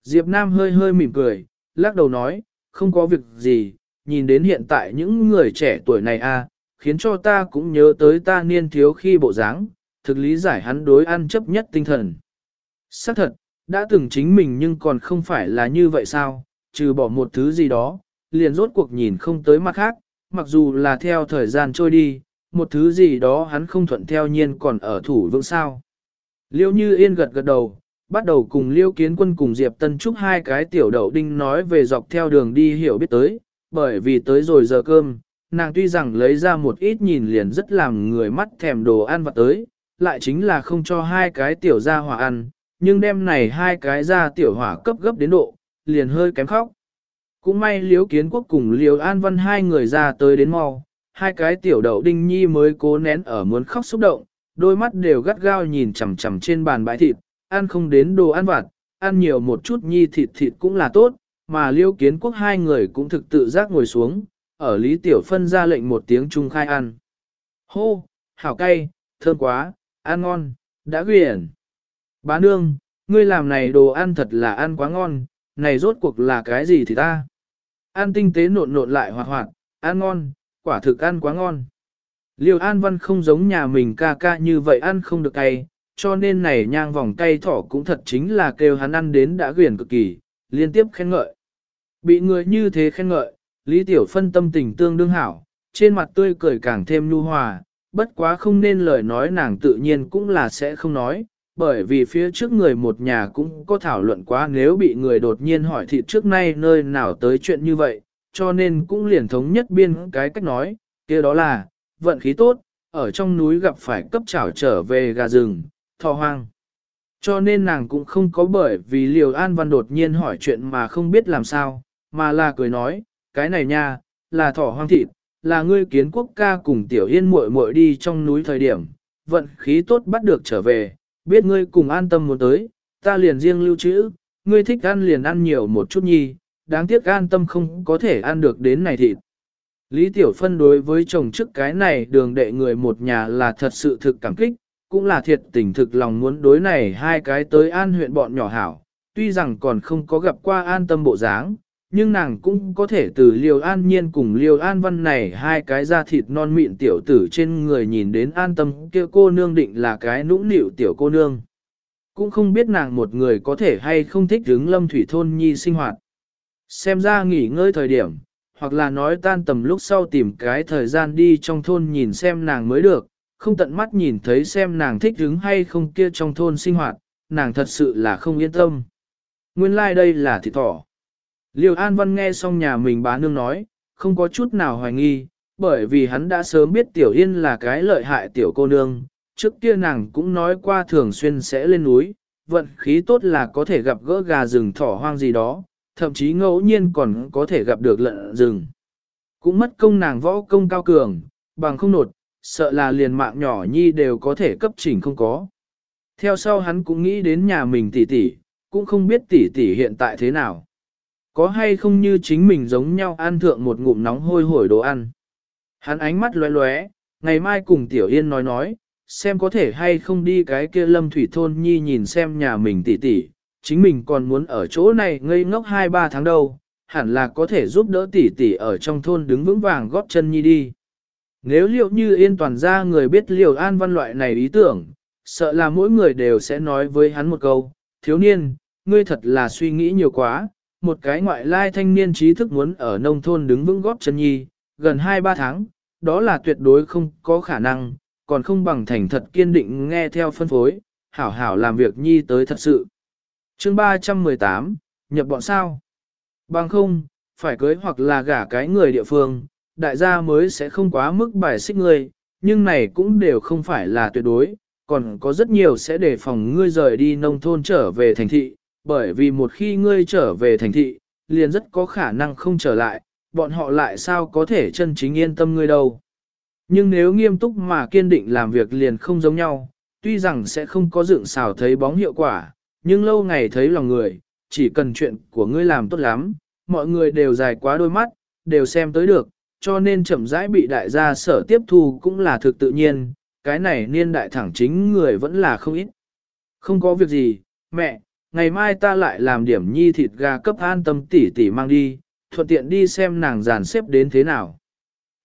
Diệp Nam hơi hơi mỉm cười, lắc đầu nói, không có việc gì, nhìn đến hiện tại những người trẻ tuổi này a, khiến cho ta cũng nhớ tới ta niên thiếu khi bộ dáng, thực lý giải hắn đối ăn chấp nhất tinh thần. Xác thật, đã từng chính mình nhưng còn không phải là như vậy sao, trừ bỏ một thứ gì đó, liền rốt cuộc nhìn không tới mặt khác, mặc dù là theo thời gian trôi đi, một thứ gì đó hắn không thuận theo nhiên còn ở thủ vững sao. Liêu như yên gật gật đầu, bắt đầu cùng Liêu Kiến Quân cùng Diệp Tân Trúc hai cái tiểu đậu đinh nói về dọc theo đường đi hiểu biết tới, bởi vì tới rồi giờ cơm, nàng tuy rằng lấy ra một ít nhìn liền rất làm người mắt thèm đồ ăn vặt tới, lại chính là không cho hai cái tiểu ra hỏa ăn, nhưng đêm này hai cái ra tiểu hỏa cấp gấp đến độ, liền hơi kém khóc. Cũng may Liêu Kiến Quốc cùng Liêu An Văn hai người ra tới đến mau, hai cái tiểu đậu đinh nhi mới cố nén ở muốn khóc xúc động, đôi mắt đều gắt gao nhìn chằm chằm trên bàn bãi thịt, ăn không đến đồ ăn vặt, ăn nhiều một chút nhi thịt thịt cũng là tốt, mà liêu kiến quốc hai người cũng thực tự giác ngồi xuống, ở Lý Tiểu Phân ra lệnh một tiếng chung khai ăn. Hô, hảo cay, thơm quá, ăn ngon, đã quyển. Bá nương, ngươi làm này đồ ăn thật là ăn quá ngon, này rốt cuộc là cái gì thì ta? Ăn tinh tế nộn nộn lại hoạt hoạt, ăn ngon, quả thực ăn quá ngon. Liêu An Văn không giống nhà mình ca ca như vậy ăn không được cay, cho nên này nhang vòng tay thỏ cũng thật chính là kêu hắn ăn đến đã quyển cực kỳ, liên tiếp khen ngợi. Bị người như thế khen ngợi, Lý Tiểu Phân tâm tình tương đương hảo, trên mặt tươi cười càng thêm nhu hòa, bất quá không nên lời nói nàng tự nhiên cũng là sẽ không nói, bởi vì phía trước người một nhà cũng có thảo luận quá nếu bị người đột nhiên hỏi thì trước nay nơi nào tới chuyện như vậy, cho nên cũng liền thống nhất biên cái cách nói, kia đó là, vận khí tốt, ở trong núi gặp phải cấp trảo trở về gà rừng, thò hoang. Cho nên nàng cũng không có bởi vì Liều An Văn đột nhiên hỏi chuyện mà không biết làm sao, mà là cười nói, cái này nha, là thỏ hoang thịt, là ngươi kiến quốc ca cùng tiểu yên muội muội đi trong núi thời điểm, vận khí tốt bắt được trở về, biết ngươi cùng an tâm muốn tới, ta liền riêng lưu trữ, ngươi thích ăn liền ăn nhiều một chút nhi, đáng tiếc an tâm không có thể ăn được đến này thịt. Lý Tiểu Phân đối với chồng trước cái này đường đệ người một nhà là thật sự thực cảm kích, cũng là thiệt tình thực lòng muốn đối này hai cái tới an huyện bọn nhỏ hảo, tuy rằng còn không có gặp qua an tâm bộ dáng, nhưng nàng cũng có thể từ liều an nhiên cùng liều an văn này hai cái da thịt non mịn tiểu tử trên người nhìn đến an tâm kia cô nương định là cái nũng nịu tiểu cô nương. Cũng không biết nàng một người có thể hay không thích hướng lâm thủy thôn nhi sinh hoạt. Xem ra nghỉ ngơi thời điểm, hoặc là nói tan tầm lúc sau tìm cái thời gian đi trong thôn nhìn xem nàng mới được, không tận mắt nhìn thấy xem nàng thích hứng hay không kia trong thôn sinh hoạt, nàng thật sự là không yên tâm. Nguyên lai like đây là thịt thỏ. Liêu An Văn nghe xong nhà mình bá nương nói, không có chút nào hoài nghi, bởi vì hắn đã sớm biết Tiểu Yên là cái lợi hại tiểu cô nương, trước kia nàng cũng nói qua thường xuyên sẽ lên núi, vận khí tốt là có thể gặp gỡ gà rừng thỏ hoang gì đó, thậm chí ngẫu nhiên còn có thể gặp được lợn rừng. Cũng mất công nàng võ công cao cường, bằng không nột, sợ là liền mạng nhỏ nhi đều có thể cấp chỉnh không có. Theo sau hắn cũng nghĩ đến nhà mình tỷ tỷ, cũng không biết tỷ tỷ hiện tại thế nào. Có hay không như chính mình giống nhau ăn thượng một ngụm nóng hôi hổi đồ ăn. Hắn ánh mắt lóe lóe, ngày mai cùng Tiểu Yên nói nói, xem có thể hay không đi cái kia lâm thủy thôn nhi nhìn xem nhà mình tỷ tỷ, chính mình còn muốn ở chỗ này ngây ngốc 2-3 tháng đâu, hẳn là có thể giúp đỡ tỷ tỷ ở trong thôn đứng vững vàng góp chân nhi đi. Nếu liệu như yên toàn ra người biết liều an văn loại này ý tưởng, sợ là mỗi người đều sẽ nói với hắn một câu, thiếu niên, ngươi thật là suy nghĩ nhiều quá, một cái ngoại lai thanh niên trí thức muốn ở nông thôn đứng vững góp chân nhi, gần 2-3 tháng, đó là tuyệt đối không có khả năng, còn không bằng thành thật kiên định nghe theo phân phối, hảo hảo làm việc nhi tới thật sự. chương 318, nhập bọn sao? Bằng không, phải cưới hoặc là gả cái người địa phương, đại gia mới sẽ không quá mức bài xích ngươi, nhưng này cũng đều không phải là tuyệt đối, còn có rất nhiều sẽ đề phòng ngươi rời đi nông thôn trở về thành thị, bởi vì một khi ngươi trở về thành thị, liền rất có khả năng không trở lại, bọn họ lại sao có thể chân chính yên tâm ngươi đâu. Nhưng nếu nghiêm túc mà kiên định làm việc liền không giống nhau, tuy rằng sẽ không có dựng xào thấy bóng hiệu quả, nhưng lâu ngày thấy lòng người, chỉ cần chuyện của ngươi làm tốt lắm, mọi người đều dài quá đôi mắt, đều xem tới được, cho nên chậm rãi bị đại gia sở tiếp thu cũng là thực tự nhiên, cái này niên đại thẳng chính người vẫn là không ít. Không có việc gì, mẹ, ngày mai ta lại làm điểm nhi thịt gà cấp an tâm tỉ tỉ mang đi, thuận tiện đi xem nàng giàn xếp đến thế nào.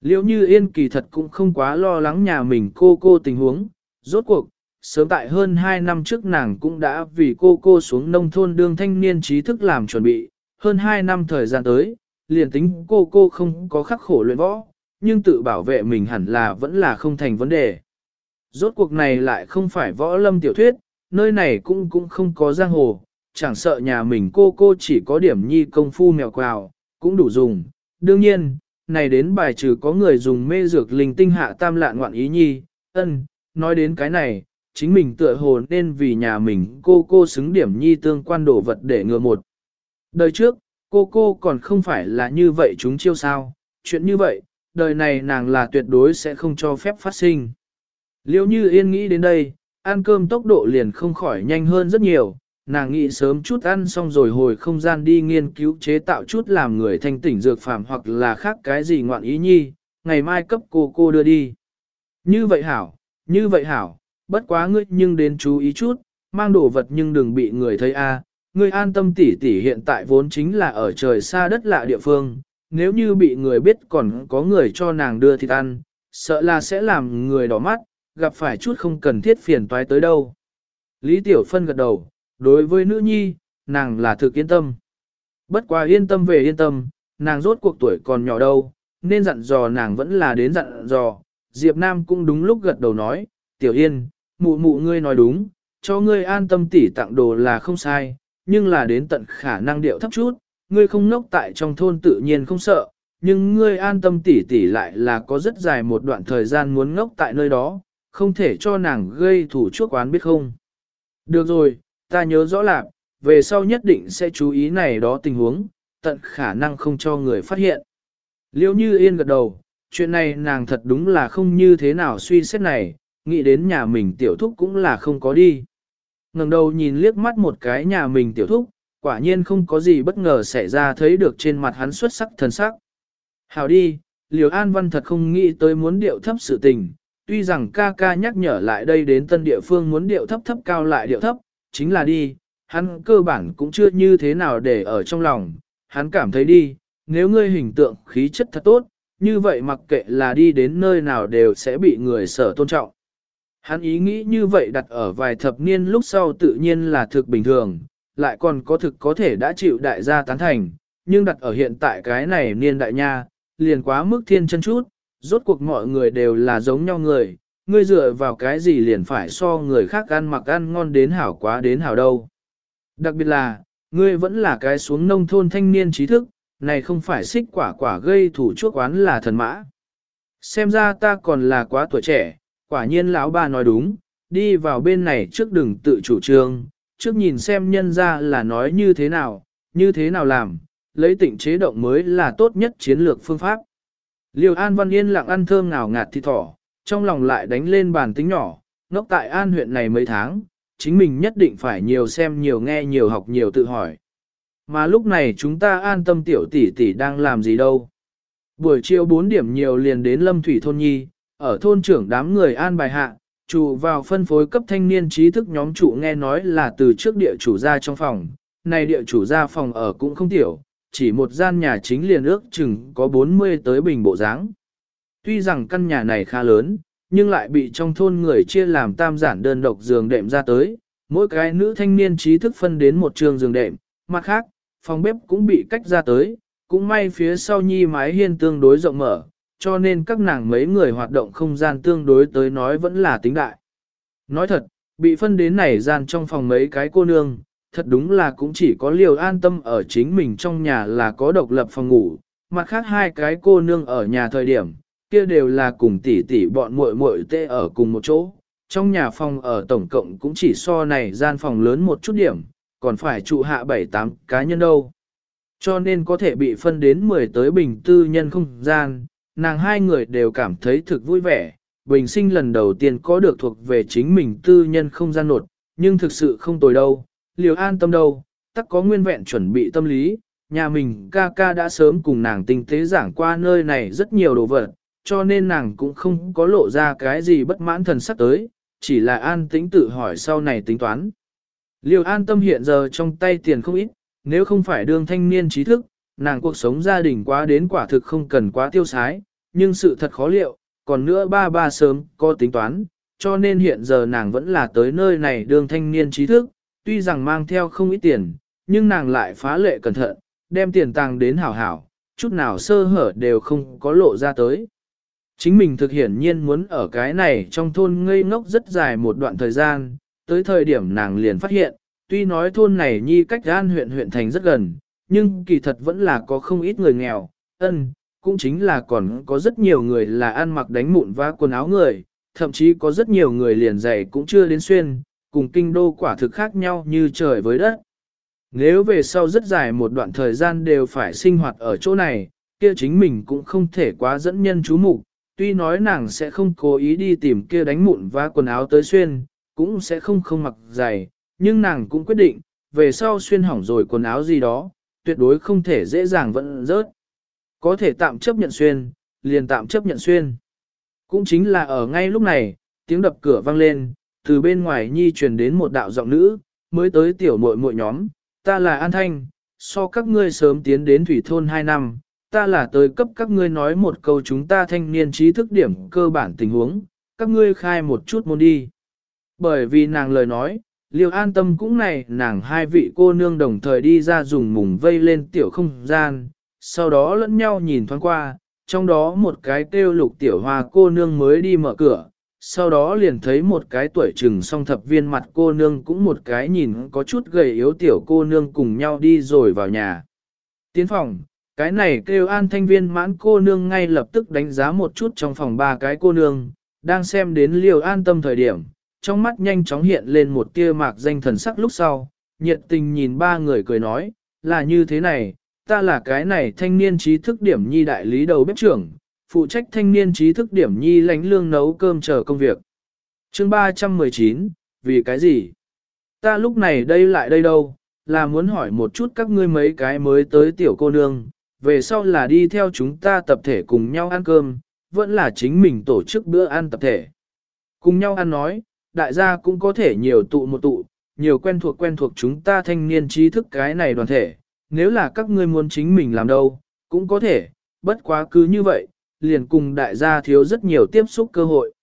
Liễu như yên kỳ thật cũng không quá lo lắng nhà mình cô cô tình huống, rốt cuộc, sớm tại hơn 2 năm trước nàng cũng đã vì cô cô xuống nông thôn đương thanh niên trí thức làm chuẩn bị, hơn 2 năm thời gian tới, liền tính cô cô không có khắc khổ luyện võ, nhưng tự bảo vệ mình hẳn là vẫn là không thành vấn đề. Rốt cuộc này lại không phải võ lâm tiểu thuyết, nơi này cũng cũng không có giang hồ, chẳng sợ nhà mình cô cô chỉ có điểm nhi công phu mèo quào, cũng đủ dùng. Đương nhiên, này đến bài trừ có người dùng mê dược linh tinh hạ tam lạn ngoạn ý nhi, ân, nói đến cái này, chính mình tựa hồ nên vì nhà mình cô cô xứng điểm nhi tương quan đổ vật để ngừa một. Đời trước, cô cô còn không phải là như vậy chúng chiêu sao, chuyện như vậy, đời này nàng là tuyệt đối sẽ không cho phép phát sinh. Liêu như yên nghĩ đến đây, ăn cơm tốc độ liền không khỏi nhanh hơn rất nhiều, nàng nghĩ sớm chút ăn xong rồi hồi không gian đi nghiên cứu chế tạo chút làm người thanh tỉnh dược phàm hoặc là khác cái gì ngoạn ý nhi, ngày mai cấp cô cô đưa đi. Như vậy hảo, như vậy hảo, bất quá ngươi nhưng đến chú ý chút, mang đồ vật nhưng đừng bị người thấy a. Ngươi an tâm tỉ tỉ hiện tại vốn chính là ở trời xa đất lạ địa phương, nếu như bị người biết còn có người cho nàng đưa thịt ăn, sợ là sẽ làm người đỏ mắt, gặp phải chút không cần thiết phiền toái tới đâu. Lý Tiểu Phân gật đầu, đối với nữ nhi, nàng là thực yên tâm. Bất quá yên tâm về yên tâm, nàng rốt cuộc tuổi còn nhỏ đâu, nên dặn dò nàng vẫn là đến dặn dò. Diệp Nam cũng đúng lúc gật đầu nói, Tiểu Yên, mụ mụ ngươi nói đúng, cho ngươi an tâm tỉ tặng đồ là không sai, nhưng là đến tận khả năng điệu thấp chút, ngươi không nốc tại trong thôn tự nhiên không sợ, nhưng ngươi an tâm tỉ tỉ lại là có rất dài một đoạn thời gian muốn ngốc tại nơi đó, không thể cho nàng gây thủ chuốc oán biết không. Được rồi, ta nhớ rõ là, về sau nhất định sẽ chú ý này đó tình huống, tận khả năng không cho người phát hiện. Liêu như yên gật đầu, chuyện này nàng thật đúng là không như thế nào suy xét này, nghĩ đến nhà mình tiểu thúc cũng là không có đi ngẩng đầu nhìn liếc mắt một cái nhà mình tiểu thúc, quả nhiên không có gì bất ngờ xảy ra thấy được trên mặt hắn xuất sắc thần sắc. Hào đi, Liêu An Văn thật không nghĩ tới muốn điệu thấp sự tình, tuy rằng ca ca nhắc nhở lại đây đến tân địa phương muốn điệu thấp thấp cao lại điệu thấp, chính là đi, hắn cơ bản cũng chưa như thế nào để ở trong lòng, hắn cảm thấy đi, nếu ngươi hình tượng khí chất thật tốt, như vậy mặc kệ là đi đến nơi nào đều sẽ bị người sở tôn trọng. Hắn ý nghĩ như vậy đặt ở vài thập niên lúc sau tự nhiên là thực bình thường, lại còn có thực có thể đã chịu đại gia tán thành, nhưng đặt ở hiện tại cái này niên đại nha, liền quá mức thiên chân chút, rốt cuộc mọi người đều là giống nhau người, ngươi dựa vào cái gì liền phải so người khác ăn mặc ăn ngon đến hảo quá đến hảo đâu. Đặc biệt là, ngươi vẫn là cái xuống nông thôn thanh niên trí thức, này không phải xích quả quả gây thủ chuốc oán là thần mã. Xem ra ta còn là quá tuổi trẻ, quả nhiên lão ba nói đúng, đi vào bên này trước đừng tự chủ trương, trước nhìn xem nhân ra là nói như thế nào, như thế nào làm, lấy tịnh chế động mới là tốt nhất chiến lược phương pháp. Liêu An Văn Yên lặng ăn thơm ngào ngạt thịt thỏ, trong lòng lại đánh lên bàn tính nhỏ, ngốc tại an huyện này mấy tháng, chính mình nhất định phải nhiều xem nhiều nghe nhiều học nhiều tự hỏi. Mà lúc này chúng ta an tâm tiểu tỷ tỷ đang làm gì đâu. Buổi chiều 4 điểm nhiều liền đến Lâm Thủy Thôn Nhi, ở thôn trưởng đám người an bài hạ, chủ vào phân phối cấp thanh niên trí thức nhóm chủ nghe nói là từ trước địa chủ ra trong phòng, này địa chủ ra phòng ở cũng không tiểu, chỉ một gian nhà chính liền ước chừng có 40 tới bình bộ dáng. Tuy rằng căn nhà này khá lớn, nhưng lại bị trong thôn người chia làm tam giản đơn độc giường đệm ra tới, mỗi cái nữ thanh niên trí thức phân đến một trường giường đệm, mặt khác, phòng bếp cũng bị cách ra tới, cũng may phía sau nhi mái hiên tương đối rộng mở, cho nên các nàng mấy người hoạt động không gian tương đối tới nói vẫn là tính đại. Nói thật, bị phân đến này gian trong phòng mấy cái cô nương, thật đúng là cũng chỉ có liều an tâm ở chính mình trong nhà là có độc lập phòng ngủ, mặt khác hai cái cô nương ở nhà thời điểm, kia đều là cùng tỷ tỷ bọn muội muội tê ở cùng một chỗ. Trong nhà phòng ở tổng cộng cũng chỉ so này gian phòng lớn một chút điểm, còn phải trụ hạ 7-8 cá nhân đâu. Cho nên có thể bị phân đến 10 tới bình tư nhân không gian, nàng hai người đều cảm thấy thực vui vẻ. Bình sinh lần đầu tiên có được thuộc về chính mình tư nhân không gian nột, nhưng thực sự không tồi đâu, liều an tâm đâu, tắc có nguyên vẹn chuẩn bị tâm lý, nhà mình ca ca đã sớm cùng nàng tinh tế giảng qua nơi này rất nhiều đồ vật, cho nên nàng cũng không có lộ ra cái gì bất mãn thần sắc tới, chỉ là an tĩnh tự hỏi sau này tính toán. Liều an tâm hiện giờ trong tay tiền không ít, nếu không phải đương thanh niên trí thức, nàng cuộc sống gia đình quá đến quả thực không cần quá tiêu sái, nhưng sự thật khó liệu, còn nữa ba ba sớm có tính toán, cho nên hiện giờ nàng vẫn là tới nơi này đường thanh niên trí thức, tuy rằng mang theo không ít tiền, nhưng nàng lại phá lệ cẩn thận, đem tiền tàng đến hảo hảo, chút nào sơ hở đều không có lộ ra tới. Chính mình thực hiển nhiên muốn ở cái này trong thôn ngây ngốc rất dài một đoạn thời gian, tới thời điểm nàng liền phát hiện, tuy nói thôn này nhi cách an huyện huyện thành rất gần, nhưng kỳ thật vẫn là có không ít người nghèo, ân, cũng chính là còn có rất nhiều người là ăn mặc đánh mụn và quần áo người, thậm chí có rất nhiều người liền dày cũng chưa đến xuyên, cùng kinh đô quả thực khác nhau như trời với đất. Nếu về sau rất dài một đoạn thời gian đều phải sinh hoạt ở chỗ này, kia chính mình cũng không thể quá dẫn nhân chú mục tuy nói nàng sẽ không cố ý đi tìm kia đánh mụn và quần áo tới xuyên, cũng sẽ không không mặc giày, nhưng nàng cũng quyết định, về sau xuyên hỏng rồi quần áo gì đó, tuyệt đối không thể dễ dàng vẫn rớt. Có thể tạm chấp nhận xuyên, liền tạm chấp nhận xuyên. Cũng chính là ở ngay lúc này, tiếng đập cửa vang lên, từ bên ngoài nhi truyền đến một đạo giọng nữ, mới tới tiểu muội muội nhóm, ta là An Thanh, so các ngươi sớm tiến đến thủy thôn 2 năm, ta là tới cấp các ngươi nói một câu chúng ta thanh niên trí thức điểm cơ bản tình huống, các ngươi khai một chút môn đi. Bởi vì nàng lời nói, Liêu an tâm cũng này nàng hai vị cô nương đồng thời đi ra dùng mùng vây lên tiểu không gian, sau đó lẫn nhau nhìn thoáng qua, trong đó một cái kêu lục tiểu hoa cô nương mới đi mở cửa, sau đó liền thấy một cái tuổi trừng song thập viên mặt cô nương cũng một cái nhìn có chút gầy yếu tiểu cô nương cùng nhau đi rồi vào nhà. Tiến phòng, cái này kêu an thanh viên mãn cô nương ngay lập tức đánh giá một chút trong phòng ba cái cô nương, đang xem đến liều an tâm thời điểm, trong mắt nhanh chóng hiện lên một tia mạc danh thần sắc lúc sau, nhiệt tình nhìn ba người cười nói, là như thế này, ta là cái này thanh niên trí thức điểm nhi đại lý đầu bếp trưởng, phụ trách thanh niên trí thức điểm nhi lánh lương nấu cơm chờ công việc. Chương 319, vì cái gì? Ta lúc này đây lại đây đâu, là muốn hỏi một chút các ngươi mấy cái mới tới tiểu cô nương, về sau là đi theo chúng ta tập thể cùng nhau ăn cơm, vẫn là chính mình tổ chức bữa ăn tập thể. Cùng nhau ăn nói, đại gia cũng có thể nhiều tụ một tụ, nhiều quen thuộc quen thuộc chúng ta thanh niên trí thức cái này đoàn thể, nếu là các ngươi muốn chính mình làm đâu, cũng có thể, bất quá cứ như vậy, liền cùng đại gia thiếu rất nhiều tiếp xúc cơ hội.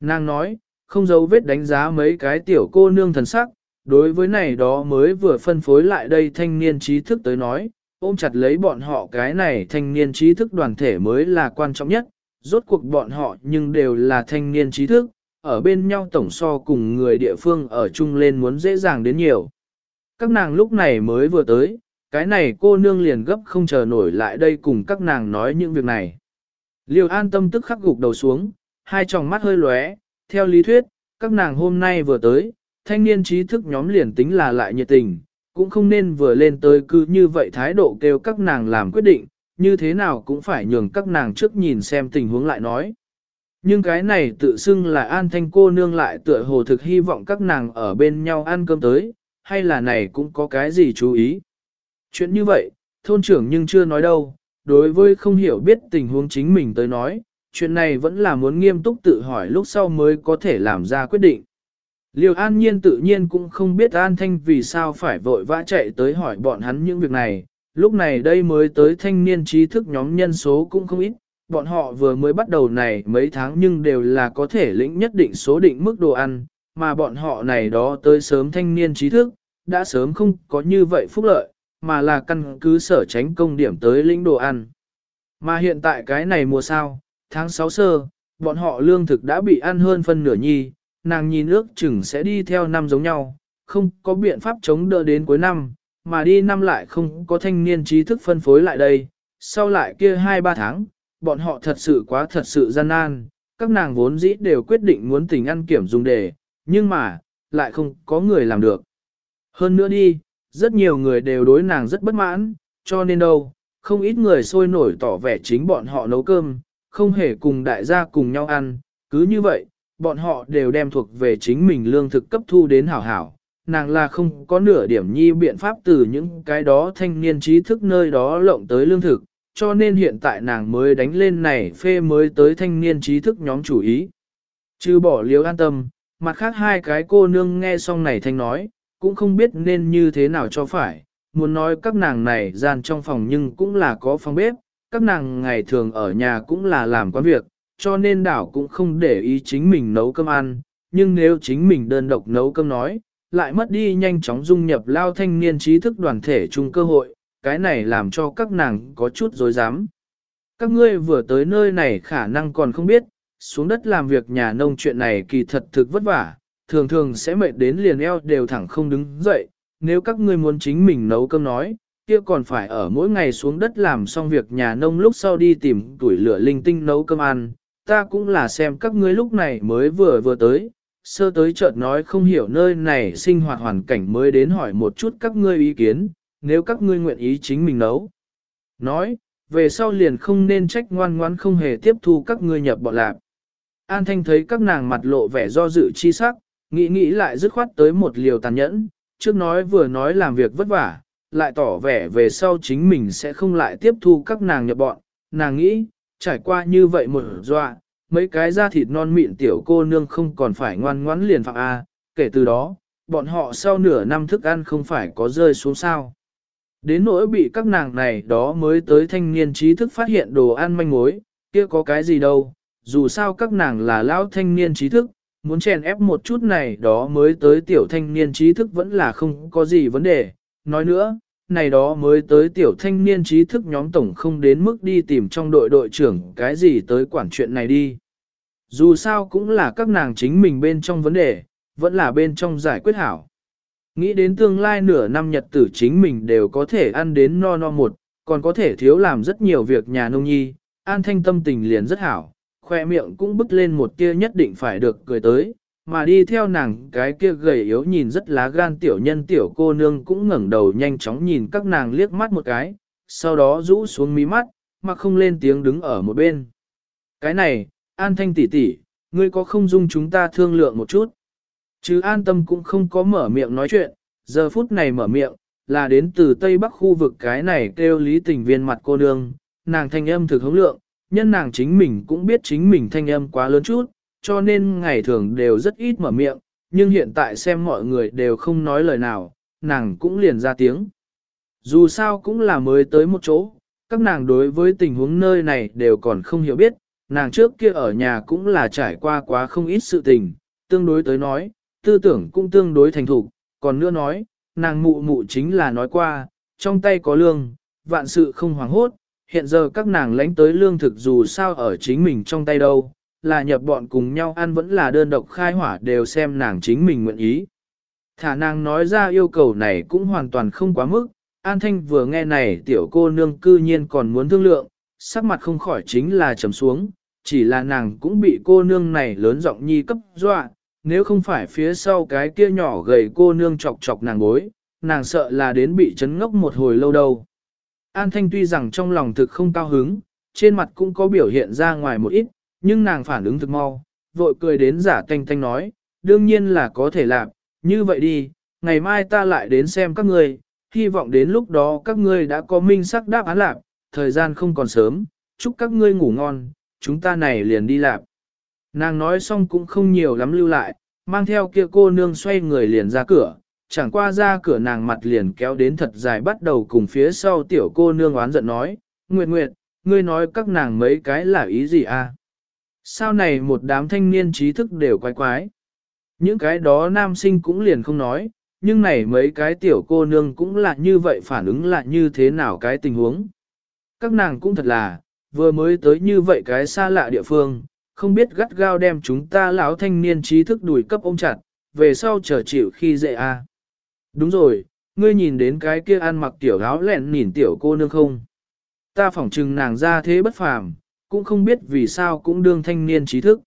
Nàng nói, không giấu vết đánh giá mấy cái tiểu cô nương thần sắc, đối với này đó mới vừa phân phối lại đây thanh niên trí thức tới nói, ôm chặt lấy bọn họ cái này thanh niên trí thức đoàn thể mới là quan trọng nhất, rốt cuộc bọn họ nhưng đều là thanh niên trí thức, ở bên nhau tổng so cùng người địa phương ở chung lên muốn dễ dàng đến nhiều. Các nàng lúc này mới vừa tới, cái này cô nương liền gấp không chờ nổi lại đây cùng các nàng nói những việc này. Liêu an tâm tức khắc gục đầu xuống, hai tròng mắt hơi lóe, theo lý thuyết, các nàng hôm nay vừa tới, thanh niên trí thức nhóm liền tính là lại nhiệt tình, cũng không nên vừa lên tới cứ như vậy thái độ kêu các nàng làm quyết định, như thế nào cũng phải nhường các nàng trước nhìn xem tình huống lại nói. Nhưng cái này tự xưng là an thanh cô nương lại tựa hồ thực hy vọng các nàng ở bên nhau ăn cơm tới, hay là này cũng có cái gì chú ý. Chuyện như vậy, thôn trưởng nhưng chưa nói đâu, đối với không hiểu biết tình huống chính mình tới nói, chuyện này vẫn là muốn nghiêm túc tự hỏi lúc sau mới có thể làm ra quyết định. Liêu an nhiên tự nhiên cũng không biết an thanh vì sao phải vội vã chạy tới hỏi bọn hắn những việc này, lúc này đây mới tới thanh niên trí thức nhóm nhân số cũng không ít, bọn họ vừa mới bắt đầu này mấy tháng nhưng đều là có thể lĩnh nhất định số định mức đồ ăn, mà bọn họ này đó tới sớm thanh niên trí thức, đã sớm không có như vậy phúc lợi, mà là căn cứ sở tránh công điểm tới lĩnh đồ ăn. Mà hiện tại cái này mùa sao, tháng 6 sơ, bọn họ lương thực đã bị ăn hơn phân nửa nhi, nàng nhìn ước chừng sẽ đi theo năm giống nhau, không có biện pháp chống đỡ đến cuối năm, mà đi năm lại không có thanh niên trí thức phân phối lại đây, sau lại kia 2-3 tháng, bọn họ thật sự quá thật sự gian nan, các nàng vốn dĩ đều quyết định muốn tình ăn kiểm dùng để, nhưng mà, lại không có người làm được. Hơn nữa đi, rất nhiều người đều đối nàng rất bất mãn, cho nên đâu, không ít người sôi nổi tỏ vẻ chính bọn họ nấu cơm, không hề cùng đại gia cùng nhau ăn, cứ như vậy, bọn họ đều đem thuộc về chính mình lương thực cấp thu đến hảo hảo. Nàng là không có nửa điểm nhi biện pháp từ những cái đó thanh niên trí thức nơi đó lộng tới lương thực, cho nên hiện tại nàng mới đánh lên này phê mới tới thanh niên trí thức nhóm chủ ý. Chứ bỏ liếu an tâm, mặt khác hai cái cô nương nghe xong này thanh nói, cũng không biết nên như thế nào cho phải, muốn nói các nàng này gian trong phòng nhưng cũng là có phòng bếp, các nàng ngày thường ở nhà cũng là làm quán việc, cho nên đảo cũng không để ý chính mình nấu cơm ăn, nhưng nếu chính mình đơn độc nấu cơm nói, lại mất đi nhanh chóng dung nhập lao thanh niên trí thức đoàn thể chung cơ hội, cái này làm cho các nàng có chút dối dám. Các ngươi vừa tới nơi này khả năng còn không biết, xuống đất làm việc nhà nông chuyện này kỳ thật thực vất vả, thường thường sẽ mệt đến liền eo đều thẳng không đứng dậy, nếu các ngươi muốn chính mình nấu cơm nói, kia còn phải ở mỗi ngày xuống đất làm xong việc nhà nông lúc sau đi tìm tuổi lửa linh tinh nấu cơm ăn, ta cũng là xem các ngươi lúc này mới vừa vừa tới, sơ tới chợt nói không hiểu nơi này sinh hoạt hoàn cảnh mới đến hỏi một chút các ngươi ý kiến, nếu các ngươi nguyện ý chính mình nấu. Nói, về sau liền không nên trách ngoan ngoan không hề tiếp thu các ngươi nhập bọn lạc. An Thanh thấy các nàng mặt lộ vẻ do dự chi sắc, nghĩ nghĩ lại dứt khoát tới một liều tàn nhẫn, trước nói vừa nói làm việc vất vả, lại tỏ vẻ về sau chính mình sẽ không lại tiếp thu các nàng nhập bọn. Nàng nghĩ, trải qua như vậy một dọa, mấy cái da thịt non mịn tiểu cô nương không còn phải ngoan ngoãn liền phạm A, kể từ đó, bọn họ sau nửa năm thức ăn không phải có rơi xuống sao. Đến nỗi bị các nàng này đó mới tới thanh niên trí thức phát hiện đồ ăn manh mối, kia có cái gì đâu, dù sao các nàng là lão thanh niên trí thức, muốn chèn ép một chút này đó mới tới tiểu thanh niên trí thức vẫn là không có gì vấn đề. Nói nữa, này đó mới tới tiểu thanh niên trí thức nhóm tổng không đến mức đi tìm trong đội đội trưởng cái gì tới quản chuyện này đi. Dù sao cũng là các nàng chính mình bên trong vấn đề, vẫn là bên trong giải quyết hảo. Nghĩ đến tương lai nửa năm nhật tử chính mình đều có thể ăn đến no no một, còn có thể thiếu làm rất nhiều việc nhà nông nhi, an thanh tâm tình liền rất hảo, khoe miệng cũng bứt lên một tia nhất định phải được cười tới, mà đi theo nàng cái kia gầy yếu nhìn rất lá gan tiểu nhân tiểu cô nương cũng ngẩng đầu nhanh chóng nhìn các nàng liếc mắt một cái, sau đó rũ xuống mí mắt, mà không lên tiếng đứng ở một bên. Cái này, an thanh tỷ tỷ, ngươi có không dung chúng ta thương lượng một chút? Chứ an tâm cũng không có mở miệng nói chuyện, giờ phút này mở miệng, là đến từ Tây Bắc khu vực cái này kêu lý tình viên mặt cô nương, nàng thanh âm thực hống lượng, nhân nàng chính mình cũng biết chính mình thanh âm quá lớn chút, cho nên ngày thường đều rất ít mở miệng, nhưng hiện tại xem mọi người đều không nói lời nào, nàng cũng liền ra tiếng. Dù sao cũng là mới tới một chỗ, các nàng đối với tình huống nơi này đều còn không hiểu biết, nàng trước kia ở nhà cũng là trải qua quá không ít sự tình, tương đối tới nói, tư tưởng cũng tương đối thành thục, còn nữa nói, nàng mụ mụ chính là nói qua, trong tay có lương, vạn sự không hoảng hốt, hiện giờ các nàng lãnh tới lương thực dù sao ở chính mình trong tay đâu, là nhập bọn cùng nhau ăn vẫn là đơn độc khai hỏa đều xem nàng chính mình nguyện ý. Thả nàng nói ra yêu cầu này cũng hoàn toàn không quá mức, An Thanh vừa nghe này tiểu cô nương cư nhiên còn muốn thương lượng, sắc mặt không khỏi chính là trầm xuống, chỉ là nàng cũng bị cô nương này lớn giọng nhi cấp dọa, nếu không phải phía sau cái kia nhỏ gầy cô nương chọc chọc nàng bối, nàng sợ là đến bị chấn ngốc một hồi lâu đâu. An Thanh tuy rằng trong lòng thực không cao hứng, trên mặt cũng có biểu hiện ra ngoài một ít, nhưng nàng phản ứng thực mau, vội cười đến giả tanh tanh nói, đương nhiên là có thể làm, như vậy đi, ngày mai ta lại đến xem các ngươi, hy vọng đến lúc đó các ngươi đã có minh sắc đáp án lạc, thời gian không còn sớm, chúc các ngươi ngủ ngon, chúng ta này liền đi lạc. Nàng nói xong cũng không nhiều lắm lưu lại, mang theo kia cô nương xoay người liền ra cửa, chẳng qua ra cửa nàng mặt liền kéo đến thật dài bắt đầu cùng phía sau tiểu cô nương oán giận nói, Nguyệt Nguyệt, ngươi nói các nàng mấy cái là ý gì à? Sao này một đám thanh niên trí thức đều quái quái? Những cái đó nam sinh cũng liền không nói, nhưng này mấy cái tiểu cô nương cũng là như vậy phản ứng là như thế nào cái tình huống. Các nàng cũng thật là, vừa mới tới như vậy cái xa lạ địa phương, không biết gắt gao đem chúng ta lão thanh niên trí thức đùi cấp ôm chặt, về sau trở chịu khi dễ a. À. Đúng rồi, ngươi nhìn đến cái kia ăn mặc tiểu áo lẹn nhìn tiểu cô nương không? Ta phỏng chừng nàng ra thế bất phàm, cũng không biết vì sao cũng đương thanh niên trí thức.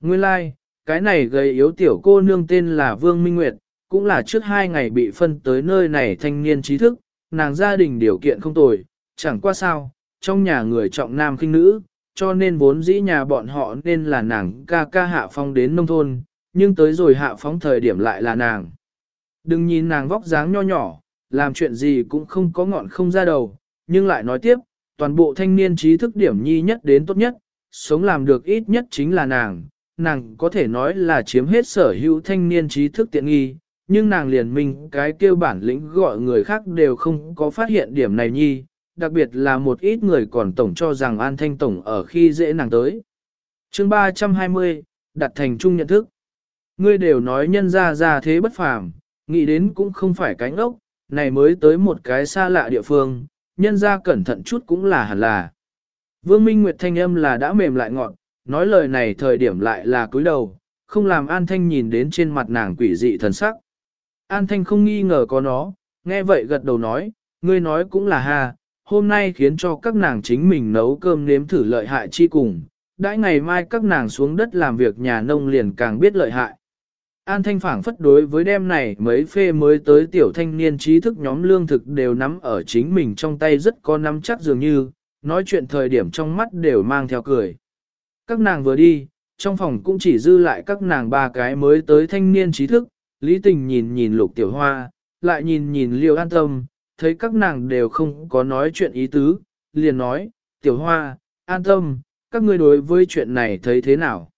Nguyên lai, like, cái này gầy yếu tiểu cô nương tên là Vương Minh Nguyệt, cũng là trước hai ngày bị phân tới nơi này thanh niên trí thức, nàng gia đình điều kiện không tồi, chẳng qua sao, trong nhà người trọng nam khinh nữ, cho nên vốn dĩ nhà bọn họ nên là nàng ca ca hạ phong đến nông thôn, nhưng tới rồi hạ phóng thời điểm lại là nàng. Đừng nhìn nàng vóc dáng nho nhỏ, làm chuyện gì cũng không có ngọn không ra đầu, nhưng lại nói tiếp, toàn bộ thanh niên trí thức điểm nhi nhất đến tốt nhất, sống làm được ít nhất chính là nàng, nàng có thể nói là chiếm hết sở hữu thanh niên trí thức tiện nghi, nhưng nàng liền mình cái kêu bản lĩnh gọi người khác đều không có phát hiện điểm này nhi, đặc biệt là một ít người còn tổng cho rằng An Thanh Tổng ở khi dễ nàng tới. chương 320, đặt thành chung nhận thức. Ngươi đều nói nhân ra ra thế bất phàm, nghĩ đến cũng không phải cánh ốc, này mới tới một cái xa lạ địa phương, nhân ra cẩn thận chút cũng là hẳn là. Vương Minh Nguyệt thanh âm là đã mềm lại ngọn, nói lời này thời điểm lại là cúi đầu, không làm An Thanh nhìn đến trên mặt nàng quỷ dị thần sắc. An Thanh không nghi ngờ có nó, nghe vậy gật đầu nói, ngươi nói cũng là ha, hôm nay khiến cho các nàng chính mình nấu cơm nếm thử lợi hại chi cùng, đãi ngày mai các nàng xuống đất làm việc nhà nông liền càng biết lợi hại. An Thanh phảng phất đối với đêm này mấy phê mới tới tiểu thanh niên trí thức nhóm lương thực đều nắm ở chính mình trong tay rất có nắm chắc dường như, nói chuyện thời điểm trong mắt đều mang theo cười. Các nàng vừa đi, trong phòng cũng chỉ dư lại các nàng ba cái mới tới thanh niên trí thức, Lý Tình nhìn nhìn lục tiểu hoa, lại nhìn nhìn liêu an tâm, thấy các nàng đều không có nói chuyện ý tứ, liền nói, tiểu hoa, an tâm, các ngươi đối với chuyện này thấy thế nào?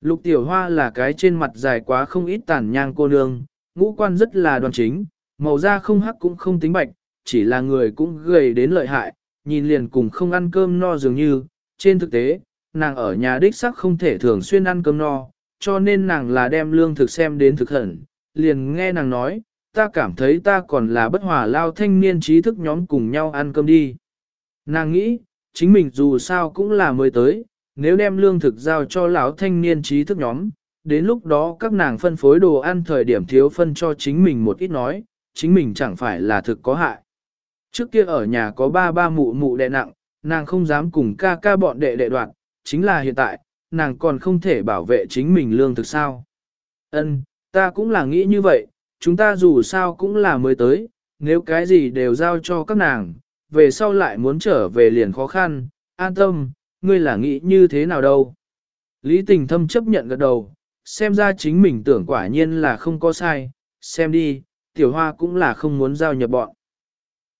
Lục tiểu hoa là cái trên mặt dài quá không ít tàn nhang cô nương, ngũ quan rất là đoan chính, màu da không hắc cũng không tính bạch, chỉ là người cũng gầy đến lợi hại, nhìn liền cùng không ăn cơm no dường như, trên thực tế, nàng ở nhà đích sắc không thể thường xuyên ăn cơm no, cho nên nàng là đem lương thực xem đến thực hẳn, liền nghe nàng nói, ta cảm thấy ta còn là bất hòa lao thanh niên trí thức nhóm cùng nhau ăn cơm đi. Nàng nghĩ, chính mình dù sao cũng là mới tới, nếu đem lương thực giao cho lão thanh niên trí thức nhóm, đến lúc đó các nàng phân phối đồ ăn thời điểm thiếu phân cho chính mình một ít nói, chính mình chẳng phải là thực có hại. Trước kia ở nhà có ba ba mụ mụ đệ nặng, nàng không dám cùng ca ca bọn đệ đệ đoạn, chính là hiện tại, nàng còn không thể bảo vệ chính mình lương thực sao. Ân, ta cũng là nghĩ như vậy, chúng ta dù sao cũng là mới tới, nếu cái gì đều giao cho các nàng, về sau lại muốn trở về liền khó khăn, an tâm, ngươi là nghĩ như thế nào đâu. Lý tình thâm chấp nhận gật đầu, xem ra chính mình tưởng quả nhiên là không có sai, xem đi, tiểu hoa cũng là không muốn giao nhập bọn.